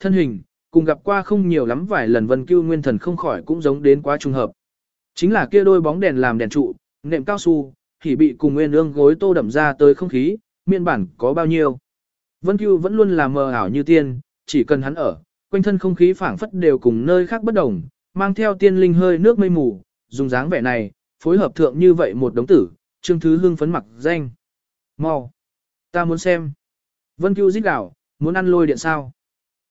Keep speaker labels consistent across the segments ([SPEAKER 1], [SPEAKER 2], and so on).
[SPEAKER 1] thân hình, cùng gặp qua không nhiều lắm vài lần Vân Cưu Nguyên Thần không khỏi cũng giống đến quá trùng hợp. Chính là kia đôi bóng đèn làm đèn trụ, nệm cao su, thì bị cùng nguyên ương gối tô đậm ra tới không khí, miên bản có bao nhiêu. Vân Cưu vẫn luôn là mờ ảo như tiên, chỉ cần hắn ở, quanh thân không khí phảng phất đều cùng nơi khác bất đồng, mang theo tiên linh hơi nước mây mù, dùng dáng vẻ này, phối hợp thượng như vậy một đống tử, Trương Thứ Hưng phấn mặc danh. Mau, ta muốn xem. Vân Cưu rít gào, muốn ăn lôi điện sao?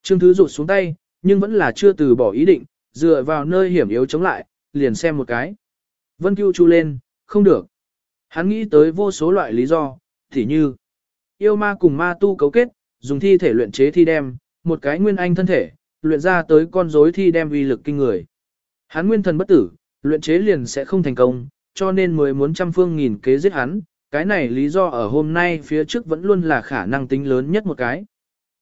[SPEAKER 1] Trương Thứ rụt xuống tay, nhưng vẫn là chưa từ bỏ ý định, dựa vào nơi hiểm yếu chống lại, liền xem một cái. Vân Cưu chu lên, không được. Hắn nghĩ tới vô số loại lý do, thì như yêu ma cùng ma tu cấu kết, dùng thi thể luyện chế thi đem, một cái nguyên anh thân thể, luyện ra tới con rối thi đem uy lực kinh người. Hắn nguyên thần bất tử, luyện chế liền sẽ không thành công, cho nên mới muốn trăm phương nghìn kế giết hắn, cái này lý do ở hôm nay phía trước vẫn luôn là khả năng tính lớn nhất một cái.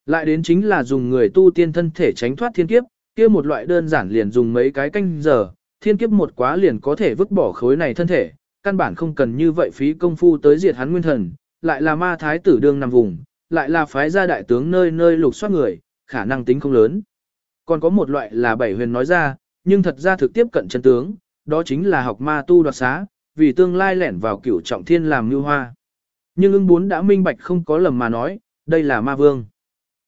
[SPEAKER 1] Lại đến chính là dùng người tu tiên thân thể tránh thoát thiên kiếp, kia một loại đơn giản liền dùng mấy cái canh giờ, thiên kiếp một quá liền có thể vứt bỏ khối này thân thể, căn bản không cần như vậy phí công phu tới diệt hắn nguyên thần, lại là ma thái tử đương nằm vùng, lại là phái gia đại tướng nơi nơi lục soát người, khả năng tính không lớn. Còn có một loại là bảy huyền nói ra, nhưng thật ra thực tiếp cận chân tướng, đó chính là học ma tu đoạt xá, vì tương lai lẻn vào cửu trọng thiên làm như hoa. Nhưng ưng bốn đã minh bạch không có lầm mà nói, đây là ma vương.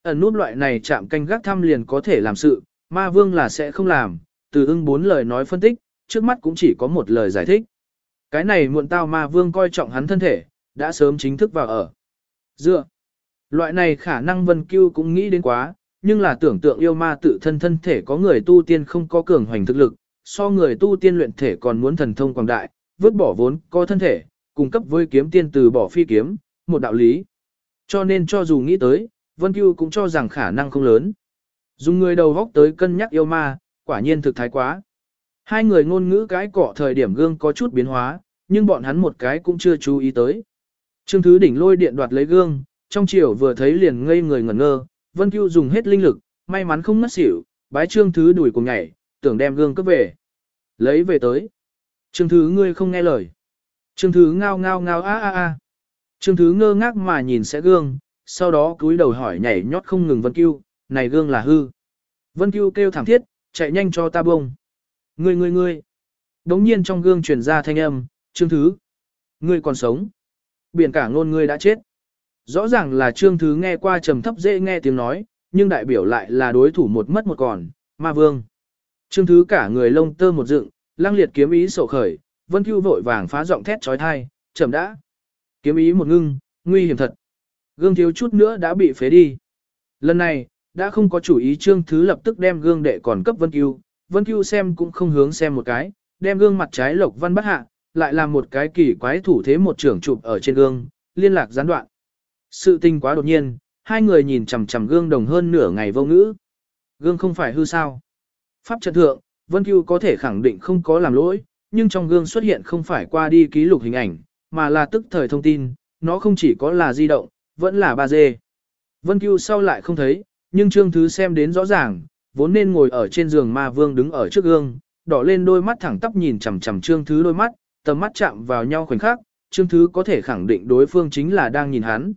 [SPEAKER 1] Ẩn nút loại này chạm canh gác thăm liền có thể làm sự, ma vương là sẽ không làm, từ ưng bốn lời nói phân tích, trước mắt cũng chỉ có một lời giải thích. Cái này muộn tao ma vương coi trọng hắn thân thể, đã sớm chính thức vào ở. Dựa, loại này khả năng vân cưu cũng nghĩ đến quá, nhưng là tưởng tượng yêu ma tự thân thân thể có người tu tiên không có cường hoành thực lực, so người tu tiên luyện thể còn muốn thần thông quảng đại, vứt bỏ vốn có thân thể, cung cấp với kiếm tiên từ bỏ phi kiếm, một đạo lý. Cho nên cho dù nghĩ tới, Vân Cưu cũng cho rằng khả năng không lớn. Dùng người đầu góc tới cân nhắc yêu ma, quả nhiên thực thái quá. Hai người ngôn ngữ cái cỏ thời điểm gương có chút biến hóa, nhưng bọn hắn một cái cũng chưa chú ý tới. Trương Thứ Đỉnh lôi điện đoạt lấy gương, trong chiều vừa thấy liền ngây người ngẩn ngơ, Vân Cưu dùng hết linh lực, may mắn không ngất xỉu, bái Trương Thứ đuổi cùng nhảy, tưởng đem gương cấp về. Lấy về tới. Trương Thứ ngươi không nghe lời. Trương Thứ ngao ngao ngao a a a. Trương Thứ ngơ ngác mà nhìn sẽ gương, sau đó cúi đầu hỏi nhảy nhót không ngừng Vân Cưu, này gương là hư. Vân Cưu kêu thảm thiết, chạy nhanh cho ta bông. Ngươi ngươi ngươi. Đống nhiên trong gương truyền ra thanh âm, Trương Thứ. Ngươi còn sống. Biển cả ngôn ngươi đã chết. Rõ ràng là Trương Thứ nghe qua trầm thấp dễ nghe tiếng nói, nhưng đại biểu lại là đối thủ một mất một còn, ma vương. Trương Thứ cả người lông tơ một dựng, lăng liệt kiếm ý sổ khởi, Vân Cưu vội vàng phá giọng thét trói thai, chậm đã. Kiếm ý một ngưng, nguy hiểm thật. Gương thiếu chút nữa đã bị phế đi. Lần này, đã không có chủ ý Trương Thứ lập tức đem gương đệ còn cấp Vân Cưu. Vân Cưu xem cũng không hướng xem một cái, đem gương mặt trái Lộc Văn bắt hạ, lại làm một cái kỳ quái thủ thế một trưởng chụp ở trên gương, liên lạc gián đoạn. Sự tình quá đột nhiên, hai người nhìn chằm chằm gương đồng hơn nửa ngày vô ngữ. Gương không phải hư sao. Pháp trận thượng, Vân Cưu có thể khẳng định không có làm lỗi, nhưng trong gương xuất hiện không phải qua đi ký lục hình ảnh, mà là tức thời thông tin, nó không chỉ có là di động, vẫn là ba dê. Vân Cưu sau lại không thấy, nhưng Trương Thứ xem đến rõ ràng, vốn nên ngồi ở trên giường ma vương đứng ở trước gương, đỏ lên đôi mắt thẳng tắp nhìn chằm chằm Trương Thứ đôi mắt, tầm mắt chạm vào nhau khoảnh khắc, Trương Thứ có thể khẳng định đối phương chính là đang nhìn hắn.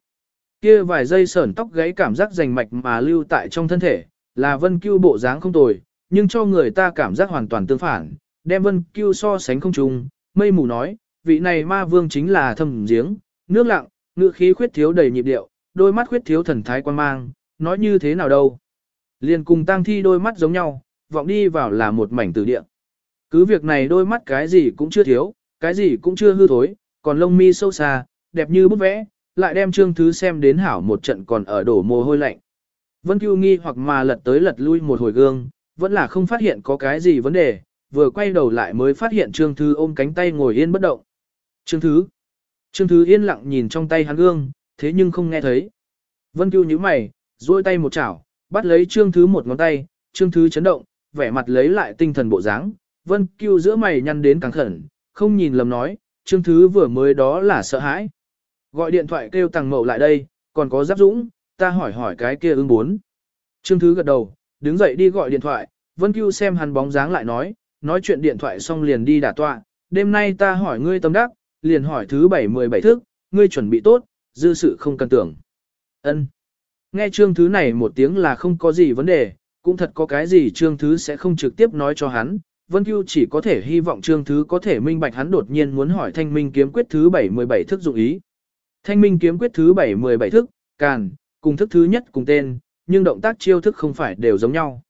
[SPEAKER 1] Kia vài giây sởn tóc gáy cảm giác rành mạch mà lưu tại trong thân thể, là Vân Cưu bộ dáng không tồi, nhưng cho người ta cảm giác hoàn toàn tương phản, đem Vân Cưu so sánh không trùng, mây mù nói, vị này ma vương chính là thâm giếng, nước lặng, ngữ khí khuyết thiếu đầy nhịp điệu, đôi mắt khuyết thiếu thần thái quan mang, nói như thế nào đâu. Liền cùng tang thi đôi mắt giống nhau, vọng đi vào là một mảnh tử địa. Cứ việc này đôi mắt cái gì cũng chưa thiếu, cái gì cũng chưa hư thối, còn lông mi sâu xa, đẹp như bút vẽ, lại đem trương thứ xem đến hảo một trận còn ở đổ mồ hôi lạnh. Vân Cưu nghi hoặc mà lật tới lật lui một hồi gương, vẫn là không phát hiện có cái gì vấn đề, vừa quay đầu lại mới phát hiện Trương Thứ ôm cánh tay ngồi yên bất động. Trương Thứ. Trương Thứ yên lặng nhìn trong tay hắn gương, thế nhưng không nghe thấy. Vân Cưu nhíu mày, duỗi tay một chảo, bắt lấy Trương Thứ một ngón tay, Trương Thứ chấn động, vẻ mặt lấy lại tinh thần bộ dáng. Vân Cưu giữa mày nhăn đến càng khẩn, không nhìn lầm nói, Trương Thứ vừa mới đó là sợ hãi. Gọi điện thoại kêu Tằng Mậu lại đây, còn có Giáp Dũng, ta hỏi hỏi cái kia ứng bốn. Trương Thứ gật đầu, đứng dậy đi gọi điện thoại, Vân Cưu xem hắn bóng dáng lại nói, nói chuyện điện thoại xong liền đi đả tọa, đêm nay ta hỏi ngươi tâm đắc, liền hỏi thứ bảy mười bảy thức, ngươi chuẩn bị tốt, dư sự không cần tưởng. Ân. Nghe trương thứ này một tiếng là không có gì vấn đề, cũng thật có cái gì trương thứ sẽ không trực tiếp nói cho hắn. Vân Cưu chỉ có thể hy vọng trương thứ có thể minh bạch hắn đột nhiên muốn hỏi thanh minh kiếm quyết thứ 717 thức dụng ý. Thanh minh kiếm quyết thứ 717 thức, càn, cùng thức thứ nhất cùng tên, nhưng động tác chiêu thức không phải đều giống nhau.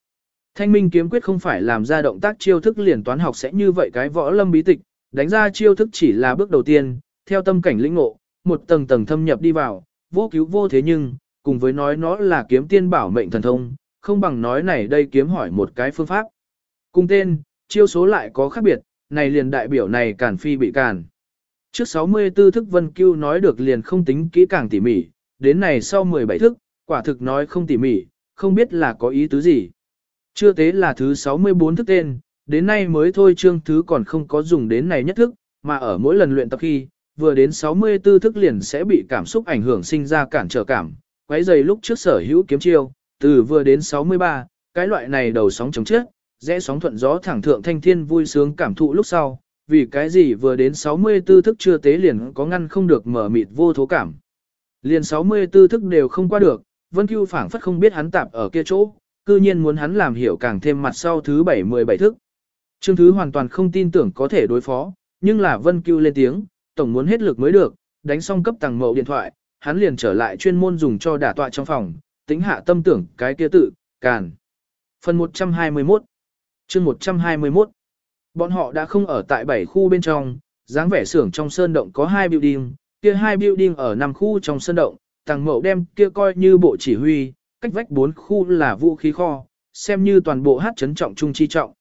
[SPEAKER 1] Thanh minh kiếm quyết không phải làm ra động tác chiêu thức liền toán học sẽ như vậy cái võ lâm bí tịch, đánh ra chiêu thức chỉ là bước đầu tiên, theo tâm cảnh lĩnh ngộ, một tầng tầng thâm nhập đi vào, vô cứu vô thế nhưng, cùng với nói nó là kiếm tiên bảo mệnh thần thông, không bằng nói này đây kiếm hỏi một cái phương pháp. Cùng tên, chiêu số lại có khác biệt, này liền đại biểu này cản phi bị cản. Trước 64 thức Vân Cưu nói được liền không tính kỹ càng tỉ mỉ, đến này sau 17 thức, quả thực nói không tỉ mỉ, không biết là có ý tứ gì. Chưa tế là thứ 64 thức tên, đến nay mới thôi chương thứ còn không có dùng đến này nhất thức, mà ở mỗi lần luyện tập khi, vừa đến 64 thức liền sẽ bị cảm xúc ảnh hưởng sinh ra cản trở cảm, quấy dày lúc trước sở hữu kiếm chiêu, từ vừa đến 63, cái loại này đầu sóng chống chết, rẽ sóng thuận gió thẳng thượng thanh thiên vui sướng cảm thụ lúc sau, vì cái gì vừa đến 64 thức chưa tế liền có ngăn không được mở mịt vô thố cảm. Liền 64 thức đều không qua được, Vân Cưu phảng phất không biết hắn tạp ở kia chỗ, cư nhiên muốn hắn làm hiểu càng thêm mặt sau thứ 717 thức. Trương Thứ hoàn toàn không tin tưởng có thể đối phó, nhưng là Vân Cưu lên tiếng, tổng muốn hết lực mới được, đánh xong cấp tàng mậu điện thoại, hắn liền trở lại chuyên môn dùng cho đả tọa trong phòng, tính hạ tâm tưởng cái kia tự, càn. Phần 121 chương 121 Bọn họ đã không ở tại 7 khu bên trong, dáng vẻ xưởng trong sơn động có hai building, kia hai building ở 5 khu trong sơn động, tàng mậu đem kia coi như bộ chỉ huy, cách vách 4 khu là vũ khí kho, xem như toàn bộ hát chấn trọng trung chi trọng.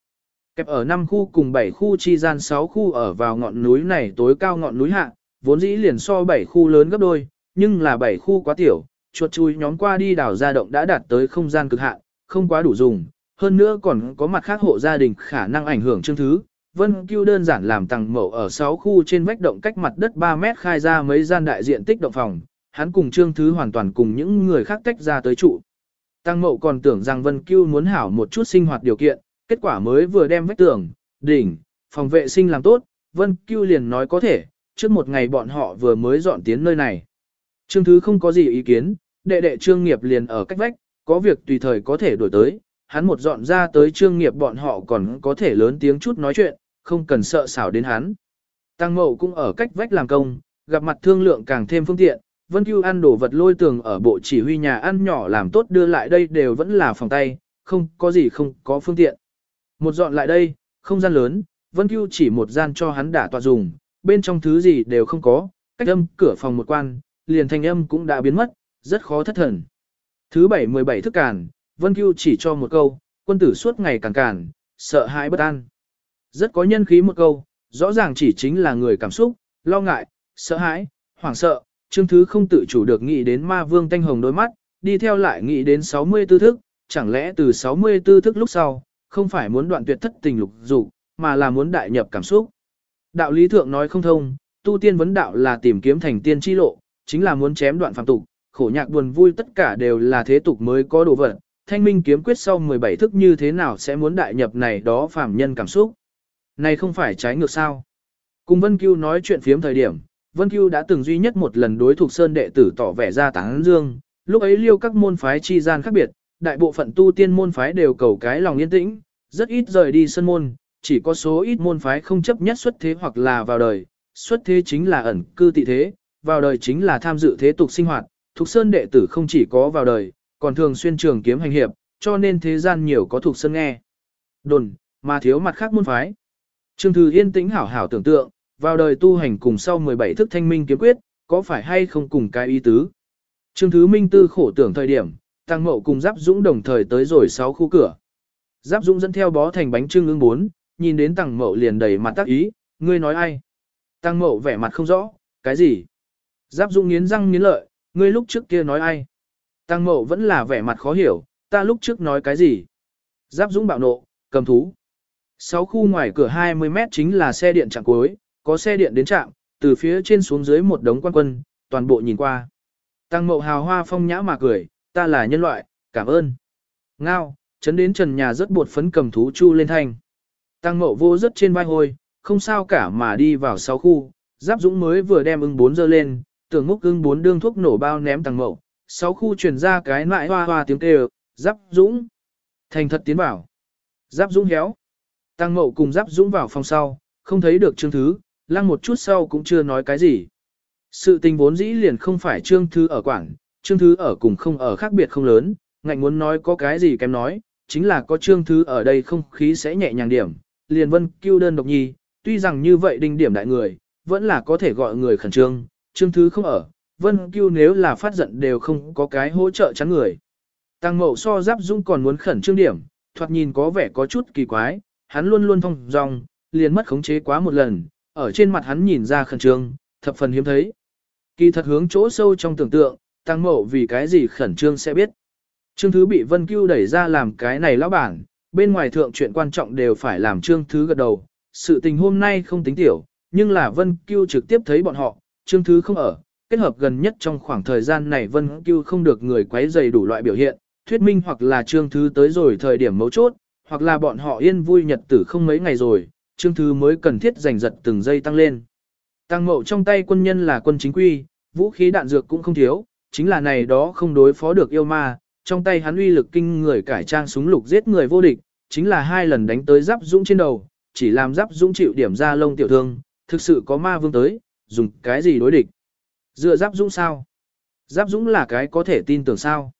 [SPEAKER 1] Kẹp ở 5 khu cùng 7 khu chi gian 6 khu ở vào ngọn núi này tối cao ngọn núi hạ, vốn dĩ liền so 7 khu lớn gấp đôi, nhưng là 7 khu quá tiểu, chuột chui nhóm qua đi đảo ra động đã đạt tới không gian cực hạn, không quá đủ dùng, hơn nữa còn có mặt khác hộ gia đình khả năng ảnh hưởng chương thứ. Vân Cưu đơn giản làm tầng mẫu ở 6 khu trên vách động cách mặt đất 3 mét khai ra mấy gian đại diện tích động phòng, hắn cùng Trương Thứ hoàn toàn cùng những người khác tách ra tới trụ. Tăng Mậu còn tưởng rằng Vân Cưu muốn hảo một chút sinh hoạt điều kiện, kết quả mới vừa đem vách tường, đỉnh, phòng vệ sinh làm tốt, Vân Cưu liền nói có thể, trước một ngày bọn họ vừa mới dọn tiến nơi này. Trương Thứ không có gì ý kiến, đệ đệ Trương Nghiệp liền ở cách vách, có việc tùy thời có thể đổi tới, hắn một dọn ra tới Trương Nghiệp bọn họ còn có thể lớn tiếng chút nói chuyện, không cần sợ xảo đến hắn. Tăng Mậu cũng ở cách vách làm công, gặp mặt thương lượng càng thêm phương tiện, Vân Cưu ăn đồ vật lôi tường ở bộ chỉ huy nhà ăn nhỏ làm tốt đưa lại đây đều vẫn là phòng tay, không có gì không có phương tiện. Một dọn lại đây, không gian lớn, Vân Cưu chỉ một gian cho hắn đả tọa dùng, bên trong thứ gì đều không có, cách âm cửa phòng một quan, liền thanh âm cũng đã biến mất, rất khó thất thần. Thứ bảy mười bảy thức càn, Vân Cưu chỉ cho một câu, quân tử suốt ngày càng càn, sợ hãi bất an. Rất có nhân khí một câu, rõ ràng chỉ chính là người cảm xúc, lo ngại, sợ hãi, hoảng sợ, Trương Thứ không tự chủ được nghĩ đến ma vương tanh hồng đôi mắt, đi theo lại nghĩ đến 64 thức, chẳng lẽ từ 64 thức lúc sau, không phải muốn đoạn tuyệt thất tình lục dục, mà là muốn đại nhập cảm xúc. Đạo lý thượng nói không thông, tu tiên vấn đạo là tìm kiếm thành tiên chi lộ, chính là muốn chém đoạn phàm tục, khổ nhạc buồn vui tất cả đều là thế tục mới có đồ vật. Thanh minh kiếm quyết sau 17 thức như thế nào sẽ muốn đại nhập này đó phàm nhân cảm xúc. Này không phải trái ngược sao. Cùng Vân Cưu nói chuyện phiếm thời điểm, Vân Cưu đã từng duy nhất một lần đối thuộc sơn đệ tử tỏ vẻ ra tán dương, lúc ấy liêu các môn phái chi gian khác biệt, đại bộ phận tu tiên môn phái đều cầu cái lòng yên tĩnh, rất ít rời đi sân môn, chỉ có số ít môn phái không chấp nhất xuất thế hoặc là vào đời, xuất thế chính là ẩn cư tị thế, vào đời chính là tham dự thế tục sinh hoạt, thuộc sơn đệ tử không chỉ có vào đời, còn thường xuyên trường kiếm hành hiệp, cho nên thế gian nhiều có thuộc sơn nghe. Đồn, mà thiếu mặt khác môn phái. Trương Thư yên tĩnh hảo hảo tưởng tượng, vào đời tu hành cùng sau 17 thức thanh minh kiếm quyết, có phải hay không cùng cái ý tứ. Trương Thứ Minh tư khổ tưởng thời điểm, Tăng Mậu cùng Giáp Dũng đồng thời tới rồi 6 khu cửa. Giáp Dũng dẫn theo bó thành bánh trưng ứng bốn, nhìn đến Tăng Mậu liền đầy mặt tác ý, ngươi nói ai? Tăng Mậu vẻ mặt không rõ, cái gì? Giáp Dũng nghiến răng nghiến lợi, ngươi lúc trước kia nói ai? Tăng Mậu vẫn là vẻ mặt khó hiểu, ta lúc trước nói cái gì? Giáp Dũng bạo nộ, cầm thú. Sáu khu ngoài cửa 20 mét chính là xe điện chặng cuối, có xe điện đến trạm, từ phía trên xuống dưới một đống quan quân, toàn bộ nhìn qua. Tăng mậu hào hoa phong nhã mà cười, ta là nhân loại, cảm ơn. Ngao, chấn đến trần nhà rất bột phấn cầm thú chu lên thanh. Tăng mậu vô rất trên vai hôi, không sao cả mà đi vào sáu khu, giáp dũng mới vừa đem ưng bốn dơ lên, tưởng ngốc ưng bốn đương thuốc nổ bao ném tăng mậu, sáu khu truyền ra cái nại hoa hoa tiếng kêu, giáp dũng. Thành thật tiến bảo. Giáp dũng héo. Tăng mậu cùng giáp dũng vào phòng sau, không thấy được trương thứ, lăng một chút sau cũng chưa nói cái gì. Sự tình vốn dĩ liền không phải trương thứ ở quảng, trương thứ ở cùng không ở khác biệt không lớn, ngạnh muốn nói có cái gì kém nói, chính là có trương thứ ở đây không khí sẽ nhẹ nhàng điểm, liền vân kêu đơn độc nhi, tuy rằng như vậy đinh điểm đại người, vẫn là có thể gọi người khẩn trương, trương thứ không ở, vân kêu nếu là phát giận đều không có cái hỗ trợ chắn người. Tăng mậu so giáp dung còn muốn khẩn trương điểm, thoạt nhìn có vẻ có chút kỳ quái, hắn luôn luôn thông dong, liền mất khống chế quá một lần, ở trên mặt hắn nhìn ra khẩn trương, thập phần hiếm thấy. Kỳ thật hướng chỗ sâu trong tưởng tượng, tăng mậu vì cái gì khẩn trương sẽ biết. Trương Thứ bị Vân Cưu đẩy ra làm cái này lão bản, bên ngoài thượng chuyện quan trọng đều phải làm Trương Thứ gật đầu. Sự tình hôm nay không tính tiểu, nhưng là Vân Cưu trực tiếp thấy bọn họ, Trương Thứ không ở. Kết hợp gần nhất trong khoảng thời gian này Vân Cưu không được người quấy dày đủ loại biểu hiện, thuyết minh hoặc là Trương Thứ tới rồi thời điểm mấu chốt, hoặc là bọn họ yên vui nhật tử không mấy ngày rồi, Trương Thứ mới cần thiết giành giật từng giây tăng lên. Tăng mậu trong tay quân nhân là quân chính quy, vũ khí đạn dược cũng không thiếu, chính là này đó không đối phó được yêu ma, trong tay hắn uy lực kinh người cải trang súng lục giết người vô địch, chính là hai lần đánh tới giáp dũng trên đầu, chỉ làm giáp dũng chịu điểm ra lông tiểu thương, thực sự có ma vương tới, dùng cái gì đối địch. Dựa giáp dũng sao? Giáp dũng là cái có thể tin tưởng sao?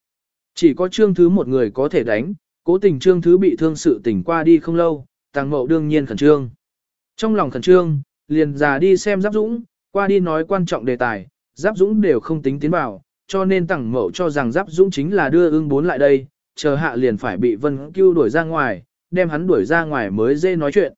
[SPEAKER 1] Chỉ có trương thứ một người có thể đánh, cố tình trương thứ bị thương sự tỉnh qua đi không lâu, tàng mậu đương nhiên khẩn trương. Trong lòng khẩn trương, liền già đi xem giáp dũng, qua đi nói quan trọng đề tài, giáp dũng đều không tính tiến vào, cho nên tẳng mậu cho rằng giáp dũng chính là đưa ưng bốn lại đây, chờ hạ liền phải bị vân cưu đuổi ra ngoài, đem hắn đuổi ra ngoài mới dễ nói chuyện.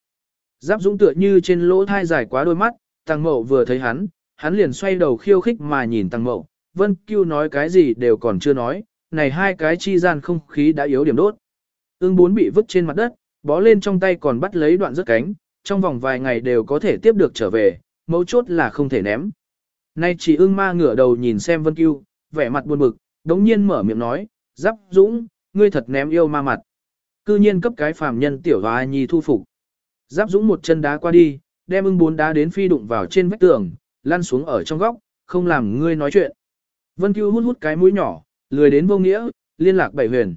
[SPEAKER 1] Giáp dũng tựa như trên lỗ thai dài quá đôi mắt, tăng mậu vừa thấy hắn, hắn liền xoay đầu khiêu khích mà nhìn tăng mậu, vân cưu nói cái gì đều còn chưa nói, này hai cái chi gian không khí đã yếu điểm đốt. Ưng bốn bị vứt trên mặt đất, bó lên trong tay còn bắt lấy đoạn rớt cánh, trong vòng vài ngày đều có thể tiếp được trở về, mấu chốt là không thể ném. Nay chỉ ưng ma ngửa đầu nhìn xem Vân Cưu, vẻ mặt buồn bực, đống nhiên mở miệng nói, Giáp Dũng, ngươi thật ném yêu ma mặt. Cư nhiên cấp cái phàm nhân tiểu hoa nhi thu phục. Giáp Dũng một chân đá qua đi, đem ưng bốn đá đến phi đụng vào trên vách tường, lăn xuống ở trong góc, không làm ngươi nói chuyện. Vân Cưu hút hút cái mũi nhỏ, lười đến vô nghĩa, liên lạc bảy huyền.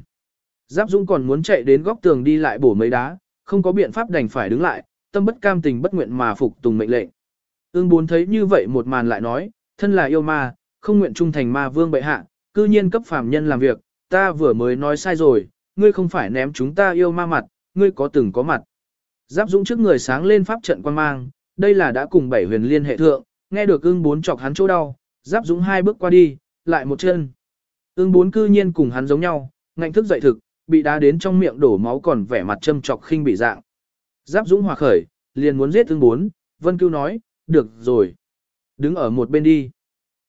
[SPEAKER 1] Giáp Dũng còn muốn chạy đến góc tường đi lại bổ mấy đá, không có biện pháp đành phải đứng lại, tâm bất cam tình bất nguyện mà phục tùng mệnh lệnh. Ưng bốn thấy như vậy một màn lại nói, thân là yêu ma, không nguyện trung thành ma vương bệ hạ, cư nhiên cấp phàm nhân làm việc, ta vừa mới nói sai rồi, ngươi không phải ném chúng ta yêu ma mặt, ngươi có từng có mặt. Giáp Dũng trước người sáng lên pháp trận quan mang, đây là đã cùng bảy huyền liên hệ thượng, nghe được ưng bốn chọc hắn chỗ đau, Giáp Dũng hai bước qua đi, lại một chân. Ưng bốn cư nhiên cùng hắn giống nhau, ngạnh thức dậy thực, bị đá đến trong miệng đổ máu còn vẻ mặt châm chọc khinh bị dạng. Giáp Dũng hòa khởi, liền muốn giết ưng bốn, Vân Cưu nói, được rồi. Đứng ở một bên đi.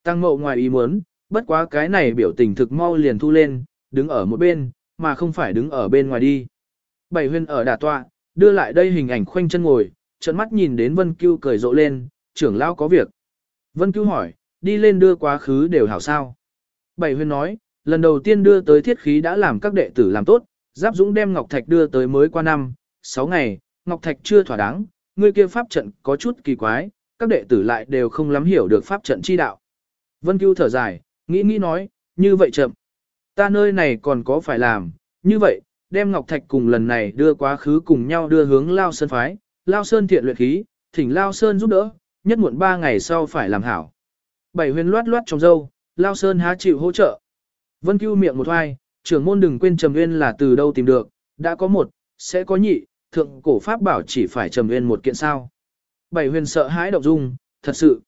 [SPEAKER 1] Tăng mộ ngoài ý muốn, bất quá cái này biểu tình thực mau liền thu lên, đứng ở một bên, mà không phải đứng ở bên ngoài đi. Bảy huyên ở đà tọa, đưa lại đây hình ảnh khoanh chân ngồi, trận mắt nhìn đến Vân Cưu cười rộ lên, trưởng lão có việc. Vân Cưu hỏi, đi lên đưa quá khứ đều hảo sao. Bảy huyên nói, lần đầu tiên đưa tới thiết khí đã làm các đệ tử làm tốt, Giáp Dũng đem Ngọc Thạch đưa tới mới qua năm, 6 ngày, Ngọc Thạch chưa thỏa đáng, người kia pháp trận có chút kỳ quái, các đệ tử lại đều không lắm hiểu được pháp trận chi đạo. Vân Cưu thở dài, nghĩ nghĩ nói, như vậy chậm. Ta nơi này còn có phải làm, như vậy, đem Ngọc Thạch cùng lần này đưa quá khứ cùng nhau đưa hướng Lao Sơn phái, Lao Sơn thiện luyện khí, thỉnh Lao Sơn giúp đỡ, nhất muộn ba ngày sau phải làm hảo. Bảy huyền loát loát trong dâu, Lao Sơn há chịu hỗ trợ. Vân Cưu miệng một hoai, trưởng môn đừng quên Trầm Nguyên là từ đâu tìm được, đã có một, sẽ có nhị, thượng cổ pháp bảo chỉ phải Trầm Nguyên một kiện sao. Bảy huyền sợ hãi động dung, thật sự.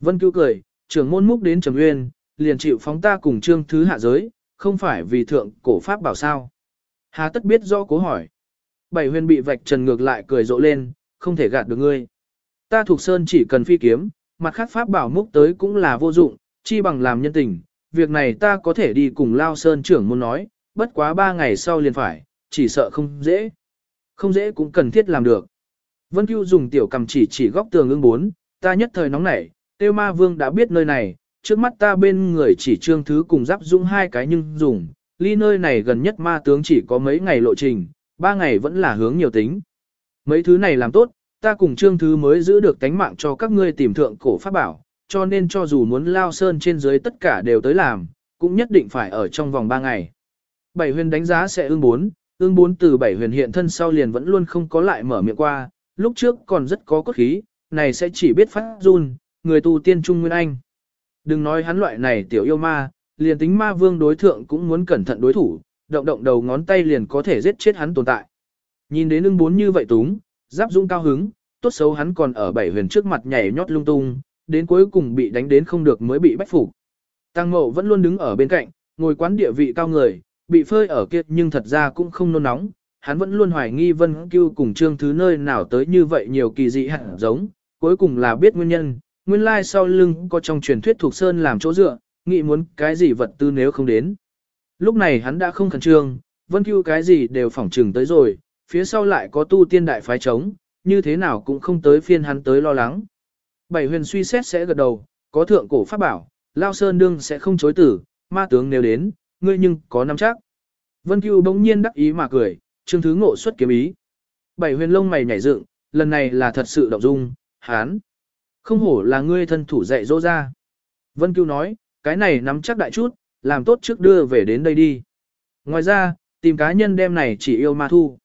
[SPEAKER 1] Vân Cưu cười, trưởng môn múc đến Trầm Uyên, liền chịu phóng ta cùng trương thứ hạ giới, không phải vì thượng cổ pháp bảo sao. Hà tất biết do cố hỏi. Bảy huyền bị vạch trần ngược lại cười rộ lên, không thể gạt được ngươi. Ta thuộc sơn chỉ cần phi kiếm, mặt khác pháp bảo múc tới cũng là vô dụng, chi bằng làm nhân tình. Việc này ta có thể đi cùng Lao Sơn trưởng môn nói, bất quá ba ngày sau liền phải, chỉ sợ không dễ. Không dễ cũng cần thiết làm được. Vân Cưu dùng tiểu cầm chỉ chỉ góc tường ương bốn, ta nhất thời nóng nảy, Tiêu ma vương đã biết nơi này, trước mắt ta bên người chỉ trương thứ cùng giáp dung hai cái nhưng dùng, ly nơi này gần nhất ma tướng chỉ có mấy ngày lộ trình, ba ngày vẫn là hướng nhiều tính. Mấy thứ này làm tốt, ta cùng trương thứ mới giữ được tánh mạng cho các ngươi tìm thượng cổ pháp bảo, cho nên cho dù muốn lao sơn trên dưới tất cả đều tới làm, cũng nhất định phải ở trong vòng 3 ngày. Bảy huyền đánh giá sẽ ương 4, ương 4 từ bảy huyền hiện thân sau liền vẫn luôn không có lại mở miệng qua, lúc trước còn rất có cốt khí, này sẽ chỉ biết phát run, người tu tiên trung nguyên anh. Đừng nói hắn loại này tiểu yêu ma, liền tính ma vương đối thượng cũng muốn cẩn thận đối thủ, động động đầu ngón tay liền có thể giết chết hắn tồn tại. Nhìn đến ưng bốn như vậy túng, giáp dung cao hứng, tốt xấu hắn còn ở bảy huyền trước mặt nhảy nhót lung tung, đến cuối cùng bị đánh đến không được mới bị bách phục. Tăng mộ vẫn luôn đứng ở bên cạnh, ngồi quán địa vị cao người, bị phơi ở kia nhưng thật ra cũng không nôn nóng, hắn vẫn luôn hoài nghi vân cưu cùng trương thứ nơi nào tới như vậy nhiều kỳ dị hẳn giống, cuối cùng là biết nguyên nhân, nguyên lai sau lưng có trong truyền thuyết thuộc sơn làm chỗ dựa, nghĩ muốn cái gì vật tư nếu không đến. Lúc này hắn đã không khẩn trương, vân cưu cái gì đều phỏng trừng tới rồi, phía sau lại có tu tiên đại phái chống, như thế nào cũng không tới phiên hắn tới lo lắng. Bảy huyền suy xét sẽ gật đầu, có thượng cổ pháp bảo, Lao Sơn Đương sẽ không chối tử, ma tướng nếu đến, ngươi nhưng có nắm chắc. Vân Cưu bỗng nhiên đắc ý mà cười, Trương Thứ Ngộ xuất kiếm ý. Bảy huyền lông mày nhảy dựng, lần này là thật sự động dung, hán. Không hổ là ngươi thân thủ dạy dỗ ra. Vân Cưu nói, cái này nắm chắc đại chút, làm tốt trước đưa về đến đây đi. Ngoài ra, tìm cá nhân đem này chỉ yêu ma thu.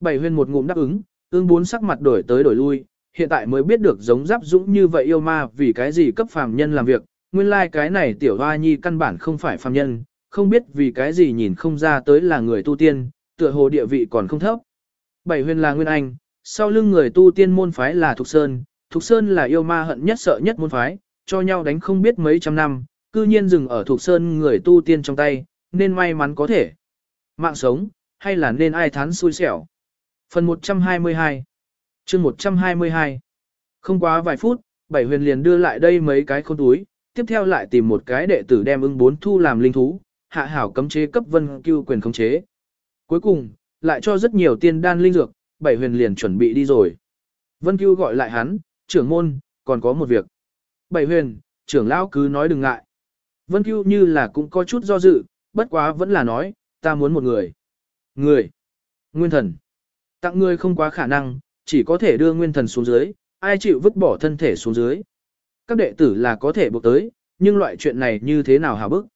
[SPEAKER 1] Bảy huyền một ngụm đáp ứng, ương bốn sắc mặt đổi tới đổi lui, hiện tại mới biết được giống giáp dũng như vậy yêu ma vì cái gì cấp phàm nhân làm việc, nguyên lai like cái này tiểu hoa nhi căn bản không phải phàm nhân, không biết vì cái gì nhìn không ra tới là người tu tiên, tựa hồ địa vị còn không thấp. Bảy huyền là nguyên anh, sau lưng người tu tiên môn phái là Thục Sơn, Thục Sơn là yêu ma hận nhất sợ nhất môn phái, cho nhau đánh không biết mấy trăm năm, cư nhiên dừng ở Thục Sơn người tu tiên trong tay, nên may mắn có thể. Mạng sống, hay là nên ai thán xui xẻo. Phần 122 chương 122 Không quá vài phút, bảy huyền liền đưa lại đây mấy cái khôn túi, tiếp theo lại tìm một cái đệ tử đem ưng bốn thu làm linh thú, hạ hảo cấm chế cấp vân cưu quyền khống chế. Cuối cùng, lại cho rất nhiều tiên đan linh dược, bảy huyền liền chuẩn bị đi rồi. Vân cưu gọi lại hắn, trưởng môn, còn có một việc. Bảy huyền, trưởng lão cứ nói đừng ngại. Vân cưu như là cũng có chút do dự, bất quá vẫn là nói, ta muốn một người. Người. Nguyên thần. Tặng người không quá khả năng, chỉ có thể đưa nguyên thần xuống dưới, ai chịu vứt bỏ thân thể xuống dưới. Các đệ tử là có thể buộc tới, nhưng loại chuyện này như thế nào hào bức.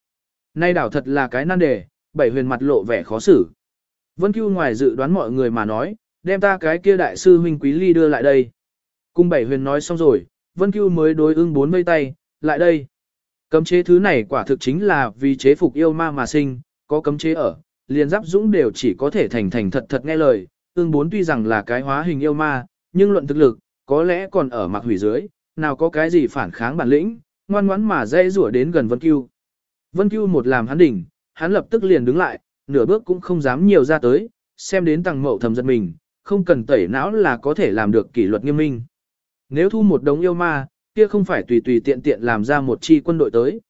[SPEAKER 1] Nay đảo thật là cái nan đề, bảy huyền mặt lộ vẻ khó xử. Vân Cưu ngoài dự đoán mọi người mà nói, đem ta cái kia đại sư huynh quý ly đưa lại đây. Cung bảy huyền nói xong rồi, Vân Cưu mới đối ưng bốn mây tay, lại đây. Cấm chế thứ này quả thực chính là vì chế phục yêu ma mà sinh, có cấm chế ở, liền giáp dũng đều chỉ có thể thành thành thật thật nghe lời. Ưng bốn tuy rằng là cái hóa hình yêu ma, nhưng luận thực lực, có lẽ còn ở mặc hủy dưới, nào có cái gì phản kháng bản lĩnh, ngoan ngoãn mà dây rủa đến gần Vân Cưu. Vân Cưu một làm hắn đỉnh, hắn lập tức liền đứng lại, nửa bước cũng không dám nhiều ra tới, xem đến tàng mậu thầm giật mình, không cần tẩy não là có thể làm được kỷ luật nghiêm minh. Nếu thu một đống yêu ma, kia không phải tùy tùy tiện tiện làm ra một chi quân đội tới.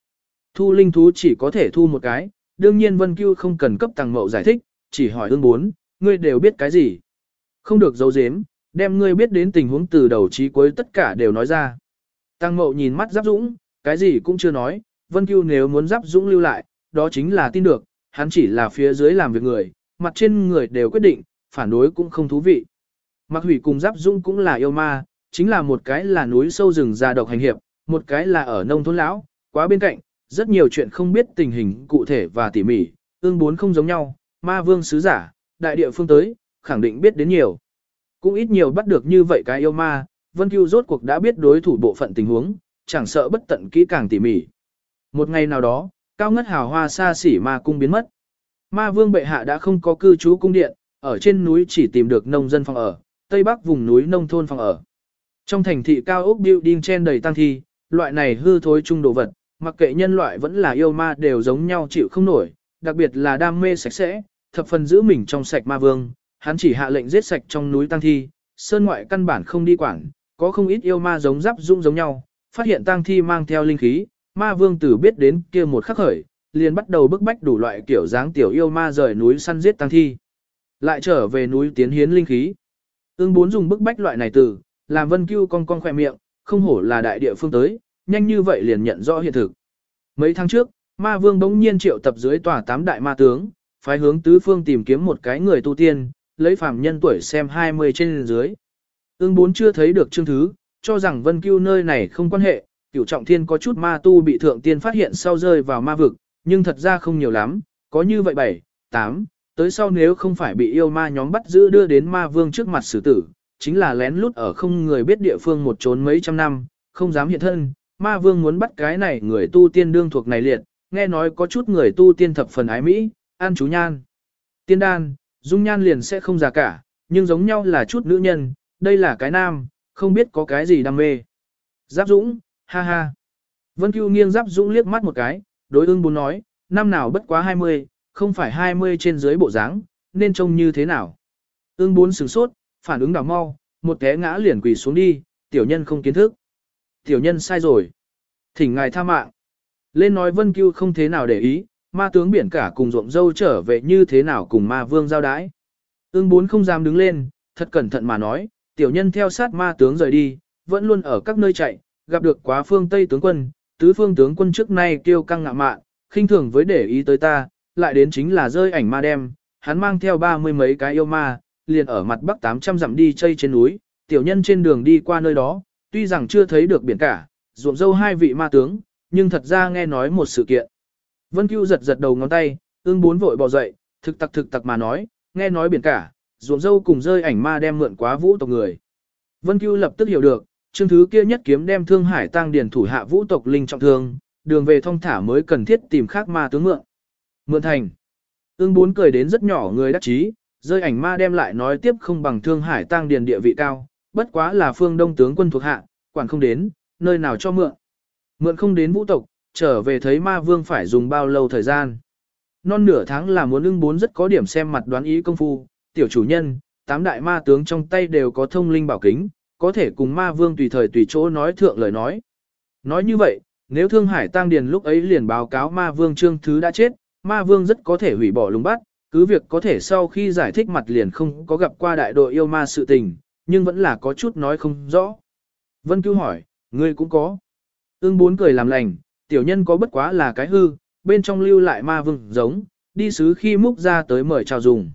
[SPEAKER 1] Thu linh thú chỉ có thể thu một cái, đương nhiên Vân Cưu không cần cấp tàng mậu giải thích, chỉ hỏi ương bốn, ngươi đều biết cái gì. Không được giấu giếm, đem ngươi biết đến tình huống từ đầu chí cuối tất cả đều nói ra. Tăng mậu nhìn mắt giáp dũng, cái gì cũng chưa nói, Vân Cưu nếu muốn giáp dũng lưu lại, đó chính là tin được, hắn chỉ là phía dưới làm việc người, mặt trên người đều quyết định, phản đối cũng không thú vị. Mặc hủy cùng giáp dũng cũng là yêu ma, chính là một cái là núi sâu rừng già độc hành hiệp, một cái là ở nông thôn lão, quá bên cạnh, rất nhiều chuyện không biết tình hình cụ thể và tỉ mỉ, tương bốn không giống nhau, ma vương sứ giả, đại địa phương tới, khẳng định biết đến nhiều. Cũng ít nhiều bắt được như vậy cái yêu ma, Vân Cưu rốt cuộc đã biết đối thủ bộ phận tình huống, chẳng sợ bất tận kỹ càng tỉ mỉ. Một ngày nào đó, cao ngất hào hoa xa xỉ ma cung biến mất. Ma vương bệ hạ đã không có cư trú cung điện, ở trên núi chỉ tìm được nông dân phòng ở, tây bắc vùng núi nông thôn phòng ở. Trong thành thị cao ốc building chen đầy tăng thi, loại này hư thối chung đồ vật, mặc kệ nhân loại vẫn là yêu ma đều giống nhau chịu không nổi, đặc biệt là đam mê sạch sẽ, thập phần giữ mình trong sạch ma vương, hắn chỉ hạ lệnh giết sạch trong núi tăng thi, sơn ngoại căn bản không đi quản, có không ít yêu ma giống giáp dung giống nhau, phát hiện tăng thi mang theo linh khí, ma vương tử biết đến kia một khắc khởi, liền bắt đầu bức bách đủ loại kiểu dáng tiểu yêu ma rời núi săn giết tăng thi. Lại trở về núi tiến hiến linh khí. Ưng bốn dùng bức bách loại này từ, làm vân cưu con con khỏe miệng, không hổ là đại địa phương tới, nhanh như vậy liền nhận rõ hiện thực. Mấy tháng trước, ma vương bỗng nhiên triệu tập dưới tòa tám đại ma tướng, phái hướng tứ phương tìm kiếm một cái người tu tiên, lấy phàm nhân tuổi xem 20 trên dưới. Ưng bốn chưa thấy được chương thứ, cho rằng vân cưu nơi này không quan hệ, cửu trọng thiên có chút ma tu bị thượng tiên phát hiện sau rơi vào ma vực, nhưng thật ra không nhiều lắm, có như vậy 7, 8, tới sau nếu không phải bị yêu ma nhóm bắt giữ đưa đến ma vương trước mặt xử tử, chính là lén lút ở không người biết địa phương một trốn mấy trăm năm, không dám hiện thân, ma vương muốn bắt cái này người tu tiên đương thuộc này liệt, nghe nói có chút người tu tiên thập phần ái Mỹ, ăn chú nhan. Tiên đan, dung nhan liền sẽ không già cả, nhưng giống nhau là chút nữ nhân, đây là cái nam, không biết có cái gì đam mê. Giáp Dũng, ha ha. Vân Cưu nghiêng Giáp Dũng liếc mắt một cái, đối ưng bốn nói, năm nào bất quá 20, không phải 20 trên dưới bộ dáng, nên trông như thế nào. Ưng bốn sửng sốt, phản ứng đảo mau, một té ngã liền quỳ xuống đi, tiểu nhân không kiến thức. Tiểu nhân sai rồi. Thỉnh ngài tha mạng. Lên nói Vân Cưu không thế nào để ý, ma tướng biển cả cùng ruộng dâu trở về như thế nào cùng ma vương giao đái. Ưng bốn không dám đứng lên, thật cẩn thận mà nói, tiểu nhân theo sát ma tướng rời đi, vẫn luôn ở các nơi chạy, gặp được quá phương Tây tướng quân, tứ phương tướng quân trước nay kêu căng ngạ mạn, khinh thường với để ý tới ta, lại đến chính là rơi ảnh ma đem, hắn mang theo ba mươi mấy cái yêu ma, liền ở mặt bắc 800 dặm đi chơi trên núi, tiểu nhân trên đường đi qua nơi đó, tuy rằng chưa thấy được biển cả, ruộng dâu hai vị ma tướng, nhưng thật ra nghe nói một sự kiện. Vân Cưu giật giật đầu ngón tay, ương bốn vội bò dậy, thực tặc thực tặc mà nói, nghe nói biển cả, ruộng dâu cùng rơi ảnh ma đem mượn quá vũ tộc người. Vân Cưu lập tức hiểu được, chương thứ kia nhất kiếm đem thương hải tăng điển thủ hạ vũ tộc linh trọng thương, đường về thông thả mới cần thiết tìm khác ma tướng mượn. Mượn thành. Ưng bốn cười đến rất nhỏ người đắc chí, rơi ảnh ma đem lại nói tiếp không bằng thương hải tăng điền địa vị cao, bất quá là phương đông tướng quân thuộc hạ, quản không đến, nơi nào cho mượn. Mượn không đến vũ tộc, trở về thấy ma vương phải dùng bao lâu thời gian. Non nửa tháng là muốn ưng bốn rất có điểm xem mặt đoán ý công phu, tiểu chủ nhân, tám đại ma tướng trong tay đều có thông linh bảo kính, có thể cùng ma vương tùy thời tùy chỗ nói thượng lời nói. Nói như vậy, nếu Thương Hải Tăng Điền lúc ấy liền báo cáo ma vương Trương Thứ đã chết, ma vương rất có thể hủy bỏ lùng bắt, cứ việc có thể sau khi giải thích mặt liền không có gặp qua đại đội yêu ma sự tình, nhưng vẫn là có chút nói không rõ. Vân Cưu hỏi, ngươi cũng có. Ưng bốn cười làm lành, tiểu nhân có bất quá là cái hư, bên trong lưu lại ma vương giống, đi xứ khi múc ra tới mời chào dùng.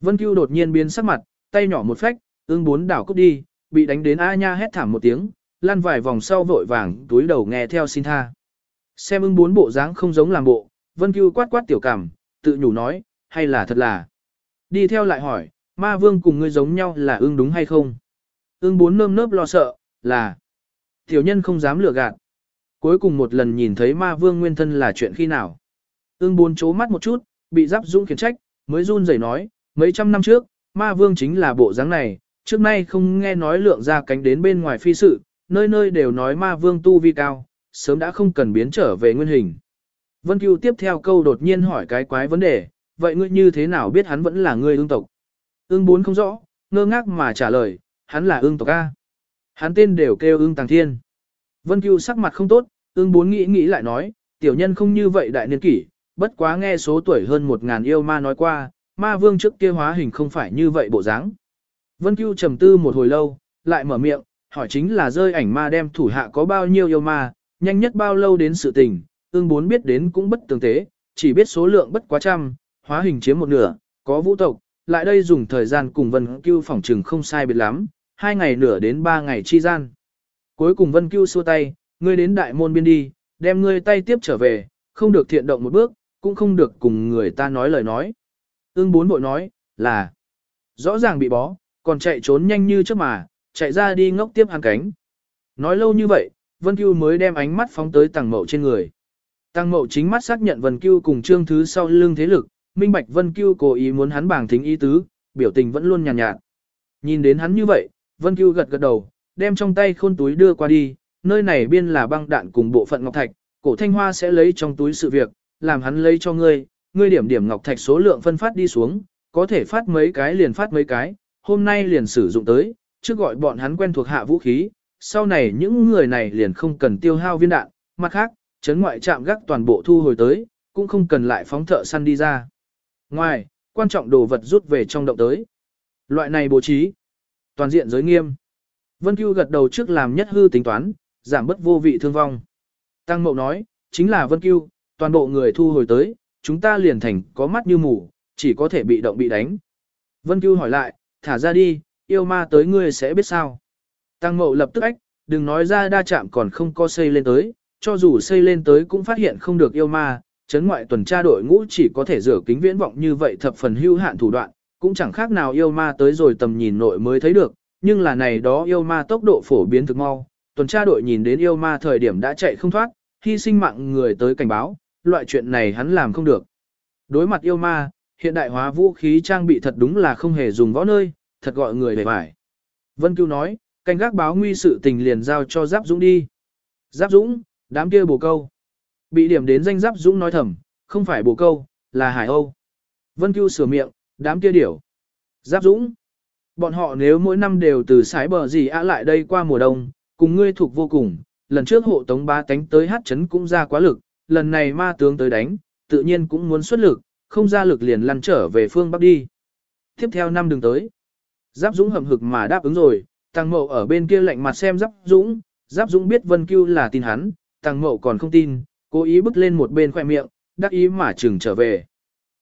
[SPEAKER 1] Vân Cưu đột nhiên biến sắc mặt, tay nhỏ một phách, ưng bốn đảo cút đi, bị đánh đến A Nha hét thảm một tiếng, lăn vài vòng sau vội vàng túi đầu nghe theo xin tha. Xem ưng bốn bộ dáng không giống làm bộ, Vân Cưu quát quát tiểu cảm, tự nhủ nói, hay là thật là. Đi theo lại hỏi, ma vương cùng ngươi giống nhau là ưng đúng hay không? Ưng bốn nơm nớp lo sợ, là. Tiểu nhân không dám lừa gạt. Cuối cùng một lần nhìn thấy ma vương nguyên thân là chuyện khi nào? Ưng bốn chố mắt một chút, bị giáp dũng khiển trách, mới run rẩy nói, mấy trăm năm trước, ma vương chính là bộ dáng này, trước nay không nghe nói lượng ra cánh đến bên ngoài phi sự, nơi nơi đều nói ma vương tu vi cao, sớm đã không cần biến trở về nguyên hình. Vân Cưu tiếp theo câu đột nhiên hỏi cái quái vấn đề, vậy ngươi như thế nào biết hắn vẫn là ngươi ương tộc? Ưng bốn không rõ, ngơ ngác mà trả lời, hắn là ương tộc A. Hắn tên đều kêu ương tàng thiên. Vân Cưu sắc mặt không tốt, ương bốn nghĩ nghĩ lại nói, tiểu nhân không như vậy đại niên kỷ, bất quá nghe số tuổi hơn một ngàn yêu ma nói qua, ma vương trước kia hóa hình không phải như vậy bộ dáng. Vân Cưu trầm tư một hồi lâu, lại mở miệng, hỏi chính là rơi ảnh ma đem thủ hạ có bao nhiêu yêu ma, nhanh nhất bao lâu đến sự tình, ương bốn biết đến cũng bất tường tế, chỉ biết số lượng bất quá trăm, hóa hình chiếm một nửa, có vũ tộc, lại đây dùng thời gian cùng Vân Cưu phỏng trừng không sai biệt lắm, hai ngày nửa đến ba ngày chi gian. Cuối cùng Vân Cưu xua tay, ngươi đến đại môn biên đi, đem ngươi tay tiếp trở về, không được thiện động một bước, cũng không được cùng người ta nói lời nói. Ưng bốn bội nói, là, rõ ràng bị bó, còn chạy trốn nhanh như trước mà, chạy ra đi ngốc tiếp ăn cánh. Nói lâu như vậy, Vân Cưu mới đem ánh mắt phóng tới tàng mậu trên người. Tăng mậu chính mắt xác nhận Vân Cưu cùng Trương Thứ sau lưng thế lực, minh bạch Vân Cưu cố ý muốn hắn bảng thính ý tứ, biểu tình vẫn luôn nhàn nhạt, nhạt. Nhìn đến hắn như vậy, Vân Cưu gật gật đầu, đem trong tay khôn túi đưa qua đi, nơi này biên là băng đạn cùng bộ phận ngọc thạch, cổ thanh hoa sẽ lấy trong túi sự việc, làm hắn lấy cho ngươi, ngươi điểm điểm ngọc thạch số lượng phân phát đi xuống, có thể phát mấy cái liền phát mấy cái, hôm nay liền sử dụng tới, trước gọi bọn hắn quen thuộc hạ vũ khí, sau này những người này liền không cần tiêu hao viên đạn, mặt khác, chấn ngoại trạm gác toàn bộ thu hồi tới, cũng không cần lại phóng thợ săn đi ra. Ngoài, quan trọng đồ vật rút về trong động tới. Loại này bố trí, toàn diện giới nghiêm. Vân Cưu gật đầu trước làm nhất hư tính toán, giảm bất vô vị thương vong. Tăng Mậu nói, chính là Vân Cưu, toàn bộ người thu hồi tới, chúng ta liền thành có mắt như mù, chỉ có thể bị động bị đánh. Vân Cưu hỏi lại, thả ra đi, yêu ma tới ngươi sẽ biết sao. Tăng Mậu lập tức ách, đừng nói ra đa chạm còn không có xây lên tới, cho dù xây lên tới cũng phát hiện không được yêu ma, chấn ngoại tuần tra đội ngũ chỉ có thể rửa kính viễn vọng như vậy thập phần hưu hạn thủ đoạn, cũng chẳng khác nào yêu ma tới rồi tầm nhìn nội mới thấy được, nhưng là này đó yêu ma tốc độ phổ biến thực mau, tuần tra đội nhìn đến yêu ma thời điểm đã chạy không thoát, hy sinh mạng người tới cảnh báo, loại chuyện này hắn làm không được. Đối mặt yêu ma, hiện đại hóa vũ khí trang bị thật đúng là không hề dùng võ nơi, thật gọi người về vải. Vân Cưu nói, canh gác báo nguy sự tình liền giao cho Giáp Dũng đi. Giáp Dũng, đám kia bồ câu. Bị điểm đến danh Giáp Dũng nói thầm, không phải bồ câu, là Hải Âu. Vân Cưu sửa miệng, đám kia điểu. Giáp Dũng. Bọn họ nếu mỗi năm đều từ sái bờ gì ạ lại đây qua mùa đông, cùng ngươi thuộc vô cùng, lần trước hộ tống ba tánh tới hát chấn cũng ra quá lực, lần này ma tướng tới đánh, tự nhiên cũng muốn xuất lực, không ra lực liền lăn trở về phương Bắc đi. Tiếp theo năm đường tới. Giáp Dũng hầm hực mà đáp ứng rồi, Tăng Mậu ở bên kia lạnh mặt xem Giáp Dũng, Giáp Dũng biết Vân Cưu là tin hắn, Tăng Mậu còn không tin, cố ý bước lên một bên khoe miệng, đắc ý mà chừng trở về.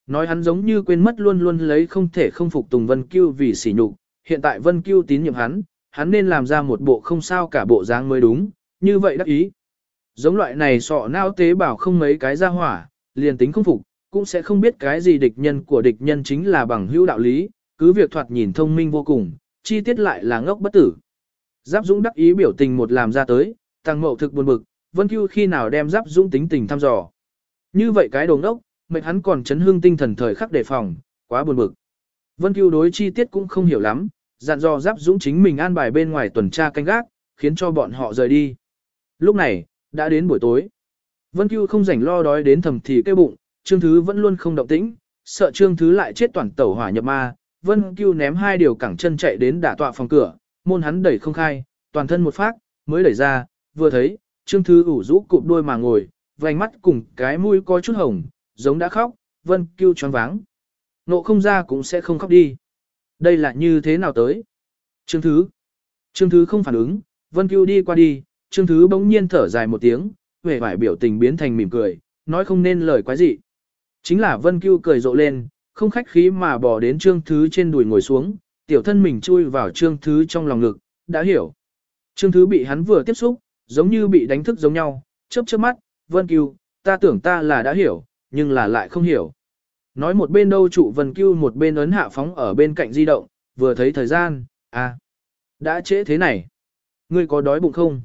[SPEAKER 1] Nói hắn giống như quên mất luôn luôn lấy không thể không phục tùng Vân Cưu vì sỉ nhục, hiện tại Vân Cưu tín nhiệm hắn, hắn nên làm ra một bộ không sao cả bộ dáng mới đúng, như vậy đắc ý. Giống loại này sọ não tế bảo không mấy cái ra hỏa, liền tính không phục, cũng sẽ không biết cái gì địch nhân của địch nhân chính là bằng hữu đạo lý, cứ việc thoạt nhìn thông minh vô cùng, chi tiết lại là ngốc bất tử. Giáp Dũng đắc ý biểu tình một làm ra tới, tăng mậu thực buồn bực, Vân Cưu khi nào đem Giáp Dũng tính tình thăm dò. Như vậy cái đồ ngốc, mệnh hắn còn chấn hương tinh thần thời khắc đề phòng, quá buồn bực. Vân Cưu đối chi tiết cũng không hiểu lắm, dặn dò Giáp Dũng chính mình an bài bên ngoài tuần tra canh gác, khiến cho bọn họ rời đi. Lúc này, đã đến buổi tối. Vân Cưu không rảnh lo đói đến thầm thì kêu bụng, Trương Thứ vẫn luôn không động tĩnh, sợ Trương Thứ lại chết toàn tẩu hỏa nhập ma. Vân Cưu ném hai điều cẳng chân chạy đến đả tọa phòng cửa, môn hắn đẩy không khai, toàn thân một phát, mới đẩy ra, vừa thấy, Trương Thứ ủ rũ cụp đôi mà ngồi, vành mắt cùng cái mũi có chút hồng, giống đã khóc, Vân Cưu choáng váng. Nộ không ra cũng sẽ không khóc đi. Đây là như thế nào tới? Trương Thứ. Trương Thứ không phản ứng, Vân Cưu đi qua đi, Trương Thứ bỗng nhiên thở dài một tiếng, vẻ vải biểu tình biến thành mỉm cười, nói không nên lời quái gì. Chính là Vân Cưu cười rộ lên, không khách khí mà bỏ đến Trương Thứ trên đùi ngồi xuống, tiểu thân mình chui vào Trương Thứ trong lòng ngực, đã hiểu. Trương Thứ bị hắn vừa tiếp xúc, giống như bị đánh thức giống nhau, chớp chớp mắt, Vân Cưu, ta tưởng ta là đã hiểu, nhưng là lại không hiểu. Nói một bên đâu trụ Vân Cưu một bên ấn hạ phóng ở bên cạnh di động, vừa thấy thời gian, à, đã trễ thế này. Ngươi có đói bụng không?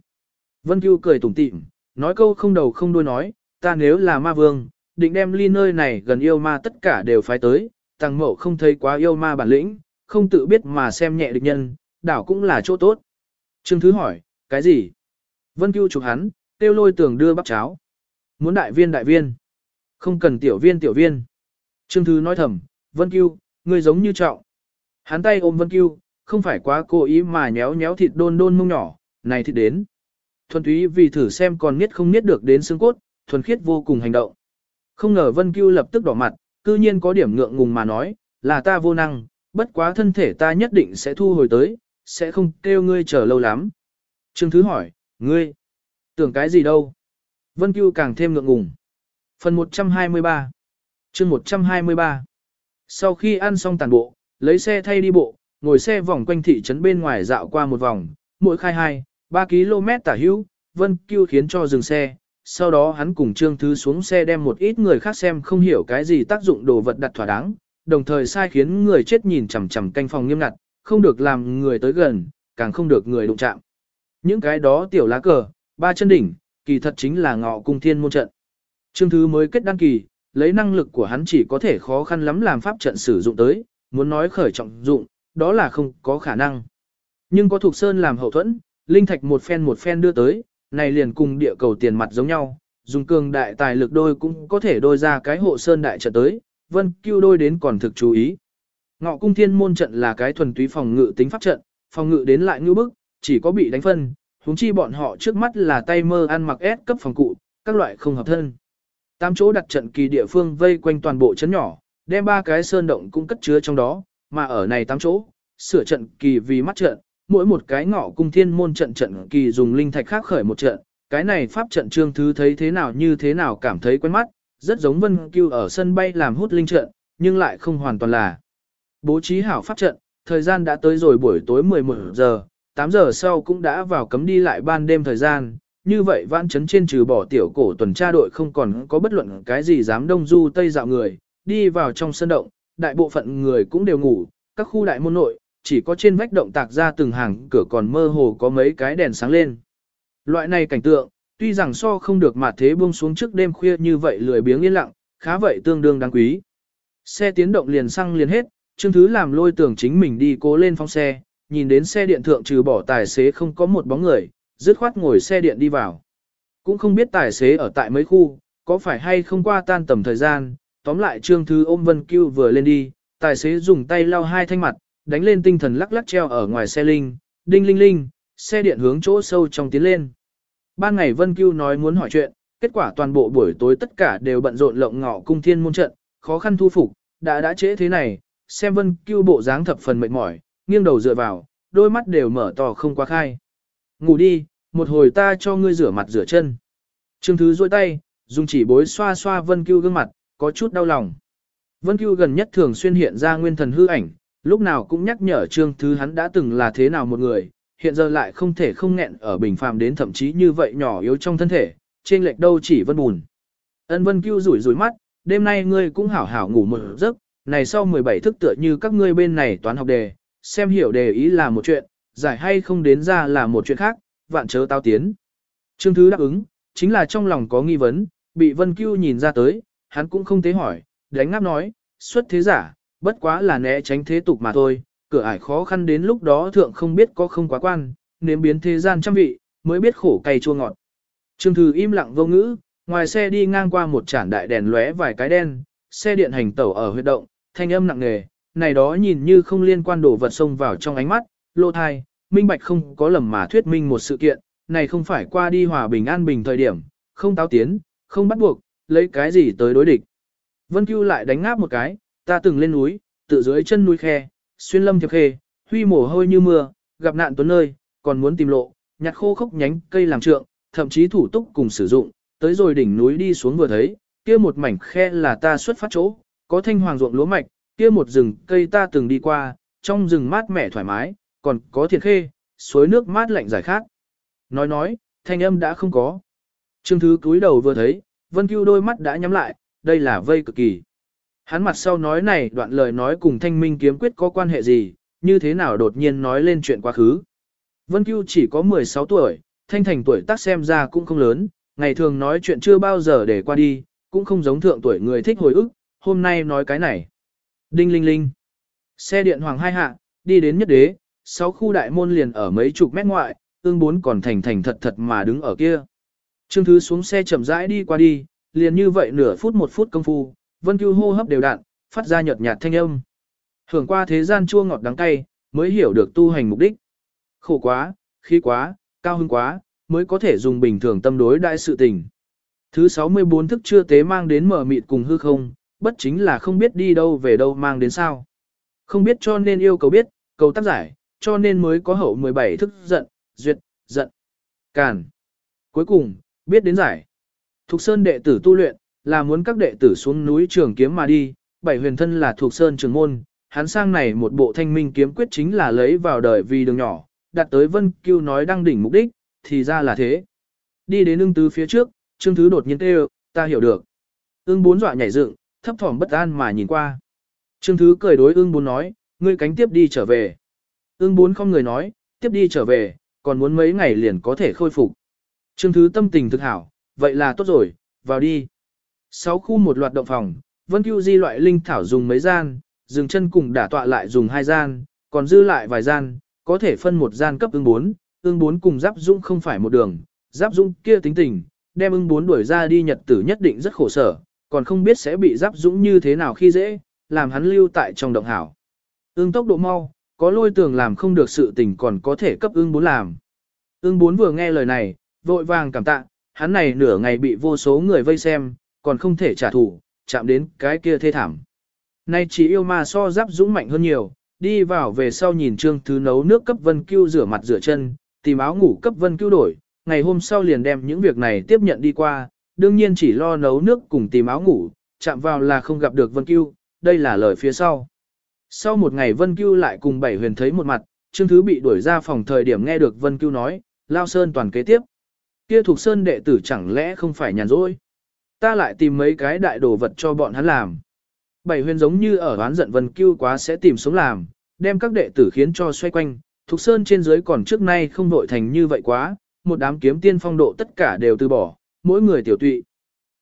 [SPEAKER 1] Vân Cưu cười tủm tỉm, nói câu không đầu không đuôi nói, ta nếu là ma vương, định đem ly nơi này gần yêu ma tất cả đều phái tới, tăng mộ không thấy quá yêu ma bản lĩnh, không tự biết mà xem nhẹ địch nhân, đảo cũng là chỗ tốt. Trương Thứ hỏi, cái gì? Vân Cưu chụp hắn, tiêu lôi tường đưa bắp cháo. Muốn đại viên đại viên. Không cần tiểu viên tiểu viên. Trương Thứ nói thầm, Vân Cưu, ngươi giống như trọng. Hắn tay ôm Vân Cưu, không phải quá cố ý mà nhéo nhéo thịt đôn đôn mông nhỏ, này thì đến. Thuần túy vì thử xem còn nghiết không nghiết được đến xương cốt, thuần khiết vô cùng hành động. Không ngờ Vân Cưu lập tức đỏ mặt, cư nhiên có điểm ngượng ngùng mà nói, là ta vô năng, bất quá thân thể ta nhất định sẽ thu hồi tới, sẽ không kêu ngươi chờ lâu lắm. Trương Thứ hỏi, ngươi, tưởng cái gì đâu? Vân Cưu càng thêm ngượng ngùng. Phần 123 chương 123 Sau khi ăn xong tàn bộ, lấy xe thay đi bộ, ngồi xe vòng quanh thị trấn bên ngoài dạo qua một vòng, mỗi khai 2, 3 km tả hữu, Vân Cưu khiến cho dừng xe, sau đó hắn cùng Trương Thứ xuống xe đem một ít người khác xem không hiểu cái gì tác dụng đồ vật đặt thỏa đáng, đồng thời sai khiến người chết nhìn chằm chằm canh phòng nghiêm ngặt, không được làm người tới gần, càng không được người đụng chạm. Những cái đó tiểu lá cờ, ba chân đỉnh, kỳ thật chính là ngọ cung thiên môn trận. Trương Thứ mới kết đăng kỳ, lấy năng lực của hắn chỉ có thể khó khăn lắm làm pháp trận sử dụng tới, muốn nói khởi trọng dụng, đó là không có khả năng. Nhưng có thuộc sơn làm hậu thuẫn, linh thạch một phen một phen đưa tới, này liền cùng địa cầu tiền mặt giống nhau, dùng cường đại tài lực đôi cũng có thể đôi ra cái hộ sơn đại trận tới, vân cưu đôi đến còn thực chú ý. Ngọ cung thiên môn trận là cái thuần túy phòng ngự tính pháp trận, phòng ngự đến lại ngư bức, chỉ có bị đánh phân, huống chi bọn họ trước mắt là tay mơ ăn mặc S cấp phòng cụ, các loại không hợp thân. Tám chỗ đặt trận kỳ địa phương vây quanh toàn bộ chấn nhỏ, đem ba cái sơn động cũng cất chứa trong đó, mà ở này tám chỗ, sửa trận kỳ vì mắt trận, mỗi một cái ngõ cung thiên môn trận trận kỳ dùng linh thạch khác khởi một trận, cái này pháp trận trương thứ thấy thế nào như thế nào cảm thấy quen mắt, rất giống Vân Cưu ở sân bay làm hút linh trận, nhưng lại không hoàn toàn là. Bố trí hảo pháp trận, thời gian đã tới rồi buổi tối 11 giờ, 8 giờ sau cũng đã vào cấm đi lại ban đêm thời gian, như vậy vãn chấn trên trừ bỏ tiểu cổ tuần tra đội không còn có bất luận cái gì dám đông du tây dạo người, đi vào trong sân động, đại bộ phận người cũng đều ngủ, các khu đại môn nội, chỉ có trên vách động tạc ra từng hàng cửa còn mơ hồ có mấy cái đèn sáng lên. Loại này cảnh tượng, tuy rằng so không được mà thế buông xuống trước đêm khuya như vậy lười biếng yên lặng, khá vậy tương đương đáng quý. Xe tiến động liền xăng liền hết, Trương Thứ làm lôi tưởng chính mình đi cố lên phong xe, nhìn đến xe điện thượng trừ bỏ tài xế không có một bóng người, dứt khoát ngồi xe điện đi vào. Cũng không biết tài xế ở tại mấy khu, có phải hay không qua tan tầm thời gian, tóm lại Trương thư ôm Vân Cưu vừa lên đi, tài xế dùng tay lau hai thanh mặt, đánh lên tinh thần lắc lắc treo ở ngoài xe linh, đinh linh linh, xe điện hướng chỗ sâu trong tiến lên. Ban ngày Vân Cưu nói muốn hỏi chuyện, kết quả toàn bộ buổi tối tất cả đều bận rộn lộng ngọ cung thiên môn trận, khó khăn thu phục, đã đã trễ thế này, xem Vân Cưu bộ dáng thập phần mệt mỏi, nghiêng đầu dựa vào, đôi mắt đều mở to không quá khai. Ngủ đi, một hồi ta cho ngươi rửa mặt rửa chân. Trương Thứ duỗi tay, dùng chỉ bối xoa xoa Vân Cưu gương mặt, có chút đau lòng. Vân Cưu gần nhất thường xuyên hiện ra nguyên thần hư ảnh, lúc nào cũng nhắc nhở Trương Thứ hắn đã từng là thế nào một người, hiện giờ lại không thể không nghẹn ở bình phàm đến thậm chí như vậy nhỏ yếu trong thân thể, trên lệch đâu chỉ vân buồn. Ân Vân Cưu rủi rủi mắt, đêm nay ngươi cũng hảo hảo ngủ một giấc, này sau 17 thức tựa như các ngươi bên này toán học đề, xem hiểu đề ý là một chuyện, giải hay không đến ra là một chuyện khác, vạn chớ tao tiến. Trương Thứ đáp ứng, chính là trong lòng có nghi vấn, bị Vân Cưu nhìn ra tới, hắn cũng không thế hỏi, đánh ngáp nói, xuất thế giả, bất quá là né tránh thế tục mà thôi, cửa ải khó khăn đến lúc đó thượng không biết có không quá quan, nếm biến thế gian trăm vị, mới biết khổ cay chua ngọt. Trương Thư im lặng vô ngữ, ngoài xe đi ngang qua một chản đại đèn lóe vài cái đen, xe điện hành tẩu ở huyệt động, thanh âm nặng nề, này đó nhìn như không liên quan đổ vật xông vào trong ánh mắt, lô thai, minh bạch không có lầm mà thuyết minh một sự kiện, này không phải qua đi hòa bình an bình thời điểm, không táo tiến, không bắt buộc, lấy cái gì tới đối địch. Vân Cưu lại đánh ngáp một cái, ta từng lên núi, tự dưới chân núi khe, xuyên lâm thiệp khê, huy mồ hôi như mưa, gặp nạn tuấn nơi, còn muốn tìm lộ, nhặt khô khốc nhánh cây làm trượng, thậm chí thủ túc cùng sử dụng, tới rồi đỉnh núi đi xuống vừa thấy, kia một mảnh khe là ta xuất phát chỗ, có thanh hoàng ruộng lúa mạch, kia một rừng cây ta từng đi qua, trong rừng mát mẻ thoải mái, còn có thiệt khê, suối nước mát lạnh giải khát. Nói nói, thanh âm đã không có. Trương Thứ cúi đầu vừa thấy, Vân Cưu đôi mắt đã nhắm lại, đây là vây cực kỳ. Hắn mặt sau nói này đoạn lời nói cùng thanh minh kiếm quyết có quan hệ gì, như thế nào đột nhiên nói lên chuyện quá khứ. Vân Cưu chỉ có 16 tuổi, thanh thành tuổi tác xem ra cũng không lớn, ngày thường nói chuyện chưa bao giờ để qua đi, cũng không giống thượng tuổi người thích hồi ức, hôm nay nói cái này. Đinh linh linh. Xe điện hoàng hai hạ, đi đến nhất đế, sáu khu đại môn liền ở mấy chục mét ngoại, ương bốn còn thành thành thật thật mà đứng ở kia. Trương Thứ xuống xe chậm rãi đi qua đi, liền như vậy nửa phút một phút công phu, Vân Cưu hô hấp đều đặn, phát ra nhợt nhạt thanh âm. Hưởng qua thế gian chua ngọt đắng cay, mới hiểu được tu hành mục đích. Khổ quá, khí quá, cao hứng quá, mới có thể dùng bình thường tâm đối đại sự tình. Thứ 64 thức chưa tế mang đến mở mịt cùng hư không, bất chính là không biết đi đâu về đâu mang đến sao. Không biết cho nên yêu cầu biết, cầu tác giải, cho nên mới có hậu 17 thức giận, duyệt, giận, càn. Cuối cùng, biết đến giải. Thục Sơn đệ tử tu luyện, là muốn các đệ tử xuống núi trường kiếm mà đi, bảy huyền thân là Thục Sơn trường môn, hắn sang này một bộ thanh minh kiếm quyết chính là lấy vào đời vì đường nhỏ, đặt tới Vân Cưu nói đăng đỉnh mục đích, thì ra là thế. Đi đến ưng tứ phía trước, Trương Thứ đột nhiên kêu, ta hiểu được. Ưng bốn dọa nhảy dựng, thấp thỏm bất an mà nhìn qua. Trương Thứ cười đối ưng bốn nói, ngươi cánh tiếp đi trở về. Ưng bốn không người nói, tiếp đi trở về, còn muốn mấy ngày liền có thể khôi phục. Trương Thứ tâm tình thực hảo, vậy là tốt rồi, vào đi. Sáu khu một loạt động phòng, Vân Cưu Di loại linh thảo dùng mấy gian, dừng chân cùng đả tọa lại dùng hai gian, còn dư lại vài gian, có thể phân một gian cấp ưng bốn, ưng bốn cùng giáp dũng không phải một đường, giáp dũng kia tính tình, đem ưng bốn đuổi ra đi nhật tử nhất định rất khổ sở, còn không biết sẽ bị giáp dũng như thế nào khi dễ, làm hắn lưu tại trong động hảo. Ưng tốc độ mau, có lôi tường làm không được sự tình còn có thể cấp ưng bốn làm. Ưng bốn vừa nghe lời này, vội vàng cảm tạ, hắn này nửa ngày bị vô số người vây xem, còn không thể trả thù, chạm đến cái kia thê thảm. Nay chỉ yêu ma so giáp dũng mạnh hơn nhiều, đi vào về sau nhìn trương thứ nấu nước cấp vân cưu rửa mặt rửa chân, tìm áo ngủ cấp vân cưu đổi, ngày hôm sau liền đem những việc này tiếp nhận đi qua, đương nhiên chỉ lo nấu nước cùng tìm áo ngủ, chạm vào là không gặp được vân cưu, đây là lời phía sau. Sau một ngày vân cưu lại cùng bảy huyền thấy một mặt, trương thứ bị đuổi ra phòng thời điểm nghe được vân cưu nói, lao sơn toàn kế tiếp. Kia thuộc sơn đệ tử chẳng lẽ không phải nhàn rỗi? Ta lại tìm mấy cái đại đồ vật cho bọn hắn làm. Bảy huyền giống như ở oán giận vân cưu quá sẽ tìm sống làm, đem các đệ tử khiến cho xoay quanh, thuộc sơn trên dưới còn trước nay không nội thành như vậy quá, một đám kiếm tiên phong độ tất cả đều từ bỏ, mỗi người tiểu tụy.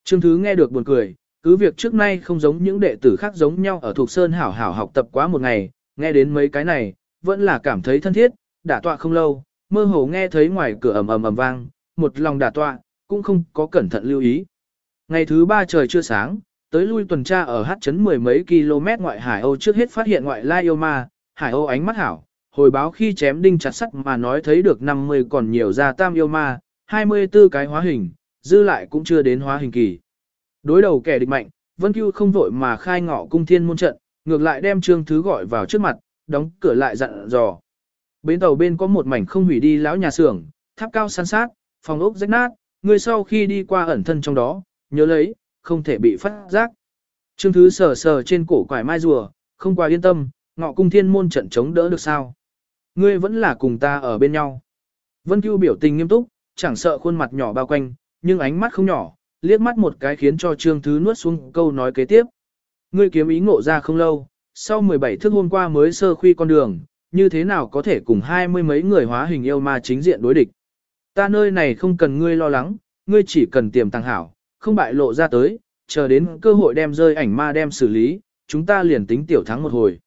[SPEAKER 1] Trương Thứ nghe được buồn cười, cứ việc trước nay không giống những đệ tử khác giống nhau ở thuộc sơn hảo hảo học tập quá một ngày, nghe đến mấy cái này, vẫn là cảm thấy thân thiết, đả tọa không lâu, mơ hồ nghe thấy ngoài cửa ầm ầm ầm vang, một lòng đả tọa, cũng không có cẩn thận lưu ý. Ngày thứ ba trời chưa sáng, tới lui tuần tra ở hát chấn mười mấy km ngoại Hải Âu trước hết phát hiện ngoại lai yêu ma, Hải Âu ánh mắt hảo, hồi báo khi chém đinh chặt sắt mà nói thấy được 50 còn nhiều ra tam yêu ma, 24 cái hóa hình, dư lại cũng chưa đến hóa hình kỳ. Đối đầu kẻ địch mạnh, Vân Cưu không vội mà khai ngọ cung thiên môn trận, ngược lại đem Trương Thứ gọi vào trước mặt, đóng cửa lại dặn dò. Bến tàu bên có một mảnh không hủy đi lão nhà xưởng, tháp cao san sát, phòng ốc rách nát, người sau khi đi qua ẩn thân trong đó, nhớ lấy, không thể bị phát giác. Trương Thứ sờ sờ trên cổ quải mai rùa, không quá yên tâm, ngọ cung thiên môn trận chống đỡ được sao. Ngươi vẫn là cùng ta ở bên nhau. Vân Cưu biểu tình nghiêm túc, chẳng sợ khuôn mặt nhỏ bao quanh, nhưng ánh mắt không nhỏ, liếc mắt một cái khiến cho Trương Thứ nuốt xuống câu nói kế tiếp. Ngươi kiếm ý ngộ ra không lâu, sau 17 thức hôm qua mới sơ khuy con đường, như thế nào có thể cùng hai mươi mấy người hóa hình yêu ma chính diện đối địch. Ta nơi này không cần ngươi lo lắng, ngươi chỉ cần tiềm tàng hảo, không bại lộ ra tới, chờ đến cơ hội đem rơi ảnh ma đem xử lý, chúng ta liền tính tiểu thắng một hồi.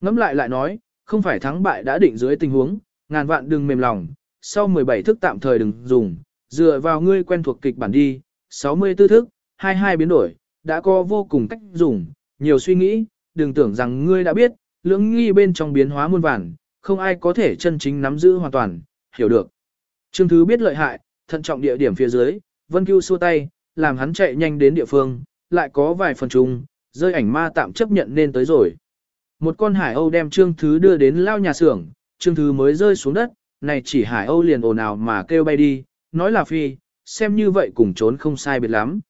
[SPEAKER 1] Ngắm lại lại nói, không phải thắng bại đã định dưới tình huống, ngàn vạn đừng mềm lòng, sau 17 thức tạm thời đừng dùng, dựa vào ngươi quen thuộc kịch bản đi, 64 thức, 22 biến đổi, đã có vô cùng cách dùng, nhiều suy nghĩ, đừng tưởng rằng ngươi đã biết, lưỡng nghi bên trong biến hóa muôn vàn, không ai có thể chân chính nắm giữ hoàn toàn, hiểu được. Trương Thứ biết lợi hại, thận trọng địa điểm phía dưới, Vân Cưu xua tay, làm hắn chạy nhanh đến địa phương, lại có vài phần trùng, rơi ảnh ma tạm chấp nhận nên tới rồi. Một con hải âu đem Trương Thứ đưa đến lao nhà xưởng, Trương Thứ mới rơi xuống đất, này chỉ hải âu liền ồn ào mà kêu bay đi, nói là phi, xem như vậy cùng trốn không sai biệt lắm.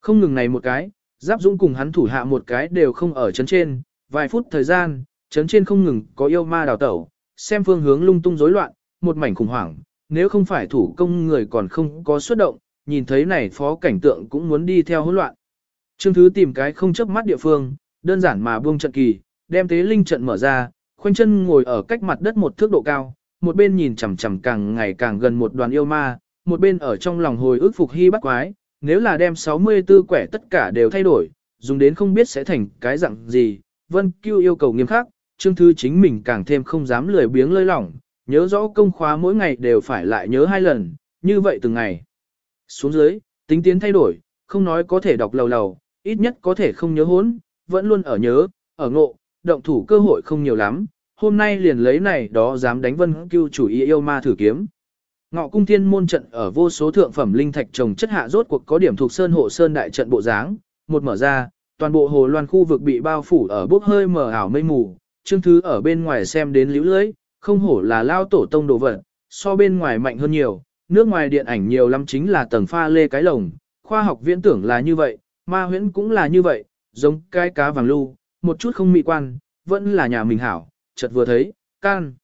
[SPEAKER 1] Không ngừng này một cái, Giáp Dũng cùng hắn thủ hạ một cái đều không ở chấn trên, vài phút thời gian, chấn trên không ngừng có yêu ma đào tẩu, xem phương hướng lung tung rối loạn, một mảnh khủng hoảng, nếu không phải thủ công người còn không có xuất động, nhìn thấy này phó cảnh tượng cũng muốn đi theo hỗn loạn. Trương Thứ tìm cái không chấp mắt địa phương, đơn giản mà buông trận kỳ, đem tế linh trận mở ra, khoanh chân ngồi ở cách mặt đất một thước độ cao, một bên nhìn chằm chằm càng ngày càng gần một đoàn yêu ma, một bên ở trong lòng hồi ức phục hy bắt quái, nếu là đem 64 quẻ tất cả đều thay đổi, dùng đến không biết sẽ thành cái dạng gì, Vân Cưu yêu cầu nghiêm khắc, Trương Thư chính mình càng thêm không dám lười biếng lơi lỏng, nhớ rõ công khóa mỗi ngày đều phải lại nhớ hai lần, như vậy từng ngày. Xuống dưới, tính tiến thay đổi, không nói có thể đọc lầu lầu, ít nhất có thể không nhớ hốn, vẫn luôn ở nhớ, ở ngộ, động thủ cơ hội không nhiều lắm, hôm nay liền lấy này đó dám đánh Vân Cưu chủ ý yêu ma thử kiếm. Ngọ cung thiên môn trận ở vô số thượng phẩm linh thạch trồng chất hạ rốt cuộc có điểm thuộc sơn hộ sơn đại trận bộ dáng, một mở ra, toàn bộ hồ loan khu vực bị bao phủ ở bốc hơi mờ ảo mây mù, chương thứ ở bên ngoài xem đến liễu lưới, không hổ là lao tổ tông đồ vật, so bên ngoài mạnh hơn nhiều, nước ngoài điện ảnh nhiều lắm chính là tầng pha lê cái lồng, khoa học viễn tưởng là như vậy, ma huyễn cũng là như vậy, giống cái cá vàng lưu, một chút không mỹ quan, vẫn là nhà mình hảo, chợt vừa thấy, can.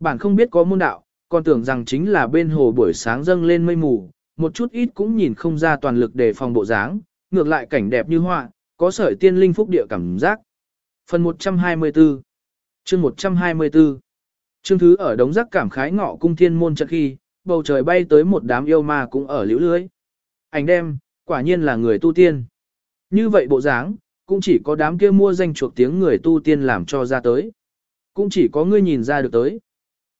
[SPEAKER 1] Bản không biết có môn đạo, còn tưởng rằng chính là bên hồ buổi sáng dâng lên mây mù, một chút ít cũng nhìn không ra toàn lực để phòng bộ dáng, ngược lại cảnh đẹp như họa, có sợi tiên linh phúc địa cảm giác. Phần 124 chương 124 Chương thứ ở đống rác cảm khái ngọ cung thiên môn trận khi, bầu trời bay tới một đám yêu ma cũng ở liễu lưới. Ảnh đem, quả nhiên là người tu tiên. Như vậy bộ dáng, cũng chỉ có đám kia mua danh chuộc tiếng người tu tiên làm cho ra tới. Cũng chỉ có ngươi nhìn ra được tới.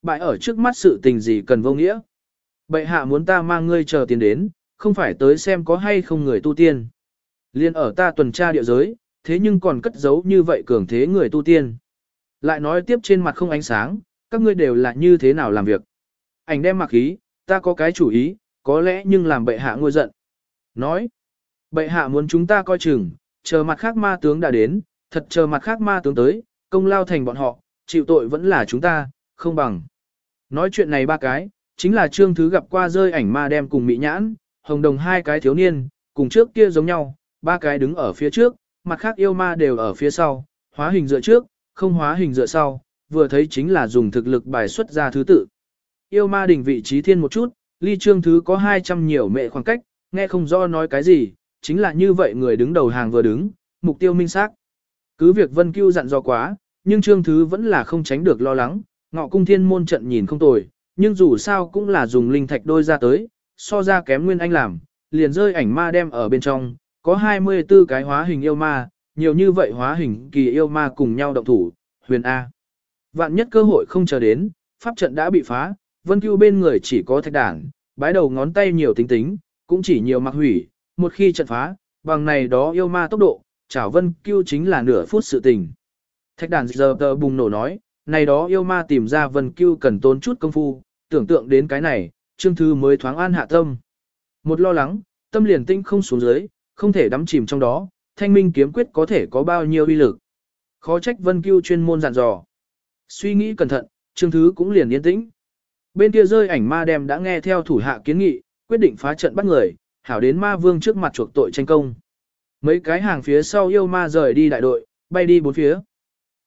[SPEAKER 1] Bại ở trước mắt sự tình gì cần vô nghĩa. Bệ hạ muốn ta mang ngươi chờ tiền đến, không phải tới xem có hay không người tu tiên. Liên ở ta tuần tra địa giới, thế nhưng còn cất giấu như vậy cường thế người tu tiên. Lại nói tiếp trên mặt không ánh sáng, các ngươi đều là như thế nào làm việc. Ảnh đem mặc ý, ta có cái chủ ý, có lẽ nhưng làm bệ hạ ngôi giận. Nói, bệ hạ muốn chúng ta coi chừng, chờ mặt khác ma tướng đã đến, thật chờ mặt khác ma tướng tới, công lao thành bọn họ, chịu tội vẫn là chúng ta, không bằng. Nói chuyện này ba cái, chính là trương thứ gặp qua rơi ảnh ma đem cùng mỹ nhãn, hồng đồng hai cái thiếu niên, cùng trước kia giống nhau, ba cái đứng ở phía trước, mặt khác yêu ma đều ở phía sau, hóa hình dựa trước, không hóa hình dựa sau, vừa thấy chính là dùng thực lực bài xuất ra thứ tự. Yêu ma đỉnh vị trí thiên một chút, ly trương thứ có 200 nhiều mệ khoảng cách, nghe không rõ nói cái gì, chính là như vậy người đứng đầu hàng vừa đứng, mục tiêu minh xác. Cứ việc Vân Cưu dặn do quá, nhưng trương thứ vẫn là không tránh được lo lắng, ngọ cung thiên môn trận nhìn không tồi, nhưng dù sao cũng là dùng linh thạch đôi ra tới, so ra kém nguyên anh làm, liền rơi ảnh ma đem ở bên trong, có 24 cái hóa hình yêu ma, nhiều như vậy hóa hình kỳ yêu ma cùng nhau động thủ, huyền A. Vạn nhất cơ hội không chờ đến, pháp trận đã bị phá, vân cưu bên người chỉ có thạch đảng, bái đầu ngón tay nhiều tính tính, cũng chỉ nhiều mặc hủy, một khi trận phá, bằng này đó yêu ma tốc độ, chảo vân cưu chính là nửa phút sự tình. Thạch đàn giờ tờ bùng nổ nói, này đó yêu ma tìm ra vân cưu cần tốn chút công phu, tưởng tượng đến cái này, trương thư mới thoáng an hạ tâm. Một lo lắng, tâm liền tinh không xuống dưới, không thể đắm chìm trong đó, thanh minh kiếm quyết có thể có bao nhiêu uy lực. Khó trách vân cưu chuyên môn dặn dò. Suy nghĩ cẩn thận, trương thứ cũng liền yên tĩnh. Bên kia rơi ảnh ma đem đã nghe theo thủ hạ kiến nghị, quyết định phá trận bắt người, hảo đến ma vương trước mặt chuộc tội tranh công. Mấy cái hàng phía sau yêu ma rời đi đại đội, bay đi bốn phía.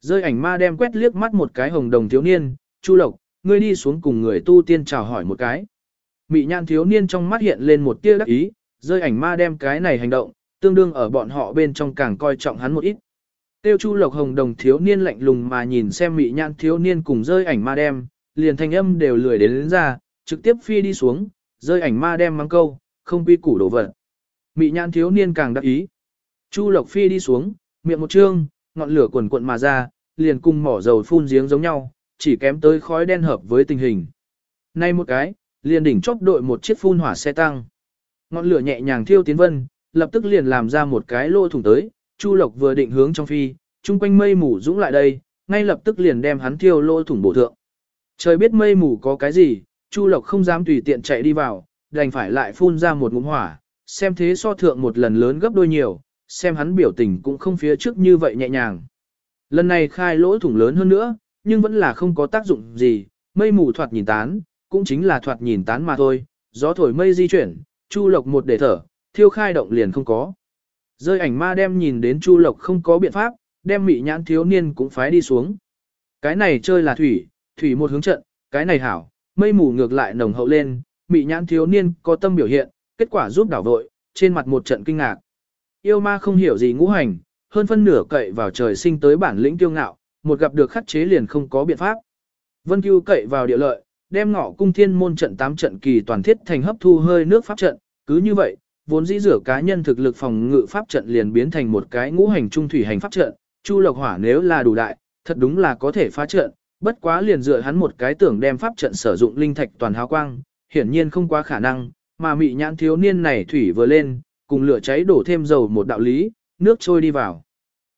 [SPEAKER 1] Rơi ảnh ma đem quét liếc mắt một cái hồng đồng thiếu niên, Chu Lộc, ngươi đi xuống cùng người tu tiên chào hỏi một cái. Mị nhan thiếu niên trong mắt hiện lên một tia đắc ý, rơi ảnh ma đem cái này hành động, tương đương ở bọn họ bên trong càng coi trọng hắn một ít. Tiêu Chu Lộc Hồng Đồng thiếu niên lạnh lùng mà nhìn xem mị nhan thiếu niên cùng rơi ảnh ma đem, liền thanh âm đều lười đến, đến ra, trực tiếp phi đi xuống, rơi ảnh ma đem mang câu, không quy củ đổ vật. Mị nhan thiếu niên càng đắc ý. Chu Lộc phi đi xuống, miệng một trương, ngọn lửa quần cuộn mà ra, liền cùng mỏ dầu phun giếng giống nhau, chỉ kém tới khói đen hợp với tình hình. Nay một cái, liền đỉnh chóp đội một chiếc phun hỏa xe tăng. Ngọn lửa nhẹ nhàng thiêu tiến vân, lập tức liền làm ra một cái lô thủng tới, Chu Lộc vừa định hướng trong phi, chung quanh mây mù dũng lại đây, ngay lập tức liền đem hắn thiêu lô thủng bổ thượng. Trời biết mây mù có cái gì, Chu Lộc không dám tùy tiện chạy đi vào, đành phải lại phun ra một ngụm hỏa, xem thế so thượng một lần lớn gấp đôi nhiều, xem hắn biểu tình cũng không phía trước như vậy nhẹ nhàng. Lần này khai lỗ thủng lớn hơn nữa, nhưng vẫn là không có tác dụng gì, mây mù thoạt nhìn tán, cũng chính là thoạt nhìn tán mà thôi, gió thổi mây di chuyển, Chu Lộc một để thở, thiêu khai động liền không có. Rơi ảnh ma đem nhìn đến Chu Lộc không có biện pháp, đem mị nhãn thiếu niên cũng phái đi xuống. Cái này chơi là thủy, thủy một hướng trận, cái này hảo, mây mù ngược lại nồng hậu lên, mị nhãn thiếu niên có tâm biểu hiện, kết quả giúp đảo vội, trên mặt một trận kinh ngạc. Yêu ma không hiểu gì ngũ hành, hơn phân nửa cậy vào trời sinh tới bản lĩnh kiêu ngạo, một gặp được khắc chế liền không có biện pháp. Vân Cưu cậy vào địa lợi, đem ngọ cung thiên môn trận 8 trận kỳ toàn thiết thành hấp thu hơi nước pháp trận, cứ như vậy, vốn dĩ rửa cá nhân thực lực phòng ngự pháp trận liền biến thành một cái ngũ hành trung thủy hành pháp trận, Chu Lộc Hỏa nếu là đủ đại, thật đúng là có thể phá trận, bất quá liền dựa hắn một cái tưởng đem pháp trận sử dụng linh thạch toàn hào quang, hiển nhiên không quá khả năng, mà mị nhãn thiếu niên này thủy vừa lên, cùng lửa cháy đổ thêm dầu một đạo lý, nước trôi đi vào.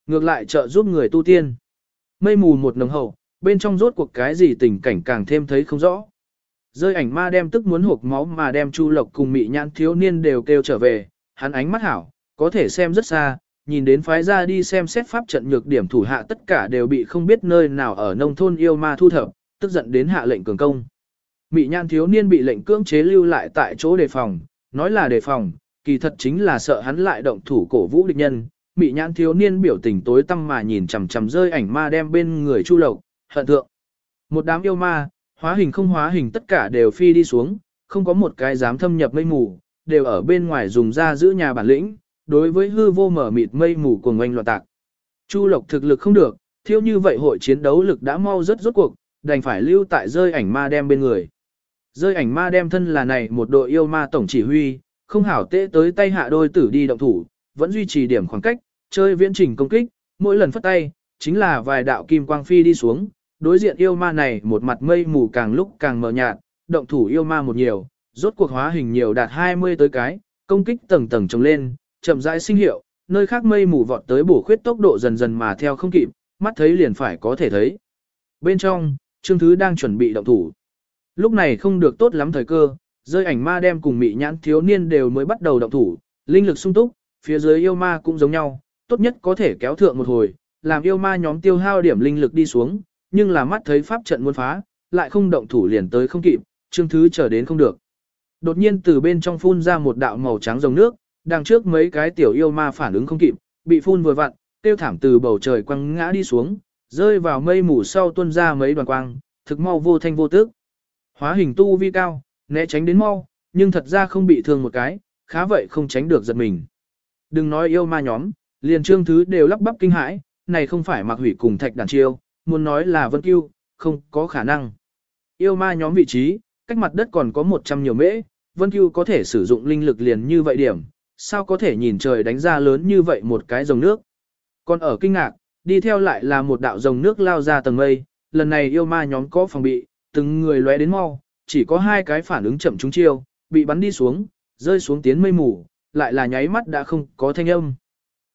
[SPEAKER 1] Ngược lại trợ giúp người tu tiên. Mây mù một nồng hậu, bên trong rốt cuộc cái gì tình cảnh càng thêm thấy không rõ. Rơi ảnh ma đem tức muốn hộp máu mà đem Chu Lộc cùng mị nhãn thiếu niên đều kêu trở về, hắn ánh mắt hảo, có thể xem rất xa, nhìn đến phái ra đi xem xét pháp trận nhược điểm thủ hạ tất cả đều bị không biết nơi nào ở nông thôn yêu ma thu thập, tức giận đến hạ lệnh cường công. Mị nhãn thiếu niên bị lệnh cưỡng chế lưu lại tại chỗ đề phòng, nói là đề phòng, kỳ thật chính là sợ hắn lại động thủ cổ vũ địch nhân. Mị nhãn thiếu niên biểu tình tối tăm mà nhìn chằm chằm rơi ảnh ma đem bên người Chu Lộc, hận thượng. Một đám yêu ma, hóa hình không hóa hình tất cả đều phi đi xuống, không có một cái dám thâm nhập mây mù, đều ở bên ngoài dùng ra giữ nhà bản lĩnh, đối với hư vô mở mịt mây mù của ngoanh loạn tạc. Chu Lộc thực lực không được, thiếu như vậy hội chiến đấu lực đã mau rất rốt cuộc, đành phải lưu tại rơi ảnh ma đem bên người. Rơi ảnh ma đem thân là này một đội yêu ma tổng chỉ huy, không hảo tệ tới tay hạ đôi tử đi động thủ, vẫn duy trì điểm khoảng cách, chơi viễn trình công kích, mỗi lần phất tay, chính là vài đạo kim quang phi đi xuống, đối diện yêu ma này một mặt mây mù càng lúc càng mờ nhạt, động thủ yêu ma một nhiều, rốt cuộc hóa hình nhiều đạt 20 tới cái, công kích tầng tầng trồng lên, chậm rãi sinh hiệu, nơi khác mây mù vọt tới bổ khuyết tốc độ dần dần mà theo không kịp, mắt thấy liền phải có thể thấy. Bên trong, Trương Thứ đang chuẩn bị động thủ. Lúc này không được tốt lắm thời cơ, rơi ảnh ma đem cùng mị nhãn thiếu niên đều mới bắt đầu động thủ, linh lực sung túc, phía dưới yêu ma cũng giống nhau, tốt nhất có thể kéo thượng một hồi, làm yêu ma nhóm tiêu hao điểm linh lực đi xuống, nhưng là mắt thấy pháp trận muốn phá, lại không động thủ liền tới không kịp, Trương Thứ chờ đến không được. Đột nhiên từ bên trong phun ra một đạo màu trắng rồng nước, đằng trước mấy cái tiểu yêu ma phản ứng không kịp, bị phun vừa vặn, tiêu thảm từ bầu trời quăng ngã đi xuống, rơi vào mây mù sau tuôn ra mấy đoàn quang, thực mau vô thanh vô tức. Hóa hình tu vi cao, né tránh đến mau, nhưng thật ra không bị thương một cái, khá vậy không tránh được giật mình. Đừng nói yêu ma nhóm, liền trương thứ đều lắp bắp kinh hãi, này không phải mặc hủy cùng thạch đàn chiêu, muốn nói là vân kiêu, không có khả năng. Yêu ma nhóm vị trí, cách mặt đất còn có 100 nhiều mễ, vân kiêu có thể sử dụng linh lực liền như vậy điểm, sao có thể nhìn trời đánh ra lớn như vậy một cái dòng nước. Còn ở kinh ngạc, đi theo lại là một đạo dòng nước lao ra tầng mây, lần này yêu ma nhóm có phòng bị, từng người lóe đến mau, chỉ có hai cái phản ứng chậm trúng chiêu, bị bắn đi xuống, rơi xuống tiến mây mù, lại là nháy mắt đã không có thanh âm.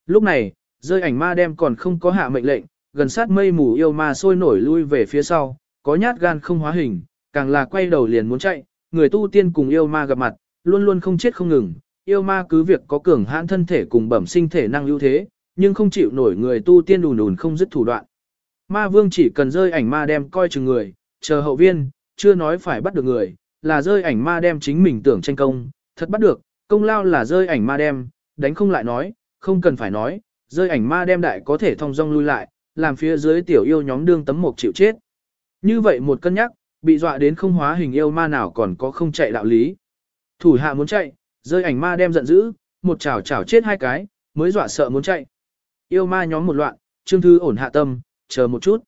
[SPEAKER 1] Lúc này, rơi ảnh ma đem còn không có hạ mệnh lệnh, gần sát mây mù yêu ma sôi nổi lui về phía sau, có nhát gan không hóa hình, càng là quay đầu liền muốn chạy, người tu tiên cùng yêu ma gặp mặt, luôn luôn không chết không ngừng, yêu ma cứ việc có cường hãn thân thể cùng bẩm sinh thể năng ưu thế, nhưng không chịu nổi người tu tiên đùn đùn không dứt thủ đoạn. Ma vương chỉ cần rơi ảnh ma đem coi chừng người, chờ hậu viên, chưa nói phải bắt được người, là rơi ảnh ma đem chính mình tưởng tranh công, thật bắt được, công lao là rơi ảnh ma đem, đánh không lại nói, không cần phải nói, rơi ảnh ma đem đại có thể thông dong lui lại, làm phía dưới tiểu yêu nhóm đương tấm mục chịu chết. Như vậy một cân nhắc, bị dọa đến không hóa hình yêu ma nào còn có không chạy đạo lý. Thủ hạ muốn chạy, rơi ảnh ma đem giận dữ, một chảo chảo chết hai cái, mới dọa sợ muốn chạy. Yêu ma nhóm một loạn, Trương Thư ổn hạ tâm, chờ một chút.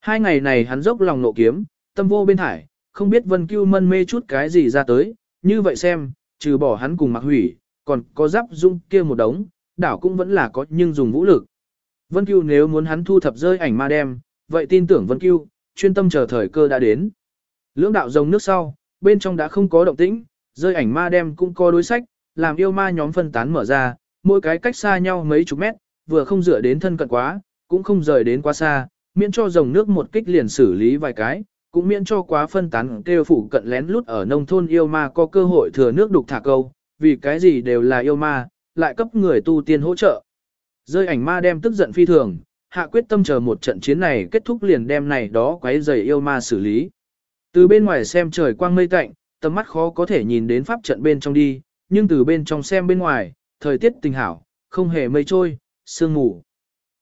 [SPEAKER 1] Hai ngày này hắn dốc lòng nộ kiếm, tâm vô bên thải, không biết Vân Cưu mân mê chút cái gì ra tới, như vậy xem, trừ bỏ hắn cùng mặc hủy, còn có giáp dung kia một đống, đảo cũng vẫn là có nhưng dùng vũ lực. Vân Cưu nếu muốn hắn thu thập rơi ảnh ma đem, vậy tin tưởng Vân Cưu, chuyên tâm chờ thời cơ đã đến. Lưỡng đạo rồng nước sau, bên trong đã không có động tĩnh, rơi ảnh ma đem cũng có đối sách, làm yêu ma nhóm phân tán mở ra, mỗi cái cách xa nhau mấy chục mét, vừa không dựa đến thân cận quá, cũng không rời đến quá xa, miễn cho rồng nước một kích liền xử lý vài cái, cũng miễn cho quá phân tán kêu phủ cận lén lút ở nông thôn yêu ma có cơ hội thừa nước đục thả câu, vì cái gì đều là yêu ma, lại cấp người tu tiên hỗ trợ. Rơi ảnh ma đem tức giận phi thường, hạ quyết tâm chờ một trận chiến này kết thúc liền đem này đó quấy rầy yêu ma xử lý. Từ bên ngoài xem trời quang mây tạnh, tầm mắt khó có thể nhìn đến pháp trận bên trong đi, nhưng từ bên trong xem bên ngoài, thời tiết tình hảo, không hề mây trôi, sương mù.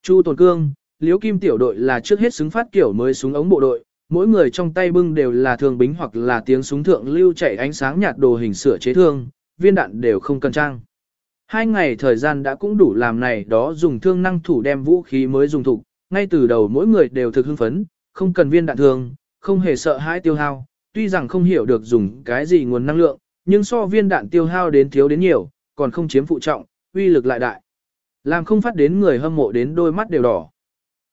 [SPEAKER 1] Chu Tồn Cương, Liễu Kim tiểu đội là trước hết xứng phát kiểu mới súng ống bộ đội, mỗi người trong tay bưng đều là thương bính hoặc là tiếng súng thượng lưu chạy ánh sáng nhạt đồ hình sửa chế thương, viên đạn đều không cần trang. Hai ngày thời gian đã cũng đủ làm này đó dùng thương năng thủ đem vũ khí mới dùng thục, ngay từ đầu mỗi người đều thực hưng phấn, không cần viên đạn thương, không hề sợ hãi tiêu hao, tuy rằng không hiểu được dùng cái gì nguồn năng lượng, nhưng so viên đạn tiêu hao đến thiếu đến nhiều, còn không chiếm phụ trọng, uy lực lại đại. Làm không phát đến người hâm mộ đến đôi mắt đều đỏ.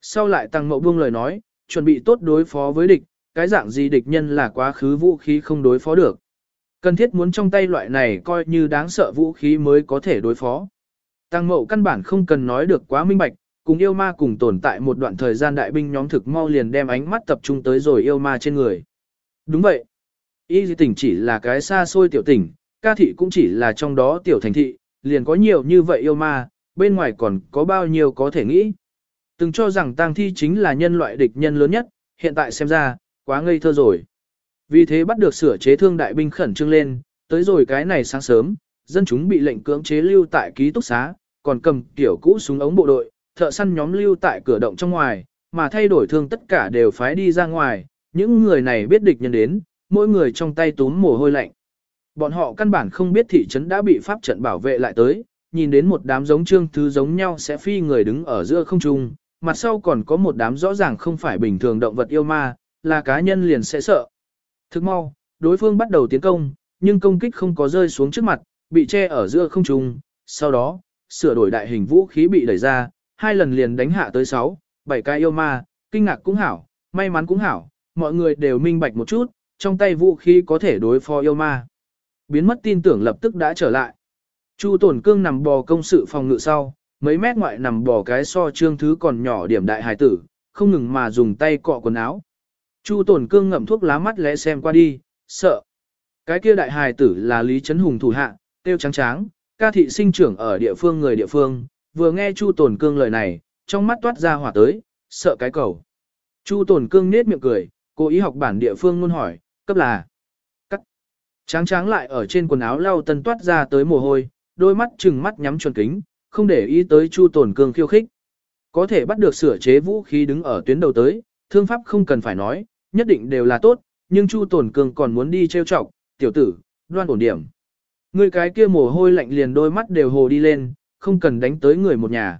[SPEAKER 1] Sau lại tăng mộ buông lời nói, chuẩn bị tốt đối phó với địch, cái dạng gì địch nhân là quá khứ vũ khí không đối phó được. Cần thiết muốn trong tay loại này coi như đáng sợ vũ khí mới có thể đối phó. Tăng mộ căn bản không cần nói được quá minh bạch, cùng yêu ma cùng tồn tại một đoạn thời gian đại binh nhóm thực mau liền đem ánh mắt tập trung tới rồi yêu ma trên người. Đúng vậy. Y dị tỉnh chỉ là cái xa xôi tiểu tỉnh, ca thị cũng chỉ là trong đó tiểu thành thị, liền có nhiều như vậy yêu ma, bên ngoài còn có bao nhiêu có thể nghĩ. Từng cho rằng tang thi chính là nhân loại địch nhân lớn nhất, hiện tại xem ra, quá ngây thơ rồi. Vì thế bắt được sửa chế thương đại binh khẩn trương lên, tới rồi cái này sáng sớm, dân chúng bị lệnh cưỡng chế lưu tại ký túc xá, còn cầm tiểu cũ súng ống bộ đội, thợ săn nhóm lưu tại cửa động trong ngoài, mà thay đổi thương tất cả đều phái đi ra ngoài, những người này biết địch nhân đến, mỗi người trong tay túm mồ hôi lạnh. Bọn họ căn bản không biết thị trấn đã bị pháp trận bảo vệ lại tới, nhìn đến một đám giống trương thứ giống nhau sẽ phi người đứng ở giữa không trung, mặt sau còn có một đám rõ ràng không phải bình thường động vật yêu ma, là cá nhân liền sẽ sợ. Thức mau, đối phương bắt đầu tiến công, nhưng công kích không có rơi xuống trước mặt, bị che ở giữa không trung, sau đó, sửa đổi đại hình vũ khí bị đẩy ra, hai lần liền đánh hạ tới 6, 7 cái yêu ma, kinh ngạc cũng hảo, may mắn cũng hảo, mọi người đều minh bạch một chút, trong tay vũ khí có thể đối phó yêu ma. Biến mất tin tưởng lập tức đã trở lại. Chu tổn cương nằm bò công sự phòng ngự sau, mấy mét ngoại nằm bò cái so trương thứ còn nhỏ điểm đại hài tử, không ngừng mà dùng tay cọ quần áo. Chu tổn cương ngậm thuốc lá mắt lẽ xem qua đi, sợ. Cái kia đại hài tử là Lý Trấn Hùng thủ hạ, tiêu trắng tráng, ca thị sinh trưởng ở địa phương người địa phương, vừa nghe Chu tổn cương lời này, trong mắt toát ra hỏa tới, sợ cái cầu. Chu tổn cương nết miệng cười, cố ý học bản địa phương luôn hỏi, cấp là. Cắt. Tráng tráng lại ở trên quần áo lau tân toát ra tới mồ hôi, đôi mắt chừng mắt nhắm chuẩn kính, không để ý tới Chu Tồn Cương khiêu khích. Có thể bắt được sửa chế vũ khí đứng ở tuyến đầu tới, thương pháp không cần phải nói, nhất định đều là tốt, nhưng Chu Tồn Cương còn muốn đi trêu chọc, tiểu tử, đoan ổn điểm. Người cái kia mồ hôi lạnh liền đôi mắt đều hồ đi lên, không cần đánh tới người một nhà.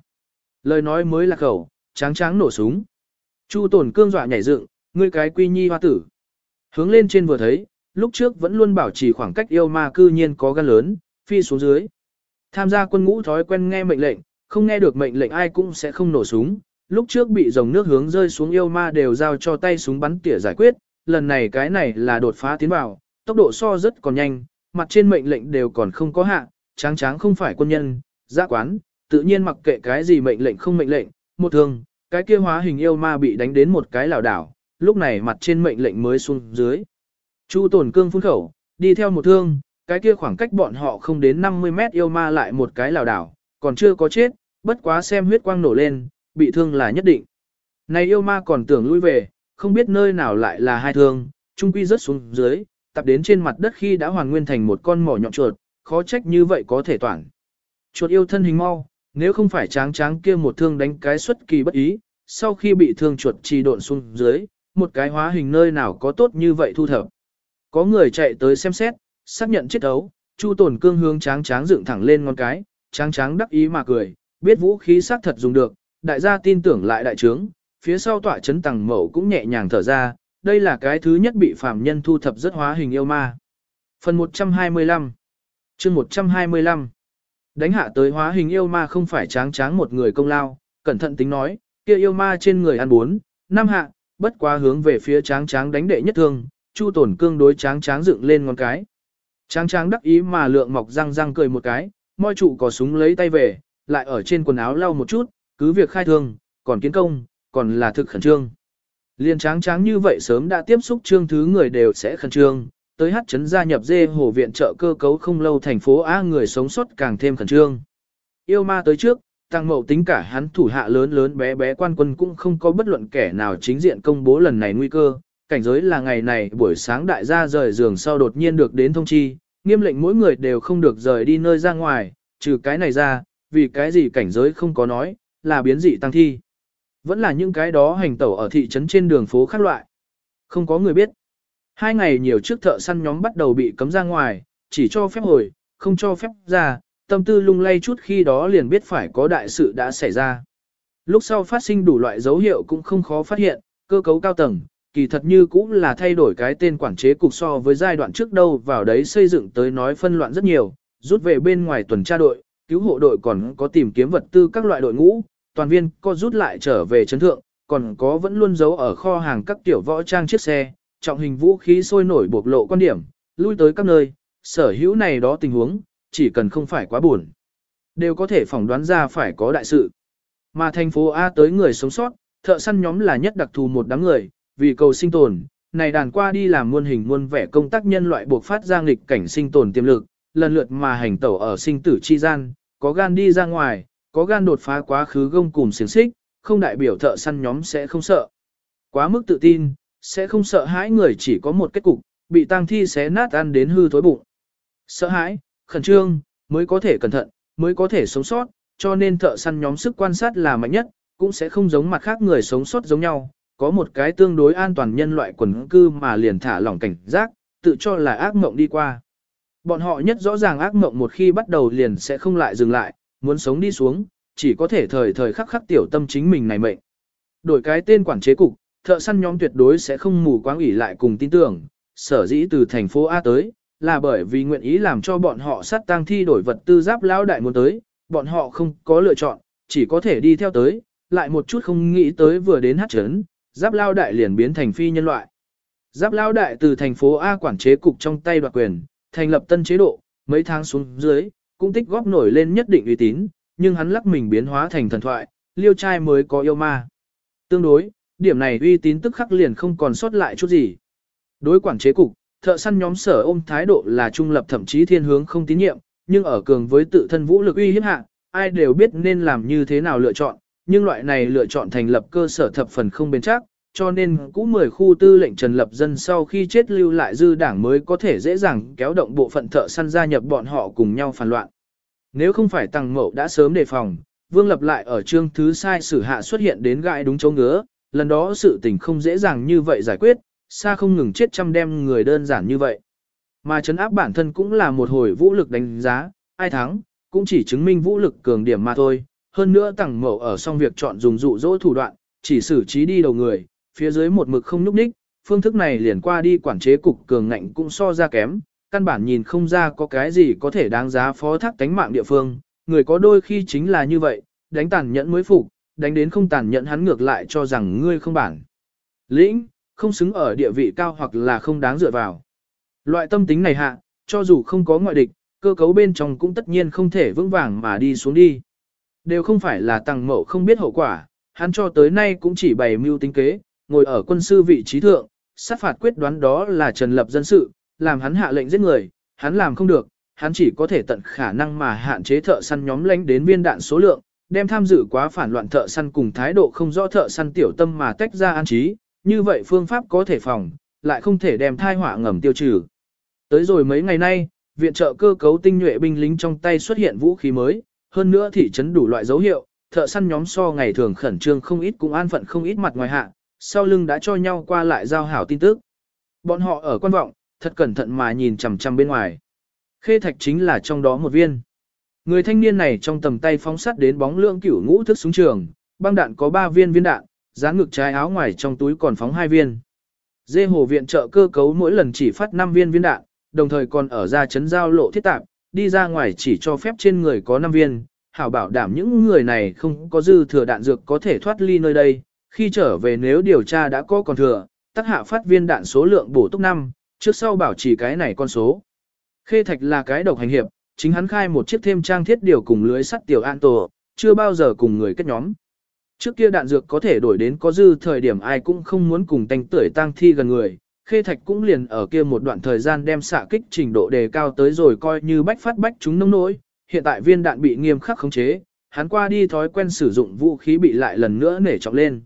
[SPEAKER 1] Lời nói mới là khẩu, tráng tráng nổ súng. Chu Tồn cương dọa nhảy dựng, ngươi cái quy nhi hoa tử. Hướng lên trên vừa thấy, lúc trước vẫn luôn bảo trì khoảng cách yêu ma cư nhiên có gan lớn, phi xuống dưới. Tham gia quân ngũ thói quen nghe mệnh lệnh, không nghe được mệnh lệnh ai cũng sẽ không nổ súng. Lúc trước bị dòng nước hướng rơi xuống yêu ma đều giao cho tay súng bắn tỉa giải quyết, lần này cái này là đột phá tiến vào, tốc độ so rất còn nhanh, mặt trên mệnh lệnh đều còn không có hạ, tráng tráng không phải quân nhân, giã quán, tự nhiên mặc kệ cái gì mệnh lệnh không mệnh lệnh, một thường, cái kia hóa hình yêu ma bị đánh đến một cái lảo đảo, lúc này mặt trên mệnh lệnh mới xuống dưới. Chu tổn cương phun khẩu, đi theo một thương, cái kia khoảng cách bọn họ không đến 50 mét yêu ma lại một cái lảo đảo, còn chưa có chết, bất quá xem huyết quang nổ lên, bị thương là nhất định. Này yêu ma còn tưởng lui về, không biết nơi nào lại là hai thương, trung quy rớt xuống dưới, tập đến trên mặt đất khi đã hoàn nguyên thành một con mỏ nhọn chuột, khó trách như vậy có thể toàn. Chuột yêu thân hình mau, nếu không phải tráng tráng kia một thương đánh cái xuất kỳ bất ý, sau khi bị thương chuột trì độn xuống dưới, một cái hóa hình nơi nào có tốt như vậy thu thập. Có người chạy tới xem xét, xác nhận chết ấu, Chu Tồn Cương hướng tráng tráng dựng thẳng lên ngón cái, tráng tráng đắc ý mà cười, biết vũ khí xác thật dùng được, đại gia tin tưởng lại đại trướng, phía sau tọa chấn tầng mẫu cũng nhẹ nhàng thở ra, đây là cái thứ nhất bị phàm nhân thu thập rất hóa hình yêu ma. Phần 125 chương 125 Đánh hạ tới hóa hình yêu ma không phải tráng tráng một người công lao, cẩn thận tính nói, kia yêu ma trên người ăn bốn, năm hạ, bất quá hướng về phía tráng tráng đánh đệ nhất thương, chu tổn cương đối tráng tráng dựng lên ngón cái. Tráng tráng đắc ý mà lượng mọc răng răng cười một cái, môi trụ có súng lấy tay về, lại ở trên quần áo lau một chút, cứ việc khai thương, còn kiến công, còn là thực khẩn trương. Liên tráng tráng như vậy sớm đã tiếp xúc trương thứ người đều sẽ khẩn trương, tới hát chấn gia nhập dê hồ viện trợ cơ cấu không lâu thành phố A người sống sót càng thêm khẩn trương. Yêu ma tới trước, tăng mậu tính cả hắn thủ hạ lớn lớn bé bé quan quân cũng không có bất luận kẻ nào chính diện công bố lần này nguy cơ. Cảnh giới là ngày này buổi sáng đại gia rời giường sau đột nhiên được đến thông chi, nghiêm lệnh mỗi người đều không được rời đi nơi ra ngoài, trừ cái này ra, vì cái gì cảnh giới không có nói, là biến dị tăng thi. Vẫn là những cái đó hành tẩu ở thị trấn trên đường phố khác loại. Không có người biết. Hai ngày nhiều trước thợ săn nhóm bắt đầu bị cấm ra ngoài, chỉ cho phép hồi, không cho phép ra, tâm tư lung lay chút khi đó liền biết phải có đại sự đã xảy ra. Lúc sau phát sinh đủ loại dấu hiệu cũng không khó phát hiện, cơ cấu cao tầng, kỳ thật như cũng là thay đổi cái tên quản chế cục so với giai đoạn trước đâu vào đấy xây dựng tới nói phân loạn rất nhiều, rút về bên ngoài tuần tra đội, cứu hộ đội còn có tìm kiếm vật tư các loại đội ngũ, toàn viên có rút lại trở về chấn thượng, còn có vẫn luôn giấu ở kho hàng các tiểu võ trang chiếc xe, trọng hình vũ khí sôi nổi bộc lộ quan điểm, lui tới các nơi, sở hữu này đó tình huống, chỉ cần không phải quá buồn, đều có thể phỏng đoán ra phải có đại sự. Mà thành phố A tới người sống sót, thợ săn nhóm là nhất đặc thù một đám người, vì cầu sinh tồn, này đàn qua đi làm muôn hình muôn vẻ công tác nhân loại buộc phát ra nghịch cảnh sinh tồn tiềm lực, lần lượt mà hành tẩu ở sinh tử chi gian, có gan đi ra ngoài, có gan đột phá quá khứ gông cùng xiềng xích, không đại biểu thợ săn nhóm sẽ không sợ. Quá mức tự tin, sẽ không sợ hãi người chỉ có một kết cục, bị tang thi xé nát ăn đến hư thối bụng. Sợ hãi, khẩn trương, mới có thể cẩn thận, mới có thể sống sót, cho nên thợ săn nhóm sức quan sát là mạnh nhất, cũng sẽ không giống mặt khác người sống sót giống nhau, có một cái tương đối an toàn nhân loại quần cư mà liền thả lỏng cảnh giác, tự cho là ác mộng đi qua. Bọn họ nhất rõ ràng ác mộng một khi bắt đầu liền sẽ không lại dừng lại, muốn sống đi xuống, chỉ có thể thời thời khắc khắc tiểu tâm chính mình này mệnh. Đổi cái tên quản chế cục, thợ săn nhóm tuyệt đối sẽ không mù quáng ủy lại cùng tin tưởng, sở dĩ từ thành phố A tới, là bởi vì nguyện ý làm cho bọn họ sát tang thi đổi vật tư giáp lão đại muốn tới, bọn họ không có lựa chọn, chỉ có thể đi theo tới, lại một chút không nghĩ tới vừa đến hát chấn, giáp lao đại liền biến thành phi nhân loại. Giáp lao đại từ thành phố A quản chế cục trong tay đoạt quyền, thành lập tân chế độ, mấy tháng xuống dưới, cũng tích góp nổi lên nhất định uy tín, nhưng hắn lắc mình biến hóa thành thần thoại, liêu trai mới có yêu ma. Tương đối, điểm này uy tín tức khắc liền không còn sót lại chút gì. Đối quản chế cục, thợ săn nhóm sở ôm thái độ là trung lập thậm chí thiên hướng không tín nhiệm, nhưng ở cường với tự thân vũ lực uy hiếp hạ, ai đều biết nên làm như thế nào lựa chọn, nhưng loại này lựa chọn thành lập cơ sở thập phần không bền chắc, cho nên cũ 10 khu tư lệnh trần lập dân sau khi chết lưu lại dư đảng mới có thể dễ dàng kéo động bộ phận thợ săn gia nhập bọn họ cùng nhau phản loạn. Nếu không phải tăng mậu đã sớm đề phòng, vương lập lại ở chương thứ sai sử hạ xuất hiện đến gãi đúng chỗ ngứa, lần đó sự tình không dễ dàng như vậy giải quyết, xa không ngừng chết trăm đem người đơn giản như vậy. mà chấn áp bản thân cũng là một hồi vũ lực đánh giá, ai thắng, cũng chỉ chứng minh vũ lực cường điểm mà thôi. Hơn nữa tặng mẫu ở xong việc chọn dùng dụ dỗ thủ đoạn, chỉ xử trí đi đầu người, phía dưới một mực không nhúc ních, phương thức này liền qua đi quản chế cục cường ngạnh cũng so ra kém, căn bản nhìn không ra có cái gì có thể đáng giá phó thác tánh mạng địa phương, người có đôi khi chính là như vậy, đánh tàn nhẫn mới phục, đánh đến không tàn nhẫn hắn ngược lại cho rằng ngươi không bản. Lĩnh, không xứng ở địa vị cao hoặc là không đáng dựa vào. Loại tâm tính này hạ, cho dù không có ngoại địch, cơ cấu bên trong cũng tất nhiên không thể vững vàng mà đi xuống đi. Đều không phải là tăng mậu không biết hậu quả, hắn cho tới nay cũng chỉ bày mưu tính kế, ngồi ở quân sư vị trí thượng, sát phạt quyết đoán đó là trần lập dân sự, làm hắn hạ lệnh giết người, hắn làm không được, hắn chỉ có thể tận khả năng mà hạn chế thợ săn nhóm lãnh đến viên đạn số lượng, đem tham dự quá phản loạn thợ săn cùng thái độ không rõ thợ săn tiểu tâm mà tách ra an trí, như vậy phương pháp có thể phòng, lại không thể đem thai họa ngầm tiêu trừ. Tới rồi mấy ngày nay, viện trợ cơ cấu tinh nhuệ binh lính trong tay xuất hiện vũ khí mới, hơn nữa thị trấn đủ loại dấu hiệu, thợ săn nhóm so ngày thường khẩn trương không ít cũng an phận không ít mặt ngoài hạ, sau lưng đã cho nhau qua lại giao hảo tin tức. Bọn họ ở quan vọng, thật cẩn thận mà nhìn chằm chằm bên ngoài. Khê thạch chính là trong đó một viên. Người thanh niên này trong tầm tay phóng sắt đến bóng lượng cửu ngũ thức súng trường, băng đạn có 3 viên viên đạn, dán ngực trái áo ngoài trong túi còn phóng 2 viên. Dê hồ viện trợ cơ cấu mỗi lần chỉ phát 5 viên viên đạn, đồng thời còn ở ra chấn giao lộ thiết tạp, đi ra ngoài chỉ cho phép trên người có 5 viên, hảo bảo đảm những người này không có dư thừa đạn dược có thể thoát ly nơi đây, khi trở về nếu điều tra đã có còn thừa, tác hạ phát viên đạn số lượng bổ túc 5, trước sau bảo trì cái này con số. Khê Thạch là cái độc hành hiệp, chính hắn khai một chiếc thêm trang thiết điều cùng lưới sắt tiểu an tổ, chưa bao giờ cùng người kết nhóm. Trước kia đạn dược có thể đổi đến có dư thời điểm ai cũng không muốn cùng tanh tưởi tang thi gần người, Khê Thạch cũng liền ở kia một đoạn thời gian đem xạ kích trình độ đề cao tới rồi coi như bách phát bách chúng nông nỗi, hiện tại viên đạn bị nghiêm khắc khống chế, hắn qua đi thói quen sử dụng vũ khí bị lại lần nữa nể trọng lên.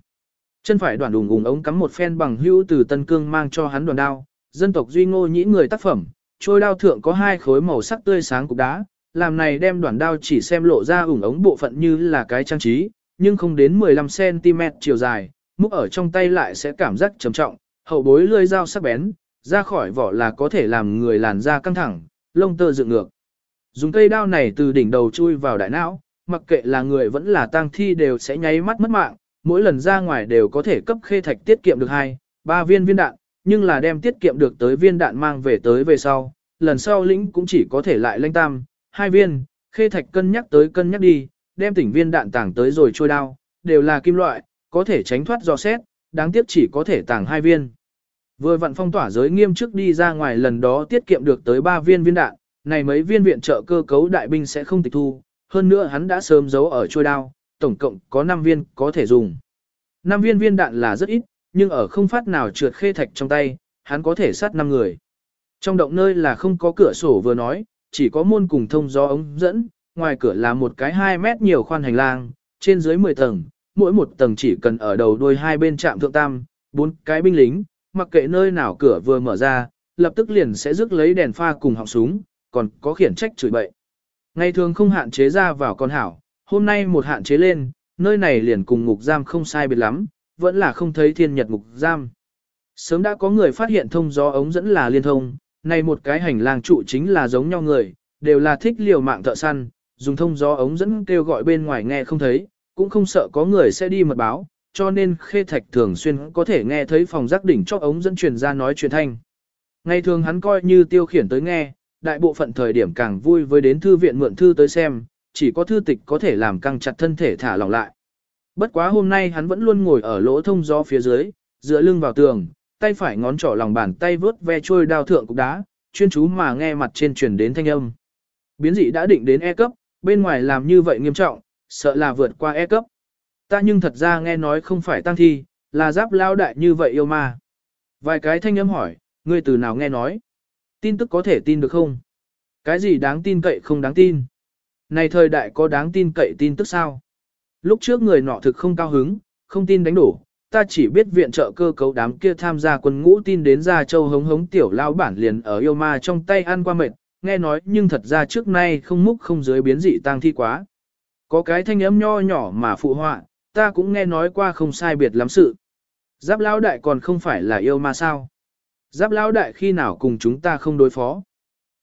[SPEAKER 1] Chân phải đoàn đùng ùng ống cắm một phen bằng hữu từ Tân Cương mang cho hắn đoàn đao, dân tộc duy ngô nhĩ người tác phẩm, trôi đao thượng có hai khối màu sắc tươi sáng cục đá, làm này đem đoàn đao chỉ xem lộ ra ủng ống bộ phận như là cái trang trí, nhưng không đến 15cm chiều dài, múc ở trong tay lại sẽ cảm giác trầm trọng, hậu bối lưỡi dao sắc bén, ra khỏi vỏ là có thể làm người làn da căng thẳng, lông tơ dựng ngược. Dùng cây đao này từ đỉnh đầu chui vào đại não, mặc kệ là người vẫn là tang thi đều sẽ nháy mắt mất mạng, mỗi lần ra ngoài đều có thể cấp khê thạch tiết kiệm được 2, 3 viên viên đạn, nhưng là đem tiết kiệm được tới viên đạn mang về tới về sau, lần sau lĩnh cũng chỉ có thể lại lanh tam, hai viên, khê thạch cân nhắc tới cân nhắc đi, đem tỉnh viên đạn tàng tới rồi trôi đao, đều là kim loại, có thể tránh thoát do xét, đáng tiếc chỉ có thể tàng hai viên. Vừa vặn phong tỏa giới nghiêm trước đi ra ngoài lần đó tiết kiệm được tới 3 viên viên đạn, này mấy viên viện trợ cơ cấu đại binh sẽ không tịch thu, hơn nữa hắn đã sớm giấu ở trôi đao, tổng cộng có 5 viên có thể dùng. 5 viên viên đạn là rất ít, nhưng ở không phát nào trượt khê thạch trong tay, hắn có thể sát 5 người. Trong động nơi là không có cửa sổ vừa nói, chỉ có môn cùng thông gió ống dẫn, ngoài cửa là một cái 2 mét nhiều khoan hành lang, trên dưới 10 tầng, mỗi một tầng chỉ cần ở đầu đuôi hai bên chạm thượng tam, bốn cái binh lính, mặc kệ nơi nào cửa vừa mở ra, lập tức liền sẽ rước lấy đèn pha cùng họng súng, còn có khiển trách chửi bậy. Ngày thường không hạn chế ra vào con hảo, hôm nay một hạn chế lên, nơi này liền cùng ngục giam không sai biệt lắm, vẫn là không thấy thiên nhật ngục giam. Sớm đã có người phát hiện thông gió ống dẫn là liên thông, này một cái hành lang trụ chính là giống nhau người, đều là thích liều mạng thợ săn, dùng thông gió ống dẫn kêu gọi bên ngoài nghe không thấy, cũng không sợ có người sẽ đi mật báo, cho nên khê thạch thường xuyên có thể nghe thấy phòng giác đỉnh chóp ống dẫn truyền ra nói chuyện thanh. Ngày thường hắn coi như tiêu khiển tới nghe, đại bộ phận thời điểm càng vui với đến thư viện mượn thư tới xem, chỉ có thư tịch có thể làm căng chặt thân thể thả lỏng lại. Bất quá hôm nay hắn vẫn luôn ngồi ở lỗ thông gió phía dưới, dựa lưng vào tường, tay phải ngón trỏ lòng bàn tay vớt ve trôi đao thượng cục đá, chuyên chú mà nghe mặt trên truyền đến thanh âm. Biến dị đã định đến E cấp, bên ngoài làm như vậy nghiêm trọng, sợ là vượt qua E cấp. Ta nhưng thật ra nghe nói không phải tăng thi, là giáp lao đại như vậy yêu ma. Vài cái thanh âm hỏi, ngươi từ nào nghe nói? Tin tức có thể tin được không? Cái gì đáng tin cậy không đáng tin? Này thời đại có đáng tin cậy tin tức sao? Lúc trước người nọ thực không cao hứng, không tin đánh đổ, ta chỉ biết viện trợ cơ cấu đám kia tham gia quân ngũ tin đến ra châu hống hống tiểu lao bản liền ở yêu ma trong tay ăn qua mệt, nghe nói nhưng thật ra trước nay không múc không dưới biến dị tang thi quá. Có cái thanh âm nho nhỏ mà phụ họa, ta cũng nghe nói qua không sai biệt lắm sự. Giáp lão đại còn không phải là yêu ma sao? Giáp lão đại khi nào cùng chúng ta không đối phó?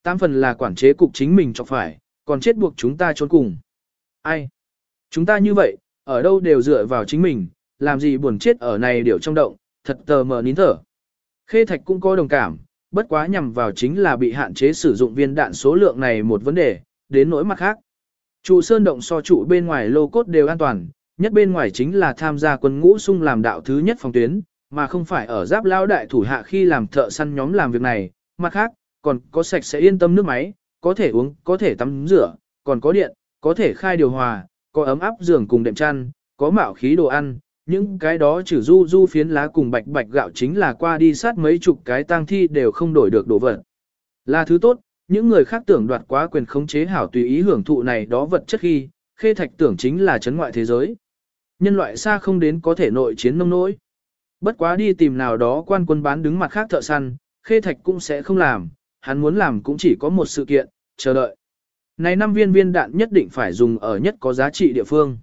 [SPEAKER 1] tam phần là quản chế cục chính mình chọc phải, còn chết buộc chúng ta trốn cùng. Ai? Chúng ta như vậy, ở đâu đều dựa vào chính mình, làm gì buồn chết ở này điều trong động, thật tờ mờ nín thở. Khê Thạch cũng có đồng cảm, bất quá nhằm vào chính là bị hạn chế sử dụng viên đạn số lượng này một vấn đề, đến nỗi mặt khác. Trụ sơn động so trụ bên ngoài lô cốt đều an toàn, nhất bên ngoài chính là tham gia quân ngũ sung làm đạo thứ nhất phòng tuyến, mà không phải ở giáp lao đại thủ hạ khi làm thợ săn nhóm làm việc này, mặt khác, còn có sạch sẽ yên tâm nước máy, có thể uống, có thể tắm rửa, còn có điện, có thể khai điều hòa, có ấm áp giường cùng đệm chăn, có mạo khí đồ ăn, những cái đó trừ du du phiến lá cùng bạch bạch gạo chính là qua đi sát mấy chục cái tang thi đều không đổi được đồ vật. Là thứ tốt, những người khác tưởng đoạt quá quyền khống chế hảo tùy ý hưởng thụ này đó vật chất khi, khê thạch tưởng chính là chấn ngoại thế giới. Nhân loại xa không đến có thể nội chiến nông nỗi. Bất quá đi tìm nào đó quan quân bán đứng mặt khác thợ săn, khê thạch cũng sẽ không làm, hắn muốn làm cũng chỉ có một sự kiện, chờ đợi. Này năm viên viên đạn nhất định phải dùng ở nhất có giá trị địa phương.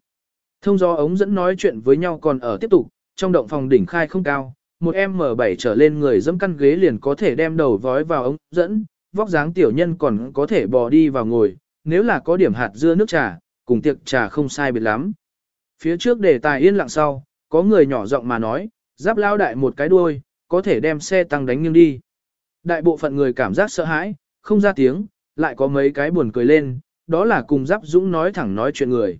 [SPEAKER 1] Thông do ống dẫn nói chuyện với nhau còn ở tiếp tục, trong động phòng đỉnh khai không cao, một M7 trở lên người dẫm căn ghế liền có thể đem đầu vói vào ống dẫn, vóc dáng tiểu nhân còn có thể bò đi vào ngồi, nếu là có điểm hạt dưa nước trà, cùng tiệc trà không sai biệt lắm. Phía trước đề tài yên lặng sau, có người nhỏ giọng mà nói, giáp lao đại một cái đuôi, có thể đem xe tăng đánh nghiêng đi. Đại bộ phận người cảm giác sợ hãi, không ra tiếng, lại có mấy cái buồn cười lên, đó là cùng giáp dũng nói thẳng nói chuyện người.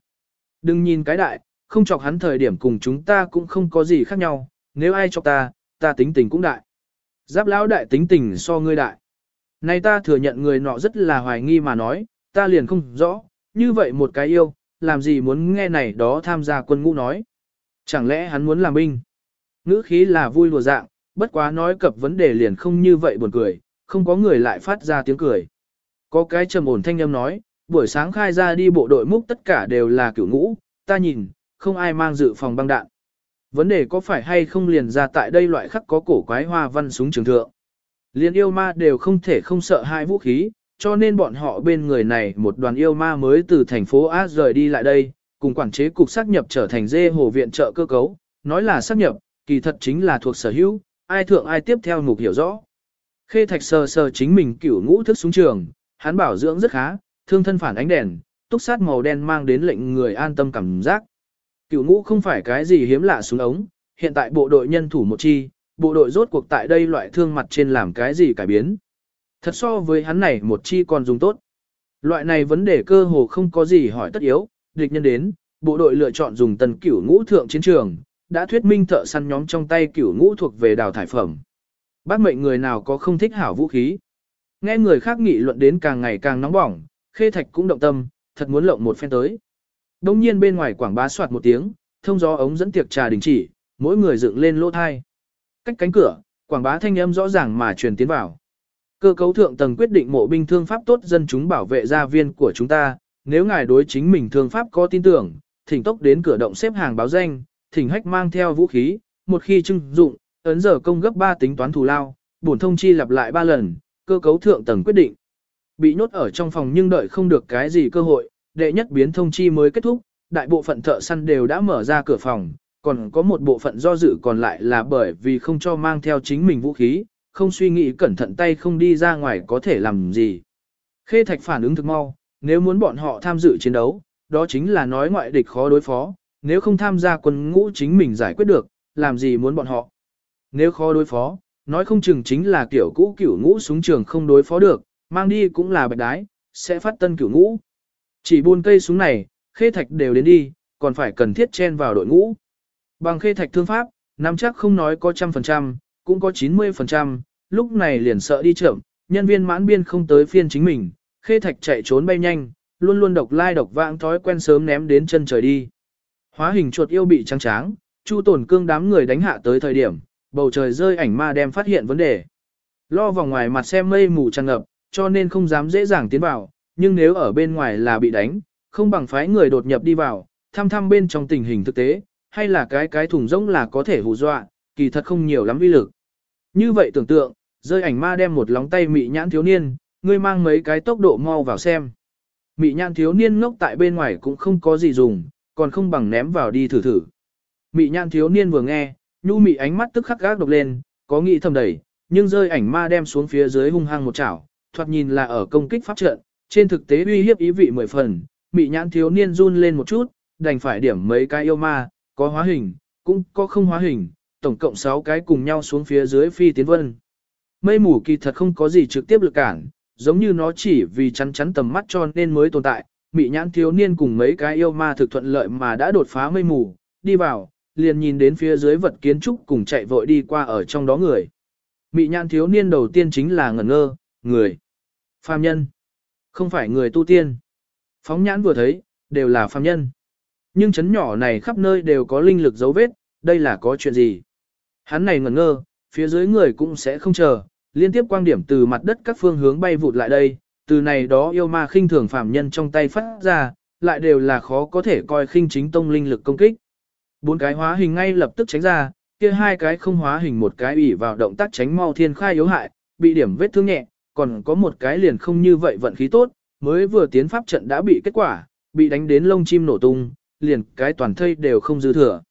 [SPEAKER 1] Đừng nhìn cái đại, không chọc hắn thời điểm cùng chúng ta cũng không có gì khác nhau, nếu ai chọc ta, ta tính tình cũng đại. Giáp lão đại tính tình so ngươi đại. Này ta thừa nhận người nọ rất là hoài nghi mà nói, ta liền không rõ, như vậy một cái yêu, làm gì muốn nghe này đó tham gia quân ngũ nói. Chẳng lẽ hắn muốn làm binh? Ngữ khí là vui lùa dạng, bất quá nói cập vấn đề liền không như vậy buồn cười, không có người lại phát ra tiếng cười. Có cái trầm ổn thanh âm nói, buổi sáng khai ra đi bộ đội múc tất cả đều là cửu ngũ, ta nhìn, không ai mang dự phòng băng đạn. Vấn đề có phải hay không liền ra tại đây loại khắc có cổ quái hoa văn súng trường thượng. Liên yêu ma đều không thể không sợ hai vũ khí, cho nên bọn họ bên người này một đoàn yêu ma mới từ thành phố A rời đi lại đây, cùng quản chế cục xác nhập trở thành dê hồ viện trợ cơ cấu, nói là xác nhập, kỳ thật chính là thuộc sở hữu, ai thượng ai tiếp theo mục hiểu rõ. Khê Thạch sờ sờ chính mình cửu ngũ thức xuống trường, hắn bảo dưỡng rất khá, thương thân phản ánh đèn, túc sát màu đen mang đến lệnh người an tâm cảm giác. Cửu ngũ không phải cái gì hiếm lạ súng ống, hiện tại bộ đội nhân thủ một chi, bộ đội rốt cuộc tại đây loại thương mặt trên làm cái gì cải biến. Thật so với hắn này một chi còn dùng tốt. Loại này vấn đề cơ hồ không có gì hỏi tất yếu, địch nhân đến, bộ đội lựa chọn dùng tần cửu ngũ thượng chiến trường, đã thuyết minh thợ săn nhóm trong tay cửu ngũ thuộc về đào thải phẩm. Bác mệnh người nào có không thích hảo vũ khí. Nghe người khác nghị luận đến càng ngày càng nóng bỏng, khê thạch cũng động tâm, thật muốn lộng một phen tới. Đông nhiên bên ngoài quảng bá soạt một tiếng, thông gió ống dẫn tiệc trà đình chỉ, mỗi người dựng lên lỗ thai. Cách cánh cửa, quảng bá thanh âm rõ ràng mà truyền tiến vào. Cơ cấu thượng tầng quyết định mộ binh thương pháp tốt dân chúng bảo vệ gia viên của chúng ta, nếu ngài đối chính mình thương pháp có tin tưởng, thỉnh tốc đến cửa động xếp hàng báo danh, thỉnh hách mang theo vũ khí, một khi trưng dụng, ấn giờ công gấp 3 tính toán thù lao, bổn thông chi lặp lại 3 lần, cơ cấu thượng tầng quyết định. Bị nhốt ở trong phòng nhưng đợi không được cái gì cơ hội, đệ nhất biến thông chi mới kết thúc, đại bộ phận thợ săn đều đã mở ra cửa phòng, còn có một bộ phận do dự còn lại là bởi vì không cho mang theo chính mình vũ khí, không suy nghĩ cẩn thận tay không đi ra ngoài có thể làm gì. Khê Thạch phản ứng thực mau, nếu muốn bọn họ tham dự chiến đấu, đó chính là nói ngoại địch khó đối phó, nếu không tham gia quân ngũ chính mình giải quyết được, làm gì muốn bọn họ. Nếu khó đối phó, nói không chừng chính là kiểu cũ kiểu ngũ súng trường không đối phó được, mang đi cũng là bạch đái, sẽ phát tân kiểu ngũ. Chỉ buôn cây súng này, khê thạch đều đến đi, còn phải cần thiết chen vào đội ngũ. Bằng khê thạch thương pháp, nắm chắc không nói có trăm phần trăm, cũng có 90%, lúc này liền sợ đi chậm, nhân viên mãn biên không tới phiên chính mình, khê thạch chạy trốn bay nhanh, luôn luôn độc lai độc vãng thói quen sớm ném đến chân trời đi. Hóa hình chuột yêu bị trắng tráng, chu tổn cương đám người đánh hạ tới thời điểm, bầu trời rơi ảnh ma đem phát hiện vấn đề. Lo vào ngoài mặt xem mây mù tràn ngập, cho nên không dám dễ dàng tiến vào, nhưng nếu ở bên ngoài là bị đánh, không bằng phái người đột nhập đi vào, thăm thăm bên trong tình hình thực tế, hay là cái cái thùng rỗng là có thể hù dọa, kỳ thật không nhiều lắm uy lực. Như vậy tưởng tượng, rơi ảnh ma đem một lóng tay mị nhãn thiếu niên, ngươi mang mấy cái tốc độ mau vào xem. Mị nhãn thiếu niên ngốc tại bên ngoài cũng không có gì dùng, còn không bằng ném vào đi thử thử. Mị nhãn thiếu niên vừa nghe, nhu mị ánh mắt tức khắc gác độc lên, có nghĩ thầm đẩy, nhưng rơi ảnh ma đem xuống phía dưới hung hăng một chảo, thoạt nhìn là ở công kích pháp trận, trên thực tế uy hiếp ý vị mười phần, mị nhãn thiếu niên run lên một chút, đành phải điểm mấy cái yêu ma, có hóa hình, cũng có không hóa hình, tổng cộng 6 cái cùng nhau xuống phía dưới phi tiến vân. Mây mù kỳ thật không có gì trực tiếp lực cản, giống như nó chỉ vì chắn chắn tầm mắt cho nên mới tồn tại, mị nhãn thiếu niên cùng mấy cái yêu ma thực thuận lợi mà đã đột phá mây mù, đi vào, liền nhìn đến phía dưới vật kiến trúc cùng chạy vội đi qua ở trong đó người. Mị nhãn thiếu niên đầu tiên chính là ngẩn ngơ, người. Phàm nhân. Không phải người tu tiên. Phóng nhãn vừa thấy, đều là phàm nhân. Nhưng chấn nhỏ này khắp nơi đều có linh lực dấu vết, đây là có chuyện gì? Hắn này ngẩn ngơ, phía dưới người cũng sẽ không chờ, liên tiếp quang điểm từ mặt đất các phương hướng bay vụt lại đây, từ này đó yêu ma khinh thường phàm nhân trong tay phát ra, lại đều là khó có thể coi khinh chính tông linh lực công kích. Bốn cái hóa hình ngay lập tức tránh ra, kia hai cái không hóa hình một cái ủy vào động tác tránh mau thiên khai yếu hại, bị điểm vết thương nhẹ, còn có một cái liền không như vậy vận khí tốt, mới vừa tiến pháp trận đã bị kết quả, bị đánh đến lông chim nổ tung, liền cái toàn thây đều không dư thừa.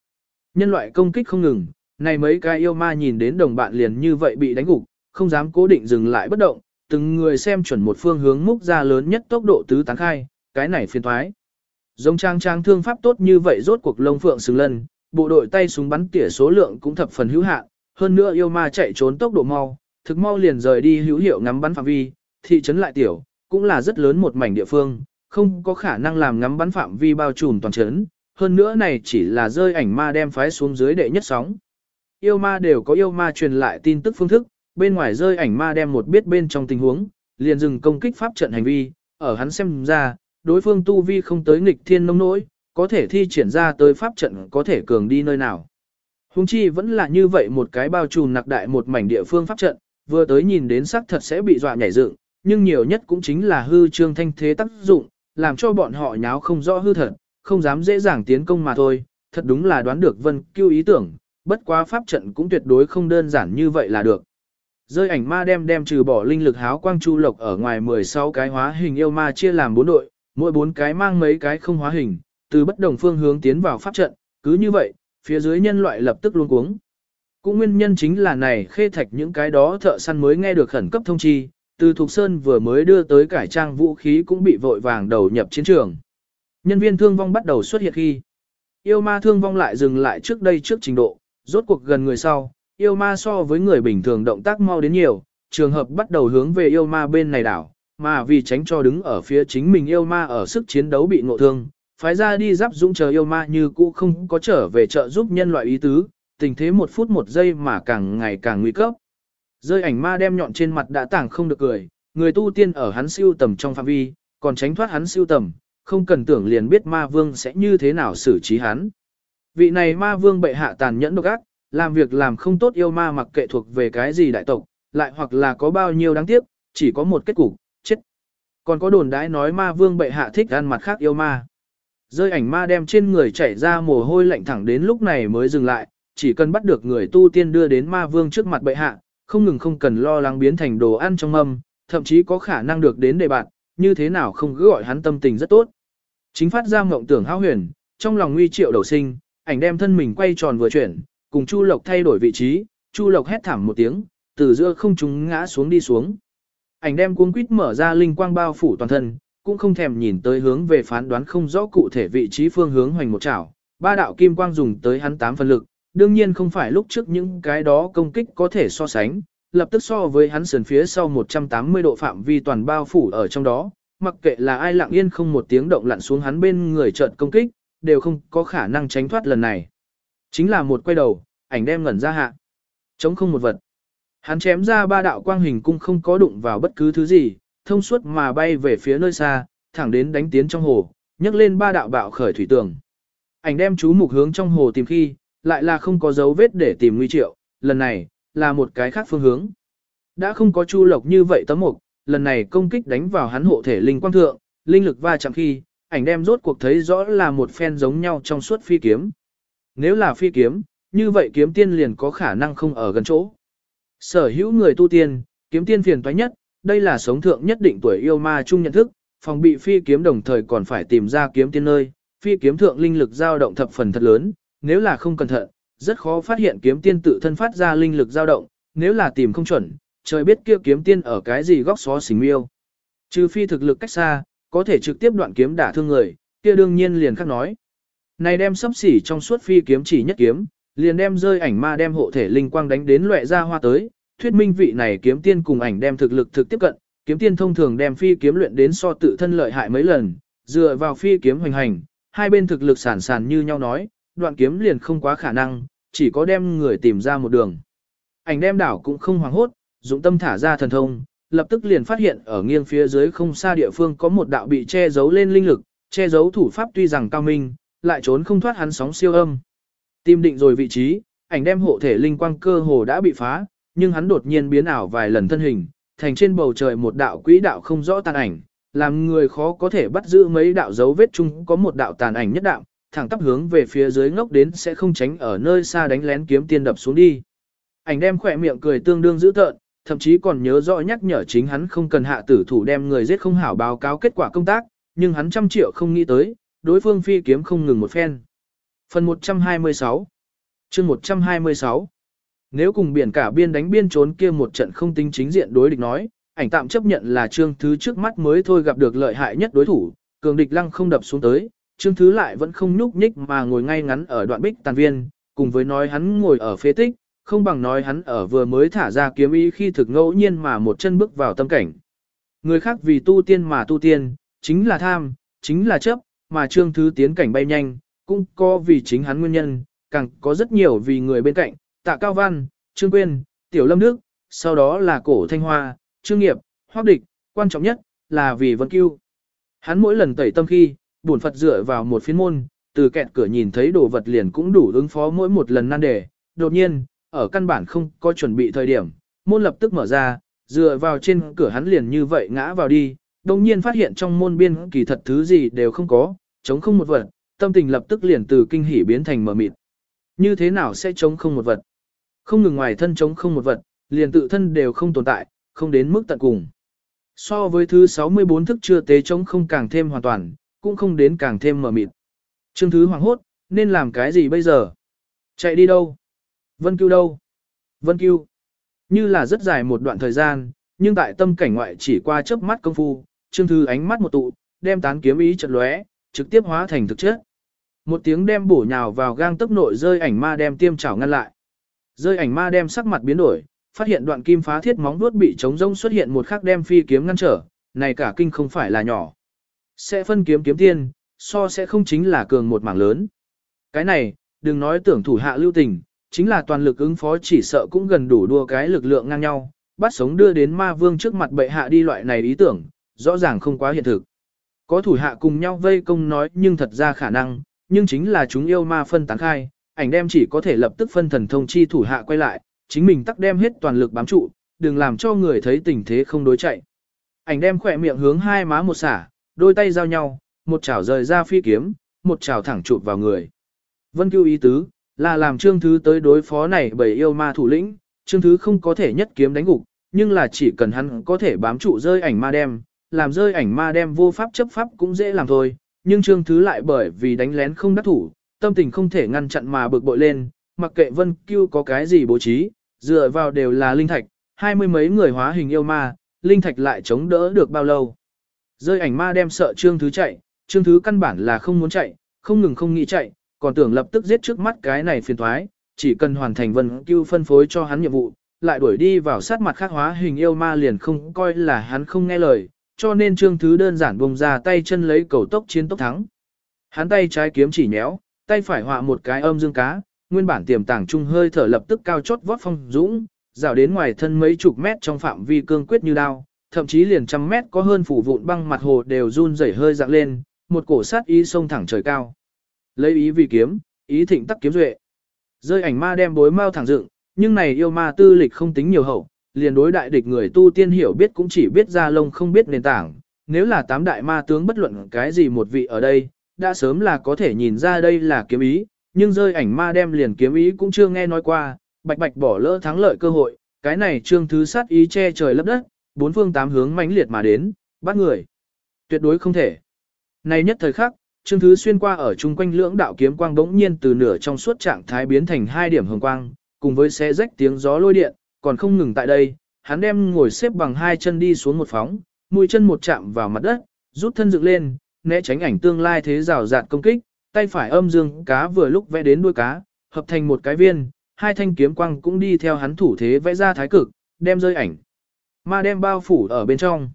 [SPEAKER 1] Nhân loại công kích không ngừng, này mấy cái yêu ma nhìn đến đồng bạn liền như vậy bị đánh gục, không dám cố định dừng lại bất động, từng người xem chuẩn một phương hướng múc ra lớn nhất tốc độ tứ tán khai, cái này phiền thoái. Giống trang trang thương pháp tốt như vậy rốt cuộc lông phượng xứng lân, bộ đội tay súng bắn tỉa số lượng cũng thập phần hữu hạn, hơn nữa yêu ma chạy trốn tốc độ mau, thực mau liền rời đi hữu hiệu ngắm bắn phạm vi, thị trấn lại tiểu, cũng là rất lớn một mảnh địa phương, không có khả năng làm ngắm bắn phạm vi bao trùm toàn trấn, hơn nữa này chỉ là rơi ảnh ma đem phái xuống dưới đệ nhất sóng. Yêu ma đều có yêu ma truyền lại tin tức phương thức, bên ngoài rơi ảnh ma đem một biết bên trong tình huống, liền dừng công kích pháp trận hành vi, ở hắn xem ra, đối phương tu vi không tới nghịch thiên nông nỗi, có thể thi triển ra tới pháp trận có thể cường đi nơi nào. Hùng chi vẫn là như vậy một cái bao trùm nặc đại một mảnh địa phương pháp trận, vừa tới nhìn đến sắc thật sẽ bị dọa nhảy dựng, nhưng nhiều nhất cũng chính là hư trương thanh thế tác dụng, làm cho bọn họ nháo không rõ hư thật, không dám dễ dàng tiến công mà thôi, thật đúng là đoán được vân cứu ý tưởng, bất quá pháp trận cũng tuyệt đối không đơn giản như vậy là được. Rơi ảnh ma đem đem trừ bỏ linh lực háo quang chu lộc ở ngoài 16 cái hóa hình yêu ma chia làm 4 đội, mỗi 4 cái mang mấy cái không hóa hình, từ bất đồng phương hướng tiến vào pháp trận, cứ như vậy, phía dưới nhân loại lập tức luôn cuống. Cũng nguyên nhân chính là này khê thạch những cái đó thợ săn mới nghe được khẩn cấp thông chi, từ Thục Sơn vừa mới đưa tới cải trang vũ khí cũng bị vội vàng đầu nhập chiến trường. Nhân viên thương vong bắt đầu xuất hiện khi yêu ma thương vong lại dừng lại trước đây trước trình độ, rốt cuộc gần người sau, yêu ma so với người bình thường động tác mau đến nhiều, trường hợp bắt đầu hướng về yêu ma bên này đảo, mà vì tránh cho đứng ở phía chính mình yêu ma ở sức chiến đấu bị ngộ thương, phái ra đi giáp dũng chờ yêu ma như cũ không có trở về trợ giúp nhân loại ý tứ, tình thế một phút một giây mà càng ngày càng nguy cấp. Rơi ảnh ma đem nhọn trên mặt đã tảng không được cười, người tu tiên ở hắn siêu tầm trong phạm vi, còn tránh thoát hắn siêu tầm, không cần tưởng liền biết ma vương sẽ như thế nào xử trí hắn. Vị này ma vương bệ hạ tàn nhẫn độc ác, làm việc làm không tốt yêu ma mặc kệ thuộc về cái gì đại tộc, lại hoặc là có bao nhiêu đáng tiếc, chỉ có một kết cục, chết. Còn có đồn đãi nói ma vương bệ hạ thích ăn mặt khác yêu ma. Rơi ảnh ma đem trên người chảy ra mồ hôi lạnh thẳng đến lúc này mới dừng lại, chỉ cần bắt được người tu tiên đưa đến ma vương trước mặt bệ hạ, không ngừng không cần lo lắng biến thành đồ ăn trong mâm, thậm chí có khả năng được đến đề bạn, như thế nào không cứ gọi hắn tâm tình rất tốt. Chính phát ra mộng tưởng hao huyền, trong lòng nguy triệu đầu sinh, ảnh đem thân mình quay tròn vừa chuyển, cùng Chu Lộc thay đổi vị trí, Chu Lộc hét thảm một tiếng, từ giữa không trung ngã xuống đi xuống. Ảnh đem cuống quýt mở ra linh quang bao phủ toàn thân, cũng không thèm nhìn tới hướng về phán đoán không rõ cụ thể vị trí phương hướng hoành một chảo. Ba đạo kim quang dùng tới hắn tám phần lực, đương nhiên không phải lúc trước những cái đó công kích có thể so sánh, lập tức so với hắn sườn phía sau 180 độ phạm vi toàn bao phủ ở trong đó, mặc kệ là ai lặng yên không một tiếng động lặn xuống hắn bên người trận công kích, đều không có khả năng tránh thoát lần này. Chính là một quay đầu, ảnh đem ngẩn ra hạ. Chống không một vật. Hắn chém ra ba đạo quang hình cung không có đụng vào bất cứ thứ gì, thông suốt mà bay về phía nơi xa, thẳng đến đánh tiến trong hồ, nhấc lên ba đạo bạo khởi thủy tường. Ảnh đem chú mục hướng trong hồ tìm khi, lại là không có dấu vết để tìm nguy triệu, lần này, là một cái khác phương hướng. Đã không có chu lộc như vậy tấm mục, lần này công kích đánh vào hắn hộ thể linh quang thượng, linh lực va chạm khi, ảnh đem rốt cuộc thấy rõ là một phen giống nhau trong suốt phi kiếm. Nếu là phi kiếm, như vậy kiếm tiên liền có khả năng không ở gần chỗ. Sở hữu người tu tiên, kiếm tiên phiền toái nhất, đây là sống thượng nhất định tuổi yêu ma chung nhận thức, phòng bị phi kiếm đồng thời còn phải tìm ra kiếm tiên nơi, phi kiếm thượng linh lực dao động thập phần thật lớn, nếu là không cẩn thận, rất khó phát hiện kiếm tiên tự thân phát ra linh lực dao động, nếu là tìm không chuẩn, trời biết kia kiếm tiên ở cái gì góc xó xỉnh miêu. Trừ phi thực lực cách xa, có thể trực tiếp đoạn kiếm đả thương người, kia đương nhiên liền khắc nói. Này đem sắp xỉ trong suốt phi kiếm chỉ nhất kiếm, liền đem rơi ảnh ma đem hộ thể linh quang đánh đến loại ra hoa tới, thuyết minh vị này kiếm tiên cùng ảnh đem thực lực thực tiếp cận, kiếm tiên thông thường đem phi kiếm luyện đến so tự thân lợi hại mấy lần, dựa vào phi kiếm hoành hành, hai bên thực lực sản sản như nhau nói, đoạn kiếm liền không quá khả năng, chỉ có đem người tìm ra một đường. Ảnh đem đảo cũng không hoảng hốt, dụng tâm thả ra thần thông, lập tức liền phát hiện ở nghiêng phía dưới không xa địa phương có một đạo bị che giấu lên linh lực, che giấu thủ pháp tuy rằng cao minh, lại trốn không thoát hắn sóng siêu âm. Tìm định rồi vị trí, ảnh đem hộ thể linh quang cơ hồ đã bị phá, nhưng hắn đột nhiên biến ảo vài lần thân hình, thành trên bầu trời một đạo quỹ đạo không rõ tàn ảnh, làm người khó có thể bắt giữ mấy đạo dấu vết chung có một đạo tàn ảnh nhất đạo, thẳng tắp hướng về phía dưới ngốc đến sẽ không tránh ở nơi xa đánh lén kiếm tiên đập xuống đi. Ảnh đem khỏe miệng cười tương đương dữ tợn, thậm chí còn nhớ rõ nhắc nhở chính hắn không cần hạ tử thủ đem người giết không hảo báo cáo kết quả công tác, nhưng hắn trăm triệu không nghĩ tới, đối phương phi kiếm không ngừng một phen. Phần 126 chương 126 Nếu cùng biển cả biên đánh biên trốn kia một trận không tính chính diện đối địch nói, ảnh tạm chấp nhận là trương thứ trước mắt mới thôi gặp được lợi hại nhất đối thủ, cường địch lăng không đập xuống tới, trương thứ lại vẫn không nhúc nhích mà ngồi ngay ngắn ở đoạn bích tàn viên, cùng với nói hắn ngồi ở phế tích, không bằng nói hắn ở vừa mới thả ra kiếm ý khi thực ngẫu nhiên mà một chân bước vào tâm cảnh. Người khác vì tu tiên mà tu tiên, chính là tham, chính là chấp, mà trương thứ tiến cảnh bay nhanh, cũng có vì chính hắn nguyên nhân, càng có rất nhiều vì người bên cạnh, tạ cao văn, trương quyên, tiểu lâm đức, sau đó là cổ thanh hoa, trương nghiệp, hoác địch, quan trọng nhất, là vì vân cưu. Hắn mỗi lần tẩy tâm khi, bổn Phật dựa vào một phiên môn, từ kẹt cửa nhìn thấy đồ vật liền cũng đủ ứng phó mỗi một lần nan đề, đột nhiên, ở căn bản không có chuẩn bị thời điểm, môn lập tức mở ra, dựa vào trên cửa hắn liền như vậy ngã vào đi, đồng nhiên phát hiện trong môn biên kỳ thật thứ gì đều không có, chống không một vật, tâm tình lập tức liền từ kinh hỉ biến thành mờ mịt. Như thế nào sẽ chống không một vật? Không ngừng ngoài thân chống không một vật, liền tự thân đều không tồn tại, không đến mức tận cùng. So với thứ 64 thức chưa tế chống không càng thêm hoàn toàn, cũng không đến càng thêm mờ mịt. Trương Thứ hoàng hốt, nên làm cái gì bây giờ? Chạy đi đâu? Vân Cưu đâu? Vân Cưu. Như là rất dài một đoạn thời gian, nhưng tại tâm cảnh ngoại chỉ qua chớp mắt công phu, Trương Thư ánh mắt một tụ, đem tán kiếm ý chợt lóe, trực tiếp hóa thành thực chất. Một tiếng đem bổ nhào vào gang tốc nội rơi ảnh ma đem tiêm chảo ngăn lại. Rơi ảnh ma đem sắc mặt biến đổi, phát hiện đoạn kim phá thiết móng vuốt bị trống rông xuất hiện một khắc đem phi kiếm ngăn trở, này cả kinh không phải là nhỏ. Sẽ phân kiếm kiếm tiên, so sẽ không chính là cường một mảng lớn. Cái này, đừng nói tưởng thủ hạ lưu tình, chính là toàn lực ứng phó chỉ sợ cũng gần đủ đua cái lực lượng ngang nhau, bắt sống đưa đến ma vương trước mặt bệ hạ đi loại này ý tưởng, rõ ràng không quá hiện thực. Có thủ hạ cùng nhau vây công nói nhưng thật ra khả năng, nhưng chính là chúng yêu ma phân tán khai, ảnh đem chỉ có thể lập tức phân thần thông chi thủ hạ quay lại, chính mình tắc đem hết toàn lực bám trụ, đừng làm cho người thấy tình thế không đối chạy. Ảnh đem khỏe miệng hướng hai má một xả, đôi tay giao nhau, một chảo rời ra phi kiếm, một chảo thẳng chụp vào người. Vân Cưu ý tứ, là làm Trương Thứ tới đối phó này bởi yêu ma thủ lĩnh, Trương Thứ không có thể nhất kiếm đánh gục, nhưng là chỉ cần hắn có thể bám trụ rơi ảnh ma đem, làm rơi ảnh ma đem vô pháp chấp pháp cũng dễ làm thôi, nhưng Trương Thứ lại bởi vì đánh lén không đắc thủ, tâm tình không thể ngăn chặn mà bực bội lên, mặc kệ Vân Cưu có cái gì bố trí, dựa vào đều là linh thạch, hai mươi mấy người hóa hình yêu ma, linh thạch lại chống đỡ được bao lâu. Rơi ảnh ma đem sợ Trương Thứ chạy, Trương Thứ căn bản là không muốn chạy, không ngừng không nghĩ chạy, còn tưởng lập tức giết trước mắt cái này phiền thoái, chỉ cần hoàn thành Vân Cưu phân phối cho hắn nhiệm vụ, lại đuổi đi vào sát mặt khắc hóa hình yêu ma liền không coi là hắn không nghe lời, cho nên Trương Thứ đơn giản bông ra tay chân lấy cầu tốc chiến tốc thắng. Hắn tay trái kiếm chỉ nhéo, tay phải họa một cái âm dương cá, nguyên bản tiềm tàng trung hơi thở lập tức cao chót vót phong dũng, rào đến ngoài thân mấy chục mét trong phạm vi cương quyết như đao, thậm chí liền trăm mét có hơn phủ vụn băng mặt hồ đều run rẩy hơi dạng lên, một cổ sát ý sông thẳng trời cao. Lấy ý vì kiếm, ý thịnh tắc kiếm duệ. Rơi ảnh ma đem bối mau thẳng dựng, nhưng này yêu ma tư lịch không tính nhiều hậu, liền đối đại địch người tu tiên hiểu biết cũng chỉ biết ra lông không biết nền tảng. Nếu là tám đại ma tướng bất luận cái gì một vị ở đây, đã sớm là có thể nhìn ra đây là kiếm ý, nhưng rơi ảnh ma đem liền kiếm ý cũng chưa nghe nói qua, bạch bạch bỏ lỡ thắng lợi cơ hội, cái này trương thứ sát ý che trời lấp đất, bốn phương tám hướng mãnh liệt mà đến, bắt người. Tuyệt đối không thể. Này nhất thời khắc, Trương Thứ xuyên qua ở chung quanh lưỡng đạo kiếm quang bỗng nhiên từ nửa trong suốt trạng thái biến thành hai điểm hồng quang, cùng với xé rách tiếng gió lôi điện, còn không ngừng tại đây, hắn đem ngồi xếp bằng hai chân đi xuống một phóng, mũi chân một chạm vào mặt đất, rút thân dựng lên, né tránh ảnh tương lai thế rào rạt công kích, tay phải âm dương cá vừa lúc vẽ đến đuôi cá, hợp thành một cái viên, hai thanh kiếm quang cũng đi theo hắn thủ thế vẽ ra thái cực, đem rơi ảnh. Ma đem bao phủ ở bên trong.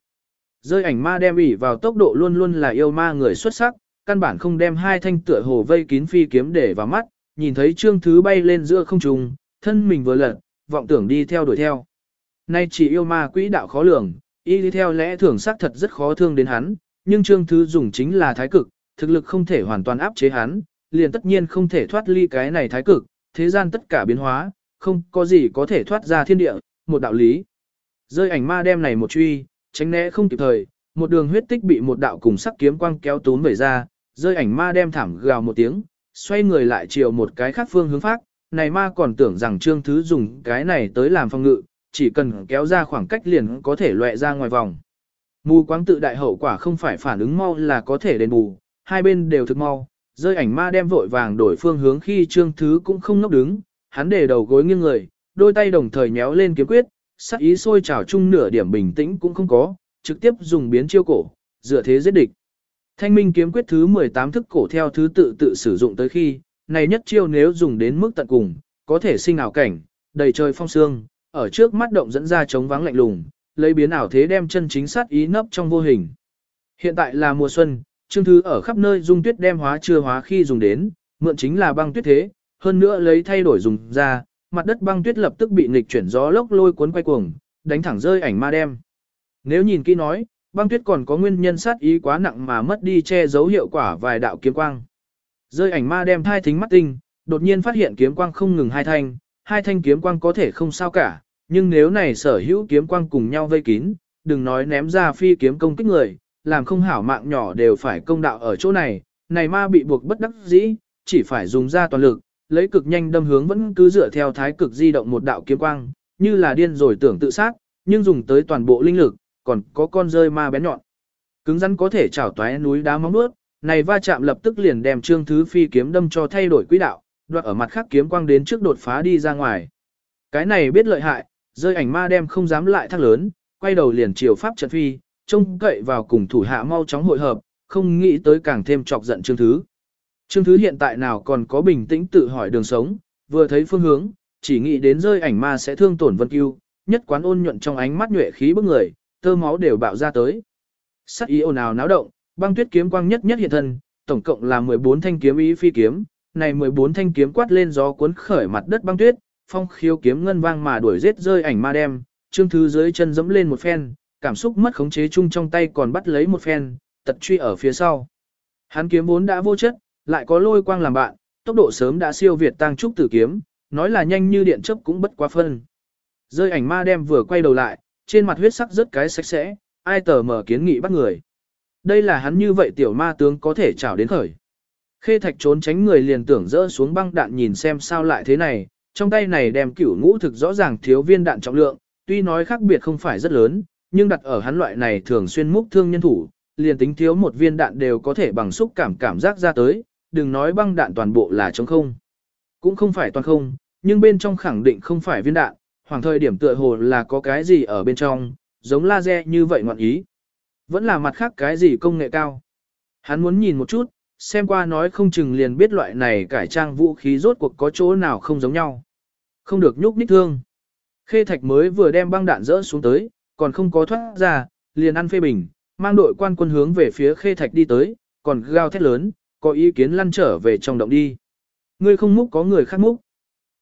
[SPEAKER 1] Rơi ảnh ma đem ủy vào tốc độ luôn luôn là yêu ma người xuất sắc, căn bản không đem hai thanh tựa hồ vây kín phi kiếm để vào mắt, nhìn thấy trương thứ bay lên giữa không trung, thân mình vừa lật, vọng tưởng đi theo đuổi theo. Nay chỉ yêu ma quỹ đạo khó lường, y đi theo lẽ thường xác thật rất khó thương đến hắn, nhưng trương thứ dùng chính là thái cực, thực lực không thể hoàn toàn áp chế hắn, liền tất nhiên không thể thoát ly cái này thái cực, thế gian tất cả biến hóa, không có gì có thể thoát ra thiên địa, một đạo lý. Rơi ảnh ma đem này một truy, tránh né không kịp thời, một đường huyết tích bị một đạo cùng sắc kiếm quang kéo tốn về ra, rơi ảnh ma đem thảm gào một tiếng, xoay người lại chiều một cái khác phương hướng phát, này ma còn tưởng rằng trương thứ dùng cái này tới làm phòng ngự, chỉ cần kéo ra khoảng cách liền có thể loẹ ra ngoài vòng. Mù quáng tự đại hậu quả không phải phản ứng mau là có thể đền bù, hai bên đều thực mau, rơi ảnh ma đem vội vàng đổi phương hướng khi trương thứ cũng không ngốc đứng, hắn để đầu gối nghiêng người, đôi tay đồng thời nhéo lên kiếm quyết, sắc ý sôi trào chung nửa điểm bình tĩnh cũng không có, trực tiếp dùng biến chiêu cổ, dựa thế giết địch. Thanh minh kiếm quyết thứ 18 thức cổ theo thứ tự tự sử dụng tới khi, này nhất chiêu nếu dùng đến mức tận cùng, có thể sinh ảo cảnh, đầy trời phong sương, ở trước mắt động dẫn ra chống vắng lạnh lùng, lấy biến ảo thế đem chân chính sát ý nấp trong vô hình. Hiện tại là mùa xuân, Trương Thứ ở khắp nơi dung tuyết đem hóa chưa hóa khi dùng đến, mượn chính là băng tuyết thế, hơn nữa lấy thay đổi dùng ra, mặt đất băng tuyết lập tức bị nghịch chuyển gió lốc lôi cuốn quay cuồng, đánh thẳng rơi ảnh ma đem. Nếu nhìn kỹ nói, băng tuyết còn có nguyên nhân sát ý quá nặng mà mất đi che giấu hiệu quả vài đạo kiếm quang. Rơi ảnh ma đem thai thính mắt tinh, đột nhiên phát hiện kiếm quang không ngừng hai thanh, hai thanh kiếm quang có thể không sao cả, nhưng nếu này sở hữu kiếm quang cùng nhau vây kín, đừng nói ném ra phi kiếm công kích người, làm không hảo mạng nhỏ đều phải công đạo ở chỗ này, này ma bị buộc bất đắc dĩ, chỉ phải dùng ra toàn lực, lấy cực nhanh đâm hướng vẫn cứ dựa theo thái cực di động một đạo kiếm quang, như là điên rồi tưởng tự sát, nhưng dùng tới toàn bộ linh lực, còn có con rơi ma bén nhọn. Cứng rắn có thể chảo toé núi đá móng nuốt, này va chạm lập tức liền đem Trương Thứ Phi kiếm đâm cho thay đổi quỹ đạo, đoạt ở mặt khác kiếm quang đến trước đột phá đi ra ngoài. Cái này biết lợi hại, rơi ảnh ma đem không dám lại thăng lớn, quay đầu liền chiều pháp trận phi, trông cậy vào cùng thủ hạ mau chóng hội hợp, không nghĩ tới càng thêm chọc giận Trương Thứ. Trương Thứ hiện tại nào còn có bình tĩnh tự hỏi đường sống, vừa thấy phương hướng, chỉ nghĩ đến rơi ảnh ma sẽ thương tổn Vân Cưu, nhất quán ôn nhuận trong ánh mắt nhuệ khí bức người, tơ máu đều bạo ra tới. Sắc ý ồn ào náo động, băng tuyết kiếm quang nhất nhất hiện thân, tổng cộng là 14 thanh kiếm ý phi kiếm, này 14 thanh kiếm quát lên gió cuốn khởi mặt đất băng tuyết, phong khiếu kiếm ngân vang mà đuổi giết rơi ảnh ma đem, Trương Thứ dưới chân dẫm lên một phen, cảm xúc mất khống chế chung trong tay còn bắt lấy một phen, tật truy ở phía sau. Hắn kiếm vốn đã vô chất, lại có lôi quang làm bạn, tốc độ sớm đã siêu việt tăng trúc tử kiếm, nói là nhanh như điện chớp cũng bất quá phân. Rơi ảnh ma đem vừa quay đầu lại, trên mặt huyết sắc rất cái sạch sẽ, ai tờ mở kiến nghị bắt người. Đây là hắn như vậy tiểu ma tướng có thể trảo đến khởi. Khê thạch trốn tránh người liền tưởng rỡ xuống băng đạn nhìn xem sao lại thế này, trong tay này đem cửu ngũ thực rõ ràng thiếu viên đạn trọng lượng, tuy nói khác biệt không phải rất lớn, nhưng đặt ở hắn loại này thường xuyên múc thương nhân thủ, liền tính thiếu một viên đạn đều có thể bằng xúc cảm cảm giác ra tới, đừng nói băng đạn toàn bộ là trống không. Cũng không phải toàn không, nhưng bên trong khẳng định không phải viên đạn, Hoàng thời điểm tựa hồ là có cái gì ở bên trong, giống laser như vậy ngoạn ý. Vẫn là mặt khác cái gì công nghệ cao. Hắn muốn nhìn một chút, xem qua nói không chừng liền biết loại này cải trang vũ khí rốt cuộc có chỗ nào không giống nhau. Không được nhúc nhích thương. Khê Thạch mới vừa đem băng đạn rỡ xuống tới, còn không có thoát ra, liền ăn phê bình, mang đội quan quân hướng về phía Khê Thạch đi tới, còn gào thét lớn, có ý kiến lăn trở về trong động đi. Ngươi không múc có người khác múc.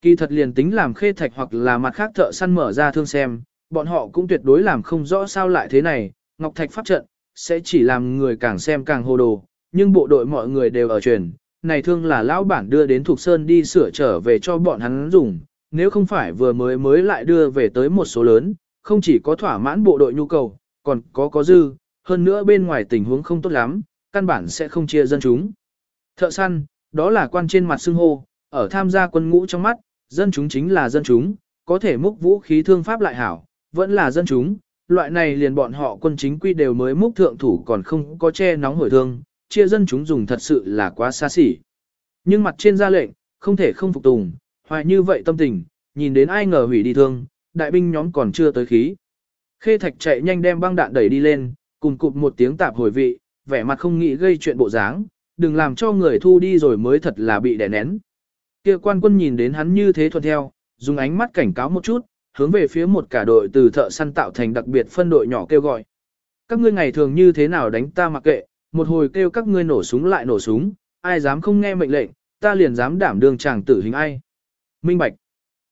[SPEAKER 1] Kỳ thật liền tính làm Khê Thạch hoặc là mặt khác thợ săn mở ra thương xem, bọn họ cũng tuyệt đối làm không rõ sao lại thế này, Ngọc Thạch pháp trận, sẽ chỉ làm người càng xem càng hồ đồ, nhưng bộ đội mọi người đều ở truyền, này thương là lão bản đưa đến Thục Sơn đi sửa trở về cho bọn hắn dùng, nếu không phải vừa mới mới lại đưa về tới một số lớn, không chỉ có thỏa mãn bộ đội nhu cầu, còn có có dư, hơn nữa bên ngoài tình huống không tốt lắm, căn bản sẽ không chia dân chúng. Thợ săn, đó là quan trên mặt xưng hô, ở tham gia quân ngũ trong mắt, dân chúng chính là dân chúng, có thể múc vũ khí thương pháp lại hảo, vẫn là dân chúng, loại này liền bọn họ quân chính quy đều mới múc thượng thủ còn không có che nóng hổi thương, chia dân chúng dùng thật sự là quá xa xỉ. Nhưng mặt trên ra lệnh, không thể không phục tùng, hoài như vậy tâm tình, nhìn đến ai ngờ hủy đi thương, đại binh nhóm còn chưa tới khí. Khê Thạch chạy nhanh đem băng đạn đẩy đi lên, cùng cụp một tiếng tạp hồi vị, vẻ mặt không nghĩ gây chuyện bộ dáng, đừng làm cho người thu đi rồi mới thật là bị đè nén. Kia quan quân nhìn đến hắn như thế thuận theo, dùng ánh mắt cảnh cáo một chút, hướng về phía một cả đội từ thợ săn tạo thành đặc biệt phân đội nhỏ kêu gọi. Các ngươi ngày thường như thế nào đánh ta mặc kệ, một hồi kêu các ngươi nổ súng lại nổ súng, ai dám không nghe mệnh lệnh, ta liền dám đảm đương chàng tử hình ai. Minh Bạch.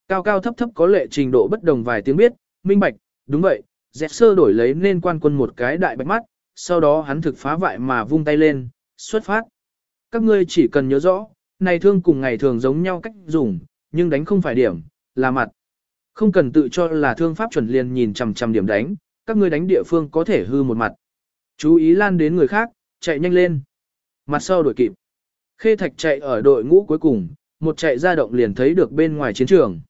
[SPEAKER 1] Cao cao thấp thấp có lệ trình độ bất đồng vài tiếng biết, Minh Bạch, đúng vậy, dẹt sơ đổi lấy nên quan quân một cái đại bạch mắt, sau đó hắn thực phá vại mà vung tay lên, xuất phát. Các ngươi chỉ cần nhớ rõ, này thương cùng ngày thường giống nhau cách dùng, nhưng đánh không phải điểm, là mặt. Không cần tự cho là thương pháp chuẩn liền nhìn chằm chằm điểm đánh, các ngươi đánh địa phương có thể hư một mặt. Chú ý lan đến người khác, chạy nhanh lên. Mặt sau đuổi kịp. Khê Thạch chạy ở đội ngũ cuối cùng, một chạy ra động liền thấy được bên ngoài chiến trường.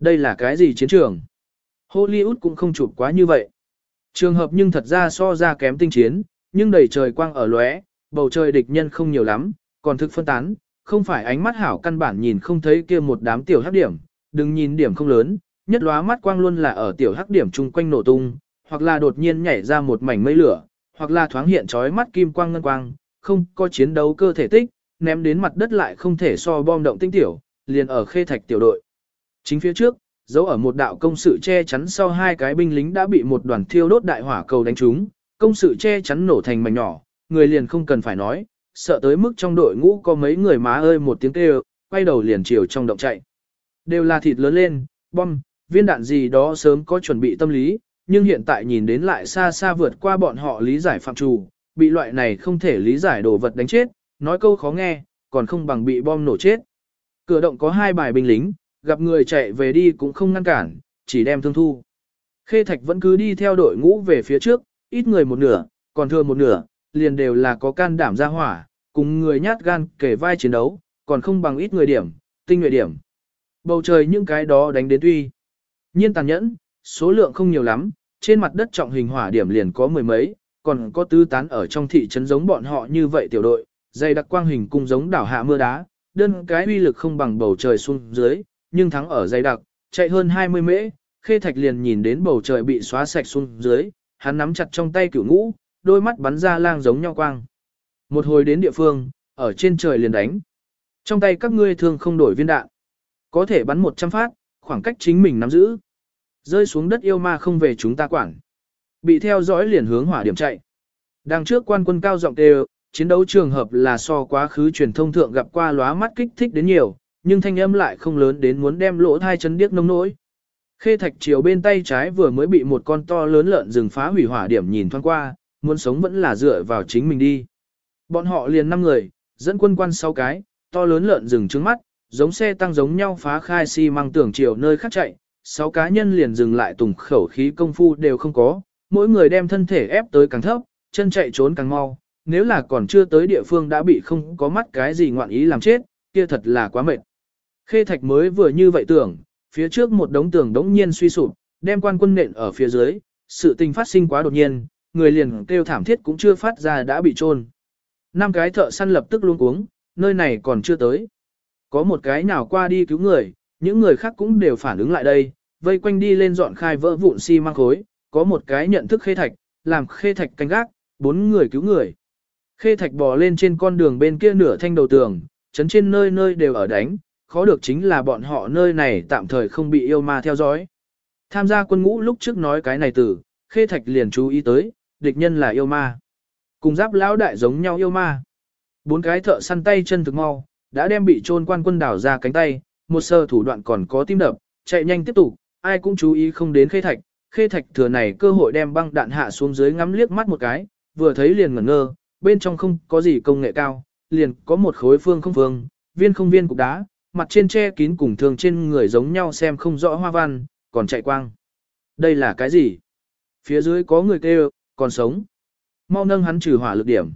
[SPEAKER 1] Đây là cái gì chiến trường? Hollywood cũng không chụp quá như vậy. Trường hợp nhưng thật ra so ra kém tinh chiến, nhưng đầy trời quang ở lóe, bầu trời địch nhân không nhiều lắm, còn thực phân tán, không phải ánh mắt hảo căn bản nhìn không thấy kia một đám tiểu hắc điểm, đừng nhìn điểm không lớn, nhất lóa mắt quang luôn là ở tiểu hắc điểm chung quanh nổ tung, hoặc là đột nhiên nhảy ra một mảnh mây lửa, hoặc là thoáng hiện chói mắt kim quang ngân quang, không có chiến đấu cơ thể tích, ném đến mặt đất lại không thể so bom động tinh tiểu, liền ở khê thạch tiểu đội. Chính phía trước, dấu ở một đạo công sự che chắn sau hai cái binh lính đã bị một đoàn thiêu đốt đại hỏa cầu đánh trúng, công sự che chắn nổ thành mảnh nhỏ, người liền không cần phải nói, sợ tới mức trong đội ngũ có mấy người má ơi một tiếng kêu, quay đầu liền chiều trong động chạy. Đều là thịt lớn lên, bom, viên đạn gì đó sớm có chuẩn bị tâm lý, nhưng hiện tại nhìn đến lại xa xa vượt qua bọn họ lý giải phạm trù, bị loại này không thể lý giải đồ vật đánh chết, nói câu khó nghe, còn không bằng bị bom nổ chết. Cửa động có hai bài binh lính, gặp người chạy về đi cũng không ngăn cản, chỉ đem thương thu. Khê Thạch vẫn cứ đi theo đội ngũ về phía trước, ít người một nửa, còn thừa một nửa, liền đều là có can đảm ra hỏa, cùng người nhát gan kể vai chiến đấu, còn không bằng ít người điểm, tinh nguyện điểm. Bầu trời những cái đó đánh đến tuy. Nhiên tàn nhẫn, số lượng không nhiều lắm, trên mặt đất trọng hình hỏa điểm liền có mười mấy, còn có tứ tán ở trong thị trấn giống bọn họ như vậy tiểu đội, dày đặc quang hình cung giống đảo hạ mưa đá, đơn cái uy lực không bằng bầu trời xuống dưới, nhưng thắng ở dày đặc, chạy hơn 20 mễ, khê thạch liền nhìn đến bầu trời bị xóa sạch xuống dưới, hắn nắm chặt trong tay cửu ngũ, đôi mắt bắn ra lang giống nhau quang. Một hồi đến địa phương, ở trên trời liền đánh. Trong tay các ngươi thường không đổi viên đạn. Có thể bắn 100 phát, khoảng cách chính mình nắm giữ. Rơi xuống đất yêu ma không về chúng ta quản. Bị theo dõi liền hướng hỏa điểm chạy. Đằng trước quan quân cao giọng kêu, chiến đấu trường hợp là so quá khứ truyền thông thượng gặp qua lóa mắt kích thích đến nhiều, nhưng thanh âm lại không lớn đến muốn đem lỗ thai chấn điếc nông nỗi. Khê thạch chiều bên tay trái vừa mới bị một con to lớn lợn rừng phá hủy hỏa điểm nhìn thoáng qua, muốn sống vẫn là dựa vào chính mình đi. Bọn họ liền 5 người, dẫn quân quan 6 cái, to lớn lợn rừng trứng mắt, giống xe tăng giống nhau phá khai xi si măng tưởng chiều nơi khác chạy, 6 cá nhân liền dừng lại tùng khẩu khí công phu đều không có, mỗi người đem thân thể ép tới càng thấp, chân chạy trốn càng mau, nếu là còn chưa tới địa phương đã bị không có mắt cái gì ngoạn ý làm chết, kia thật là quá mệt. Khê Thạch mới vừa như vậy tưởng, phía trước một đống tường đống nhiên suy sụp, đem quan quân nện ở phía dưới, sự tình phát sinh quá đột nhiên, người liền kêu thảm thiết cũng chưa phát ra đã bị trôn. Năm cái thợ săn lập tức luôn cuống, nơi này còn chưa tới. Có một cái nào qua đi cứu người, những người khác cũng đều phản ứng lại đây, vây quanh đi lên dọn khai vỡ vụn xi si măng khối, có một cái nhận thức khê thạch, làm khê thạch canh gác, bốn người cứu người. Khê thạch bò lên trên con đường bên kia nửa thanh đầu tường, chấn trên nơi nơi đều ở đánh, khó được chính là bọn họ nơi này tạm thời không bị yêu ma theo dõi. Tham gia quân ngũ lúc trước nói cái này từ, khê thạch liền chú ý tới, địch nhân là yêu ma. Cùng giáp lão đại giống nhau yêu ma. Bốn cái thợ săn tay chân thực mau, đã đem bị trôn quan quân đảo ra cánh tay, một sơ thủ đoạn còn có tim đập, chạy nhanh tiếp tục, ai cũng chú ý không đến khê thạch. Khê thạch thừa này cơ hội đem băng đạn hạ xuống dưới ngắm liếc mắt một cái, vừa thấy liền ngẩn ngơ, bên trong không có gì công nghệ cao, liền có một khối phương không phương, viên không viên cục đá, mặt trên che kín cùng thường trên người giống nhau xem không rõ hoa văn, còn chạy quang. Đây là cái gì? Phía dưới có người kêu, còn sống. Mau nâng hắn trừ hỏa lực điểm.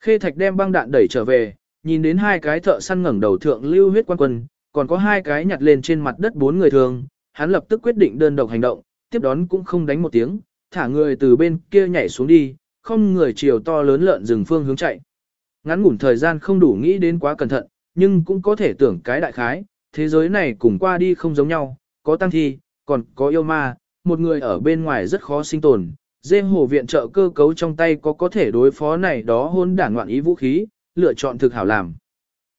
[SPEAKER 1] Khê Thạch đem băng đạn đẩy trở về, nhìn đến hai cái thợ săn ngẩng đầu thượng lưu huyết quan quân, còn có hai cái nhặt lên trên mặt đất bốn người thường, hắn lập tức quyết định đơn độc hành động, tiếp đón cũng không đánh một tiếng, thả người từ bên kia nhảy xuống đi, không người chiều to lớn lợn rừng phương hướng chạy. Ngắn ngủn thời gian không đủ nghĩ đến quá cẩn thận, nhưng cũng có thể tưởng cái đại khái, thế giới này cùng qua đi không giống nhau, có tăng thi, còn có yêu ma, một người ở bên ngoài rất khó sinh tồn. Dê hồ viện trợ cơ cấu trong tay có có thể đối phó này đó hôn đản ngoạn ý vũ khí, lựa chọn thực hảo làm.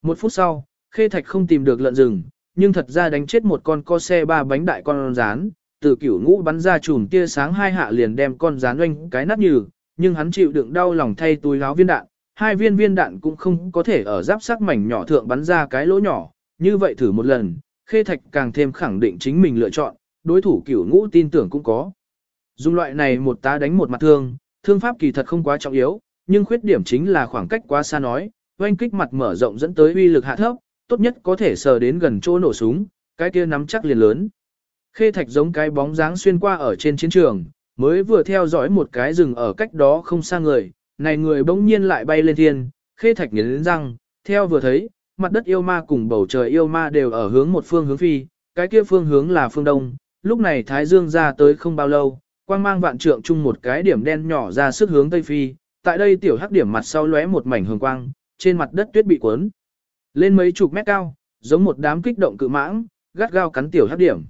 [SPEAKER 1] Một phút sau, khê thạch không tìm được lợn rừng, nhưng thật ra đánh chết một con co xe ba bánh đại con rán, từ cửu ngũ bắn ra chùm tia sáng hai hạ liền đem con rán oanh cái nát nhừ, nhưng hắn chịu đựng đau lòng thay túi láo viên đạn, hai viên viên đạn cũng không có thể ở giáp sắc mảnh nhỏ thượng bắn ra cái lỗ nhỏ, như vậy thử một lần, khê thạch càng thêm khẳng định chính mình lựa chọn, đối thủ cửu ngũ tin tưởng cũng có. Dùng loại này một tá đánh một mặt thương, thương pháp kỳ thật không quá trọng yếu, nhưng khuyết điểm chính là khoảng cách quá xa nói, oanh kích mặt mở rộng dẫn tới uy lực hạ thấp, tốt nhất có thể sờ đến gần chỗ nổ súng, cái kia nắm chắc liền lớn. Khê thạch giống cái bóng dáng xuyên qua ở trên chiến trường, mới vừa theo dõi một cái rừng ở cách đó không xa người, này người bỗng nhiên lại bay lên thiên, khê thạch nghiến răng, theo vừa thấy, mặt đất yêu ma cùng bầu trời yêu ma đều ở hướng một phương hướng phi, cái kia phương hướng là phương đông, lúc này Thái Dương ra tới không bao lâu, quang mang vạn trượng chung một cái điểm đen nhỏ ra sức hướng tây phi, tại đây tiểu hắc điểm mặt sau lóe một mảnh hường quang, trên mặt đất tuyết bị cuốn lên mấy chục mét cao, giống một đám kích động cự mãng, gắt gao cắn tiểu hắc điểm.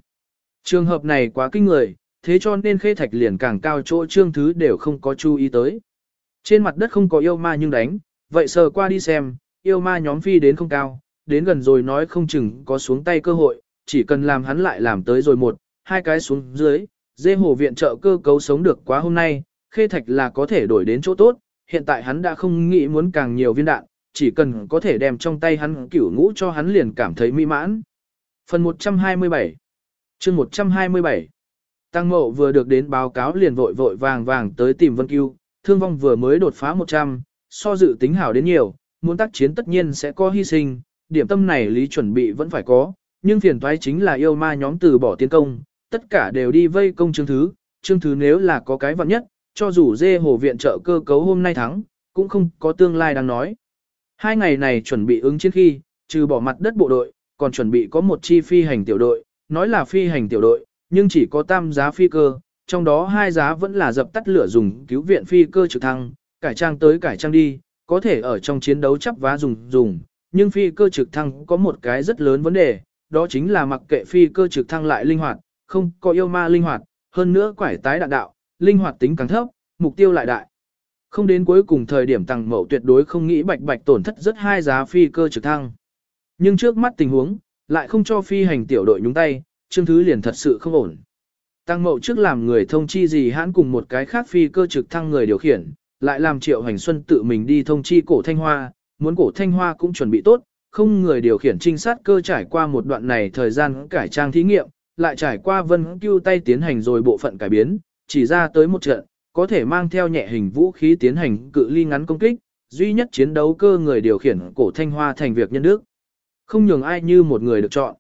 [SPEAKER 1] Trường hợp này quá kinh người, thế cho nên khê thạch liền càng cao chỗ trương thứ đều không có chú ý tới. Trên mặt đất không có yêu ma nhưng đánh, vậy sờ qua đi xem, yêu ma nhóm phi đến không cao, đến gần rồi nói không chừng có xuống tay cơ hội, chỉ cần làm hắn lại làm tới rồi một, hai cái xuống dưới, dê hồ viện trợ cơ cấu sống được quá hôm nay, khê thạch là có thể đổi đến chỗ tốt, hiện tại hắn đã không nghĩ muốn càng nhiều viên đạn, chỉ cần có thể đem trong tay hắn cửu ngũ cho hắn liền cảm thấy mỹ mãn. Phần 127 chương 127 Tăng mộ vừa được đến báo cáo liền vội vội vàng vàng tới tìm Vân Cưu, thương vong vừa mới đột phá 100, so dự tính hảo đến nhiều, muốn tác chiến tất nhiên sẽ có hy sinh, điểm tâm này lý chuẩn bị vẫn phải có, nhưng phiền toái chính là yêu ma nhóm từ bỏ tiến công, tất cả đều đi vây công chương thứ, chương thứ nếu là có cái vận nhất, cho dù dê hồ viện trợ cơ cấu hôm nay thắng, cũng không có tương lai đang nói. Hai ngày này chuẩn bị ứng chiến khi, trừ bỏ mặt đất bộ đội, còn chuẩn bị có một chi phi hành tiểu đội, nói là phi hành tiểu đội, nhưng chỉ có tam giá phi cơ, trong đó hai giá vẫn là dập tắt lửa dùng cứu viện phi cơ trực thăng, cải trang tới cải trang đi, có thể ở trong chiến đấu chấp vá dùng dùng, nhưng phi cơ trực thăng có một cái rất lớn vấn đề, đó chính là mặc kệ phi cơ trực thăng lại linh hoạt, không có yêu ma linh hoạt, hơn nữa quải tái đạn đạo, linh hoạt tính càng thấp, mục tiêu lại đại. Không đến cuối cùng thời điểm tăng mậu tuyệt đối không nghĩ bạch bạch tổn thất rất hai giá phi cơ trực thăng. Nhưng trước mắt tình huống, lại không cho phi hành tiểu đội nhúng tay, chương thứ liền thật sự không ổn. Tăng mậu trước làm người thông chi gì hãn cùng một cái khác phi cơ trực thăng người điều khiển, lại làm triệu hành xuân tự mình đi thông chi cổ thanh hoa, muốn cổ thanh hoa cũng chuẩn bị tốt, không người điều khiển trinh sát cơ trải qua một đoạn này thời gian cải trang thí nghiệm, lại trải qua vân Cưu tay tiến hành rồi bộ phận cải biến, chỉ ra tới một trận, có thể mang theo nhẹ hình vũ khí tiến hành cự ly ngắn công kích, duy nhất chiến đấu cơ người điều khiển cổ thanh hoa thành việc nhân đức. Không nhường ai như một người được chọn.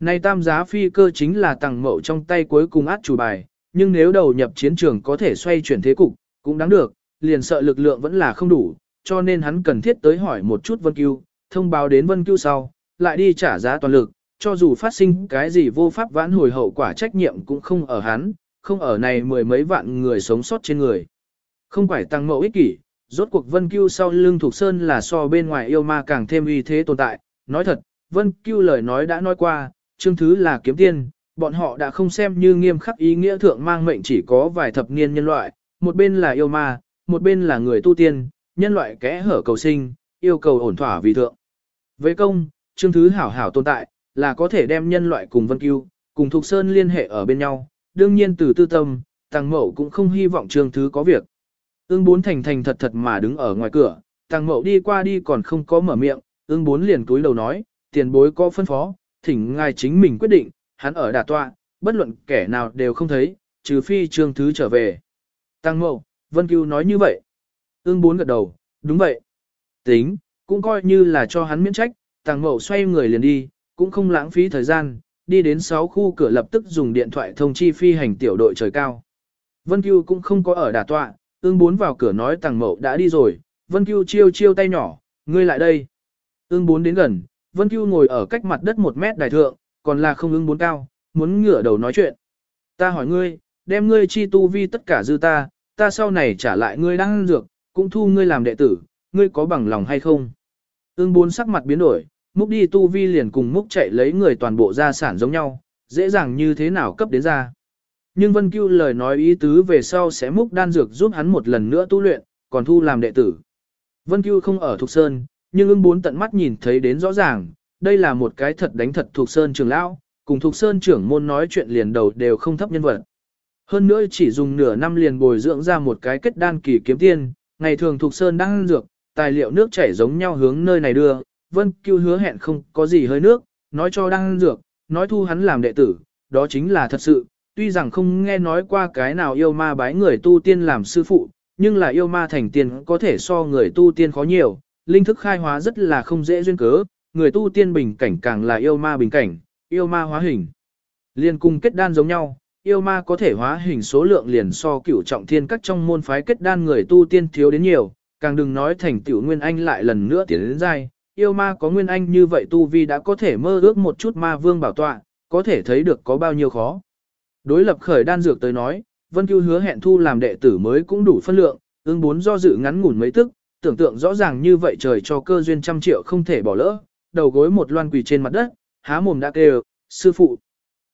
[SPEAKER 1] Này tam giá phi cơ chính là tàng mậu trong tay cuối cùng át chủ bài, nhưng nếu đầu nhập chiến trường có thể xoay chuyển thế cục, cũng đáng được, liền sợ lực lượng vẫn là không đủ, cho nên hắn cần thiết tới hỏi một chút Vân Cưu, thông báo đến Vân Cưu sau, lại đi trả giá toàn lực, cho dù phát sinh cái gì vô pháp vãn hồi hậu quả trách nhiệm cũng không ở hắn, không ở này mười mấy vạn người sống sót trên người. Không phải tăng mẫu ích kỷ, rốt cuộc Vân Cưu sau lưng Thục Sơn là so bên ngoài yêu ma càng thêm uy thế tồn tại. Nói thật, Vân Cưu lời nói đã nói qua, chương thứ là kiếm tiên, bọn họ đã không xem như nghiêm khắc ý nghĩa thượng mang mệnh chỉ có vài thập niên nhân loại, một bên là yêu ma, một bên là người tu tiên, nhân loại kẽ hở cầu sinh, yêu cầu ổn thỏa vì thượng. Với công, chương thứ hảo hảo tồn tại, là có thể đem nhân loại cùng Vân Cưu, cùng Thục Sơn liên hệ ở bên nhau, đương nhiên từ tư tâm, Tăng Mậu cũng không hy vọng Trương Thứ có việc. Ưng bốn thành thành thật thật mà đứng ở ngoài cửa, Tăng Mậu đi qua đi còn không có mở miệng, ưng bốn liền túi đầu nói, tiền bối có phân phó, thỉnh ngài chính mình quyết định, hắn ở đà tọa, bất luận kẻ nào đều không thấy, trừ phi Trương Thứ trở về. Tăng Mậu, Vân Cưu nói như vậy. Ưng bốn gật đầu, đúng vậy. Tính, cũng coi như là cho hắn miễn trách, Tăng Mậu xoay người liền đi, cũng không lãng phí thời gian, đi đến 6 khu cửa lập tức dùng điện thoại thông chi phi hành tiểu đội trời cao. Vân Cưu cũng không có ở đà tọa, ương bốn vào cửa nói tàng mậu đã đi rồi, Vân Cưu chiêu chiêu tay nhỏ, ngươi lại đây. Ương bốn đến gần, Vân Cưu ngồi ở cách mặt đất một mét đài thượng, còn là không ương bốn cao, muốn ngửa đầu nói chuyện. Ta hỏi ngươi, đem ngươi chi tu vi tất cả dư ta, ta sau này trả lại ngươi đang dược, cũng thu ngươi làm đệ tử, ngươi có bằng lòng hay không? Ương bốn sắc mặt biến đổi, múc đi tu vi liền cùng múc chạy lấy người toàn bộ gia sản giống nhau, dễ dàng như thế nào cấp đến ra. Nhưng Vân Cưu lời nói ý tứ về sau sẽ múc đan dược giúp hắn một lần nữa tu luyện, còn thu làm đệ tử. Vân Cưu không ở Thục Sơn, nhưng ưng bốn tận mắt nhìn thấy đến rõ ràng, đây là một cái thật đánh thật Thục Sơn trưởng lão, cùng Thục Sơn trưởng môn nói chuyện liền đầu đều không thấp nhân vật. Hơn nữa chỉ dùng nửa năm liền bồi dưỡng ra một cái kết đan kỳ kiếm tiên, ngày thường Thục Sơn đang dược, tài liệu nước chảy giống nhau hướng nơi này đưa, Vân Cưu hứa hẹn không có gì hơi nước, nói cho đang dược, nói thu hắn làm đệ tử, đó chính là thật sự, tuy rằng không nghe nói qua cái nào yêu ma bái người tu tiên làm sư phụ, nhưng là yêu ma thành tiên có thể so người tu tiên khó nhiều, linh thức khai hóa rất là không dễ duyên cớ, người tu tiên bình cảnh càng là yêu ma bình cảnh, yêu ma hóa hình. Liên cung kết đan giống nhau, yêu ma có thể hóa hình số lượng liền so cửu trọng thiên các trong môn phái kết đan người tu tiên thiếu đến nhiều, càng đừng nói thành tiểu nguyên anh lại lần nữa tiến đến dai. Yêu ma có nguyên anh như vậy tu vi đã có thể mơ ước một chút ma vương bảo tọa, có thể thấy được có bao nhiêu khó. Đối lập khởi đan dược tới nói, Vân Cưu hứa hẹn thu làm đệ tử mới cũng đủ phân lượng, ương bốn do dự ngắn ngủn mấy tức, tưởng tượng rõ ràng như vậy trời cho cơ duyên trăm triệu không thể bỏ lỡ, đầu gối một loan quỳ trên mặt đất, há mồm đã kêu, sư phụ.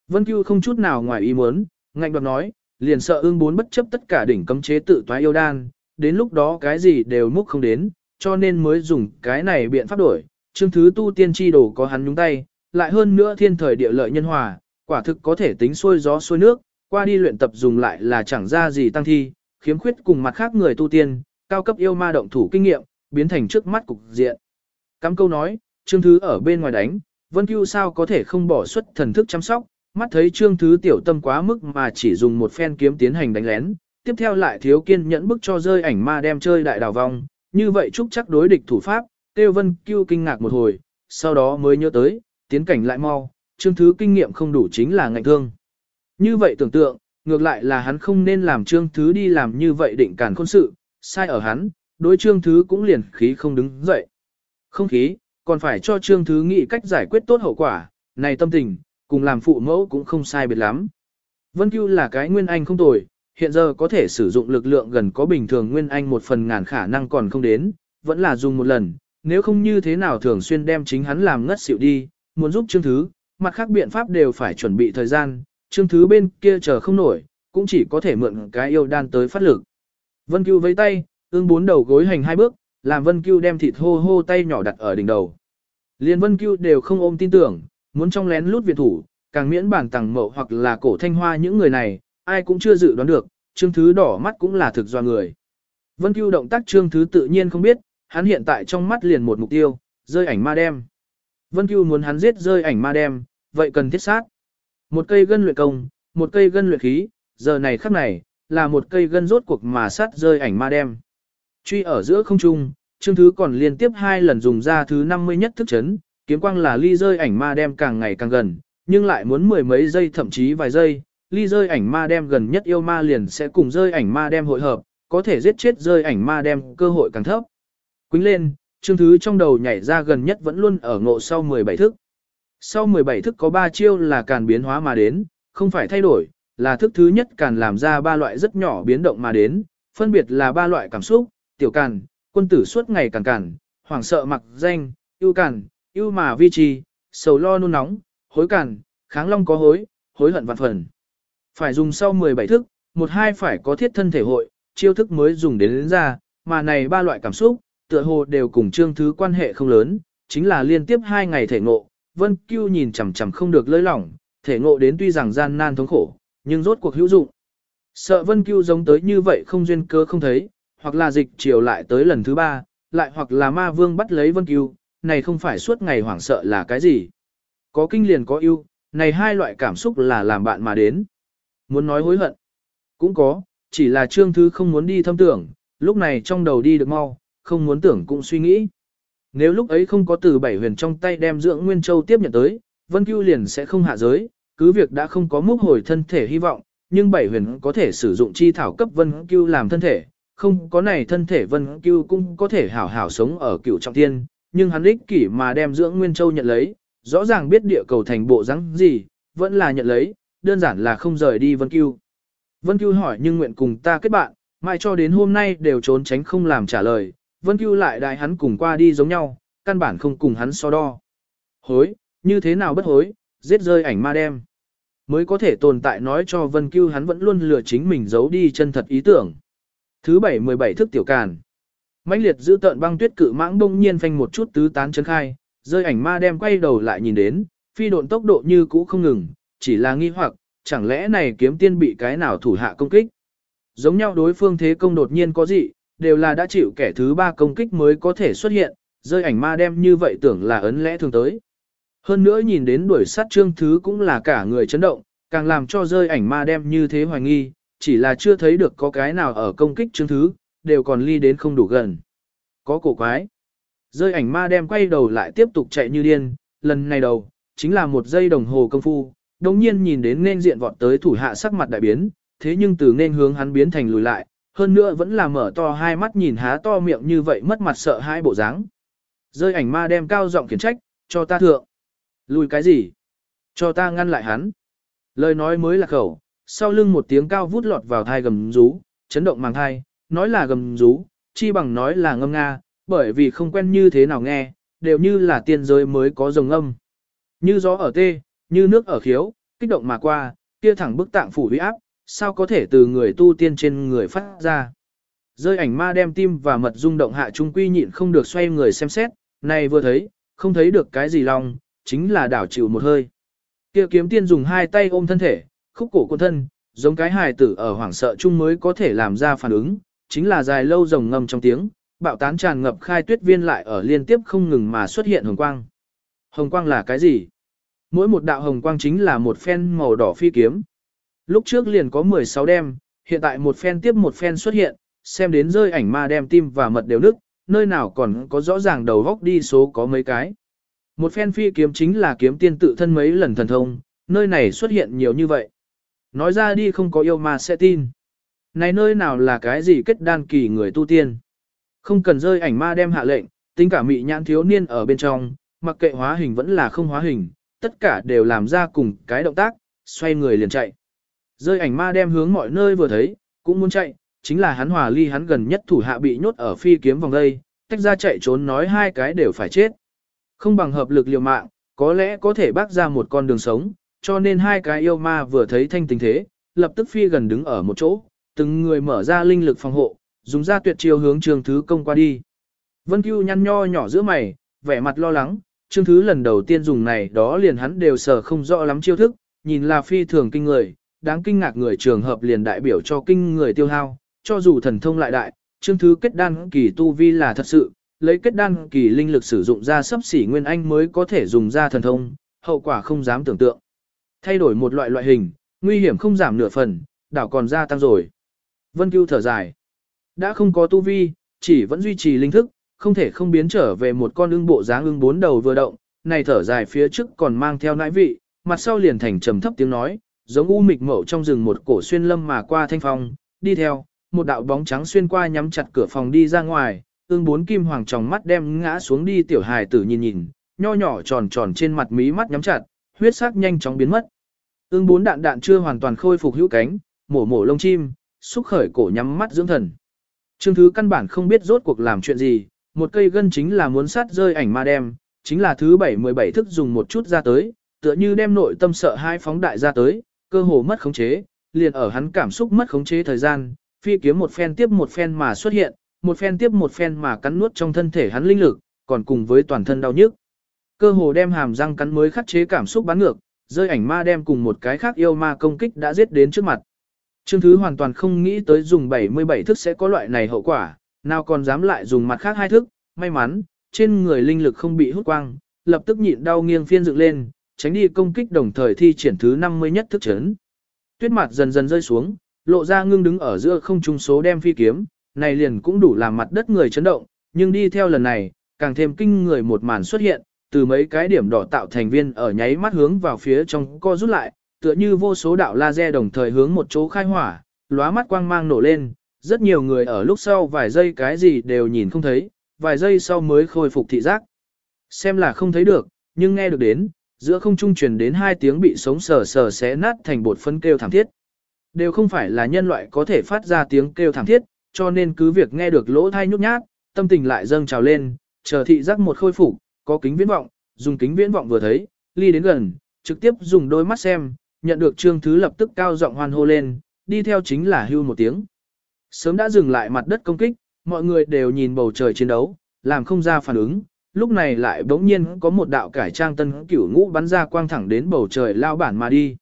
[SPEAKER 1] Vân Cưu không chút nào ngoài ý muốn, ngạnh đoạt nói, liền sợ ương bốn bất chấp tất cả đỉnh cấm chế tự toái yêu đan, đến lúc đó cái gì đều múc không đến, cho nên mới dùng cái này biện pháp đổi, chương thứ tu tiên tri đồ có hắn nhúng tay, lại hơn nữa thiên thời địa lợi nhân hòa, quả thực có thể tính xuôi gió xuôi nước, qua đi luyện tập dùng lại là chẳng ra gì tăng thi, khiếm khuyết cùng mặt khác người tu tiên, cao cấp yêu ma động thủ kinh nghiệm, biến thành trước mắt cục diện. Cắm câu nói, Trương Thứ ở bên ngoài đánh, Vân Cưu sao có thể không bỏ suất thần thức chăm sóc, mắt thấy Trương Thứ tiểu tâm quá mức mà chỉ dùng một phen kiếm tiến hành đánh lén, tiếp theo lại thiếu kiên nhẫn bức cho rơi ảnh ma đem chơi đại đào vong, như vậy chúc chắc đối địch thủ pháp, Tiêu Vân Cưu kinh ngạc một hồi, sau đó mới nhớ tới, tiến cảnh lại mau, Trương Thứ kinh nghiệm không đủ chính là ngạnh thương. Như vậy tưởng tượng, ngược lại là hắn không nên làm Trương Thứ đi làm như vậy định cản khôn sự, sai ở hắn, đối Trương Thứ cũng liền khí không đứng dậy. Không khí, còn phải cho Trương Thứ nghĩ cách giải quyết tốt hậu quả, này tâm tình, cùng làm phụ mẫu cũng không sai biệt lắm. Vân Cưu là cái nguyên anh không tồi, hiện giờ có thể sử dụng lực lượng gần có bình thường nguyên anh một phần ngàn khả năng còn không đến, vẫn là dùng một lần, nếu không như thế nào thường xuyên đem chính hắn làm ngất xỉu đi, muốn giúp Trương Thứ, mặt khác biện pháp đều phải chuẩn bị thời gian, Trương Thứ bên kia chờ không nổi, cũng chỉ có thể mượn cái yêu đan tới phát lực. Vân Cưu với tay, ương bốn đầu gối hành hai bước, làm Vân Cưu đem thịt hô hô tay nhỏ đặt ở đỉnh đầu. Liên Vân Cưu đều không ôm tin tưởng, muốn trong lén lút việt thủ, càng miễn bản tàng mậu hoặc là cổ thanh hoa những người này, ai cũng chưa dự đoán được, Trương Thứ đỏ mắt cũng là thực do người. Vân Cưu động tác Trương Thứ tự nhiên không biết, hắn hiện tại trong mắt liền một mục tiêu, rơi ảnh ma đem. Vân Cưu muốn hắn giết rơi ảnh ma đem, vậy cần thiết sát. Một cây gân luyện công, một cây gân luyện khí, giờ này khắc này, là một cây gân rốt cuộc mà sát rơi ảnh ma đem. Truy ở giữa không trung, Trương Thứ còn liên tiếp hai lần dùng ra thứ 50 nhất thức chấn, kiếm quang là ly rơi ảnh ma đem càng ngày càng gần, nhưng lại muốn mười mấy giây thậm chí vài giây, ly rơi ảnh ma đem gần nhất yêu ma liền sẽ cùng rơi ảnh ma đem hội hợp, có thể giết chết rơi ảnh ma đem cơ hội càng thấp. Quýnh lên, chương Thứ trong đầu nhảy ra gần nhất vẫn luôn ở ngộ sau 17 thức. Sau 17 thức có 3 chiêu là càn biến hóa mà đến, không phải thay đổi, là thức thứ nhất càn làm ra ba loại rất nhỏ biến động mà đến, phân biệt là ba loại cảm xúc, tiểu càn, quân tử suốt ngày càn càn, hoảng sợ mặc danh, yêu càn, yêu mà vi trì, sầu lo nôn nóng, hối càn, kháng long có hối, hối hận vạn phần. Phải dùng sau 17 thức, một hai phải có thiết thân thể hội, chiêu thức mới dùng đến, đến ra, mà này ba loại cảm xúc, tựa hồ đều cùng trương thứ quan hệ không lớn, chính là liên tiếp hai ngày thể ngộ, Vân Cưu nhìn chằm chằm không được lơi lỏng, thể ngộ đến tuy rằng gian nan thống khổ, nhưng rốt cuộc hữu dụng. Sợ Vân Cưu giống tới như vậy không duyên cơ không thấy, hoặc là dịch chiều lại tới lần thứ ba, lại hoặc là ma vương bắt lấy Vân Cưu, này không phải suốt ngày hoảng sợ là cái gì. Có kinh liền có yêu, này hai loại cảm xúc là làm bạn mà đến. Muốn nói hối hận, cũng có, chỉ là trương thứ không muốn đi thâm tưởng, lúc này trong đầu đi được mau, không muốn tưởng cũng suy nghĩ. Nếu lúc ấy không có từ bảy huyền trong tay đem dưỡng Nguyên Châu tiếp nhận tới, Vân Cưu liền sẽ không hạ giới, cứ việc đã không có múc hồi thân thể hy vọng, nhưng bảy huyền có thể sử dụng chi thảo cấp Vân Cưu làm thân thể, không có này thân thể Vân Cưu cũng có thể hảo hảo sống ở cựu trọng thiên, nhưng hắn ích kỷ mà đem dưỡng Nguyên Châu nhận lấy, rõ ràng biết địa cầu thành bộ rắn gì, vẫn là nhận lấy, đơn giản là không rời đi Vân Cưu. Vân Cưu hỏi nhưng nguyện cùng ta kết bạn, mãi cho đến hôm nay đều trốn tránh không làm trả lời, Vân Cưu lại đại hắn cùng qua đi giống nhau, căn bản không cùng hắn so đo. Hối, như thế nào bất hối, giết rơi ảnh ma đem. mới có thể tồn tại nói cho Vân Cưu hắn vẫn luôn lừa chính mình giấu đi chân thật ý tưởng. Thứ bảy mười bảy thức tiểu càn. mãnh liệt giữ tợn băng tuyết cự mãng đông nhiên phanh một chút tứ tán chấn khai, rơi ảnh ma đem quay đầu lại nhìn đến, phi độn tốc độ như cũ không ngừng, chỉ là nghi hoặc, chẳng lẽ này kiếm tiên bị cái nào thủ hạ công kích. Giống nhau đối phương thế công đột nhiên có gì, đều là đã chịu kẻ thứ ba công kích mới có thể xuất hiện, rơi ảnh ma đem như vậy tưởng là ấn lẽ thường tới. Hơn nữa nhìn đến đuổi sát trương thứ cũng là cả người chấn động, càng làm cho rơi ảnh ma đem như thế hoài nghi, chỉ là chưa thấy được có cái nào ở công kích trương thứ, đều còn ly đến không đủ gần. Có cổ quái. Rơi ảnh ma đem quay đầu lại tiếp tục chạy như điên, lần này đầu, chính là một giây đồng hồ công phu, đồng nhiên nhìn đến nên diện vọt tới thủ hạ sắc mặt đại biến, thế nhưng từ nên hướng hắn biến thành lùi lại, hơn nữa vẫn là mở to hai mắt nhìn há to miệng như vậy mất mặt sợ hai bộ dáng. Rơi ảnh ma đem cao giọng khiển trách, cho ta thượng. Lùi cái gì? Cho ta ngăn lại hắn. Lời nói mới là khẩu, sau lưng một tiếng cao vút lọt vào thai gầm rú, chấn động màng thai, nói là gầm rú, chi bằng nói là ngâm nga, bởi vì không quen như thế nào nghe, đều như là tiên giới mới có rồng âm. Như gió ở tê, như nước ở khiếu, kích động mà qua, kia thẳng bức tạng phủ huy áp, sao có thể từ người tu tiên trên người phát ra. Rơi ảnh ma đem tim và mật rung động hạ trung quy nhịn không được xoay người xem xét, này vừa thấy, không thấy được cái gì lòng, chính là đảo chịu một hơi. Kia kiếm tiên dùng hai tay ôm thân thể, khúc cổ con thân, giống cái hài tử ở hoảng sợ chung mới có thể làm ra phản ứng, chính là dài lâu rồng ngầm trong tiếng, bạo tán tràn ngập khai tuyết viên lại ở liên tiếp không ngừng mà xuất hiện hồng quang. Hồng quang là cái gì? Mỗi một đạo hồng quang chính là một phen màu đỏ phi kiếm. Lúc trước liền có 16 đem, hiện tại một phen tiếp một phen xuất hiện, xem đến rơi ảnh ma đem tim và mật đều nức, nơi nào còn có rõ ràng đầu góc đi số có mấy cái. Một phen phi kiếm chính là kiếm tiên tự thân mấy lần thần thông, nơi này xuất hiện nhiều như vậy. Nói ra đi không có yêu mà sẽ tin. Này nơi nào là cái gì kết đan kỳ người tu tiên. Không cần rơi ảnh ma đem hạ lệnh, tính cả mị nhãn thiếu niên ở bên trong, mặc kệ hóa hình vẫn là không hóa hình, tất cả đều làm ra cùng cái động tác, xoay người liền chạy. Rơi ảnh ma đem hướng mọi nơi vừa thấy, cũng muốn chạy, chính là hắn hòa ly hắn gần nhất thủ hạ bị nhốt ở phi kiếm vòng đây, tách ra chạy trốn nói hai cái đều phải chết. Không bằng hợp lực liều mạng, có lẽ có thể bác ra một con đường sống, cho nên hai cái yêu ma vừa thấy thanh tình thế, lập tức phi gần đứng ở một chỗ, từng người mở ra linh lực phòng hộ, dùng ra tuyệt chiêu hướng trường thứ công qua đi. Vân Cưu nhăn nho nhỏ giữa mày, vẻ mặt lo lắng, trương thứ lần đầu tiên dùng này đó liền hắn đều sở không rõ lắm chiêu thức, nhìn là phi thường kinh người, đáng kinh ngạc người trường hợp liền đại biểu cho kinh người tiêu hao, cho dù thần thông lại đại, trương thứ kết đan kỳ tu vi là thật sự, lấy kết đan kỳ linh lực sử dụng ra sấp xỉ nguyên anh mới có thể dùng ra thần thông, hậu quả không dám tưởng tượng. Thay đổi một loại loại hình, nguy hiểm không giảm nửa phần, đảo còn gia tăng rồi. Vân Cưu thở dài. Đã không có tu vi, chỉ vẫn duy trì linh thức, không thể không biến trở về một con ưng bộ dáng ưng bốn đầu vừa động, này thở dài phía trước còn mang theo nãi vị, mặt sau liền thành trầm thấp tiếng nói, giống u mịch mậu trong rừng một cổ xuyên lâm mà qua thanh phong, đi theo, một đạo bóng trắng xuyên qua nhắm chặt cửa phòng đi ra ngoài, ưng bốn kim hoàng tròng mắt đem ngã xuống đi tiểu hài tử nhìn nhìn, nho nhỏ tròn tròn trên mặt mí mắt nhắm chặt, huyết sắc nhanh chóng biến mất. ưng bốn đạn đạn chưa hoàn toàn khôi phục hữu cánh, mổ mổ lông chim, xúc khởi cổ nhắm mắt dưỡng thần. Trương thứ căn bản không biết rốt cuộc làm chuyện gì, một cây gân chính là muốn sát rơi ảnh ma đem, chính là thứ bảy mười bảy thức dùng một chút ra tới, tựa như đem nội tâm sợ hai phóng đại ra tới, cơ hồ mất khống chế, liền ở hắn cảm xúc mất khống chế thời gian, phi kiếm một phen tiếp một phen mà xuất hiện, một phen tiếp một phen mà cắn nuốt trong thân thể hắn linh lực, còn cùng với toàn thân đau nhức. Cơ hồ đem hàm răng cắn mới khắc chế cảm xúc bắn ngược, rơi ảnh ma đem cùng một cái khác yêu ma công kích đã giết đến trước mặt. Trương Thứ hoàn toàn không nghĩ tới dùng 77 thức sẽ có loại này hậu quả, nào còn dám lại dùng mặt khác hai thức, may mắn, trên người linh lực không bị hút quang, lập tức nhịn đau nghiêng phiên dựng lên, tránh đi công kích đồng thời thi triển thứ 50 nhất thức chấn. Tuyết mặt dần dần rơi xuống, lộ ra ngưng đứng ở giữa không trung số đem phi kiếm, này liền cũng đủ làm mặt đất người chấn động, nhưng đi theo lần này, càng thêm kinh người một màn xuất hiện, từ mấy cái điểm đỏ tạo thành viên ở nháy mắt hướng vào phía trong co rút lại, tựa như vô số đạo laser đồng thời hướng một chỗ khai hỏa, lóa mắt quang mang nổ lên, rất nhiều người ở lúc sau vài giây cái gì đều nhìn không thấy, vài giây sau mới khôi phục thị giác. Xem là không thấy được, nhưng nghe được đến, giữa không trung truyền đến hai tiếng bị sống sờ sờ xé nát thành bột phân kêu thảm thiết. Đều không phải là nhân loại có thể phát ra tiếng kêu thảm thiết, cho nên cứ việc nghe được lỗ thai nhút nhát, tâm tình lại dâng trào lên, chờ thị giác một khôi phục, có kính viễn vọng, dùng kính viễn vọng vừa thấy, ly đến gần, trực tiếp dùng đôi mắt xem, nhận được Trương Thứ lập tức cao giọng hoan hô lên, đi theo chính là hưu một tiếng. Sớm đã dừng lại mặt đất công kích, mọi người đều nhìn bầu trời chiến đấu, làm không ra phản ứng, lúc này lại bỗng nhiên có một đạo cải trang tân cửu ngũ bắn ra quang thẳng đến bầu trời lao bản mà đi.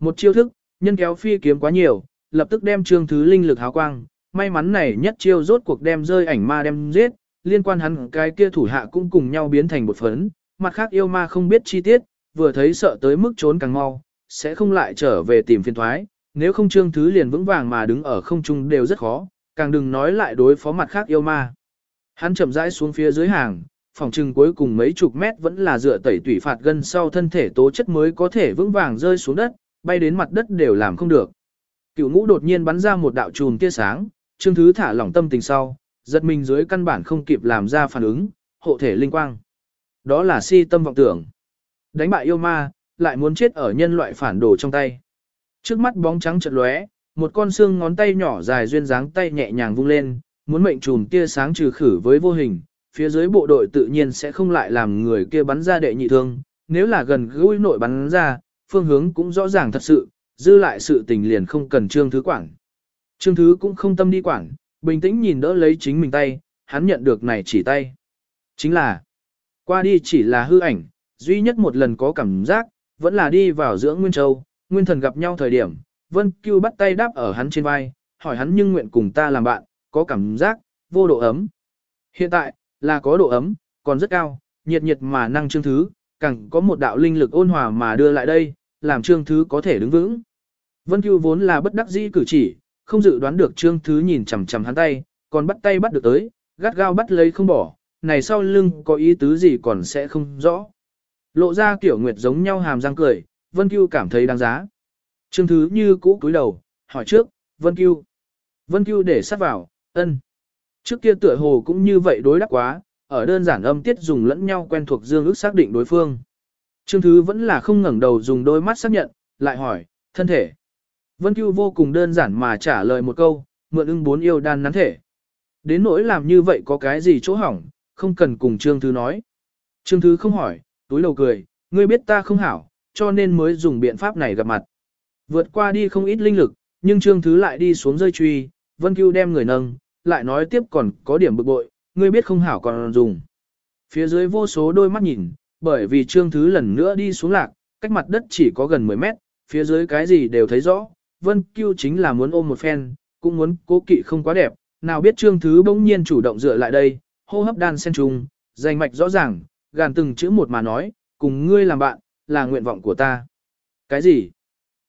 [SPEAKER 1] Một chiêu thức, nhân kéo phi kiếm quá nhiều, lập tức đem trương thứ linh lực háo quang, may mắn này nhất chiêu rốt cuộc đem rơi ảnh ma đem giết, liên quan hắn cái kia thủ hạ cũng cùng nhau biến thành một phấn, mặt khác yêu ma không biết chi tiết, vừa thấy sợ tới mức trốn càng mau, sẽ không lại trở về tìm phiên thoái, nếu không trương thứ liền vững vàng mà đứng ở không trung đều rất khó, càng đừng nói lại đối phó mặt khác yêu ma. Hắn chậm rãi xuống phía dưới hàng, phòng trừng cuối cùng mấy chục mét vẫn là dựa tẩy tủy phạt gân sau thân thể tố chất mới có thể vững vàng rơi xuống đất, bay đến mặt đất đều làm không được. Cựu ngũ đột nhiên bắn ra một đạo chùm tia sáng, Trương Thứ thả lỏng tâm tình sau, giật mình dưới căn bản không kịp làm ra phản ứng, hộ thể linh quang. Đó là si tâm vọng tưởng. Đánh bại yêu ma, lại muốn chết ở nhân loại phản đồ trong tay. Trước mắt bóng trắng chợt lóe, một con xương ngón tay nhỏ dài duyên dáng tay nhẹ nhàng vung lên, muốn mệnh trùm tia sáng trừ khử với vô hình, phía dưới bộ đội tự nhiên sẽ không lại làm người kia bắn ra đệ nhị thương, nếu là gần gũi nội bắn ra, phương hướng cũng rõ ràng thật sự, dư lại sự tình liền không cần trương thứ quản. Trương thứ cũng không tâm đi quản, bình tĩnh nhìn đỡ lấy chính mình tay, hắn nhận được này chỉ tay. Chính là, qua đi chỉ là hư ảnh, duy nhất một lần có cảm giác, vẫn là đi vào giữa Nguyên Châu, Nguyên Thần gặp nhau thời điểm, Vân Cưu bắt tay đáp ở hắn trên vai, hỏi hắn nhưng nguyện cùng ta làm bạn, có cảm giác, vô độ ấm. Hiện tại, là có độ ấm, còn rất cao, nhiệt nhiệt mà năng trương thứ, càng có một đạo linh lực ôn hòa mà đưa lại đây, làm trương thứ có thể đứng vững. Vân Cưu vốn là bất đắc dĩ cử chỉ, không dự đoán được trương thứ nhìn chằm chằm hắn tay, còn bắt tay bắt được tới, gắt gao bắt lấy không bỏ, này sau lưng có ý tứ gì còn sẽ không rõ. Lộ ra kiểu nguyệt giống nhau hàm răng cười, Vân Cưu cảm thấy đáng giá. Trương thứ như cũ cúi đầu, hỏi trước, Vân Cưu. Vân Cưu để sát vào, ân. Trước kia tựa hồ cũng như vậy đối đáp quá, ở đơn giản âm tiết dùng lẫn nhau quen thuộc dương ước xác định đối phương. Trương Thứ vẫn là không ngẩng đầu dùng đôi mắt xác nhận, lại hỏi, thân thể. Vân Cưu vô cùng đơn giản mà trả lời một câu, mượn ưng bốn yêu đan nắn thể. Đến nỗi làm như vậy có cái gì chỗ hỏng, không cần cùng Trương Thứ nói. Trương Thứ không hỏi, túi đầu cười, ngươi biết ta không hảo, cho nên mới dùng biện pháp này gặp mặt. Vượt qua đi không ít linh lực, nhưng Trương Thứ lại đi xuống rơi truy, Vân Cưu đem người nâng, lại nói tiếp còn có điểm bực bội, ngươi biết không hảo còn dùng. Phía dưới vô số đôi mắt nhìn, bởi vì Trương Thứ lần nữa đi xuống lạc, cách mặt đất chỉ có gần 10 mét, phía dưới cái gì đều thấy rõ, Vân Cưu chính là muốn ôm một phen, cũng muốn cố kỵ không quá đẹp, nào biết Trương Thứ bỗng nhiên chủ động dựa lại đây, hô hấp đan sen trùng, danh mạch rõ ràng, gàn từng chữ một mà nói, cùng ngươi làm bạn, là nguyện vọng của ta. Cái gì?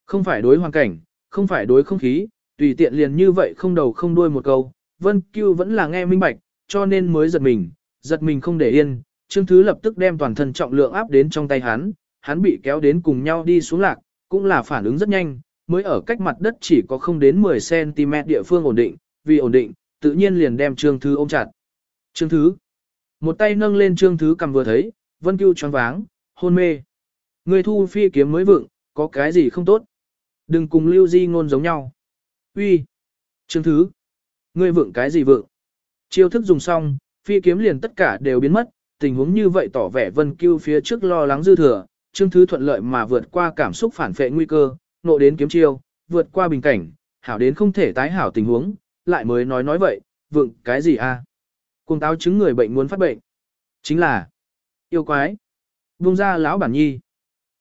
[SPEAKER 1] Không phải đối hoàn cảnh, không phải đối không khí, tùy tiện liền như vậy không đầu không đuôi một câu, Vân Cưu vẫn là nghe minh bạch, cho nên mới giật mình, giật mình không để yên, Trương Thứ lập tức đem toàn thân trọng lượng áp đến trong tay hắn, hắn bị kéo đến cùng nhau đi xuống lạc, cũng là phản ứng rất nhanh, mới ở cách mặt đất chỉ có không đến 10cm địa phương ổn định, vì ổn định, tự nhiên liền đem Trương Thứ ôm chặt. Trương Thứ, một tay nâng lên Trương Thứ cầm vừa thấy, Vân Cưu choáng váng, hôn mê. Người thu phi kiếm mới vượng, có cái gì không tốt. Đừng cùng lưu di ngôn giống nhau. Uy, Trương Thứ, ngươi vượng cái gì vượng? Chiêu thức dùng xong, phi kiếm liền tất cả đều biến mất, tình huống như vậy tỏ vẻ Vân Cưu phía trước lo lắng dư thừa, Trương Thứ thuận lợi mà vượt qua cảm xúc phản phệ nguy cơ, nộ đến kiếm chiêu, vượt qua bình cảnh, hảo đến không thể tái hảo tình huống, lại mới nói nói vậy, vượng cái gì a? À? Cùng táo chứng người bệnh muốn phát bệnh. Chính là yêu quái. Buông ra lão bản nhi.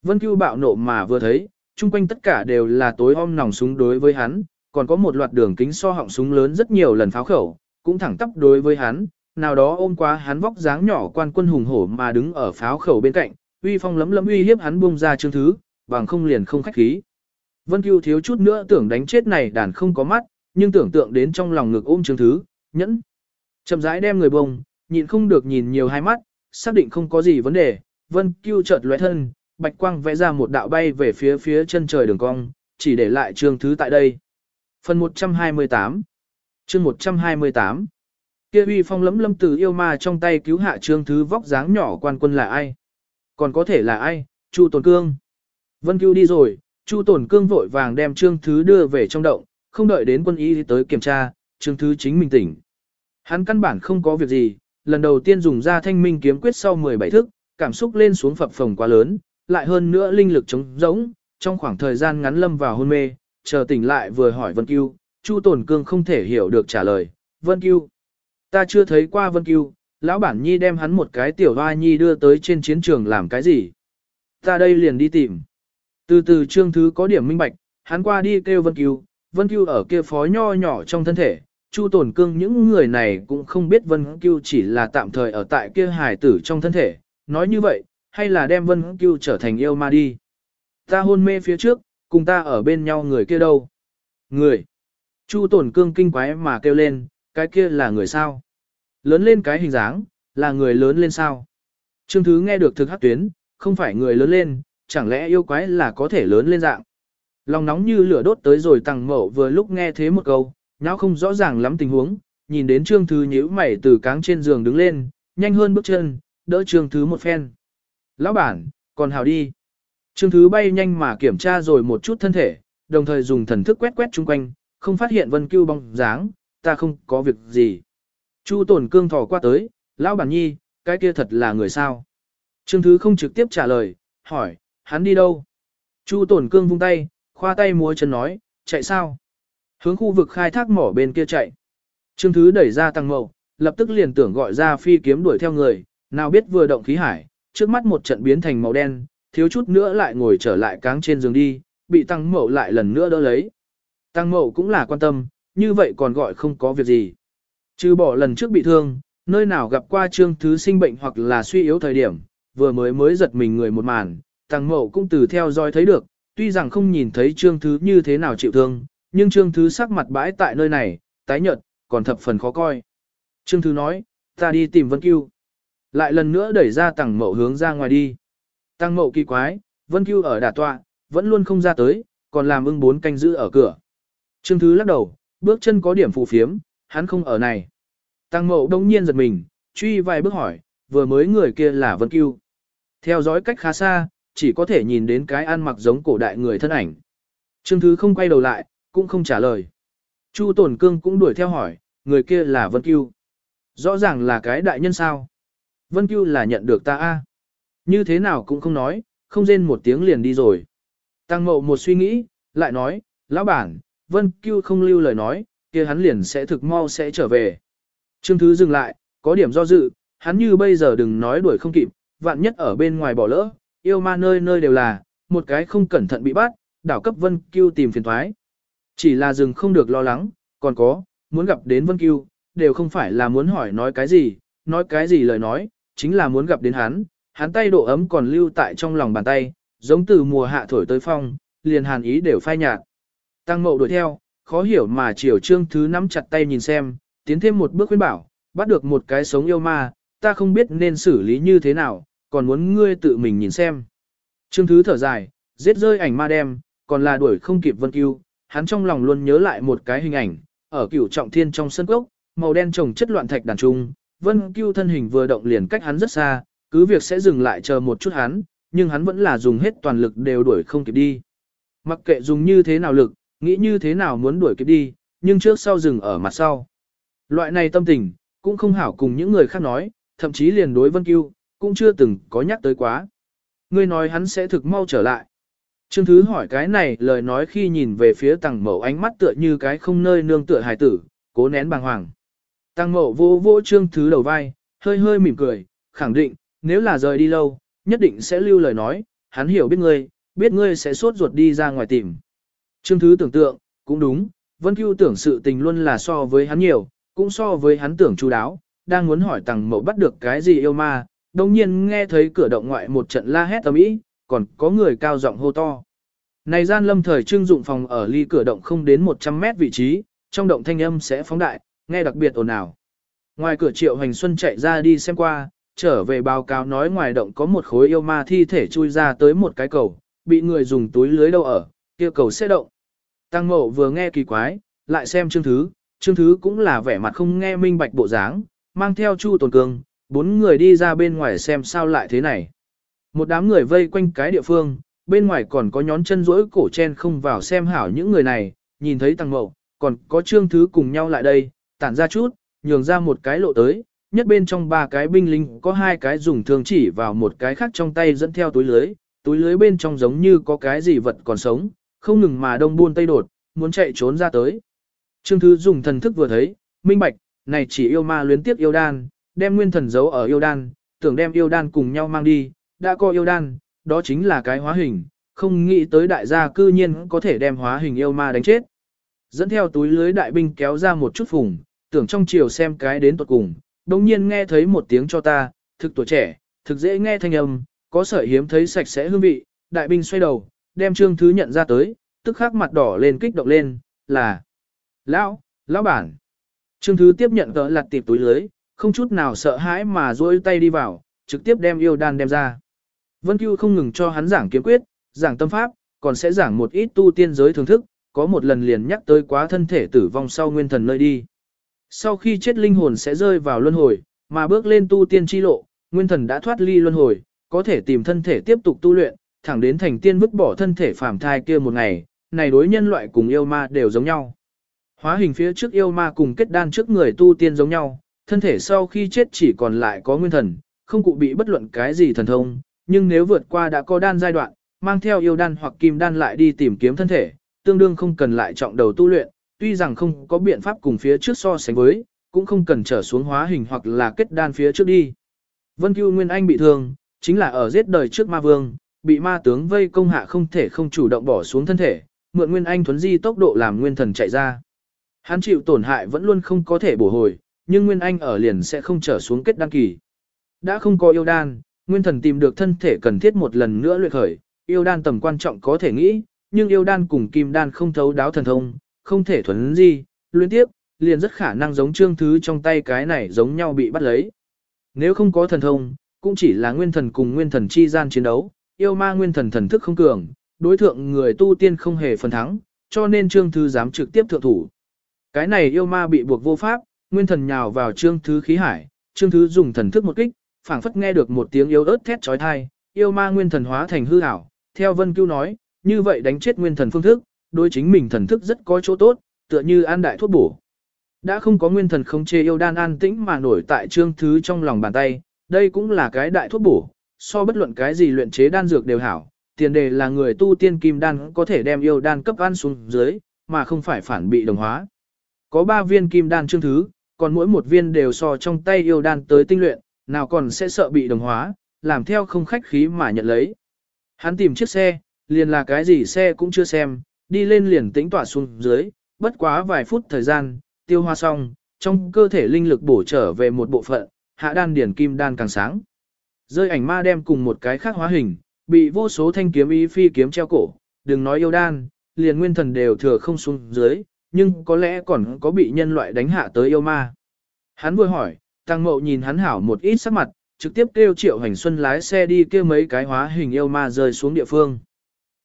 [SPEAKER 1] Vân Cưu bạo nộ mà vừa thấy, chung quanh tất cả đều là tối om nòng súng đối với hắn, còn có một loạt đường kính so họng súng lớn rất nhiều lần pháo khẩu, cũng thẳng tắp đối với hắn, nào đó ôm quá, hắn vóc dáng nhỏ quan quân hùng hổ mà đứng ở pháo khẩu bên cạnh, uy phong lấm lấm uy hiếp hắn buông ra chương thứ, bằng không liền không khách khí. Vân Cưu thiếu chút nữa tưởng đánh chết này đàn không có mắt, nhưng tưởng tượng đến trong lòng ngực ôm chương thứ, nhẫn. Chậm rãi đem người bông, nhịn không được nhìn nhiều hai mắt, xác định không có gì vấn đề, Vân Cưu chợt lóe thân, bạch quang vẽ ra một đạo bay về phía phía chân trời đường cong, chỉ để lại chương thứ tại đây. Phần 128 chương 128 Kia uy phong lấm lâm từ yêu ma trong tay cứu hạ trương thứ vóc dáng nhỏ quan quân là ai? Còn có thể là ai? Chu Tồn Cương. Vân Cưu đi rồi, Chu Tồn Cương vội vàng đem trương thứ đưa về trong động, không đợi đến quân y tới kiểm tra, trương thứ chính mình tỉnh. Hắn căn bản không có việc gì, lần đầu tiên dùng ra thanh minh kiếm quyết sau 17 thức, cảm xúc lên xuống phập phồng quá lớn, lại hơn nữa linh lực chống rỗng, trong khoảng thời gian ngắn lâm vào hôn mê, chờ tỉnh lại vừa hỏi Vân Cưu, Chu Tồn Cương không thể hiểu được trả lời, Vân Cưu. Ta chưa thấy qua Vân Cưu, lão bản nhi đem hắn một cái tiểu hoa nhi đưa tới trên chiến trường làm cái gì. Ta đây liền đi tìm. Từ từ trương thứ có điểm minh bạch, hắn qua đi kêu Vân Cưu, Vân Cưu ở kia phó nho nhỏ trong thân thể, Chu Tồn Cương những người này cũng không biết Vân Cưu chỉ là tạm thời ở tại kia hải tử trong thân thể, nói như vậy, hay là đem Vân Cưu trở thành yêu ma đi. Ta hôn mê phía trước, cùng ta ở bên nhau người kia đâu? Người. Chu tổn Cương kinh quái mà kêu lên, cái kia là người sao? Lớn lên cái hình dáng, là người lớn lên sao? Trương Thứ nghe được thực hắc tuyến, không phải người lớn lên, chẳng lẽ yêu quái là có thể lớn lên dạng? Lòng nóng như lửa đốt tới rồi tăng mậu vừa lúc nghe thế một câu, nháo không rõ ràng lắm tình huống, nhìn đến Trương Thứ nhíu mày từ cáng trên giường đứng lên, nhanh hơn bước chân, đỡ Trương Thứ một phen. Lão bản, còn hào đi. Trương Thứ bay nhanh mà kiểm tra rồi một chút thân thể, đồng thời dùng thần thức quét quét chung quanh, không phát hiện Vân Cưu bóng dáng, ta không có việc gì. Chu Tổn Cương thò qua tới, lão bản nhi, cái kia thật là người sao? Trương Thứ không trực tiếp trả lời, hỏi, hắn đi đâu? Chu Tổn Cương vung tay, khoa tay múa chân nói, chạy sao? Hướng khu vực khai thác mỏ bên kia chạy. Trương Thứ đẩy ra tăng mậu, lập tức liền tưởng gọi ra phi kiếm đuổi theo người, nào biết vừa động khí hải, trước mắt một trận biến thành màu đen, thiếu chút nữa lại ngồi trở lại cáng trên giường đi, bị tăng mậu lại lần nữa đỡ lấy. Tăng mậu cũng là quan tâm, như vậy còn gọi không có việc gì. Trừ bỏ lần trước bị thương, nơi nào gặp qua trương thứ sinh bệnh hoặc là suy yếu thời điểm, vừa mới mới giật mình người một màn, tăng mậu cũng từ theo dõi thấy được, tuy rằng không nhìn thấy trương thứ như thế nào chịu thương, nhưng trương thứ sắc mặt bãi tại nơi này, tái nhợt, còn thập phần khó coi. Trương thứ nói, ta đi tìm Vân Cưu. Lại lần nữa đẩy ra tăng mậu hướng ra ngoài đi. Tăng mậu kỳ quái, Vân Cưu ở đà tọa, vẫn luôn không ra tới, còn làm ưng bốn canh giữ ở cửa. Trương Thứ lắc đầu, bước chân có điểm phù phiếm, hắn không ở này. Tăng mậu đông nhiên giật mình, truy vài bước hỏi, vừa mới người kia là Vân Cưu. Theo dõi cách khá xa, chỉ có thể nhìn đến cái ăn mặc giống cổ đại người thân ảnh. Trương Thứ không quay đầu lại, cũng không trả lời. Chu Tổn Cương cũng đuổi theo hỏi, người kia là Vân Cưu. Rõ ràng là cái đại nhân sao. Vân Cưu là nhận được ta a Như thế nào cũng không nói, không rên một tiếng liền đi rồi. Tăng mậu một suy nghĩ, lại nói, lão bản, Vân Cưu không lưu lời nói, kia hắn liền sẽ thực mau sẽ trở về. Trương Thứ dừng lại, có điểm do dự, hắn như bây giờ đừng nói đuổi không kịp, vạn nhất ở bên ngoài bỏ lỡ, yêu ma nơi nơi đều là, một cái không cẩn thận bị bắt, đảo cấp Vân Cưu tìm phiền thoái. Chỉ là dừng không được lo lắng, còn có, muốn gặp đến Vân Cưu, đều không phải là muốn hỏi nói cái gì, nói cái gì lời nói, chính là muốn gặp đến hắn, hắn tay độ ấm còn lưu tại trong lòng bàn tay, giống từ mùa hạ thổi tới phong, liền hàn ý đều phai nhạt. Tăng mậu đuổi theo, khó hiểu mà chiều trương thứ nắm chặt tay nhìn xem, tiến thêm một bước khuyên bảo, bắt được một cái sống yêu ma, ta không biết nên xử lý như thế nào, còn muốn ngươi tự mình nhìn xem. Trương thứ thở dài, giết rơi ảnh ma đem, còn là đuổi không kịp vân cứu, hắn trong lòng luôn nhớ lại một cái hình ảnh, ở cửu trọng thiên trong sân cốc, màu đen trồng chất loạn thạch đàn trung, vân Cưu thân hình vừa động liền cách hắn rất xa, cứ việc sẽ dừng lại chờ một chút hắn, nhưng hắn vẫn là dùng hết toàn lực đều đuổi không kịp đi. Mặc kệ dùng như thế nào lực, nghĩ như thế nào muốn đuổi kịp đi, nhưng trước sau dừng ở mặt sau. Loại này tâm tình, cũng không hảo cùng những người khác nói, thậm chí liền đối Vân Cưu, cũng chưa từng có nhắc tới quá. Ngươi nói hắn sẽ thực mau trở lại. Trương Thứ hỏi cái này lời nói khi nhìn về phía tàng mẫu ánh mắt tựa như cái không nơi nương tựa hài tử, cố nén bàng hoàng. Tăng mộ vô vô Trương Thứ đầu vai, hơi hơi mỉm cười, khẳng định, nếu là rời đi lâu, nhất định sẽ lưu lời nói, hắn hiểu biết ngươi, biết ngươi sẽ sốt ruột đi ra ngoài tìm. Trương Thứ tưởng tượng, cũng đúng, Vân Cưu tưởng sự tình luôn là so với hắn nhiều, cũng so với hắn tưởng chú đáo, đang muốn hỏi tàng mậu bắt được cái gì yêu ma, đồng nhiên nghe thấy cửa động ngoại một trận la hét tầm ý, còn có người cao giọng hô to. Này gian lâm thời trưng dụng phòng ở ly cửa động không đến 100 mét vị trí, trong động thanh âm sẽ phóng đại, nghe đặc biệt ồn ào. Ngoài cửa triệu hành xuân chạy ra đi xem qua, trở về báo cáo nói ngoài động có một khối yêu ma thi thể chui ra tới một cái cầu, bị người dùng túi lưới đâu ở, kia cầu sẽ động. Tăng mộ vừa nghe kỳ quái, lại xem chương thứ, chương thứ cũng là vẻ mặt không nghe minh bạch bộ dáng, mang theo chu tồn cương, bốn người đi ra bên ngoài xem sao lại thế này. Một đám người vây quanh cái địa phương, bên ngoài còn có nhón chân rỗi cổ chen không vào xem hảo những người này, nhìn thấy tăng mộ, còn có trương thứ cùng nhau lại đây, tản ra chút, nhường ra một cái lộ tới, nhất bên trong ba cái binh lính có hai cái dùng thương chỉ vào một cái khác trong tay dẫn theo túi lưới, túi lưới bên trong giống như có cái gì vật còn sống, không ngừng mà đông buôn tây đột, muốn chạy trốn ra tới. Trương Thứ dùng thần thức vừa thấy, minh bạch, này chỉ yêu ma luyến tiếp yêu đan, đem nguyên thần giấu ở yêu đan, tưởng đem yêu đan cùng nhau mang đi, đã có yêu đan, đó chính là cái hóa hình, không nghĩ tới đại gia cư nhiên có thể đem hóa hình yêu ma đánh chết. Dẫn theo túi lưới đại binh kéo ra một chút phùng, tưởng trong chiều xem cái đến tuột cùng, đồng nhiên nghe thấy một tiếng cho ta, thực tuổi trẻ, thực dễ nghe thanh âm, có sợi hiếm thấy sạch sẽ hương vị, đại binh xoay đầu, đem trương thứ nhận ra tới, tức khắc mặt đỏ lên kích động lên, là Lão, lão bản. Trương thứ tiếp nhận cỡ lặt tiệp túi lưới, không chút nào sợ hãi mà duỗi tay đi vào, trực tiếp đem yêu đan đem ra. Vân Cưu không ngừng cho hắn giảng kiếm quyết, giảng tâm pháp, còn sẽ giảng một ít tu tiên giới thưởng thức, có một lần liền nhắc tới quá thân thể tử vong sau nguyên thần nơi đi. Sau khi chết linh hồn sẽ rơi vào luân hồi, mà bước lên tu tiên chi lộ, nguyên thần đã thoát ly luân hồi, có thể tìm thân thể tiếp tục tu luyện, thẳng đến thành tiên vứt bỏ thân thể phàm thai kia một ngày, này đối nhân loại cùng yêu ma đều giống nhau. Hóa hình phía trước yêu ma cùng kết đan trước người tu tiên giống nhau, thân thể sau khi chết chỉ còn lại có nguyên thần, không cụ bị bất luận cái gì thần thông, nhưng nếu vượt qua đã có đan giai đoạn, mang theo yêu đan hoặc kim đan lại đi tìm kiếm thân thể, tương đương không cần lại trọng đầu tu luyện, tuy rằng không có biện pháp cùng phía trước so sánh với, cũng không cần trở xuống hóa hình hoặc là kết đan phía trước đi. Vân Cưu Nguyên Anh bị thương, chính là ở giết đời trước ma vương, bị ma tướng vây công hạ không thể không chủ động bỏ xuống thân thể, mượn Nguyên Anh thuấn di tốc độ làm nguyên thần chạy ra. Hắn chịu tổn hại vẫn luôn không có thể bổ hồi, nhưng Nguyên Anh ở liền sẽ không trở xuống kết đan kỳ. Đã không có yêu đan, Nguyên thần tìm được thân thể cần thiết một lần nữa luyện khởi, yêu đan tầm quan trọng có thể nghĩ, nhưng yêu đan cùng kim đan không thấu đáo thần thông, không thể thuấn gì, luyến tiếp, liền rất khả năng giống trương thứ trong tay cái này giống nhau bị bắt lấy. Nếu không có thần thông, cũng chỉ là nguyên thần cùng nguyên thần chi gian chiến đấu, yêu ma nguyên thần thần thức không cường, đối thượng người tu tiên không hề phần thắng, cho nên trương thứ dám trực tiếp thượng thủ. Cái này yêu ma bị buộc vô pháp, nguyên thần nhào vào trương thứ khí hải, trương thứ dùng thần thức một kích, phảng phất nghe được một tiếng yếu ớt thét chói tai, yêu ma nguyên thần hóa thành hư ảo. Theo Vân Cưu nói, như vậy đánh chết nguyên thần phương thức, đối chính mình thần thức rất có chỗ tốt, tựa như an đại thuốc bổ. Đã không có nguyên thần không chê yêu đan an tĩnh mà nổi tại trương thứ trong lòng bàn tay, đây cũng là cái đại thuốc bổ, so bất luận cái gì luyện chế đan dược đều hảo, tiền đề là người tu tiên kim đan có thể đem yêu đan cấp ăn xuống dưới, mà không phải phản bị đồng hóa. Có 3 viên kim đan trương thứ, còn mỗi một viên đều so trong tay yêu đan tới tinh luyện, nào còn sẽ sợ bị đồng hóa, làm theo không khách khí mà nhận lấy. Hắn tìm chiếc xe, liền là cái gì xe cũng chưa xem, đi lên liền tĩnh tỏa xuống dưới, bất quá vài phút thời gian, tiêu hoa xong, trong cơ thể linh lực bổ trở về một bộ phận, hạ đan điển kim đan càng sáng. Rơi ảnh ma đem cùng một cái khác hóa hình, bị vô số thanh kiếm ý phi kiếm treo cổ, đừng nói yêu đan, liền nguyên thần đều thừa không xuống dưới, nhưng có lẽ còn có bị nhân loại đánh hạ tới yêu ma. Hắn vừa hỏi, tăng mậu nhìn hắn hảo một ít sắc mặt, trực tiếp kêu triệu hành xuân lái xe đi kêu mấy cái hóa hình yêu ma rơi xuống địa phương.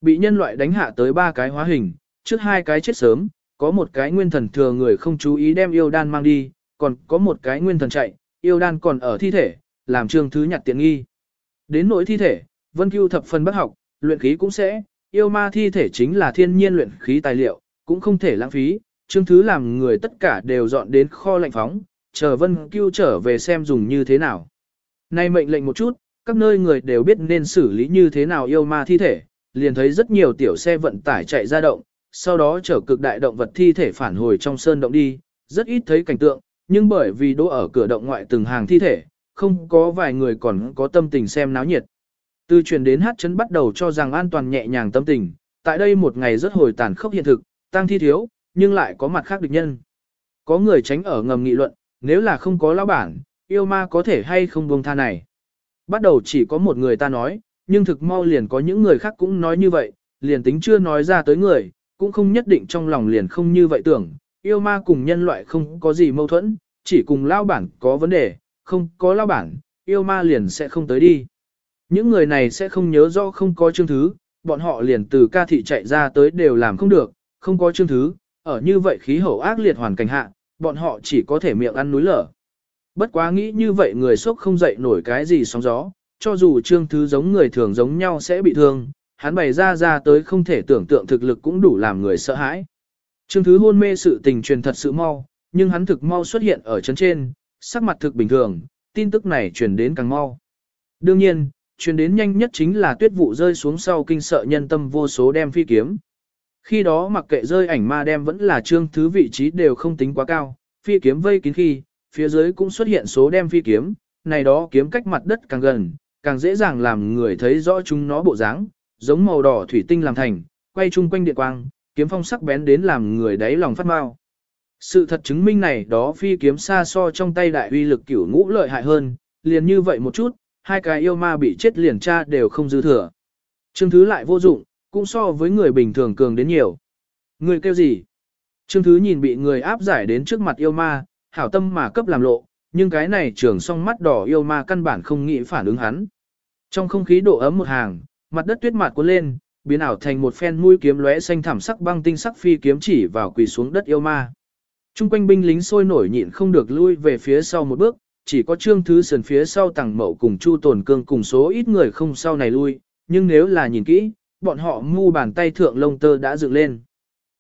[SPEAKER 1] Bị nhân loại đánh hạ tới ba cái hóa hình, trước hai cái chết sớm, có một cái nguyên thần thừa người không chú ý đem yêu đan mang đi, còn có một cái nguyên thần chạy, yêu đan còn ở thi thể, làm trương thứ nhặt tiện nghi. Đến nỗi thi thể, vân cưu thập phần bất học, luyện khí cũng sẽ, yêu ma thi thể chính là thiên nhiên luyện khí tài liệu, cũng không thể lãng phí, trương thứ làm người tất cả đều dọn đến kho lạnh phóng, chờ Vân Cưu trở về xem dùng như thế nào. Nay mệnh lệnh một chút, các nơi người đều biết nên xử lý như thế nào yêu ma thi thể, liền thấy rất nhiều tiểu xe vận tải chạy ra động, sau đó chở cực đại động vật thi thể phản hồi trong sơn động đi, rất ít thấy cảnh tượng, nhưng bởi vì đỗ ở cửa động ngoại từng hàng thi thể, không có vài người còn có tâm tình xem náo nhiệt. Từ truyền đến hát chấn bắt đầu cho rằng an toàn nhẹ nhàng tâm tình, tại đây một ngày rất hồi tàn khốc hiện thực, tăng thi thiếu, nhưng lại có mặt khác địch nhân. Có người tránh ở ngầm nghị luận, nếu là không có lão bản, yêu ma có thể hay không buông tha này. Bắt đầu chỉ có một người ta nói, nhưng thực mau liền có những người khác cũng nói như vậy, liền tính chưa nói ra tới người, cũng không nhất định trong lòng liền không như vậy tưởng, yêu ma cùng nhân loại không có gì mâu thuẫn, chỉ cùng lao bản có vấn đề, không có lao bản, yêu ma liền sẽ không tới đi. Những người này sẽ không nhớ rõ không có chương thứ, bọn họ liền từ ca thị chạy ra tới đều làm không được, không có chương thứ, ở như vậy khí hậu ác liệt hoàn cảnh hạ, bọn họ chỉ có thể miệng ăn núi lở. Bất quá nghĩ như vậy người sốc không dậy nổi cái gì sóng gió, cho dù trương thứ giống người thường giống nhau sẽ bị thương, hắn bày ra ra tới không thể tưởng tượng thực lực cũng đủ làm người sợ hãi. Trương thứ hôn mê sự tình truyền thật sự mau, nhưng hắn thực mau xuất hiện ở chân trên, sắc mặt thực bình thường, tin tức này truyền đến càng mau. Đương nhiên, truyền đến nhanh nhất chính là tuyết vụ rơi xuống sau kinh sợ nhân tâm vô số đem phi kiếm. Khi đó mặc kệ rơi ảnh ma đem vẫn là trương thứ vị trí đều không tính quá cao, phi kiếm vây kín khi, phía dưới cũng xuất hiện số đem phi kiếm, này đó kiếm cách mặt đất càng gần, càng dễ dàng làm người thấy rõ chúng nó bộ dáng, giống màu đỏ thủy tinh làm thành, quay chung quanh điện quang, kiếm phong sắc bén đến làm người đáy lòng phát mau. Sự thật chứng minh này đó phi kiếm xa so trong tay đại uy lực cửu ngũ lợi hại hơn, liền như vậy một chút, hai cái yêu ma bị chết liền cha đều không dư thừa. Trương Thứ lại vô dụng, cũng so với người bình thường cường đến nhiều. Người kêu gì? Trương Thứ nhìn bị người áp giải đến trước mặt yêu ma, hảo tâm mà cấp làm lộ, nhưng cái này trường song mắt đỏ yêu ma căn bản không nghĩ phản ứng hắn. Trong không khí độ ấm một hàng, mặt đất tuyết mạt cuốn lên, biến ảo thành một phen mũi kiếm lóe xanh thảm sắc băng tinh sắc phi kiếm chỉ vào quỳ xuống đất yêu ma. Trung quanh binh lính sôi nổi nhịn không được lui về phía sau một bước, chỉ có trương thứ sườn phía sau tàng mậu cùng chu tồn cương cùng số ít người không sau này lui, nhưng nếu là nhìn kỹ, bọn họ ngu bàn tay thượng lông tơ đã dựng lên.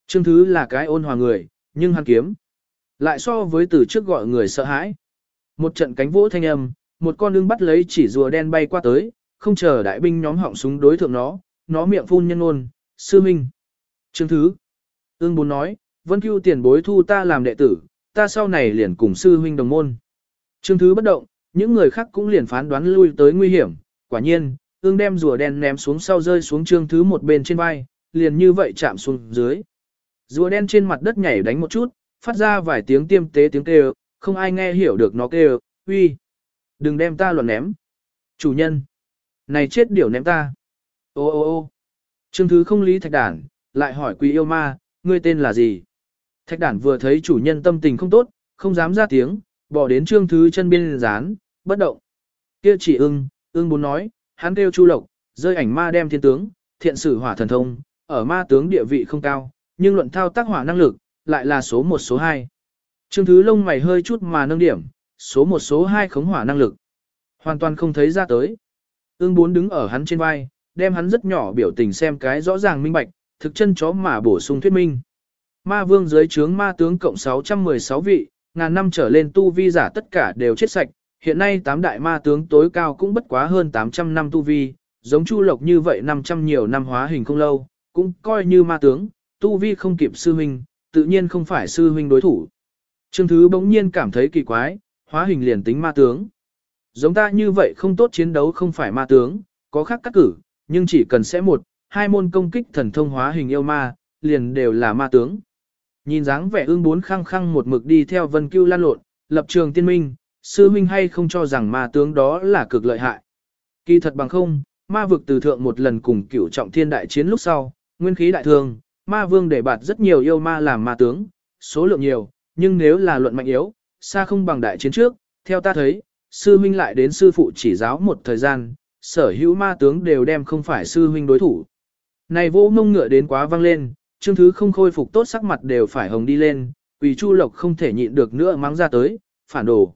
[SPEAKER 1] Trương thứ là cái ôn hòa người, nhưng hắn kiếm. Lại so với từ trước gọi người sợ hãi. Một trận cánh vỗ thanh âm, một con ưng bắt lấy chỉ rùa đen bay qua tới, không chờ đại binh nhóm họng súng đối thượng nó, nó miệng phun nhân ôn, sư minh. Trương thứ. Ưng bốn nói, vân cưu tiền bối thu ta làm đệ tử, ta sau này liền cùng sư huynh đồng môn. Trương thứ bất động, những người khác cũng liền phán đoán lui tới nguy hiểm, quả nhiên, ương đem rùa đen ném xuống sau rơi xuống trương thứ một bên trên vai, liền như vậy chạm xuống dưới. Rùa đen trên mặt đất nhảy đánh một chút, phát ra vài tiếng tiêm tế tiếng kêu, không ai nghe hiểu được nó kêu, uy, đừng đem ta luận ném. Chủ nhân, này chết điểu ném ta. Ô ô ô Trương Thứ không lý thạch đản, lại hỏi quý yêu ma, ngươi tên là gì? Thạch đản vừa thấy chủ nhân tâm tình không tốt, không dám ra tiếng, bỏ đến Trương Thứ chân biên rán, bất động. Kia chỉ ưng, ưng muốn nói, hắn kêu Chu Lộc, rơi ảnh ma đem thiên tướng, thiện sử hỏa thần thông, ở ma tướng địa vị không cao, nhưng luận thao tác hỏa năng lực, lại là số 1 số 2. Trương Thứ lông mày hơi chút mà nâng điểm, số một số 2 khống hỏa năng lực. Hoàn toàn không thấy ra tới. Ưng bốn đứng ở hắn trên vai, đem hắn rất nhỏ biểu tình xem cái rõ ràng minh bạch, thực chân chó mà bổ sung thuyết minh. Ma vương dưới trướng ma tướng cộng 616 vị, ngàn năm trở lên tu vi giả tất cả đều chết sạch, hiện nay tám đại ma tướng tối cao cũng bất quá hơn 800 năm tu vi, giống Chu Lộc như vậy 500 nhiều năm hóa hình không lâu, cũng coi như ma tướng, tu vi không kịp sư huynh, tự nhiên không phải sư huynh đối thủ. Trương Thứ bỗng nhiên cảm thấy kỳ quái, hóa hình liền tính ma tướng. Giống ta như vậy không tốt chiến đấu không phải ma tướng, có khác cắt cử, nhưng chỉ cần sẽ một, hai môn công kích thần thông hóa hình yêu ma, liền đều là ma tướng. Nhìn dáng vẻ ương bốn khăng khăng một mực đi theo vân cưu lan lộn, lập trường tiên minh, sư minh hay không cho rằng ma tướng đó là cực lợi hại. Kỳ thật bằng không, ma vực từ thượng một lần cùng cửu trọng thiên đại chiến lúc sau, nguyên khí đại thương, ma vương để bạt rất nhiều yêu ma làm ma tướng, số lượng nhiều, nhưng nếu là luận mạnh yếu, xa không bằng đại chiến trước, theo ta thấy, sư huynh lại đến sư phụ chỉ giáo một thời gian, sở hữu ma tướng đều đem không phải sư huynh đối thủ. Này vô mông ngựa đến quá văng lên, chương thứ không khôi phục tốt sắc mặt đều phải hồng đi lên, vì chu lộc không thể nhịn được nữa mắng ra tới, phản đồ.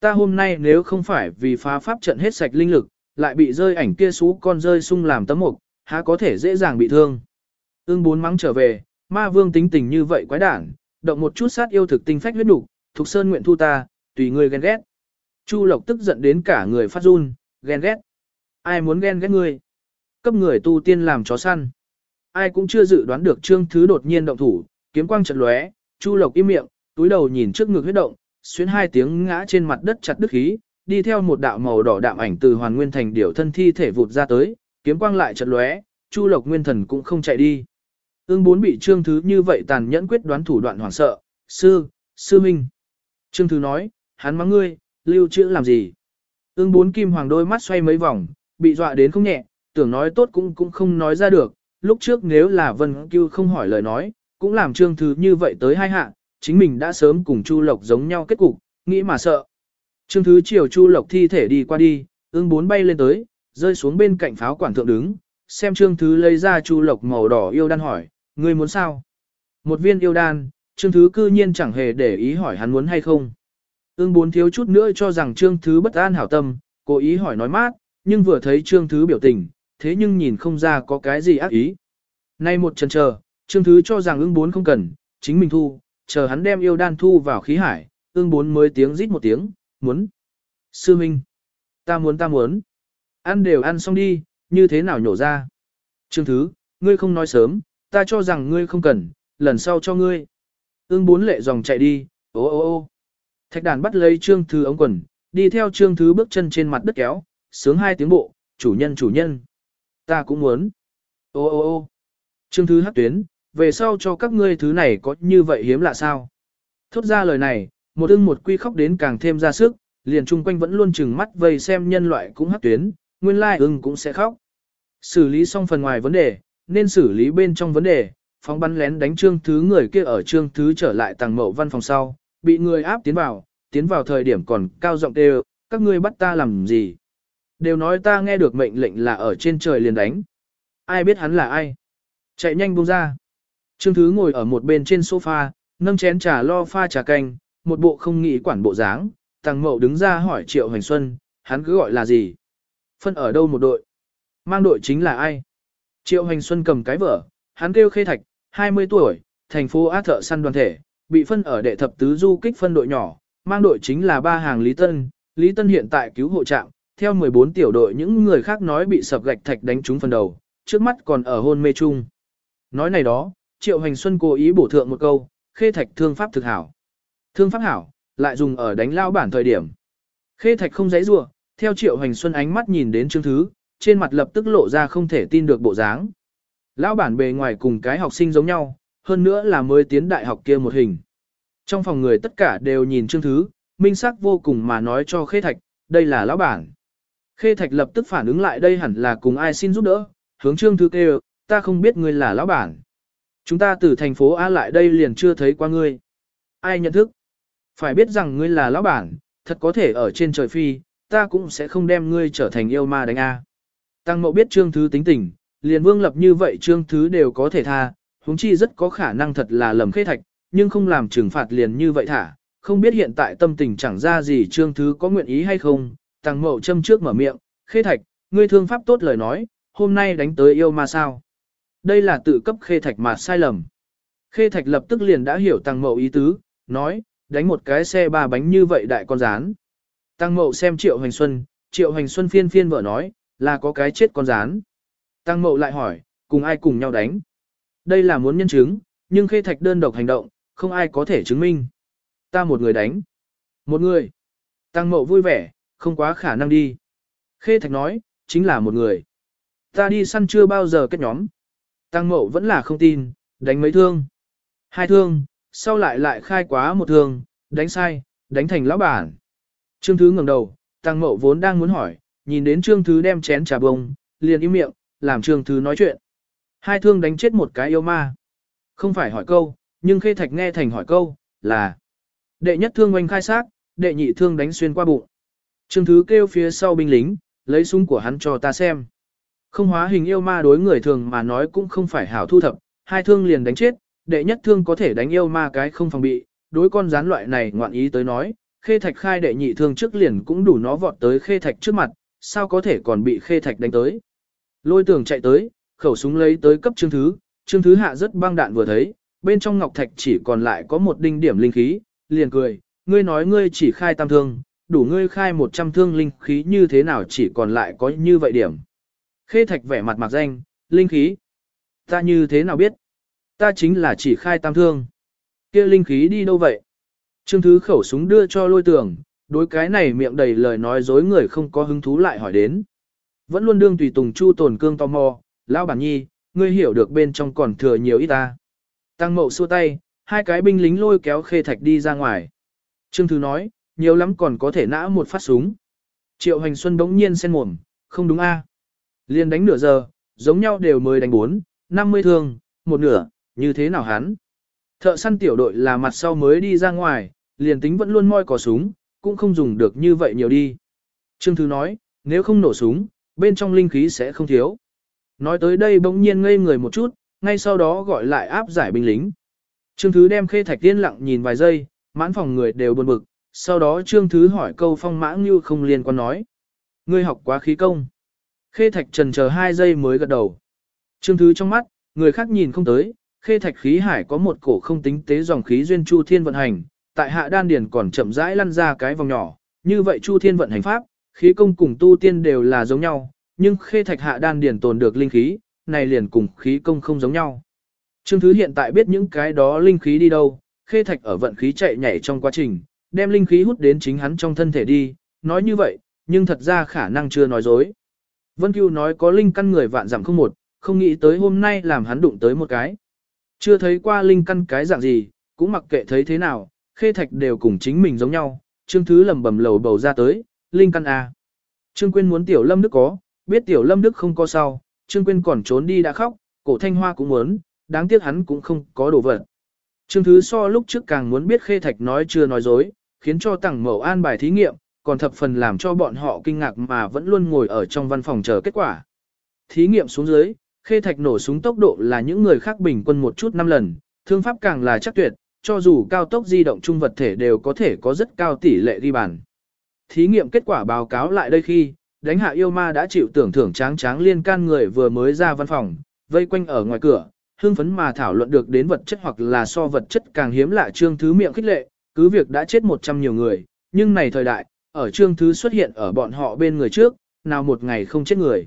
[SPEAKER 1] Ta hôm nay nếu không phải vì phá pháp trận hết sạch linh lực, lại bị rơi ảnh kia xú con rơi sung làm tấm mục, há có thể dễ dàng bị thương. Ưng bốn mắng trở về, ma vương tính tình như vậy quái đản, động một chút sát yêu thực tinh phách huyết đủ, thuộc sơn nguyện thu ta, tùy ngươi ghen ghét. Chu Lộc tức giận đến cả người phát run, ghen ghét. Ai muốn ghen ghét ngươi? Cấp người tu tiên làm chó săn. Ai cũng chưa dự đoán được Trương Thứ đột nhiên động thủ, kiếm quang trận lóe, Chu Lộc im miệng, túi đầu nhìn trước ngực huyết động, xuyến hai tiếng ngã trên mặt đất chặt đứt khí, đi theo một đạo màu đỏ đạm ảnh từ Hoàn Nguyên thành điểu thân thi thể vụt ra tới, kiếm quang lại chợt lóe, Chu Lộc Nguyên thần cũng không chạy đi. Ưng bốn bị Trương Thứ như vậy tàn nhẫn quyết đoán thủ đoạn hoảng sợ, sư, sư minh. Trương Thứ nói, hắn mắng ngươi, lưu trữ làm gì. Ưng bốn kim hoàng đôi mắt xoay mấy vòng, bị dọa đến không nhẹ, tưởng nói tốt cũng cũng không nói ra được. Lúc trước nếu là Vân Cưu không hỏi lời nói, cũng làm Trương Thứ như vậy tới hai hạ, chính mình đã sớm cùng Chu Lộc giống nhau kết cục, nghĩ mà sợ. Trương Thứ chiều Chu Lộc thi thể đi qua đi, ưng bốn bay lên tới, rơi xuống bên cạnh pháo quản thượng đứng, xem Trương Thứ lấy ra Chu Lộc màu đỏ yêu đan hỏi, ngươi muốn sao? Một viên yêu đan, Trương Thứ cư nhiên chẳng hề để ý hỏi hắn muốn hay không. Ưng bốn thiếu chút nữa cho rằng Trương Thứ bất an hảo tâm, cố ý hỏi nói mát, nhưng vừa thấy Trương Thứ biểu tình, thế nhưng nhìn không ra có cái gì ác ý. Nay một chân chờ, Trương Thứ cho rằng ưng bốn không cần, chính mình thu, chờ hắn đem yêu đan thu vào khí hải, ưng bốn mới tiếng rít một tiếng, muốn. Sư Minh, ta muốn ta muốn. Ăn đều ăn xong đi, như thế nào nhổ ra. Trương Thứ, ngươi không nói sớm, ta cho rằng ngươi không cần, lần sau cho ngươi. Ưng bốn lệ dòng chạy đi, ô ô ô. Thạch đàn bắt lấy Trương Thứ ống quần, đi theo Trương Thứ bước chân trên mặt đất kéo, sướng hai tiếng bộ, chủ nhân chủ nhân. Ta cũng muốn. Ô ô ô. Trương Thứ hát tuyến, về sau cho các ngươi thứ này có như vậy hiếm lạ sao? Thốt ra lời này, một ưng một quy khóc đến càng thêm ra sức, liền chung quanh vẫn luôn chừng mắt vây xem nhân loại cũng hát tuyến, nguyên lai ưng cũng sẽ khóc. Xử lý xong phần ngoài vấn đề, nên xử lý bên trong vấn đề, phóng bắn lén đánh trương thứ người kia ở trương thứ trở lại tàng mậu văn phòng sau, bị người áp tiến vào, tiến vào thời điểm còn cao giọng kêu, các ngươi bắt ta làm gì? Đều nói ta nghe được mệnh lệnh là ở trên trời liền đánh. Ai biết hắn là ai? Chạy nhanh buông ra. Trương Thứ ngồi ở một bên trên sofa, nâng chén trà lo pha trà canh, một bộ không nghĩ quản bộ dáng. Tàng mậu đứng ra hỏi Triệu Hoành Xuân, hắn cứ gọi là gì? Phân ở đâu một đội? Mang đội chính là ai? Triệu Hoành Xuân cầm cái vở, hắn kêu khê thạch, 20 tuổi, thành phố Á thợ săn đoàn thể, bị phân ở đệ thập tứ du kích phân đội nhỏ, mang đội chính là ba hàng Lý Tân. Lý Tân hiện tại cứu hộ trạm, theo 14 tiểu đội những người khác nói bị sập gạch thạch đánh trúng phần đầu, trước mắt còn ở hôn mê chung. Nói này đó, Triệu Hành Xuân cố ý bổ thượng một câu, khê thạch thương pháp thực hảo. Thương pháp hảo, lại dùng ở đánh lao bản thời điểm. Khê thạch không giấy rua, theo Triệu Hành Xuân ánh mắt nhìn đến chương thứ, trên mặt lập tức lộ ra không thể tin được bộ dáng. Lão bản bề ngoài cùng cái học sinh giống nhau, hơn nữa là mới tiến đại học kia một hình. Trong phòng người tất cả đều nhìn trương thứ, minh sắc vô cùng mà nói cho khê thạch, đây là lão bản. Khê thạch lập tức phản ứng lại đây hẳn là cùng ai xin giúp đỡ, hướng trương thứ kêu, ta không biết ngươi là lão bản. Chúng ta từ thành phố A lại đây liền chưa thấy qua ngươi. Ai nhận thức? Phải biết rằng ngươi là lão bản, thật có thể ở trên trời phi, ta cũng sẽ không đem ngươi trở thành yêu ma đánh A. Tăng mộ biết trương thứ tính tình, liền vương lập như vậy trương thứ đều có thể tha, huống chi rất có khả năng thật là lầm khê thạch, nhưng không làm trừng phạt liền như vậy thả, không biết hiện tại tâm tình chẳng ra gì trương thứ có nguyện ý hay không, tăng mộ châm trước mở miệng, khê thạch, ngươi thương pháp tốt lời nói, hôm nay đánh tới yêu ma sao. Đây là tự cấp khê thạch mà sai lầm. Khê thạch lập tức liền đã hiểu tăng mộ ý tứ, nói, đánh một cái xe ba bánh như vậy đại con rán. Tăng mộ xem triệu hành xuân, triệu hành xuân phiên phiên vợ nói, là có cái chết con rán. Tăng mộ lại hỏi, cùng ai cùng nhau đánh. Đây là muốn nhân chứng, nhưng khê thạch đơn độc hành động, không ai có thể chứng minh. Ta một người đánh. Một người. Tăng mộ vui vẻ, không quá khả năng đi. Khê thạch nói, chính là một người. Ta đi săn chưa bao giờ kết nhóm. Tăng mộ vẫn là không tin, đánh mấy thương. Hai thương, sau lại lại khai quá một thương, đánh sai, đánh thành lão bản. Trương Thứ ngẩng đầu, Tăng mộ vốn đang muốn hỏi, nhìn đến Trương Thứ đem chén trà bông, liền im miệng, làm Trương Thứ nói chuyện. Hai thương đánh chết một cái yêu ma. Không phải hỏi câu, nhưng khê thạch nghe thành hỏi câu, là Đệ nhất thương oanh khai xác, đệ nhị thương đánh xuyên qua bụng. Trương Thứ kêu phía sau binh lính, lấy súng của hắn cho ta xem. Không hóa hình yêu ma đối người thường mà nói cũng không phải hảo thu thập, hai thương liền đánh chết, đệ nhất thương có thể đánh yêu ma cái không phòng bị, đối con rán loại này ngoạn ý tới nói, khê thạch khai đệ nhị thương trước liền cũng đủ nó vọt tới khê thạch trước mặt, sao có thể còn bị khê thạch đánh tới. Lôi tường chạy tới, khẩu súng lấy tới cấp trương thứ, trương thứ hạ rất băng đạn vừa thấy, bên trong ngọc thạch chỉ còn lại có một đinh điểm linh khí, liền cười, ngươi nói ngươi chỉ khai tam thương, đủ ngươi khai một trăm thương linh khí như thế nào chỉ còn lại có như vậy điểm. Khê thạch vẻ mặt mạc danh, linh khí. Ta như thế nào biết? Ta chính là chỉ khai tam thương. kia linh khí đi đâu vậy? Trương Thứ khẩu súng đưa cho lôi tường, đối cái này miệng đầy lời nói dối người không có hứng thú lại hỏi đến. Vẫn luôn đương tùy tùng chu tồn cương tò mò, lão bản nhi, ngươi hiểu được bên trong còn thừa nhiều ít ta. Tăng mậu xua tay, hai cái binh lính lôi kéo khê thạch đi ra ngoài. Trương Thứ nói, nhiều lắm còn có thể nã một phát súng. Triệu Hành Xuân đống nhiên sen mồm, không đúng a? Liên đánh nửa giờ, giống nhau đều mới đánh bốn, 50 thương, một nửa, như thế nào hắn? Thợ săn tiểu đội là mặt sau mới đi ra ngoài, liền tính vẫn luôn moi cò súng, cũng không dùng được như vậy nhiều đi. Trương Thứ nói, nếu không nổ súng, bên trong linh khí sẽ không thiếu. Nói tới đây bỗng nhiên ngây người một chút, ngay sau đó gọi lại áp giải binh lính. Trương Thứ đem khê thạch tiên lặng nhìn vài giây, mãn phòng người đều buồn bực, sau đó Trương Thứ hỏi câu phong mã như không liên quan nói. Ngươi học quá khí công. Khê thạch trần chờ hai giây mới gật đầu. Trương Thứ trong mắt, người khác nhìn không tới, khê thạch khí hải có một cổ không tính tế dòng khí duyên chu thiên vận hành, tại hạ đan điền còn chậm rãi lăn ra cái vòng nhỏ, như vậy chu thiên vận hành pháp, khí công cùng tu tiên đều là giống nhau, nhưng khê thạch hạ đan Điền tồn được linh khí, này liền cùng khí công không giống nhau. Trương Thứ hiện tại biết những cái đó linh khí đi đâu, khê thạch ở vận khí chạy nhảy trong quá trình, đem linh khí hút đến chính hắn trong thân thể đi, nói như vậy, nhưng thật ra khả năng chưa nói dối. Vân Cưu nói có linh căn người vạn giảm không một, không nghĩ tới hôm nay làm hắn đụng tới một cái. Chưa thấy qua linh căn cái dạng gì, cũng mặc kệ thấy thế nào, khê thạch đều cùng chính mình giống nhau, Trương Thứ lầm bầm lầu bầu ra tới, linh căn A. Trương Quyên muốn Tiểu Lâm Đức có, biết Tiểu Lâm Đức không có sau, Trương Quyên còn trốn đi đã khóc, cổ thanh hoa cũng muốn, đáng tiếc hắn cũng không có đồ vật. Trương Thứ so lúc trước càng muốn biết khê thạch nói chưa nói dối, khiến cho tặng mẫu an bài thí nghiệm, còn thập phần làm cho bọn họ kinh ngạc mà vẫn luôn ngồi ở trong văn phòng chờ kết quả. Thí nghiệm xuống dưới, khê thạch nổ súng tốc độ là những người khác bình quân một chút năm lần, thương pháp càng là chắc tuyệt, cho dù cao tốc di động trung vật thể đều có thể có rất cao tỷ lệ ghi bàn. Thí nghiệm kết quả báo cáo lại đây khi, đánh hạ yêu ma đã chịu tưởng thưởng tráng tráng liên can người vừa mới ra văn phòng, vây quanh ở ngoài cửa, hương phấn mà thảo luận được đến vật chất hoặc là so vật chất càng hiếm lạ trương thứ miệng khích lệ, cứ việc đã chết 100 nhiều người, nhưng này thời đại, ở trương thứ xuất hiện ở bọn họ bên người trước, nào một ngày không chết người.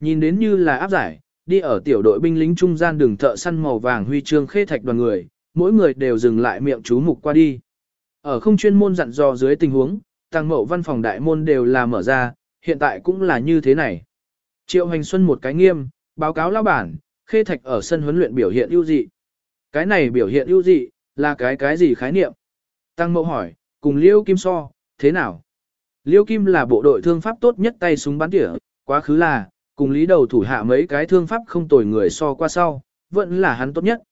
[SPEAKER 1] Nhìn đến như là áp giải, đi ở tiểu đội binh lính trung gian đường thợ săn màu vàng huy chương khê thạch đoàn người, mỗi người đều dừng lại miệng chú mục qua đi. Ở không chuyên môn dặn dò dưới tình huống, tăng mẫu văn phòng đại môn đều là mở ra, hiện tại cũng là như thế này. Triệu Hành Xuân một cái nghiêm, báo cáo lão bản, khê thạch ở sân huấn luyện biểu hiện ưu dị. Cái này biểu hiện ưu dị, là cái cái gì khái niệm? Tăng mẫu hỏi, cùng Liêu Kim so, thế nào? Liêu Kim là bộ đội thương pháp tốt nhất tay súng bắn tỉa, quá khứ là, cùng lý đầu thủ hạ mấy cái thương pháp không tồi người so qua sau, vẫn là hắn tốt nhất.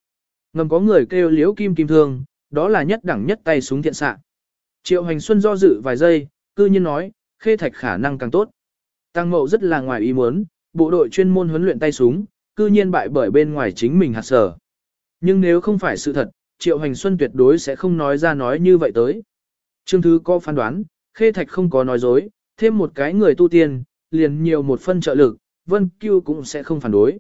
[SPEAKER 1] Ngầm có người kêu liếu Kim Kim thương, đó là nhất đẳng nhất tay súng thiện xạ. Triệu Hành Xuân do dự vài giây, cư nhiên nói, khê thạch khả năng càng tốt. Tăng mậu rất là ngoài ý muốn, bộ đội chuyên môn huấn luyện tay súng, cư nhiên bại bởi bên ngoài chính mình hạt sở. Nhưng nếu không phải sự thật, Triệu Hành Xuân tuyệt đối sẽ không nói ra nói như vậy tới. Trương Thứ có phán đoán, khê thạch không có nói dối, thêm một cái người tu tiên, liền nhiều một phân trợ lực, Vân Cưu cũng sẽ không phản đối.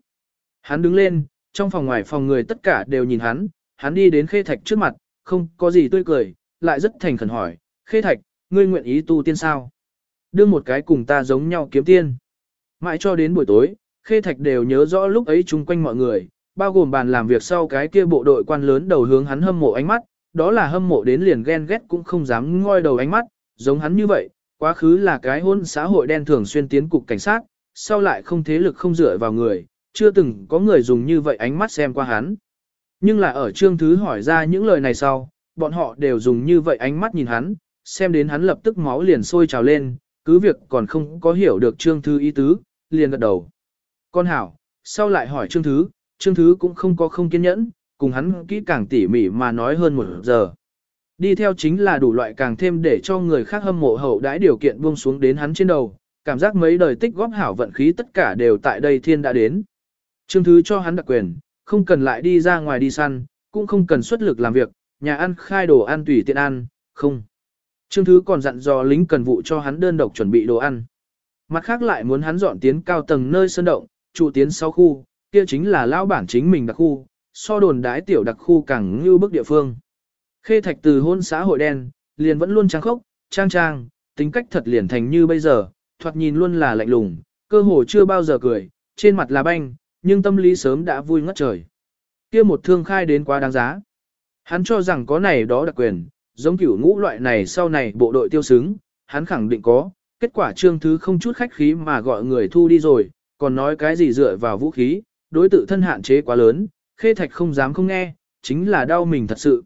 [SPEAKER 1] Hắn đứng lên, trong phòng ngoài phòng người tất cả đều nhìn hắn, hắn đi đến khê thạch trước mặt, không có gì tươi cười, lại rất thành khẩn hỏi, khê thạch, ngươi nguyện ý tu tiên sao? Đưa một cái cùng ta giống nhau kiếm tiên. Mãi cho đến buổi tối, khê thạch đều nhớ rõ lúc ấy chung quanh mọi người, bao gồm bàn làm việc sau cái kia bộ đội quan lớn đầu hướng hắn hâm mộ ánh mắt, đó là hâm mộ đến liền ghen ghét cũng không dám ngoi đầu ánh mắt, giống hắn như vậy, quá khứ là cái hôn xã hội đen thường xuyên tiến cục cảnh sát, sau lại không thế lực không dựa vào người, chưa từng có người dùng như vậy ánh mắt xem qua hắn. Nhưng là ở trương thứ hỏi ra những lời này sau, bọn họ đều dùng như vậy ánh mắt nhìn hắn, xem đến hắn lập tức máu liền sôi trào lên, cứ việc còn không có hiểu được trương thứ ý tứ, liền gật đầu. Con hảo, sau lại hỏi trương thứ, trương thứ cũng không có không kiên nhẫn, cùng hắn kỹ càng tỉ mỉ mà nói hơn một giờ. Đi theo chính là đủ loại càng thêm để cho người khác hâm mộ hậu đãi điều kiện buông xuống đến hắn trên đầu, cảm giác mấy đời tích góp hảo vận khí tất cả đều tại đây thiên đã đến. Trương Thứ cho hắn đặc quyền, không cần lại đi ra ngoài đi săn, cũng không cần xuất lực làm việc, nhà ăn khai đồ ăn tùy tiện ăn, không. Trương Thứ còn dặn dò lính cần vụ cho hắn đơn độc chuẩn bị đồ ăn. Mặt khác lại muốn hắn dọn tiến cao tầng nơi sơn động, trụ tiến sau khu, kia chính là lao bản chính mình đặc khu, so đồn đái tiểu đặc khu càng như bức địa phương. Khê Thạch từ hôn xã hội đen, liền vẫn luôn trang khốc, trang trang, tính cách thật liền thành như bây giờ, thoạt nhìn luôn là lạnh lùng, cơ hồ chưa bao giờ cười, trên mặt là banh, nhưng tâm lý sớm đã vui ngất trời. Kia một thương khai đến quá đáng giá. Hắn cho rằng có này đó đặc quyền, giống kiểu ngũ loại này sau này bộ đội tiêu xứng, hắn khẳng định có, kết quả trương thứ không chút khách khí mà gọi người thu đi rồi, còn nói cái gì dựa vào vũ khí, đối tự thân hạn chế quá lớn, khê thạch không dám không nghe, chính là đau mình thật sự.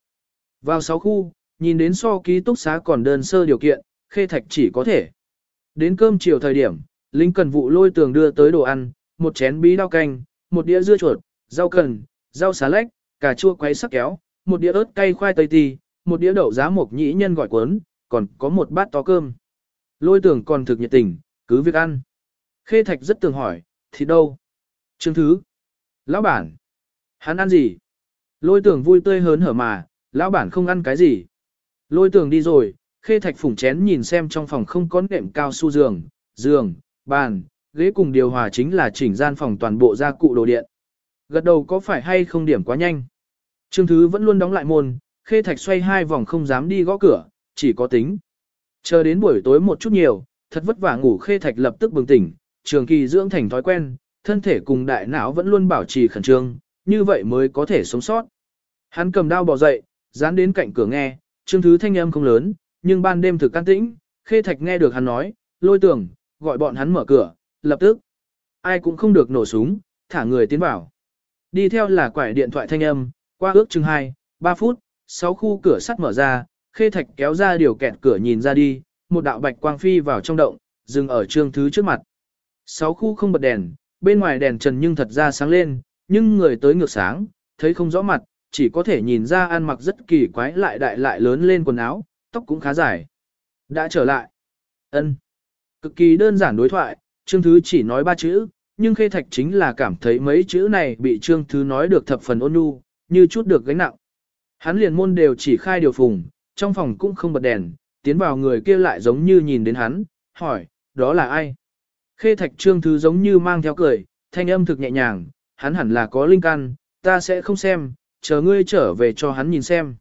[SPEAKER 1] Vào sáu khu, nhìn đến so ký túc xá còn đơn sơ điều kiện, khê thạch chỉ có thể. Đến cơm chiều thời điểm, Linh cần vụ lôi tường đưa tới đồ ăn, một chén bí đao canh, một đĩa dưa chuột, rau cần, rau xá lách, cà chua quấy sắc kéo, một đĩa ớt cay khoai tây tì, một đĩa đậu giá mộc nhĩ nhân gọi cuốn, còn có một bát to cơm. Lôi tường còn thực nhiệt tình, cứ việc ăn. Khê thạch rất tường hỏi, thì đâu? Trương thứ. Lão bản. Hắn ăn gì? Lôi tường vui tươi hớn hở mà, lão bản không ăn cái gì. Lôi tường đi rồi, khê thạch phủng chén nhìn xem trong phòng không có nệm cao su giường, giường, bàn, ghế cùng điều hòa chính là chỉnh gian phòng toàn bộ gia cụ đồ điện. Gật đầu có phải hay không điểm quá nhanh. Trương Thứ vẫn luôn đóng lại môn, khê thạch xoay hai vòng không dám đi gõ cửa, chỉ có tính. Chờ đến buổi tối một chút nhiều, thật vất vả ngủ khê thạch lập tức bừng tỉnh, trường kỳ dưỡng thành thói quen, thân thể cùng đại não vẫn luôn bảo trì khẩn trương, như vậy mới có thể sống sót. Hắn cầm đao bỏ dậy, dán đến cạnh cửa nghe, trương thứ thanh âm không lớn, nhưng ban đêm thực can tĩnh, khê thạch nghe được hắn nói, lôi tưởng, gọi bọn hắn mở cửa, lập tức. Ai cũng không được nổ súng, thả người tiến vào. Đi theo là quải điện thoại thanh âm, qua ước chừng 2, 3 phút, 6 khu cửa sắt mở ra, khê thạch kéo ra điều kẹt cửa nhìn ra đi, một đạo bạch quang phi vào trong động, dừng ở trương thứ trước mặt. 6 khu không bật đèn, bên ngoài đèn trần nhưng thật ra sáng lên, nhưng người tới ngược sáng, thấy không rõ mặt, chỉ có thể nhìn ra ăn mặc rất kỳ quái lại đại lại lớn lên quần áo, tóc cũng khá dài. Đã trở lại. ân Cực kỳ đơn giản đối thoại, Trương Thứ chỉ nói ba chữ, nhưng Khê Thạch chính là cảm thấy mấy chữ này bị Trương Thứ nói được thập phần ôn nhu, như chút được gánh nặng. Hắn liền môn đều chỉ khai điều phùng, trong phòng cũng không bật đèn, tiến vào người kia lại giống như nhìn đến hắn, hỏi, đó là ai? Khê Thạch Trương Thứ giống như mang theo cười, thanh âm thực nhẹ nhàng, hắn hẳn là có linh căn, ta sẽ không xem, chờ ngươi trở về cho hắn nhìn xem.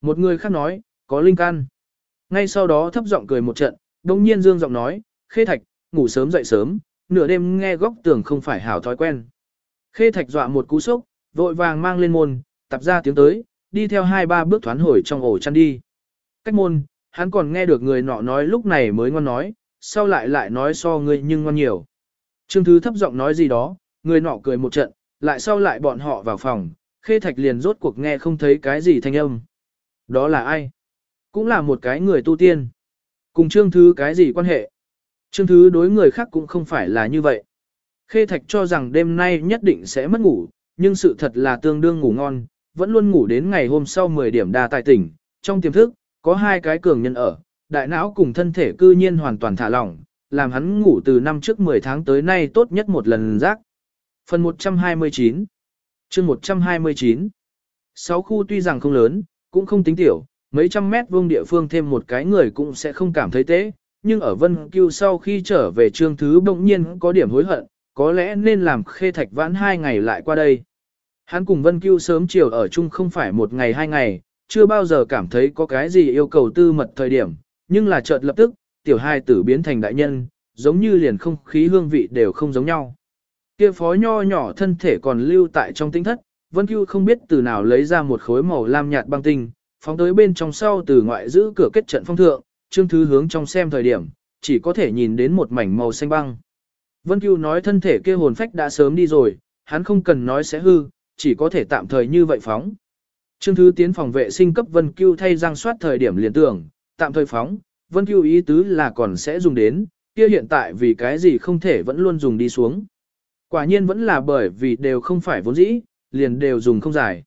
[SPEAKER 1] Một người khác nói, có linh căn. Ngay sau đó thấp giọng cười một trận, đồng nhiên dương giọng nói, khê thạch, ngủ sớm dậy sớm, nửa đêm nghe góc tường không phải hảo thói quen. Khê thạch dọa một cú sốc, vội vàng mang lên môn, tập ra tiếng tới, đi theo hai ba bước thoán hồi trong ổ chăn đi. Cách môn, hắn còn nghe được người nọ nói lúc này mới ngon nói, sau lại lại nói so ngươi nhưng ngon nhiều. Trương Thứ thấp giọng nói gì đó, người nọ cười một trận, lại sau lại bọn họ vào phòng, khê thạch liền rốt cuộc nghe không thấy cái gì thanh âm. Đó là ai? Cũng là một cái người tu tiên. Cùng Trương Thứ cái gì quan hệ? Trương Thứ đối người khác cũng không phải là như vậy. Khê Thạch cho rằng đêm nay nhất định sẽ mất ngủ, nhưng sự thật là tương đương ngủ ngon, vẫn luôn ngủ đến ngày hôm sau 10 điểm đa tài tỉnh. Trong tiềm thức, có hai cái cường nhân ở, đại não cùng thân thể cư nhiên hoàn toàn thả lỏng, làm hắn ngủ từ năm trước 10 tháng tới nay tốt nhất một lần rác. Phần 129 chương 129 Sáu khu tuy rằng không lớn, cũng không tính tiểu, mấy trăm mét vuông địa phương thêm một cái người cũng sẽ không cảm thấy tế, nhưng ở Vân Cưu sau khi trở về trương thứ bỗng nhiên có điểm hối hận, có lẽ nên làm khê thạch vãn hai ngày lại qua đây. Hắn cùng Vân Cưu sớm chiều ở chung không phải một ngày hai ngày, chưa bao giờ cảm thấy có cái gì yêu cầu tư mật thời điểm, nhưng là chợt lập tức, tiểu hai tử biến thành đại nhân, giống như liền không khí hương vị đều không giống nhau. Kia phó nho nhỏ thân thể còn lưu tại trong tinh thất, Vân Cưu không biết từ nào lấy ra một khối màu lam nhạt băng tinh, phóng tới bên trong sau từ ngoại giữ cửa kết trận phong thượng, Trương Thứ hướng trong xem thời điểm, chỉ có thể nhìn đến một mảnh màu xanh băng. Vân Cưu nói thân thể kia hồn phách đã sớm đi rồi, hắn không cần nói sẽ hư, chỉ có thể tạm thời như vậy phóng. Trương Thứ tiến phòng vệ sinh cấp Vân Cưu thay răng soát thời điểm liền tưởng, tạm thời phóng, Vân Cưu ý tứ là còn sẽ dùng đến, kia hiện tại vì cái gì không thể vẫn luôn dùng đi xuống. Quả nhiên vẫn là bởi vì đều không phải vốn dĩ, liền đều dùng không giải.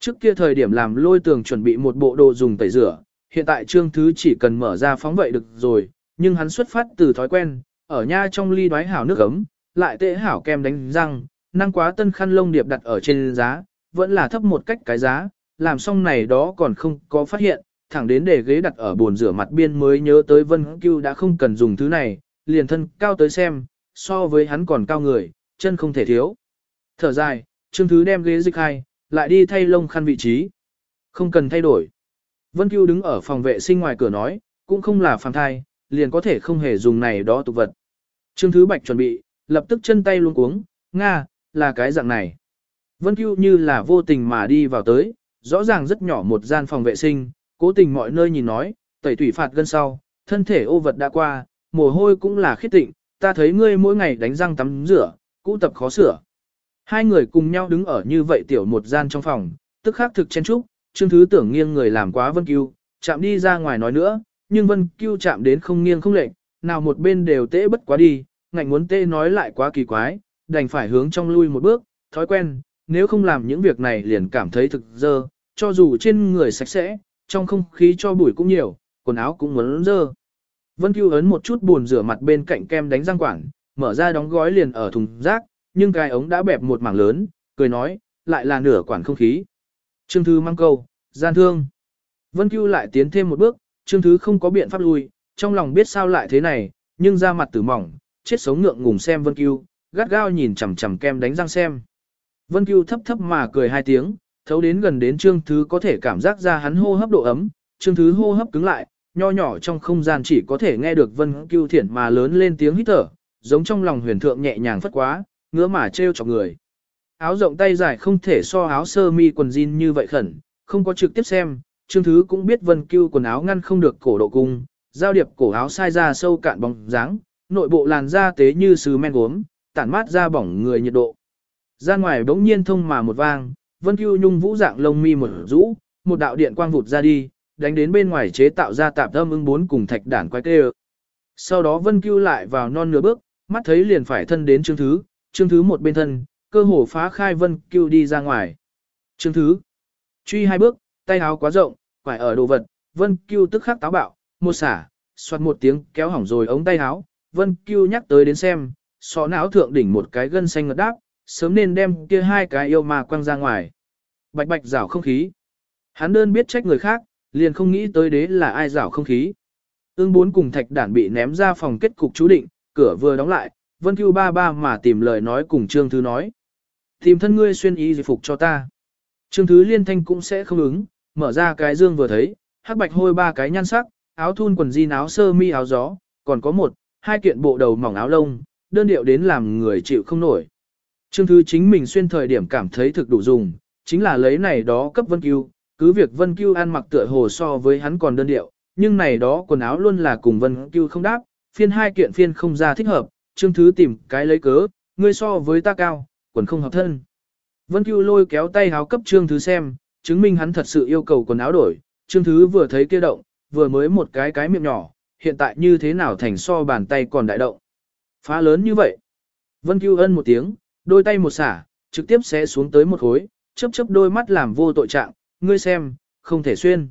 [SPEAKER 1] Trước kia thời điểm làm lôi tường chuẩn bị một bộ đồ dùng tẩy rửa, hiện tại trương thứ chỉ cần mở ra phóng vậy được rồi, nhưng hắn xuất phát từ thói quen, ở nha trong ly đoái hảo nước ấm, lại tệ hảo kem đánh răng, năng quá tân khăn lông điệp đặt ở trên giá, vẫn là thấp một cách cái giá, làm xong này đó còn không có phát hiện, thẳng đến để ghế đặt ở bồn rửa mặt biên mới nhớ tới Vân Cưu đã không cần dùng thứ này, liền thân cao tới xem, so với hắn còn cao người, chân không thể thiếu. Thở dài, Trương Thứ đem ghế dịch hai, lại đi thay lông khăn vị trí. Không cần thay đổi. Vân Cưu đứng ở phòng vệ sinh ngoài cửa nói, cũng không là phàm thai, liền có thể không hề dùng này đó tục vật. Trương Thứ Bạch chuẩn bị, lập tức chân tay luôn cuống, Nga, là cái dạng này. Vân Cưu như là vô tình mà đi vào tới, rõ ràng rất nhỏ một gian phòng vệ sinh, cố tình mọi nơi nhìn nói, tẩy thủy phạt gân sau, thân thể ô vật đã qua, mồ hôi cũng là khít tịnh, ta thấy ngươi mỗi ngày đánh răng tắm rửa, cũ tập khó sửa. Hai người cùng nhau đứng ở như vậy tiểu một gian trong phòng, tức khắc thực chen trúc, Trương Thứ tưởng nghiêng người làm quá Vân Cưu, chạm đi ra ngoài nói nữa, nhưng Vân Cưu chạm đến không nghiêng không lệch, nào một bên đều tễ bất quá đi, ngạnh muốn tê nói lại quá kỳ quái, đành phải hướng trong lui một bước, thói quen, nếu không làm những việc này liền cảm thấy thực dơ, cho dù trên người sạch sẽ, trong không khí cho bụi cũng nhiều, quần áo cũng muốn dơ. Vân Cưu ấn một chút buồn rửa mặt bên cạnh kem đánh răng quảng, mở ra đóng gói liền ở thùng rác, nhưng cái ống đã bẹp một mảng lớn, cười nói, lại là nửa quản không khí. Trương Thứ mang câu, gian thương. Vân Cưu lại tiến thêm một bước, Trương Thứ không có biện pháp lui, trong lòng biết sao lại thế này, nhưng ra mặt tử mỏng, chết sống ngượng ngùng xem Vân Cưu, gắt gao nhìn chằm chằm kem đánh răng xem. Vân Cưu thấp thấp mà cười hai tiếng, thấu đến gần đến Trương Thứ có thể cảm giác ra hắn hô hấp độ ấm, Trương Thứ hô hấp cứng lại, nho nhỏ trong không gian chỉ có thể nghe được Vân Cưu Thiển mà lớn lên tiếng hít thở, giống trong lòng huyền thượng nhẹ nhàng phất quá, ngứa mà trêu chọc người. Áo rộng tay dài không thể so áo sơ mi quần jean như vậy khẩn, không có trực tiếp xem, Trương Thứ cũng biết Vân Cưu quần áo ngăn không được cổ độ cung, giao điệp cổ áo sai ra sâu cạn bóng dáng, nội bộ làn da tế như sứ men gốm, tản mát ra bỏng người nhiệt độ. Ra ngoài bỗng nhiên thông mà một vang, Vân Cưu nhung vũ dạng lông mi một rũ, một đạo điện quang vụt ra đi, đánh đến bên ngoài chế tạo ra tạp âm ưng bốn cùng thạch đản quái tê Sau đó Vân Cưu lại vào non nửa bước, mắt thấy liền phải thân đến Trương Thứ, Trương Thứ một bên thân, cơ hồ phá khai Vân Cưu đi ra ngoài. Trương Thứ, truy hai bước, tay áo quá rộng, quải ở đồ vật, Vân Cưu tức khắc táo bạo, một xả, xoát một tiếng kéo hỏng rồi ống tay áo, Vân Cưu nhắc tới đến xem, sọ não thượng đỉnh một cái gân xanh ngật đáp, sớm nên đem kia hai cái yêu ma quăng ra ngoài. Bạch bạch rảo không khí. Hắn đơn biết trách người khác, liền không nghĩ tới đế là ai rảo không khí. Ưng bốn cùng thạch đản bị ném ra phòng kết cục chú định, cửa vừa đóng lại, Vân Cưu ba ba mà tìm lời nói cùng Trương Thứ nói. Tìm thân ngươi xuyên y dịch phục cho ta. Trương Thứ liên thanh cũng sẽ không ứng, mở ra cái dương vừa thấy, hắc bạch hôi ba cái nhan sắc, áo thun quần jean áo sơ mi áo gió, còn có một, hai kiện bộ đầu mỏng áo lông, đơn điệu đến làm người chịu không nổi. Trương Thứ chính mình xuyên thời điểm cảm thấy thực đủ dùng, chính là lấy này đó cấp Vân Cưu, cứ việc Vân Cưu ăn mặc tựa hồ so với hắn còn đơn điệu, nhưng này đó quần áo luôn là cùng Vân Cưu không đáp, phiên hai kiện phiên không ra thích hợp, Trương Thứ tìm cái lấy cớ, ngươi so với ta cao, quần không hợp thân. Vân Cưu lôi kéo tay háo cấp Trương Thứ xem, chứng minh hắn thật sự yêu cầu quần áo đổi, Trương Thứ vừa thấy kia động, vừa mới một cái cái miệng nhỏ, hiện tại như thế nào thành so bàn tay còn đại động. Phá lớn như vậy. Vân Cưu ân một tiếng, đôi tay một xả, trực tiếp sẽ xuống tới một khối, chớp chớp đôi mắt làm vô tội trạng, ngươi xem, không thể xuyên.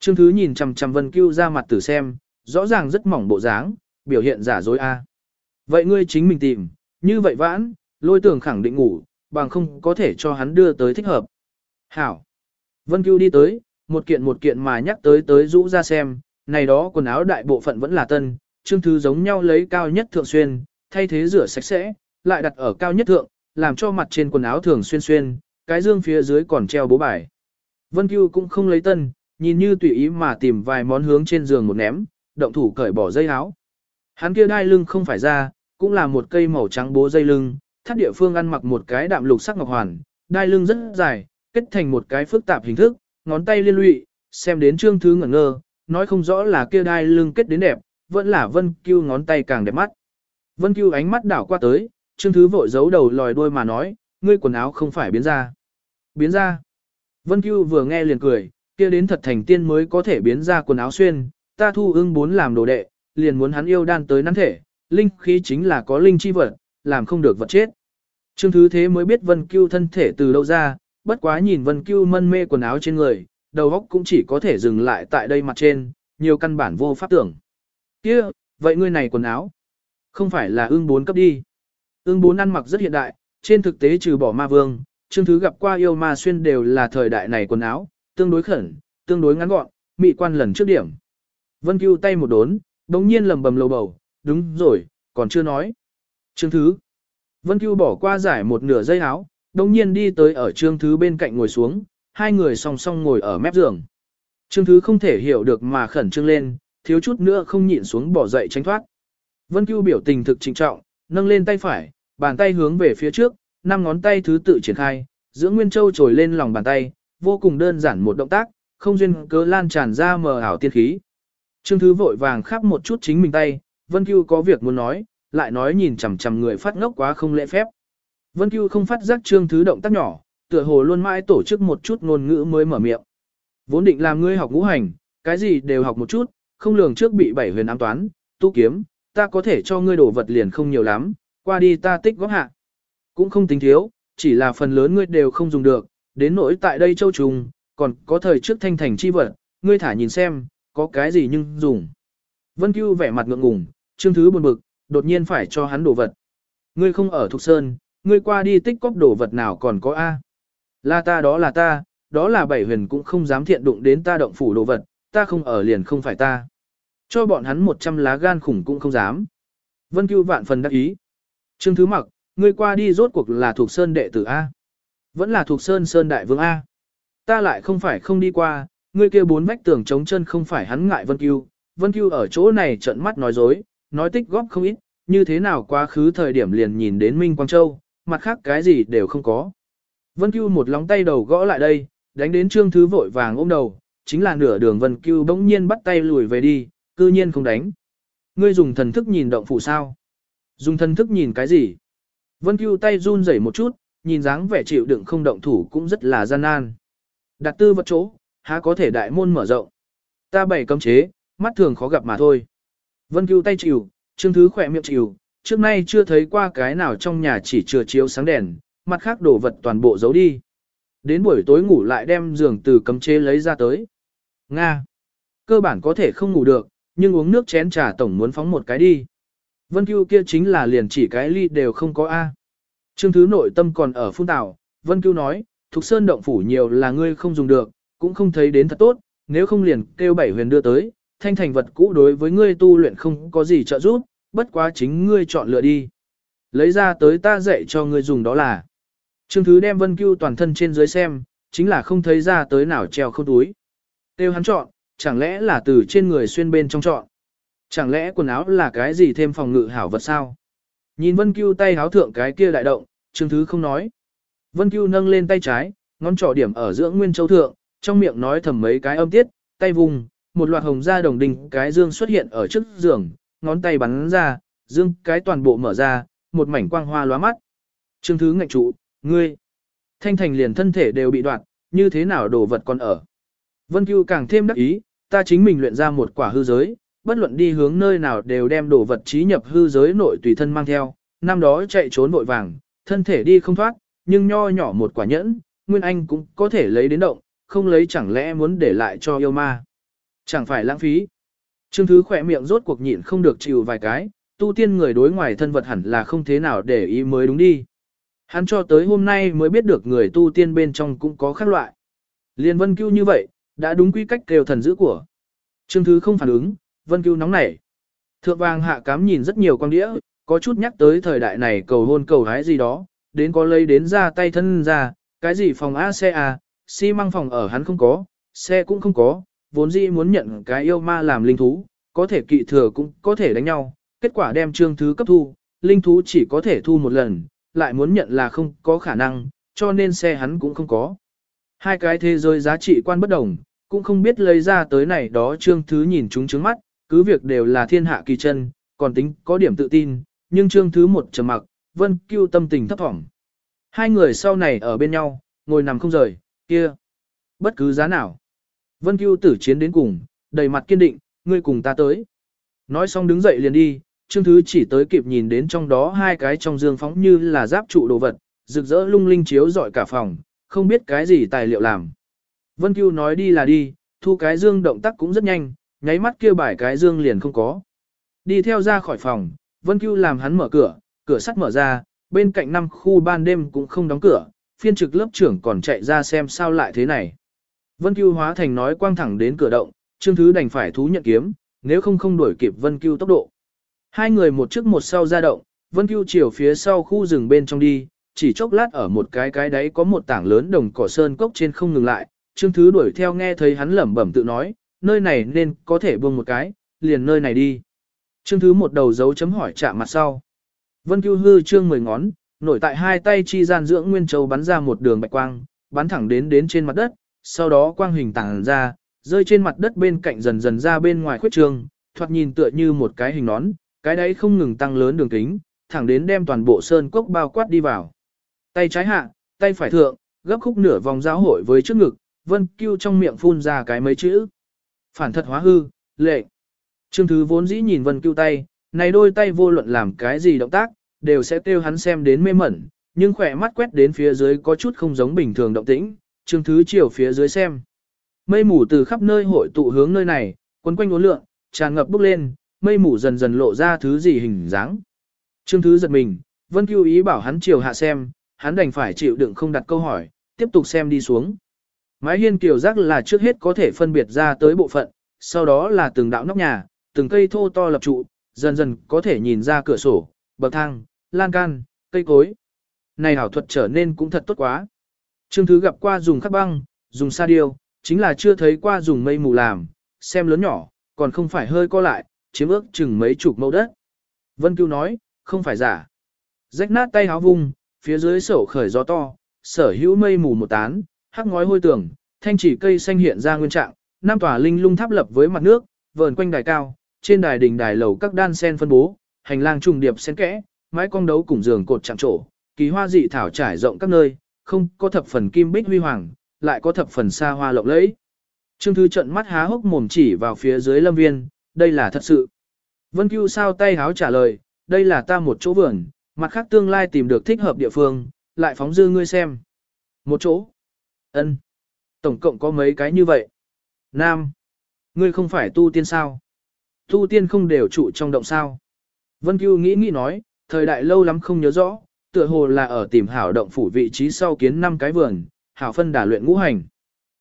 [SPEAKER 1] Trương Thứ nhìn chằm chằm Vân Cưu ra mặt tử xem, rõ ràng rất mỏng bộ dáng, biểu hiện giả dối a. Vậy ngươi chính mình tìm, như vậy vãn, lôi tưởng khẳng định ngủ, bằng không có thể cho hắn đưa tới thích hợp. Hảo. Vân Cưu đi tới, một kiện một kiện mà nhắc tới tới rũ ra xem, này đó quần áo đại bộ phận vẫn là tân, chương Thứ giống nhau lấy cao nhất thượng xuyên, thay thế rửa sạch sẽ, lại đặt ở cao nhất thượng, làm cho mặt trên quần áo thường xuyên xuyên, cái dương phía dưới còn treo bố bài. Vân Cưu cũng không lấy tân, nhìn như tùy ý mà tìm vài món hướng trên giường một ném, động thủ cởi bỏ dây áo. Hắn kia đai lưng không phải ra, cũng là một cây màu trắng bố dây lưng, thắt địa phương ăn mặc một cái đạm lục sắc ngọc hoàn, đai lưng rất dài, kết thành một cái phức tạp hình thức, ngón tay liên lụy, xem đến trương thứ ngẩn ngơ, nói không rõ là kia đai lưng kết đến đẹp, vẫn là Vân Cưu ngón tay càng đẹp mắt. Vân Cưu ánh mắt đảo qua tới, Trương Thứ vội giấu đầu lòi đuôi mà nói, ngươi quần áo không phải biến ra. Biến ra. Vân Cưu vừa nghe liền cười, kia đến thật thành tiên mới có thể biến ra quần áo xuyên, ta thu ưng bốn làm đồ đệ, liền muốn hắn yêu đan tới nắn thể, linh khí chính là có linh chi vật, làm không được vật chết. Trương Thứ thế mới biết Vân Cưu thân thể từ đâu ra, bất quá nhìn Vân Cưu mân mê quần áo trên người, đầu óc cũng chỉ có thể dừng lại tại đây mặt trên, nhiều căn bản vô pháp tưởng. Kia, vậy ngươi này quần áo, không phải là ương bốn cấp đi. Ương bốn ăn mặc rất hiện đại, trên thực tế trừ bỏ ma vương, Trương thứ gặp qua yêu ma xuyên đều là thời đại này quần áo, tương đối khẩn, tương đối ngắn gọn, mị quan lần trước điểm. Vân Cưu tay một đốn, đống nhiên lầm bầm lầu bầu, đúng rồi, còn chưa nói. Trương Thứ. Vân Cưu bỏ qua giải một nửa dây áo, đồng nhiên đi tới ở Trương Thứ bên cạnh ngồi xuống, hai người song song ngồi ở mép giường. Trương Thứ không thể hiểu được mà khẩn trương lên, thiếu chút nữa không nhịn xuống bỏ dậy tránh thoát. Vân Cưu biểu tình thực trịnh trọng, nâng lên tay phải, bàn tay hướng về phía trước, năm ngón tay thứ tự triển khai, giữa Nguyên Châu trồi lên lòng bàn tay, vô cùng đơn giản một động tác, không duyên cớ lan tràn ra mờ ảo tiên khí. Trương Thứ vội vàng khắp một chút chính mình tay, Vân Cưu có việc muốn nói, lại nói nhìn chằm chằm người phát ngốc quá không lễ phép. Vân Cưu không phát giác Trương Thứ động tác nhỏ, tựa hồ luôn mãi tổ chức một chút ngôn ngữ mới mở miệng. Vốn định làm ngươi học ngũ hành, cái gì đều học một chút, không lường trước bị bảy huyền ám toán, tu kiếm, ta có thể cho ngươi đổ vật liền không nhiều lắm, qua đi ta tích góp hạ. Cũng không tính thiếu, chỉ là phần lớn ngươi đều không dùng được, đến nỗi tại đây châu trùng, còn có thời trước thanh thành chi vật, ngươi thả nhìn xem, có cái gì nhưng dùng. Vân Cưu vẻ mặt ngượng ngùng, trương thứ buồn bực, đột nhiên phải cho hắn đổ vật. Ngươi không ở Thục Sơn, ngươi qua đi tích cóp đổ vật nào còn có A. Là ta đó là ta, đó là bảy huyền cũng không dám thiện đụng đến ta động phủ đồ vật, ta không ở liền không phải ta. Cho bọn hắn một trăm lá gan khủng cũng không dám. Vân Cưu vạn phần đắc ý. Trương Thứ Mặc, ngươi qua đi rốt cuộc là thuộc Sơn đệ tử A. Vẫn là thuộc Sơn Sơn Đại Vương A. Ta lại không phải không đi qua, ngươi kia bốn vách tường chống chân không phải hắn ngại Vân Cưu, Vân Cưu ở chỗ này trợn mắt nói dối, nói tích góp không ít, như thế nào quá khứ thời điểm liền nhìn đến Minh Quang Châu, mặt khác cái gì đều không có. Vân Cưu một lóng tay đầu gõ lại đây, đánh đến Trương Thứ vội vàng ôm đầu, chính là nửa đường Vân Cưu bỗng nhiên bắt tay lùi về đi, cư nhiên không đánh. Ngươi dùng thần thức nhìn động phủ sao? Dùng thần thức nhìn cái gì? Vân Cưu tay run rẩy một chút, nhìn dáng vẻ chịu đựng không động thủ cũng rất là gian nan. Đặt tư vật chỗ, há có thể đại môn mở rộng. Ta bày cấm chế, mắt thường khó gặp mà thôi. Vân Cưu tay chịu, Trương Thứ khỏe miệng chịu, trước nay chưa thấy qua cái nào trong nhà chỉ chừa chiếu sáng đèn, mặt khác đổ vật toàn bộ giấu đi. Đến buổi tối ngủ lại đem giường từ cấm chế lấy ra tới. Nga. Cơ bản có thể không ngủ được, nhưng uống nước chén trà tổng muốn phóng một cái đi. Vân Cưu kia chính là liền chỉ cái ly đều không có A. Trương Thứ nội tâm còn ở phun tảo, Vân Cưu nói, Thục Sơn động phủ nhiều là ngươi không dùng được, cũng không thấy đến thật tốt, nếu không liền kêu bảy huyền đưa tới, thanh thành vật cũ đối với ngươi tu luyện không có gì trợ giúp, bất quá chính ngươi chọn lựa đi. Lấy ra tới ta dạy cho ngươi dùng đó là. Trương Thứ đem Vân Cưu toàn thân trên dưới xem, chính là không thấy ra tới nào treo không túi. Tiêu hắn chọn, chẳng lẽ là từ trên người xuyên bên trong chọn. Chẳng lẽ quần áo là cái gì thêm phòng ngự hảo vật sao? Nhìn Vân Cưu tay háo thượng cái kia đại động, Trương Thứ không nói. Vân Cưu nâng lên tay trái, ngón trỏ điểm ở giữa Nguyên Châu thượng, trong miệng nói thầm mấy cái âm tiết, tay vùng, một loạt hồng da đồng đình cái dương xuất hiện ở trước giường, ngón tay bắn ra, dương cái toàn bộ mở ra, một mảnh quang hoa lóa mắt. Trương Thứ ngạch trụ, ngươi, thanh thành liền thân thể đều bị đoạn như thế nào đồ vật còn ở. Vân Cưu càng thêm đắc ý, ta chính mình luyện ra một quả hư giới, bất luận đi hướng nơi nào đều đem đồ vật trí nhập hư giới nội tùy thân mang theo, năm đó chạy trốn vội vàng, thân thể đi không thoát, nhưng nho nhỏ một quả nhẫn, Nguyên Anh cũng có thể lấy đến động, không lấy chẳng lẽ muốn để lại cho yêu ma. Chẳng phải lãng phí. Trương Thứ khỏe miệng rốt cuộc nhịn không được chịu vài cái, tu tiên người đối ngoài thân vật hẳn là không thế nào để ý mới đúng đi. Hắn cho tới hôm nay mới biết được người tu tiên bên trong cũng có khác loại. Liên vân cưu như vậy, đã đúng quy cách kêu thần giữ của. Trương Thứ không phản ứng, vân cưu nóng nảy. Thượng vàng hạ cám nhìn rất nhiều quang đĩa, có chút nhắc tới thời đại này cầu hôn cầu hái gì đó, đến có lấy đến ra tay thân ra, cái gì phòng A xe A, xi măng phòng ở hắn không có, xe cũng không có, vốn dĩ muốn nhận cái yêu ma làm linh thú, có thể kỵ thừa cũng có thể đánh nhau, kết quả đem trương thứ cấp thu, linh thú chỉ có thể thu một lần, lại muốn nhận là không có khả năng, cho nên xe hắn cũng không có. Hai cái thế giới giá trị quan bất đồng, cũng không biết lấy ra tới này đó trương thứ nhìn chúng trứng mắt, cứ việc đều là thiên hạ kỳ chân, còn tính có điểm tự tin, nhưng trương thứ một trầm mặc, vân cưu tâm tình thấp thỏm. Hai người sau này ở bên nhau, ngồi nằm không rời, kia. Bất cứ giá nào. Vân cưu tử chiến đến cùng, đầy mặt kiên định, ngươi cùng ta tới. Nói xong đứng dậy liền đi, Trương Thứ chỉ tới kịp nhìn đến trong đó hai cái trong dương phóng như là giáp trụ đồ vật, rực rỡ lung linh chiếu rọi cả phòng, không biết cái gì tài liệu làm. Vân Cưu nói đi là đi, thu cái dương động tác cũng rất nhanh, nháy mắt kia bài cái dương liền không có. Đi theo ra khỏi phòng, Vân Cưu làm hắn mở cửa, cửa sắt mở ra, bên cạnh năm khu ban đêm cũng không đóng cửa, phiên trực lớp trưởng còn chạy ra xem sao lại thế này. Vân Cưu hóa thành nói quang thẳng đến cửa động, Trương Thứ đành phải thú nhận kiếm, nếu không không đuổi kịp Vân Cưu tốc độ. Hai người một trước một sau ra động, Vân Cưu chiều phía sau khu rừng bên trong đi, chỉ chốc lát ở một cái cái đấy có một tảng lớn đồng cỏ sơn cốc trên không ngừng lại, Trương Thứ đuổi theo nghe thấy hắn lẩm bẩm tự nói, nơi này nên có thể buông một cái, liền nơi này đi. Trương Thứ một đầu dấu chấm hỏi chạm mặt sau. Vân Cưu hư trương mười ngón, nổi tại hai tay chi gian dưỡng Nguyên Châu bắn ra một đường bạch quang, bắn thẳng đến đến trên mặt đất, sau đó quang hình tàng ra, rơi trên mặt đất bên cạnh dần dần ra bên ngoài khuyết trường, thoạt nhìn tựa như một cái hình nón, cái đấy không ngừng tăng lớn đường kính, thẳng đến đem toàn bộ sơn cốc bao quát đi vào. Tay trái hạ, tay phải thượng, gấp khúc nửa vòng giáo hội với trước ngực, Vân Cưu trong miệng phun ra cái mấy chữ. Phản thật hóa hư, lệ. Trương Thứ vốn dĩ nhìn Vân Cưu tay, này đôi tay vô luận làm cái gì động tác, đều sẽ kêu hắn xem đến mê mẩn, nhưng khỏe mắt quét đến phía dưới có chút không giống bình thường động tĩnh, Trương Thứ chiều phía dưới xem. Mây mù từ khắp nơi hội tụ hướng nơi này, quấn quanh uốn lượn, tràn ngập bốc lên, mây mù dần dần lộ ra thứ gì hình dáng. Trương Thứ giật mình, Vân Cưu ý bảo hắn chiều hạ xem, hắn đành phải chịu đựng không đặt câu hỏi, tiếp tục xem đi xuống. Mái hiên kiều giác là trước hết có thể phân biệt ra tới bộ phận, sau đó là từng đạo nóc nhà, từng cây thô to lập trụ, dần dần có thể nhìn ra cửa sổ, bậc thang, lan can, cây cối. Này hảo thuật trở nên cũng thật tốt quá. Trương Thứ gặp qua dùng khắc băng, dùng sa điêu, chính là chưa thấy qua dùng mây mù làm, xem lớn nhỏ, còn không phải hơi co lại, chiếm ước chừng mấy chục mẫu đất. Vân Cưu nói, không phải giả. Rách nát tay háo vung, phía dưới sổ khởi gió to, sở hữu mây mù một tán, hắc ngói hôi tường, thanh chỉ cây xanh hiện ra nguyên trạng, năm tòa linh lung tháp lập với mặt nước, vờn quanh đài cao, trên đài đỉnh đài lầu các đan sen phân bố, hành lang trùng điệp xen kẽ, mái cong đấu cùng giường cột chạm trổ, kỳ hoa dị thảo trải rộng các nơi, không có thập phần kim bích huy hoàng, lại có thập phần xa hoa lộng lẫy. Trương Thư trận mắt há hốc mồm chỉ vào phía dưới lâm viên, đây là thật sự. Vân Cưu sao tay háo trả lời, đây là ta một chỗ vườn, mặt khác tương lai tìm được thích hợp địa phương, lại phóng dư ngươi xem. Một chỗ. ân Tổng cộng có mấy cái như vậy. Nam. Ngươi không phải tu tiên sao? Tu tiên không đều trụ trong động sao? Vân Cưu nghĩ nghĩ nói, thời đại lâu lắm không nhớ rõ, tựa hồ là ở tìm hảo động phủ vị trí sau kiến năm cái vườn, hảo phân đả luyện ngũ hành.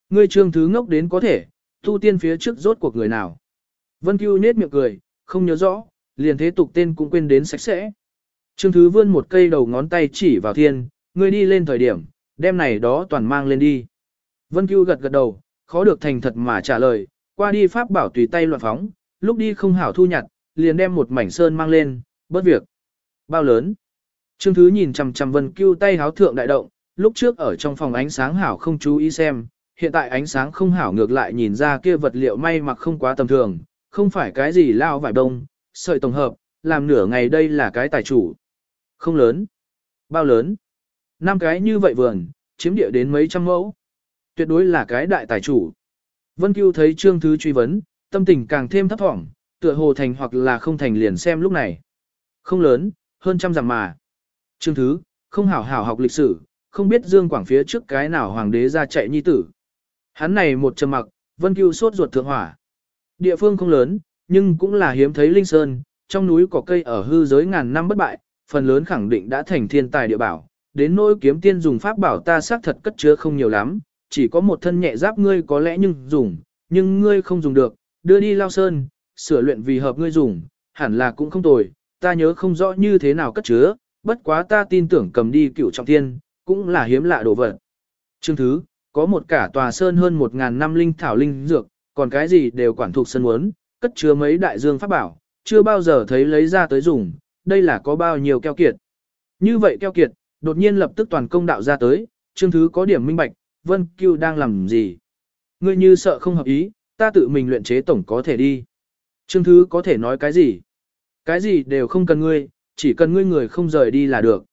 [SPEAKER 1] Ngươi trương thứ ngốc đến có thể, tu tiên phía trước rốt cuộc người nào. Vân Cưu nết miệng cười, không nhớ rõ, liền thế tục tên cũng quên đến sạch sẽ. Trương thứ vươn một cây đầu ngón tay chỉ vào thiên, ngươi đi lên thời điểm, đem này đó toàn mang lên đi. Vân Cưu gật gật đầu, khó được thành thật mà trả lời, qua đi pháp bảo tùy tay loạn phóng, lúc đi không hảo thu nhặt, liền đem một mảnh sơn mang lên, bớt việc. Bao lớn? Trương Thứ nhìn chằm chằm Vân Cưu tay háo thượng đại động, lúc trước ở trong phòng ánh sáng hảo không chú ý xem, hiện tại ánh sáng không hảo ngược lại nhìn ra kia vật liệu may mặc không quá tầm thường, không phải cái gì lao vải đông, sợi tổng hợp, làm nửa ngày đây là cái tài chủ. Không lớn. Bao lớn? năm cái như vậy vườn, chiếm địa đến mấy trăm mẫu. Tuyệt đối là cái đại tài chủ. Vân Cưu thấy Trương Thứ truy vấn, tâm tình càng thêm thấp thỏm, tựa hồ thành hoặc là không thành liền xem lúc này. Không lớn, hơn trăm dặm mà. Trương Thứ, không hảo hảo học lịch sử, không biết Dương Quảng phía trước cái nào hoàng đế ra chạy nhi tử. Hắn này một trầm mặc, Vân Cưu sốt ruột thượng hỏa. Địa phương không lớn, nhưng cũng là hiếm thấy linh sơn, trong núi có cây ở hư giới ngàn năm bất bại, phần lớn khẳng định đã thành thiên tài địa bảo. Đến nỗi kiếm tiên dùng pháp bảo ta xác thật cất chứa không nhiều lắm, chỉ có một thân nhẹ giáp ngươi có lẽ nhưng dùng, nhưng ngươi không dùng được, đưa đi lao sơn, sửa luyện vì hợp ngươi dùng, hẳn là cũng không tồi, ta nhớ không rõ như thế nào cất chứa, bất quá ta tin tưởng cầm đi cựu trọng thiên, cũng là hiếm lạ đồ vật. Chương thứ, có một cả tòa sơn hơn một ngàn năm linh thảo linh dược, còn cái gì đều quản thuộc sân muốn, cất chứa mấy đại dương pháp bảo, chưa bao giờ thấy lấy ra tới dùng, đây là có bao nhiêu keo kiệt. Như vậy keo kiệt, đột nhiên lập tức toàn công đạo ra tới, chương thứ có điểm minh bạch, Vân Cưu đang làm gì? Ngươi như sợ không hợp ý, ta tự mình luyện chế tổng có thể đi. Trương Thứ có thể nói cái gì? Cái gì đều không cần ngươi, chỉ cần ngươi người không rời đi là được.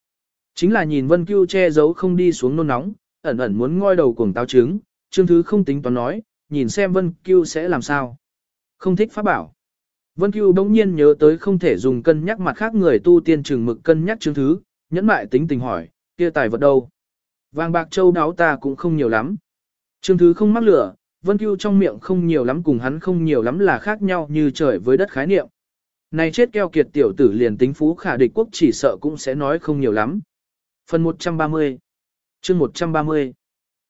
[SPEAKER 1] Chính là nhìn Vân Cưu che giấu không đi xuống nôn nóng, ẩn ẩn muốn ngoi đầu cuồng táo trứng, Trương Thứ không tính toán nói, nhìn xem Vân Cưu sẽ làm sao. Không thích pháp bảo. Vân Cưu bỗng nhiên nhớ tới không thể dùng cân nhắc mặt khác người tu tiên trừng mực cân nhắc Trương Thứ, nhẫn mại tính tình hỏi, kia tài vật đâu? Vàng bạc châu đáo ta cũng không nhiều lắm. Trương Thứ không mắc lửa, Vân Cưu trong miệng không nhiều lắm cùng hắn không nhiều lắm là khác nhau như trời với đất khái niệm. Này chết keo kiệt tiểu tử liền tính phú khả địch quốc chỉ sợ cũng sẽ nói không nhiều lắm. Phần 130 chương 130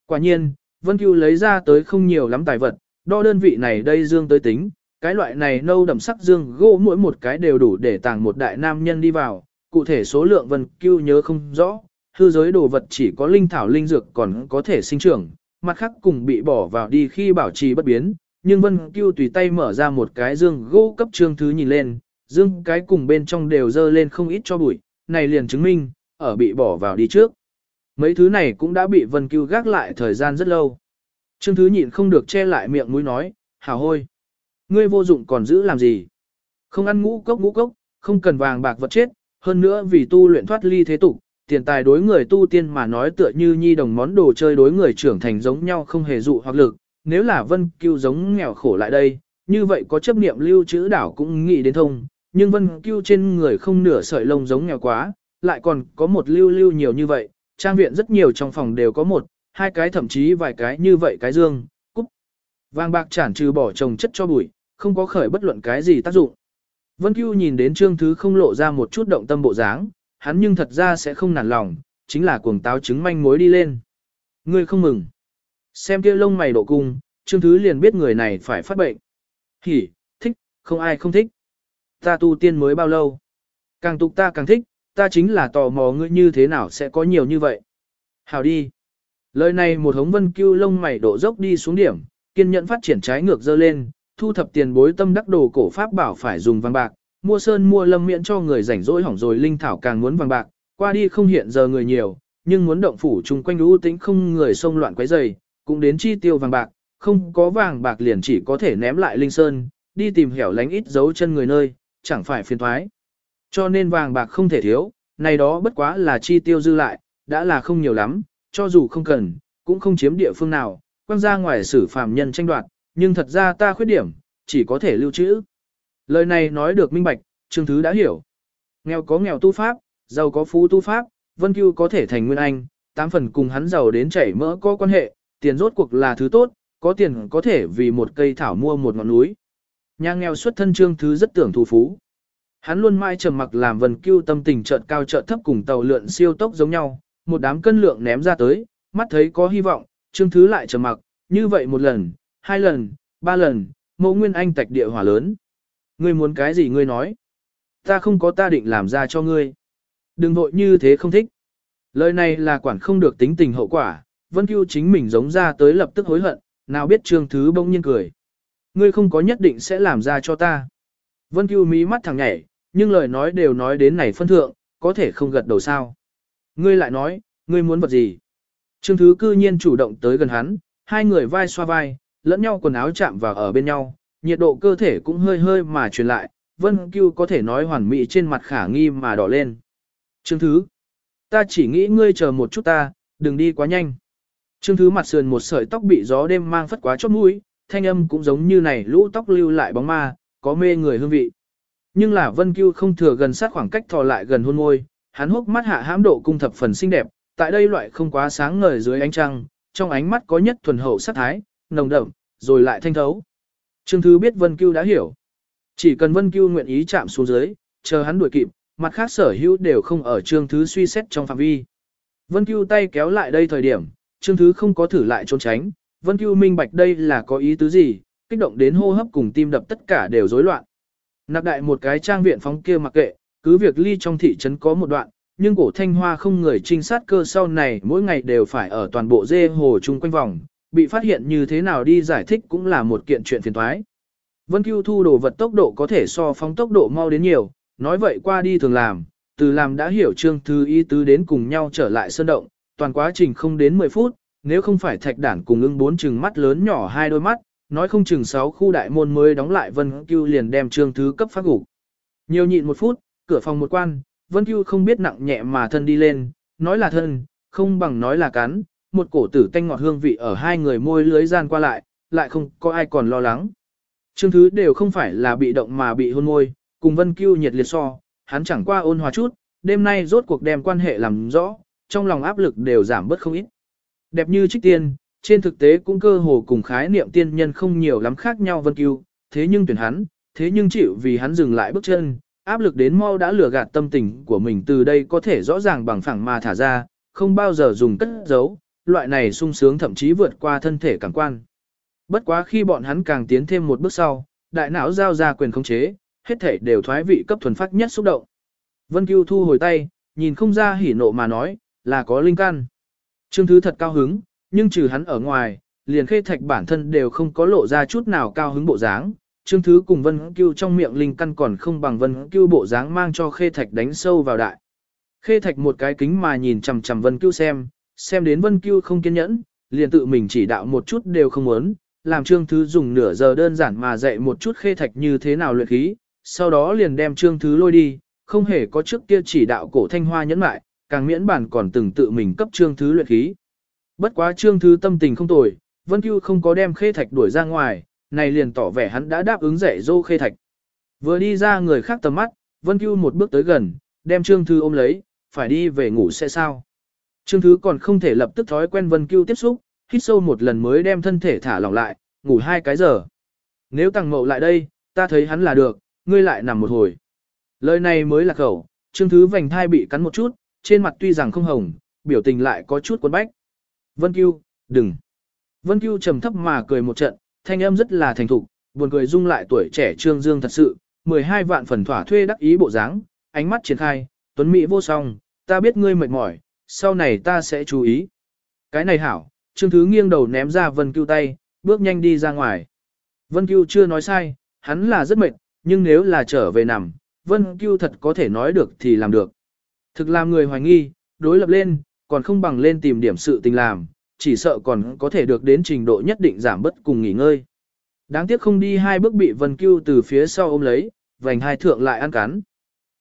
[SPEAKER 1] Quả nhiên, Vân Cưu lấy ra tới không nhiều lắm tài vật, đo đơn vị này đây dương tới tính, cái loại này nâu đậm sắc dương gỗ mỗi một cái đều đủ để tàng một đại nam nhân đi vào, cụ thể số lượng Vân Cưu nhớ không rõ, hư giới đồ vật chỉ có linh thảo linh dược còn có thể sinh trưởng, mặt khác cùng bị bỏ vào đi khi bảo trì bất biến, nhưng Vân Cưu tùy tay mở ra một cái dương gỗ cấp trương thứ nhìn lên, dương cái cùng bên trong đều dơ lên không ít cho bụi, này liền chứng minh, ở bị bỏ vào đi trước. Mấy thứ này cũng đã bị Vân Cưu gác lại thời gian rất lâu. Trương thứ nhịn không được che lại miệng mũi nói, hào hôi. Ngươi vô dụng còn giữ làm gì? Không ăn ngũ cốc ngũ cốc, không cần vàng bạc vật chết, hơn nữa vì tu luyện thoát ly thế tục, tiền tài đối người tu tiên mà nói tựa như nhi đồng món đồ chơi đối người trưởng thành giống nhau không hề dụ hoặc lực, nếu là vân cưu giống nghèo khổ lại đây, như vậy có chấp niệm lưu trữ đảo cũng nghĩ đến thông, nhưng vân cưu trên người không nửa sợi lông giống nghèo quá, lại còn có một lưu lưu nhiều như vậy, trang viện rất nhiều trong phòng đều có một, hai cái thậm chí vài cái như vậy cái dương, cúc. Vàng bạc chản trừ bỏ trồng chất cho bụi, không có khởi bất luận cái gì tác dụng. Vân Cưu nhìn đến Trương Thứ không lộ ra một chút động tâm bộ dáng, hắn nhưng thật ra sẽ không nản lòng, chính là cuồng táo chứng manh mối đi lên. Ngươi không mừng. Xem kia lông mày độ cung, Trương Thứ liền biết người này phải phát bệnh. Hỉ, thích, không ai không thích. Ta tu tiên mới bao lâu. Càng tục ta càng thích, ta chính là tò mò ngươi như thế nào sẽ có nhiều như vậy. Hào đi. Lời này một hống vân cưu lông mày độ dốc đi xuống điểm, kiên nhẫn phát triển trái ngược dơ lên, thu thập tiền bối tâm đắc đồ cổ pháp bảo phải dùng vàng bạc, mua sơn mua lâm miễn cho người rảnh rỗi hỏng rồi linh thảo càng muốn vàng bạc, qua đi không hiện giờ người nhiều, nhưng muốn động phủ chung quanh ưu tĩnh không người xông loạn quấy rầy, cũng đến chi tiêu vàng bạc, không có vàng bạc liền chỉ có thể ném lại linh sơn, đi tìm hẻo lánh ít dấu chân người nơi, chẳng phải phiền thoái. Cho nên vàng bạc không thể thiếu, này đó bất quá là chi tiêu dư lại, đã là không nhiều lắm, cho dù không cần, cũng không chiếm địa phương nào, quăng ra ngoài xử phàm nhân tranh đoạt, nhưng thật ra ta khuyết điểm, chỉ có thể lưu trữ. Lời này nói được minh bạch, Trương Thứ đã hiểu. Nghèo có nghèo tu pháp, giàu có phú tu pháp, Vân Cưu có thể thành nguyên anh, tám phần cùng hắn giàu đến chảy mỡ có quan hệ, tiền rốt cuộc là thứ tốt, có tiền có thể vì một cây thảo mua một ngọn núi. Nhà nghèo xuất thân Trương Thứ rất tưởng thù phú. Hắn luôn mãi trầm mặc làm Vân Cưu tâm tình chợt cao chợt thấp cùng tàu lượn siêu tốc giống nhau, một đám cân lượng ném ra tới, mắt thấy có hy vọng, Trương Thứ lại trầm mặc, như vậy một lần, hai lần, ba lần, mẫu nguyên anh tạch địa hỏa lớn. Ngươi muốn cái gì ngươi nói? Ta không có ta định làm ra cho ngươi. Đừng vội như thế không thích. Lời này là quản không được tính tình hậu quả, Vân Cưu chính mình giống ra tới lập tức hối hận, nào biết Trương Thứ bỗng nhiên cười. Ngươi không có nhất định sẽ làm ra cho ta. Vân Cưu mí mắt thẳng nhảy, nhưng lời nói đều nói đến này phân thượng, có thể không gật đầu sao. Ngươi lại nói, ngươi muốn vật gì? Trương Thứ cư nhiên chủ động tới gần hắn, hai người vai xoa vai, lẫn nhau quần áo chạm vào ở bên nhau, nhiệt độ cơ thể cũng hơi hơi mà truyền lại, Vân Cưu có thể nói hoàn mỹ trên mặt khả nghi mà đỏ lên. Trương Thứ, ta chỉ nghĩ ngươi chờ một chút ta, đừng đi quá nhanh. Trương Thứ mặt sườn một sợi tóc bị gió đêm mang phất quá chót mũi, thanh âm cũng giống như này lũ tóc lưu lại bóng ma, có mê người hương vị. Nhưng là Vân Cưu không thừa gần sát khoảng cách thò lại gần hôn môi, hắn hốc mắt hạ hãm độ cung thập phần xinh đẹp, tại đây loại không quá sáng ngời dưới ánh trăng, trong ánh mắt có nhất thuần hậu sắc thái, nồng đậm, rồi lại thanh thấu. Trương Thứ biết Vân Cưu đã hiểu. Chỉ cần Vân Cưu nguyện ý chạm xuống dưới, chờ hắn đuổi kịp, mặt khác sở hữu đều không ở Trương Thứ suy xét trong phạm vi. Vân Cưu tay kéo lại đây thời điểm, Trương Thứ không có thử lại trốn tránh, Vân Cưu minh bạch đây là có ý tứ gì, kích động đến hô hấp cùng tim đập tất cả đều rối loạn. Nạp đại một cái trang viện phóng kia mặc kệ, cứ việc ly trong thị trấn có một đoạn, nhưng cổ thanh hoa không người trinh sát cơ sau này mỗi ngày đều phải ở toàn bộ dê hồ chung quanh vòng, bị phát hiện như thế nào đi giải thích cũng là một kiện chuyện phiền toái. Vân Cưu thu đồ vật tốc độ có thể so phóng tốc độ mau đến nhiều, nói vậy qua đi thường làm, từ làm đã hiểu trương thư ý tứ đến cùng nhau trở lại sơn động, toàn quá trình không đến 10 phút, nếu không phải thạch đản cùng ưng bốn chừng mắt lớn nhỏ hai đôi mắt, nói không chừng sáu khu đại môn mới đóng lại Vân Cưu liền đem trương thứ cấp phát gục. Nhiều nhịn một phút, cửa phòng một quan, Vân Cưu không biết nặng nhẹ mà thân đi lên, nói là thân, không bằng nói là cắn, một cổ tử tanh ngọt hương vị ở hai người môi lưới gian qua lại, lại không có ai còn lo lắng. Trương thứ đều không phải là bị động mà bị hôn môi, cùng Vân Cưu nhiệt liệt so, hắn chẳng qua ôn hòa chút, đêm nay rốt cuộc đem quan hệ làm rõ, trong lòng áp lực đều giảm bớt không ít. Đẹp như trích tiên, trên thực tế cũng cơ hồ cùng khái niệm tiên nhân không nhiều lắm khác nhau Vân cứu, thế nhưng tuyển hắn, thế nhưng chịu vì hắn dừng lại bước chân, áp lực đến mau đã lừa gạt tâm tình của mình từ đây có thể rõ ràng bằng phẳng mà thả ra, không bao giờ dùng cất giấu, loại này sung sướng thậm chí vượt qua thân thể cảm quan. Bất quá khi bọn hắn càng tiến thêm một bước sau, đại não giao ra quyền khống chế, hết thể đều thoái vị cấp thuần phát nhất xúc động. Vân Cưu thu hồi tay, nhìn không ra hỉ nộ mà nói, là có linh căn. Trương Thứ thật cao hứng, nhưng trừ hắn ở ngoài, liền khê thạch bản thân đều không có lộ ra chút nào cao hứng bộ dáng. Trương Thứ cùng Vân Cưu trong miệng linh căn còn không bằng Vân Cưu bộ dáng mang cho khê thạch đánh sâu vào đại. Khê thạch một cái kính mà nhìn chằm chằm Vân Cưu xem, xem đến Vân Cưu không kiên nhẫn, liền tự mình chỉ đạo một chút đều không muốn, làm Trương Thứ dùng nửa giờ đơn giản mà dạy một chút khê thạch như thế nào luyện khí, sau đó liền đem Trương Thứ lôi đi, không hề có trước kia chỉ đạo cổ thanh hoa nhẫn mại, càng miễn bản còn từng tự mình cấp Trương Thứ luyện khí. Bất quá Trương Thứ tâm tình không tồi, Vân Cưu không có đem khê thạch đuổi ra ngoài, này liền tỏ vẻ hắn đã đáp ứng dạy dô khê thạch. Vừa đi ra người khác tầm mắt, Vân Cưu một bước tới gần, đem Trương Thứ ôm lấy, phải đi về ngủ sẽ sao. Trương Thứ còn không thể lập tức thói quen Vân Cưu tiếp xúc, hít sâu một lần mới đem thân thể thả lỏng lại, ngủ hai cái giờ. Nếu tăng mậu lại đây, ta thấy hắn là được, ngươi lại nằm một hồi. Lời này mới là khẩu, Trương Thứ vành thai bị cắn một chút, trên mặt tuy rằng không hồng, biểu tình lại có chút cuốn bách. Vân Cưu, đừng. Vân Cưu trầm thấp mà cười một trận, thanh âm rất là thành thục, buồn cười dung lại tuổi trẻ Trương Dương thật sự, 12 vạn phần thỏa thuê đắc ý bộ dáng, ánh mắt triển khai, tuấn mỹ vô song, ta biết ngươi mệt mỏi, sau này ta sẽ chú ý. Cái này hảo, Trương Thứ nghiêng đầu ném ra Vân Cưu tay, bước nhanh đi ra ngoài. Vân Cưu chưa nói sai, hắn là rất mệt, nhưng nếu là trở về nằm, Vân Cưu thật có thể nói được thì làm được. Thực làm người hoài nghi, đối lập lên, còn không bằng lên tìm điểm sự tình làm, chỉ sợ còn có thể được đến trình độ nhất định giảm bất cùng nghỉ ngơi. Đáng tiếc không đi hai bước bị Vân Cưu từ phía sau ôm lấy, vành hai thượng lại ăn cắn.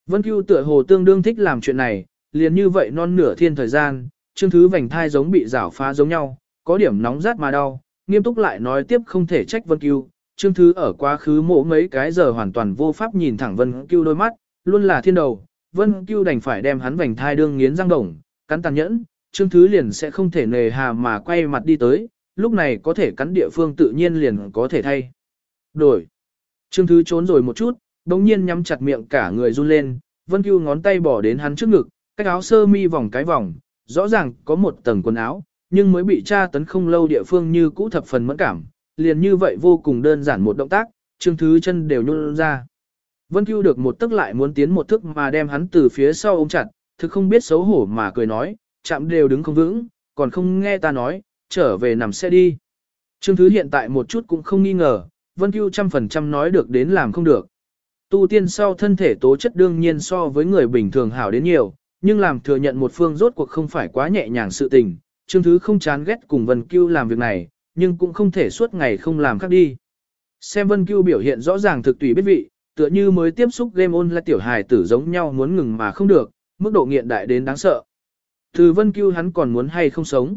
[SPEAKER 1] Vân Cưu tựa hồ tương đương thích làm chuyện này, liền như vậy non nửa thiên thời gian, chương thứ vành thai giống bị rảo phá giống nhau, có điểm nóng rát mà đau, nghiêm túc lại nói tiếp không thể trách Vân Cưu. Trương Thứ ở quá khứ mỗ mấy cái giờ hoàn toàn vô pháp nhìn thẳng Vân Cưu đôi mắt, luôn là thiên đầu, Vân Cưu đành phải đem hắn vành thai đương nghiến răng đồng, cắn tàn nhẫn, Trương Thứ liền sẽ không thể nề hà mà quay mặt đi tới, lúc này có thể cắn địa phương tự nhiên liền có thể thay. Đổi. Trương Thứ trốn rồi một chút, bỗng nhiên nhắm chặt miệng cả người run lên, Vân Cưu ngón tay bỏ đến hắn trước ngực, cách áo sơ mi vòng cái vòng, rõ ràng có một tầng quần áo, nhưng mới bị tra tấn không lâu địa phương như cũ thập phần mẫn cảm, liền như vậy vô cùng đơn giản một động tác, Trương Thứ chân đều nhún ra. Vân Cưu được một tức lại muốn tiến một thức mà đem hắn từ phía sau ôm chặt, thực không biết xấu hổ mà cười nói, chạm đều đứng không vững, còn không nghe ta nói, trở về nằm xe đi. Trương Thứ hiện tại một chút cũng không nghi ngờ, Vân Cưu trăm phần trăm nói được đến làm không được. Tu tiên sau thân thể tố chất đương nhiên so với người bình thường hảo đến nhiều, nhưng làm thừa nhận một phương rốt cuộc không phải quá nhẹ nhàng sự tình. Trương Thứ không chán ghét cùng Vân Cưu làm việc này, nhưng cũng không thể suốt ngày không làm khác đi. Xem Vân Cưu biểu hiện rõ ràng thực tùy biết vị, tựa như mới tiếp xúc game on là tiểu hài tử giống nhau muốn ngừng mà không được, mức độ nghiện đại đến đáng sợ. Từ Vân Cưu hắn còn muốn hay không sống.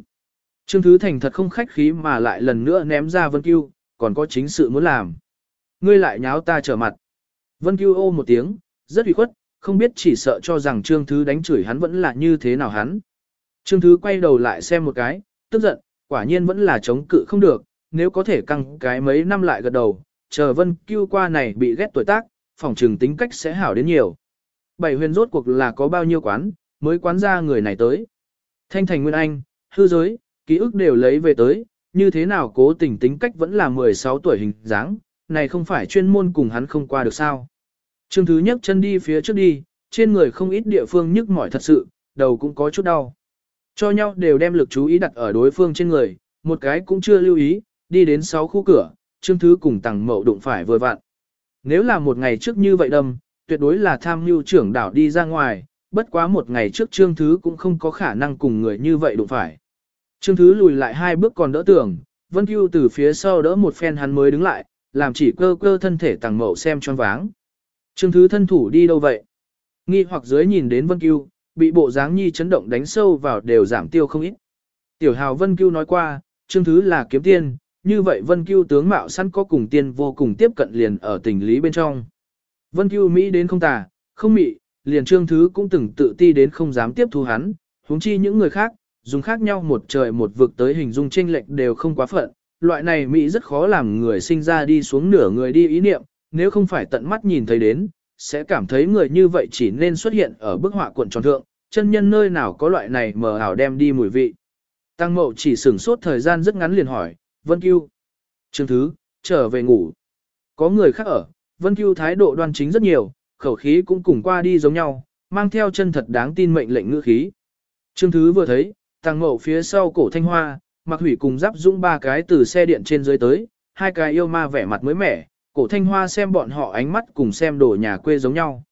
[SPEAKER 1] Trương Thứ Thành thật không khách khí mà lại lần nữa ném ra Vân Cưu, còn có chính sự muốn làm. Ngươi lại nháo ta trở mặt. Vân Cưu ô một tiếng, rất ủy khuất, không biết chỉ sợ cho rằng Trương Thứ đánh chửi hắn vẫn là như thế nào hắn. Trương Thứ quay đầu lại xem một cái, tức giận, quả nhiên vẫn là chống cự không được, nếu có thể căng cái mấy năm lại gật đầu, chờ Vân Cưu qua này bị ghét tuổi tác, phòng trừng tính cách sẽ hảo đến nhiều. Bảy huyền rốt cuộc là có bao nhiêu quán, mới quán ra người này tới. Thanh thành nguyên anh, hư giới, ký ức đều lấy về tới, như thế nào cố tình tính cách vẫn là 16 tuổi hình dáng, này không phải chuyên môn cùng hắn không qua được sao. Trương Thứ nhất chân đi phía trước đi, trên người không ít địa phương nhức mỏi thật sự, đầu cũng có chút đau. Cho nhau đều đem lực chú ý đặt ở đối phương trên người, một cái cũng chưa lưu ý, đi đến 6 khu cửa, Trương Thứ cùng tàng mậu đụng phải vừa vặn. Nếu là một ngày trước như vậy đâm, tuyệt đối là tham mưu trưởng đảo đi ra ngoài, bất quá một ngày trước Trương Thứ cũng không có khả năng cùng người như vậy đụng phải. Trương Thứ lùi lại hai bước còn đỡ tưởng, Vân Cưu từ phía sau đỡ một phen hắn mới đứng lại, làm chỉ cơ cơ thân thể tàng mậu xem choáng váng. Trương Thứ thân thủ đi đâu vậy? Nghi hoặc dưới nhìn đến Vân Cưu, bị bộ dáng nhi chấn động đánh sâu vào đều giảm tiêu không ít. Tiểu hào Vân Cưu nói qua, Trương Thứ là kiếm tiên, như vậy Vân Cưu tướng mạo sẵn có cùng tiên vô cùng tiếp cận liền ở tình lý bên trong. Vân Cưu Mỹ đến không tà, không mị, liền Trương Thứ cũng từng tự ti đến không dám tiếp thu hắn, huống chi những người khác, dùng khác nhau một trời một vực tới hình dung chênh lệch đều không quá phận. Loại này Mỹ rất khó làm người sinh ra đi xuống nửa người đi ý niệm, nếu không phải tận mắt nhìn thấy đến, sẽ cảm thấy người như vậy chỉ nên xuất hiện ở bức họa cuộn tròn thượng, chân nhân nơi nào có loại này mờ ảo đem đi mùi vị. Tăng mậu chỉ sửng sốt thời gian rất ngắn liền hỏi, Vân Cưu. Trương Thứ, trở về ngủ. Có người khác ở, Vân Cưu thái độ đoan chính rất nhiều, khẩu khí cũng cùng qua đi giống nhau, mang theo chân thật đáng tin mệnh lệnh ngữ khí. Trương Thứ vừa thấy, tàng mậu phía sau cổ thanh hoa, mặc hủy cùng giáp dũng ba cái từ xe điện trên dưới tới, hai cái yêu ma vẻ mặt mới mẻ, cổ thanh hoa xem bọn họ ánh mắt cùng xem đồ nhà quê giống nhau.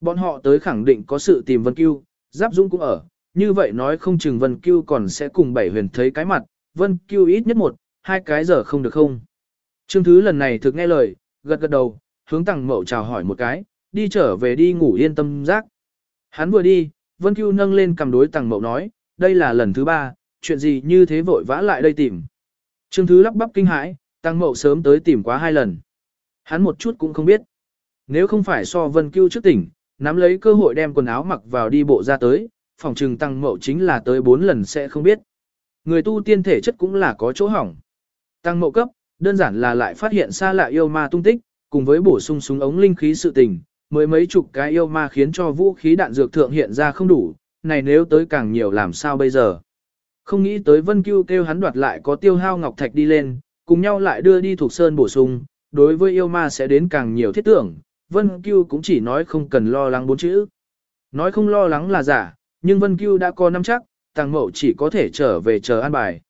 [SPEAKER 1] Bọn họ tới khẳng định có sự tìm Vân Cưu, Giáp Dũng cũng ở, như vậy nói không chừng Vân Cưu còn sẽ cùng bảy huyền thấy cái mặt, Vân Cưu ít nhất một, hai cái giờ không được không. Trương Thứ lần này thực nghe lời, gật gật đầu, hướng Tằng Mậu chào hỏi một cái, đi trở về đi ngủ yên tâm giác. Hắn vừa đi, Vân Cưu nâng lên cầm đối Tằng Mậu nói, đây là lần thứ ba, chuyện gì như thế vội vã lại đây tìm. Trương Thứ lắp bắp kinh hãi, Tằng Mậu sớm tới tìm quá hai lần. Hắn một chút cũng không biết. Nếu không phải so Vân Cưu trước tỉnh, nắm lấy cơ hội đem quần áo mặc vào đi bộ ra tới, phòng trừng tăng mậu chính là tới bốn lần sẽ không biết. Người tu tiên thể chất cũng là có chỗ hỏng. Tăng mộ cấp, đơn giản là lại phát hiện xa lạ yêu ma tung tích, cùng với bổ sung súng ống linh khí sự tình, mới mấy chục cái yêu ma khiến cho vũ khí đạn dược thượng hiện ra không đủ, này nếu tới càng nhiều làm sao bây giờ. Không nghĩ tới Vân Cưu kêu hắn đoạt lại có tiêu hao ngọc thạch đi lên, cùng nhau lại đưa đi thuộc sơn bổ sung, đối với yêu ma sẽ đến càng nhiều thiết tưởng, Vân Cưu cũng chỉ nói không cần lo lắng bốn chữ. Nói không lo lắng là giả, nhưng Vân Cưu đã có năm chắc, Tàng mộ chỉ có thể trở về chờ an bài.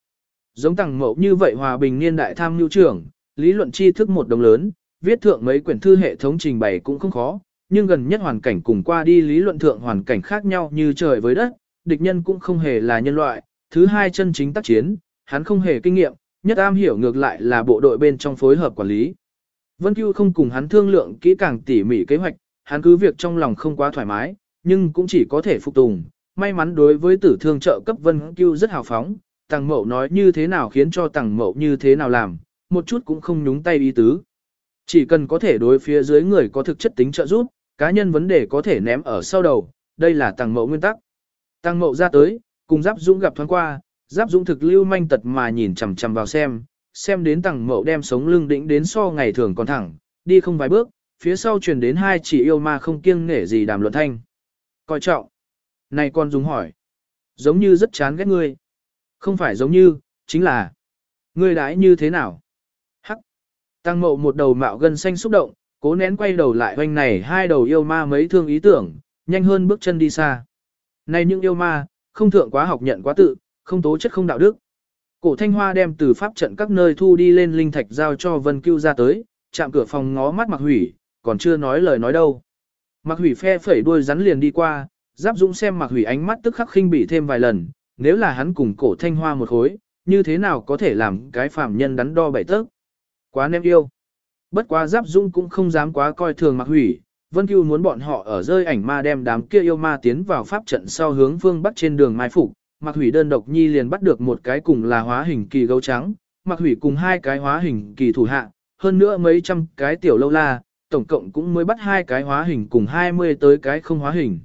[SPEAKER 1] Giống Tàng Mậu như vậy hòa bình niên đại tham nhu trưởng, lý luận tri thức một đồng lớn, viết thượng mấy quyển thư hệ thống trình bày cũng không khó, nhưng gần nhất hoàn cảnh cùng qua đi lý luận thượng hoàn cảnh khác nhau như trời với đất, địch nhân cũng không hề là nhân loại, thứ hai chân chính tác chiến, hắn không hề kinh nghiệm, nhất am hiểu ngược lại là bộ đội bên trong phối hợp quản lý. Vân Cưu không cùng hắn thương lượng kỹ càng tỉ mỉ kế hoạch, hắn cứ việc trong lòng không quá thoải mái, nhưng cũng chỉ có thể phục tùng. May mắn đối với tử thương trợ cấp Vân Cưu rất hào phóng, Tàng Mậu nói như thế nào khiến cho Tàng Mậu như thế nào làm, một chút cũng không nhúng tay ý tứ. Chỉ cần có thể đối phía dưới người có thực chất tính trợ giúp, cá nhân vấn đề có thể ném ở sau đầu, đây là Tàng Mậu nguyên tắc. Tàng Mậu ra tới, cùng Giáp Dũng gặp thoáng qua, Giáp Dũng thực lưu manh tật mà nhìn chằm chằm vào xem, xem đến Tàng Mậu đem sống lưng đỉnh đến so ngày thường còn thẳng, đi không vài bước, phía sau truyền đến hai chỉ yêu ma không kiêng nể gì đàm luận thanh. Coi trọng. Này con dùng hỏi. Giống như rất chán ghét ngươi. Không phải giống như, chính là. Ngươi đãi như thế nào? Hắc. Tăng mộ một đầu mạo gần xanh xúc động, cố nén quay đầu lại hoanh này hai đầu yêu ma mấy thương ý tưởng, nhanh hơn bước chân đi xa. Này những yêu ma, không thượng quá học nhận quá tự, không tố chất không đạo đức. Cổ thanh hoa đem từ pháp trận các nơi thu đi lên linh thạch giao cho Vân Cưu ra tới, chạm cửa phòng ngó mắt mặc hủy, còn chưa nói lời nói đâu. Mặc hủy phe phẩy đuôi rắn liền đi qua, giáp dũng xem mặc hủy ánh mắt tức khắc khinh bỉ thêm vài lần, nếu là hắn cùng cổ thanh hoa một khối, như thế nào có thể làm cái phạm nhân đắn đo bảy tấc. Quá nem yêu. Bất quá giáp dung cũng không dám quá coi thường mặc hủy, Vân Cưu muốn bọn họ ở rơi ảnh ma đem đám kia yêu ma tiến vào pháp trận sau hướng phương bắc trên đường mai phục. Mặc hủy đơn độc nhi liền bắt được một cái cùng là hóa hình kỳ gấu trắng, mặc hủy cùng hai cái hóa hình kỳ thủ hạ, hơn nữa mấy trăm cái tiểu lâu la, tổng cộng cũng mới bắt hai cái hóa hình cùng 20 tới cái không hóa hình.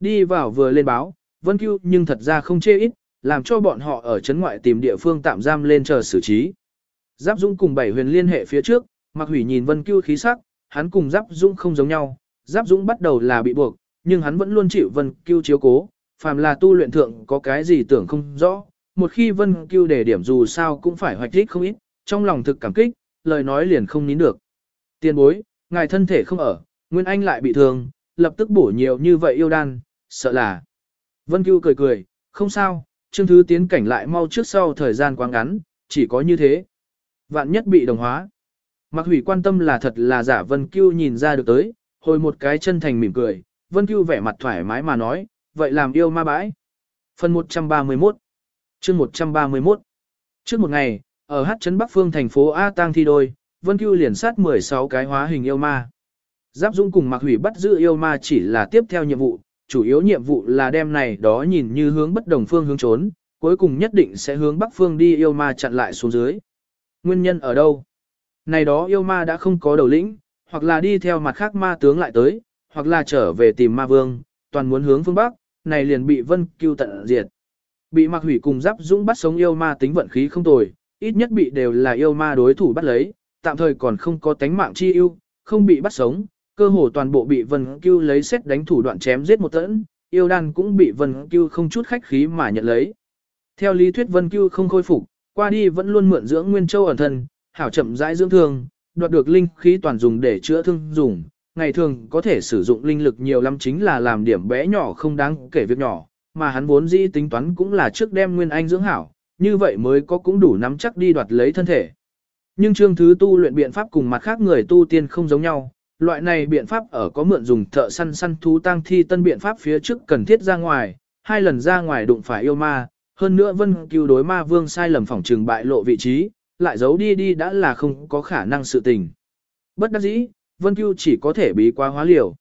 [SPEAKER 1] Đi vào vừa lên báo, Vân Cưu nhưng thật ra không chê ít, làm cho bọn họ ở chấn ngoại tìm địa phương tạm giam lên chờ xử trí. Giáp Dung cùng bảy huyền liên hệ phía trước, Mạc Hủy nhìn Vân Cưu khí sắc, hắn cùng Giáp Dung không giống nhau, Giáp Dung bắt đầu là bị buộc, nhưng hắn vẫn luôn chịu Vân Cưu chiếu cố, phàm là tu luyện thượng có cái gì tưởng không rõ, một khi Vân Cưu để điểm dù sao cũng phải hoạch thích không ít, trong lòng thực cảm kích, lời nói liền không nín được. Tiên bối, ngài thân thể không ở, Nguyên Anh lại bị thương, lập tức bổ nhiều như vậy yêu đan, sợ là. Vân Cưu cười cười, không sao, Trương Thứ tiến cảnh lại mau trước sau thời gian quá ngắn, chỉ có như thế. Vạn nhất bị đồng hóa. Mặc hủy quan tâm là thật là giả Vân Cưu nhìn ra được tới, hồi một cái chân thành mỉm cười, Vân Cưu vẻ mặt thoải mái mà nói, vậy làm yêu ma bãi. Phần 131 chương 131 Trước một ngày, ở hát trấn Bắc Phương thành phố A Tang thi đôi, Vân Cưu liền sát 16 cái hóa hình yêu ma. Giáp Dung cùng Mạc Hủy bắt giữ yêu ma chỉ là tiếp theo nhiệm vụ, chủ yếu nhiệm vụ là đem này đó nhìn như hướng bất đồng phương hướng trốn, cuối cùng nhất định sẽ hướng Bắc Phương đi yêu ma chặn lại xuống dưới. Nguyên nhân ở đâu? Này đó yêu ma đã không có đầu lĩnh, hoặc là đi theo mặt khác ma tướng lại tới, hoặc là trở về tìm ma vương, toàn muốn hướng phương Bắc, này liền bị Vân Cưu tận diệt. Bị mặc Hủy cùng Giáp dũng bắt sống yêu ma tính vận khí không tồi, ít nhất bị đều là yêu ma đối thủ bắt lấy, tạm thời còn không có tánh mạng chi yêu, không bị bắt sống, cơ hồ toàn bộ bị Vân Cưu lấy xét đánh thủ đoạn chém giết một tẫn, yêu đan cũng bị Vân Cưu không chút khách khí mà nhận lấy. Theo lý thuyết Vân Cưu không khôi phục, qua đi vẫn luôn mượn dưỡng Nguyên Châu ẩn thân, hảo chậm rãi dưỡng thương, đoạt được linh khí toàn dùng để chữa thương dùng, ngày thường có thể sử dụng linh lực nhiều lắm chính là làm điểm bé nhỏ không đáng kể việc nhỏ, mà hắn vốn dĩ tính toán cũng là trước đem Nguyên Anh dưỡng hảo, như vậy mới có cũng đủ nắm chắc đi đoạt lấy thân thể. Nhưng trương thứ tu luyện biện pháp cùng mặt khác người tu tiên không giống nhau, loại này biện pháp ở có mượn dùng thợ săn săn thú tăng thi tân biện pháp phía trước cần thiết ra ngoài, hai lần ra ngoài đụng phải yêu ma, hơn nữa vân cứu đối ma vương sai lầm phỏng trừng bại lộ vị trí, lại giấu đi đi đã là không có khả năng sự tình. Bất đắc dĩ, vân cứu chỉ có thể bí quá hóa liều.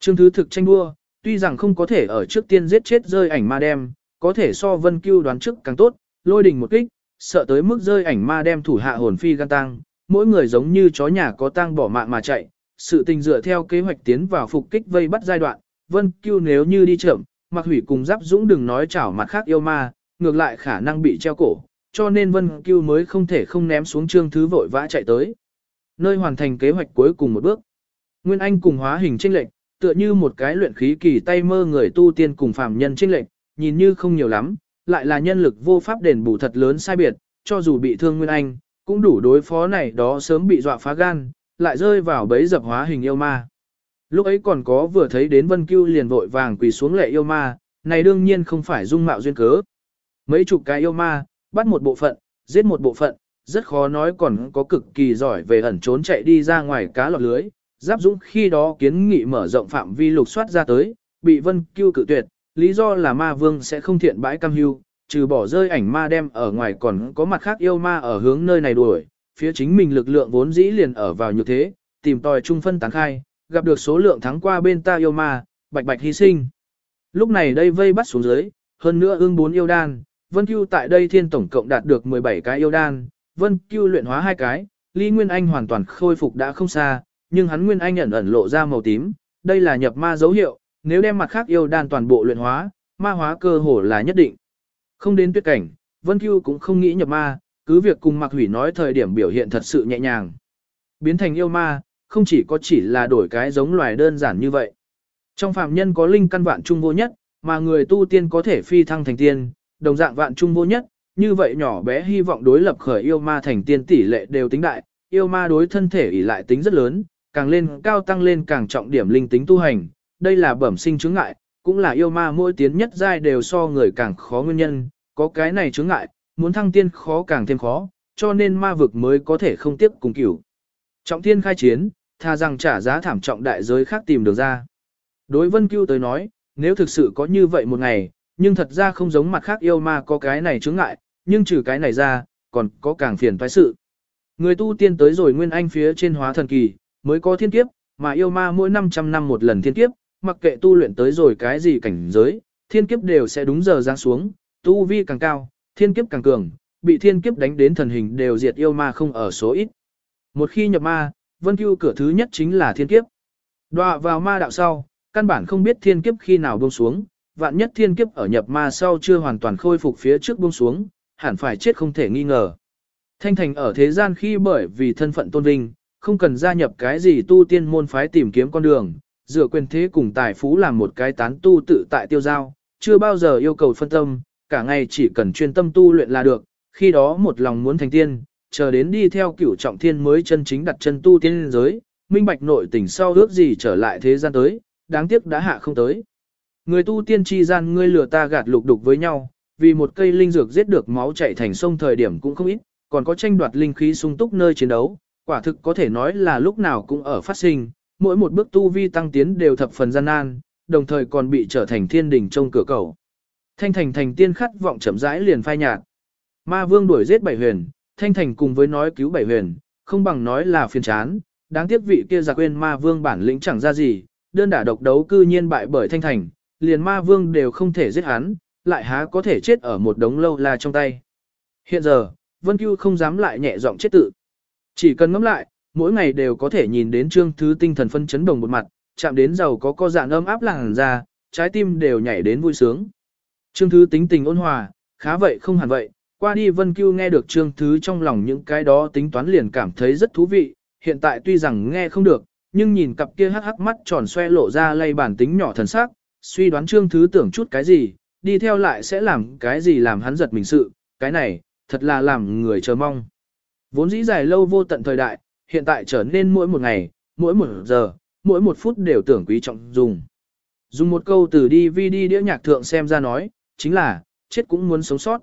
[SPEAKER 1] Trương thứ thực tranh đua, tuy rằng không có thể ở trước tiên giết chết rơi ảnh ma đem, có thể so vân cứu đoán trước càng tốt, lôi đình một kích, sợ tới mức rơi ảnh ma đem thủ hạ hồn phi gan tăng, mỗi người giống như chó nhà có tang bỏ mạng mà chạy, sự tình dựa theo kế hoạch tiến vào phục kích vây bắt giai đoạn, Vân Cưu nếu như đi chậm, Mặc Hủy cùng Giáp Dũng đừng nói chảo mặt khác yêu ma, ngược lại khả năng bị treo cổ, cho nên Vân Cưu mới không thể không ném xuống trương thứ vội vã chạy tới. Nơi hoàn thành kế hoạch cuối cùng một bước. Nguyên Anh cùng hóa hình chênh lệnh, tựa như một cái luyện khí kỳ tay mơ người tu tiên cùng phàm nhân chênh lệnh, nhìn như không nhiều lắm, lại là nhân lực vô pháp đền bù thật lớn sai biệt, cho dù bị thương Nguyên Anh, cũng đủ đối phó này đó sớm bị dọa phá gan, lại rơi vào bẫy dập hóa hình yêu ma. Lúc ấy còn có vừa thấy đến Vân Cưu liền vội vàng quỳ xuống lệ yêu ma, này đương nhiên không phải dung mạo duyên cớ. Mấy chục cái yêu ma, bắt một bộ phận, giết một bộ phận, rất khó nói còn có cực kỳ giỏi về ẩn trốn chạy đi ra ngoài cá lọt lưới. Giáp Dũng khi đó kiến nghị mở rộng phạm vi lục soát ra tới, bị Vân Cưu cự tuyệt, lý do là ma vương sẽ không thiện bãi cam hưu, trừ bỏ rơi ảnh ma đem ở ngoài còn có mặt khác yêu ma ở hướng nơi này đuổi, phía chính mình lực lượng vốn dĩ liền ở vào như thế, tìm tòi trung phân tán khai, gặp được số lượng thắng qua bên ta yêu ma, bạch bạch hy sinh. Lúc này đây vây bắt xuống dưới, hơn nữa ương bốn yêu đan, Vân Cưu tại đây thiên tổng cộng đạt được 17 cái yêu đan, Vân Cưu luyện hóa hai cái, Lý Nguyên Anh hoàn toàn khôi phục đã không xa, nhưng hắn Nguyên Anh ẩn ẩn lộ ra màu tím, đây là nhập ma dấu hiệu, nếu đem mặt khác yêu đan toàn bộ luyện hóa, ma hóa cơ hồ là nhất định. Không đến tuyệt cảnh, Vân Cưu cũng không nghĩ nhập ma, cứ việc cùng Mạc Hủy nói thời điểm biểu hiện thật sự nhẹ nhàng. Biến thành yêu ma, không chỉ có chỉ là đổi cái giống loài đơn giản như vậy. Trong phàm nhân có linh căn vạn trung vô nhất, mà người tu tiên có thể phi thăng thành tiên, đồng dạng vạn trung vô nhất, như vậy nhỏ bé hy vọng đối lập khởi yêu ma thành tiên tỷ lệ đều tính đại, yêu ma đối thân thể ỷ lại tính rất lớn, càng lên cao tăng lên càng trọng điểm linh tính tu hành, đây là bẩm sinh chứng ngại, cũng là yêu ma mỗi tiến nhất giai đều so người càng khó nguyên nhân, có cái này chứng ngại, muốn thăng tiên khó càng thêm khó, cho nên ma vực mới có thể không tiếp cùng cửu. Trọng thiên khai chiến, tha rằng trả giá thảm trọng đại giới khác tìm được ra. Đối vân cưu tới nói, nếu thực sự có như vậy một ngày, nhưng thật ra không giống mặt khác yêu ma có cái này chướng ngại, nhưng trừ cái này ra, còn có càng phiền toái sự. Người tu tiên tới rồi nguyên anh phía trên hóa thần kỳ, mới có thiên kiếp, mà yêu ma mỗi 500 năm một lần thiên kiếp, mặc kệ tu luyện tới rồi cái gì cảnh giới, thiên kiếp đều sẽ đúng giờ giáng xuống, tu vi càng cao, thiên kiếp càng cường, bị thiên kiếp đánh đến thần hình đều diệt yêu ma không ở số ít. Một khi nhập ma, vân cưu cửa thứ nhất chính là thiên kiếp. Đọa vào ma đạo sau, căn bản không biết thiên kiếp khi nào buông xuống, vạn nhất thiên kiếp ở nhập ma sau chưa hoàn toàn khôi phục phía trước buông xuống, hẳn phải chết không thể nghi ngờ. Thanh thành ở thế gian khi bởi vì thân phận tôn vinh, không cần gia nhập cái gì tu tiên môn phái tìm kiếm con đường, dựa quyền thế cùng tài phú làm một cái tán tu tự tại tiêu giao, chưa bao giờ yêu cầu phân tâm, cả ngày chỉ cần chuyên tâm tu luyện là được, khi đó một lòng muốn thành tiên, chờ đến đi theo cửu trọng thiên mới chân chính đặt chân tu tiên giới, minh bạch nội tình sau ước gì trở lại thế gian tới, đáng tiếc đã hạ không tới. Người tu tiên chi gian ngươi lừa ta gạt lục đục với nhau, vì một cây linh dược giết được máu chảy thành sông thời điểm cũng không ít, còn có tranh đoạt linh khí sung túc nơi chiến đấu, quả thực có thể nói là lúc nào cũng ở phát sinh, mỗi một bước tu vi tăng tiến đều thập phần gian nan, đồng thời còn bị trở thành thiên đình trong cửa cầu. Thanh thành thành tiên khát vọng chậm rãi liền phai nhạt. Ma vương đuổi giết bảy huyền, thanh thành cùng với nói cứu bảy huyền, không bằng nói là phiền chán, đáng tiếc vị kia giặc quên ma vương bản lĩnh chẳng ra gì, đơn đả độc đấu cư nhiên bại bởi thanh thành, liền ma vương đều không thể giết hắn, lại há có thể chết ở một đống lâu la trong tay. Hiện giờ, Vân Cưu không dám lại nhẹ giọng chết tự. Chỉ cần ngẫm lại, mỗi ngày đều có thể nhìn đến trương thứ tinh thần phân chấn đồng một mặt, chạm đến giàu có co dạng âm áp làng ra, trái tim đều nhảy đến vui sướng. Trương thứ tính tình ôn hòa, khá vậy không hẳn vậy, qua đi Vân Cưu nghe được trương thứ trong lòng những cái đó tính toán liền cảm thấy rất thú vị, hiện tại tuy rằng nghe không được, nhưng nhìn cặp kia hắc hắc mắt tròn xoe lộ ra lay bản tính nhỏ thần sắc, suy đoán trương thứ tưởng chút cái gì, đi theo lại sẽ làm cái gì làm hắn giật mình sự, cái này, thật là làm người chờ mong. Vốn dĩ dài lâu vô tận thời đại, hiện tại trở nên mỗi một ngày, mỗi một giờ, mỗi một phút đều tưởng quý trọng dùng. Dùng một câu từ DVD đĩa nhạc thượng xem ra nói, chính là, chết cũng muốn sống sót.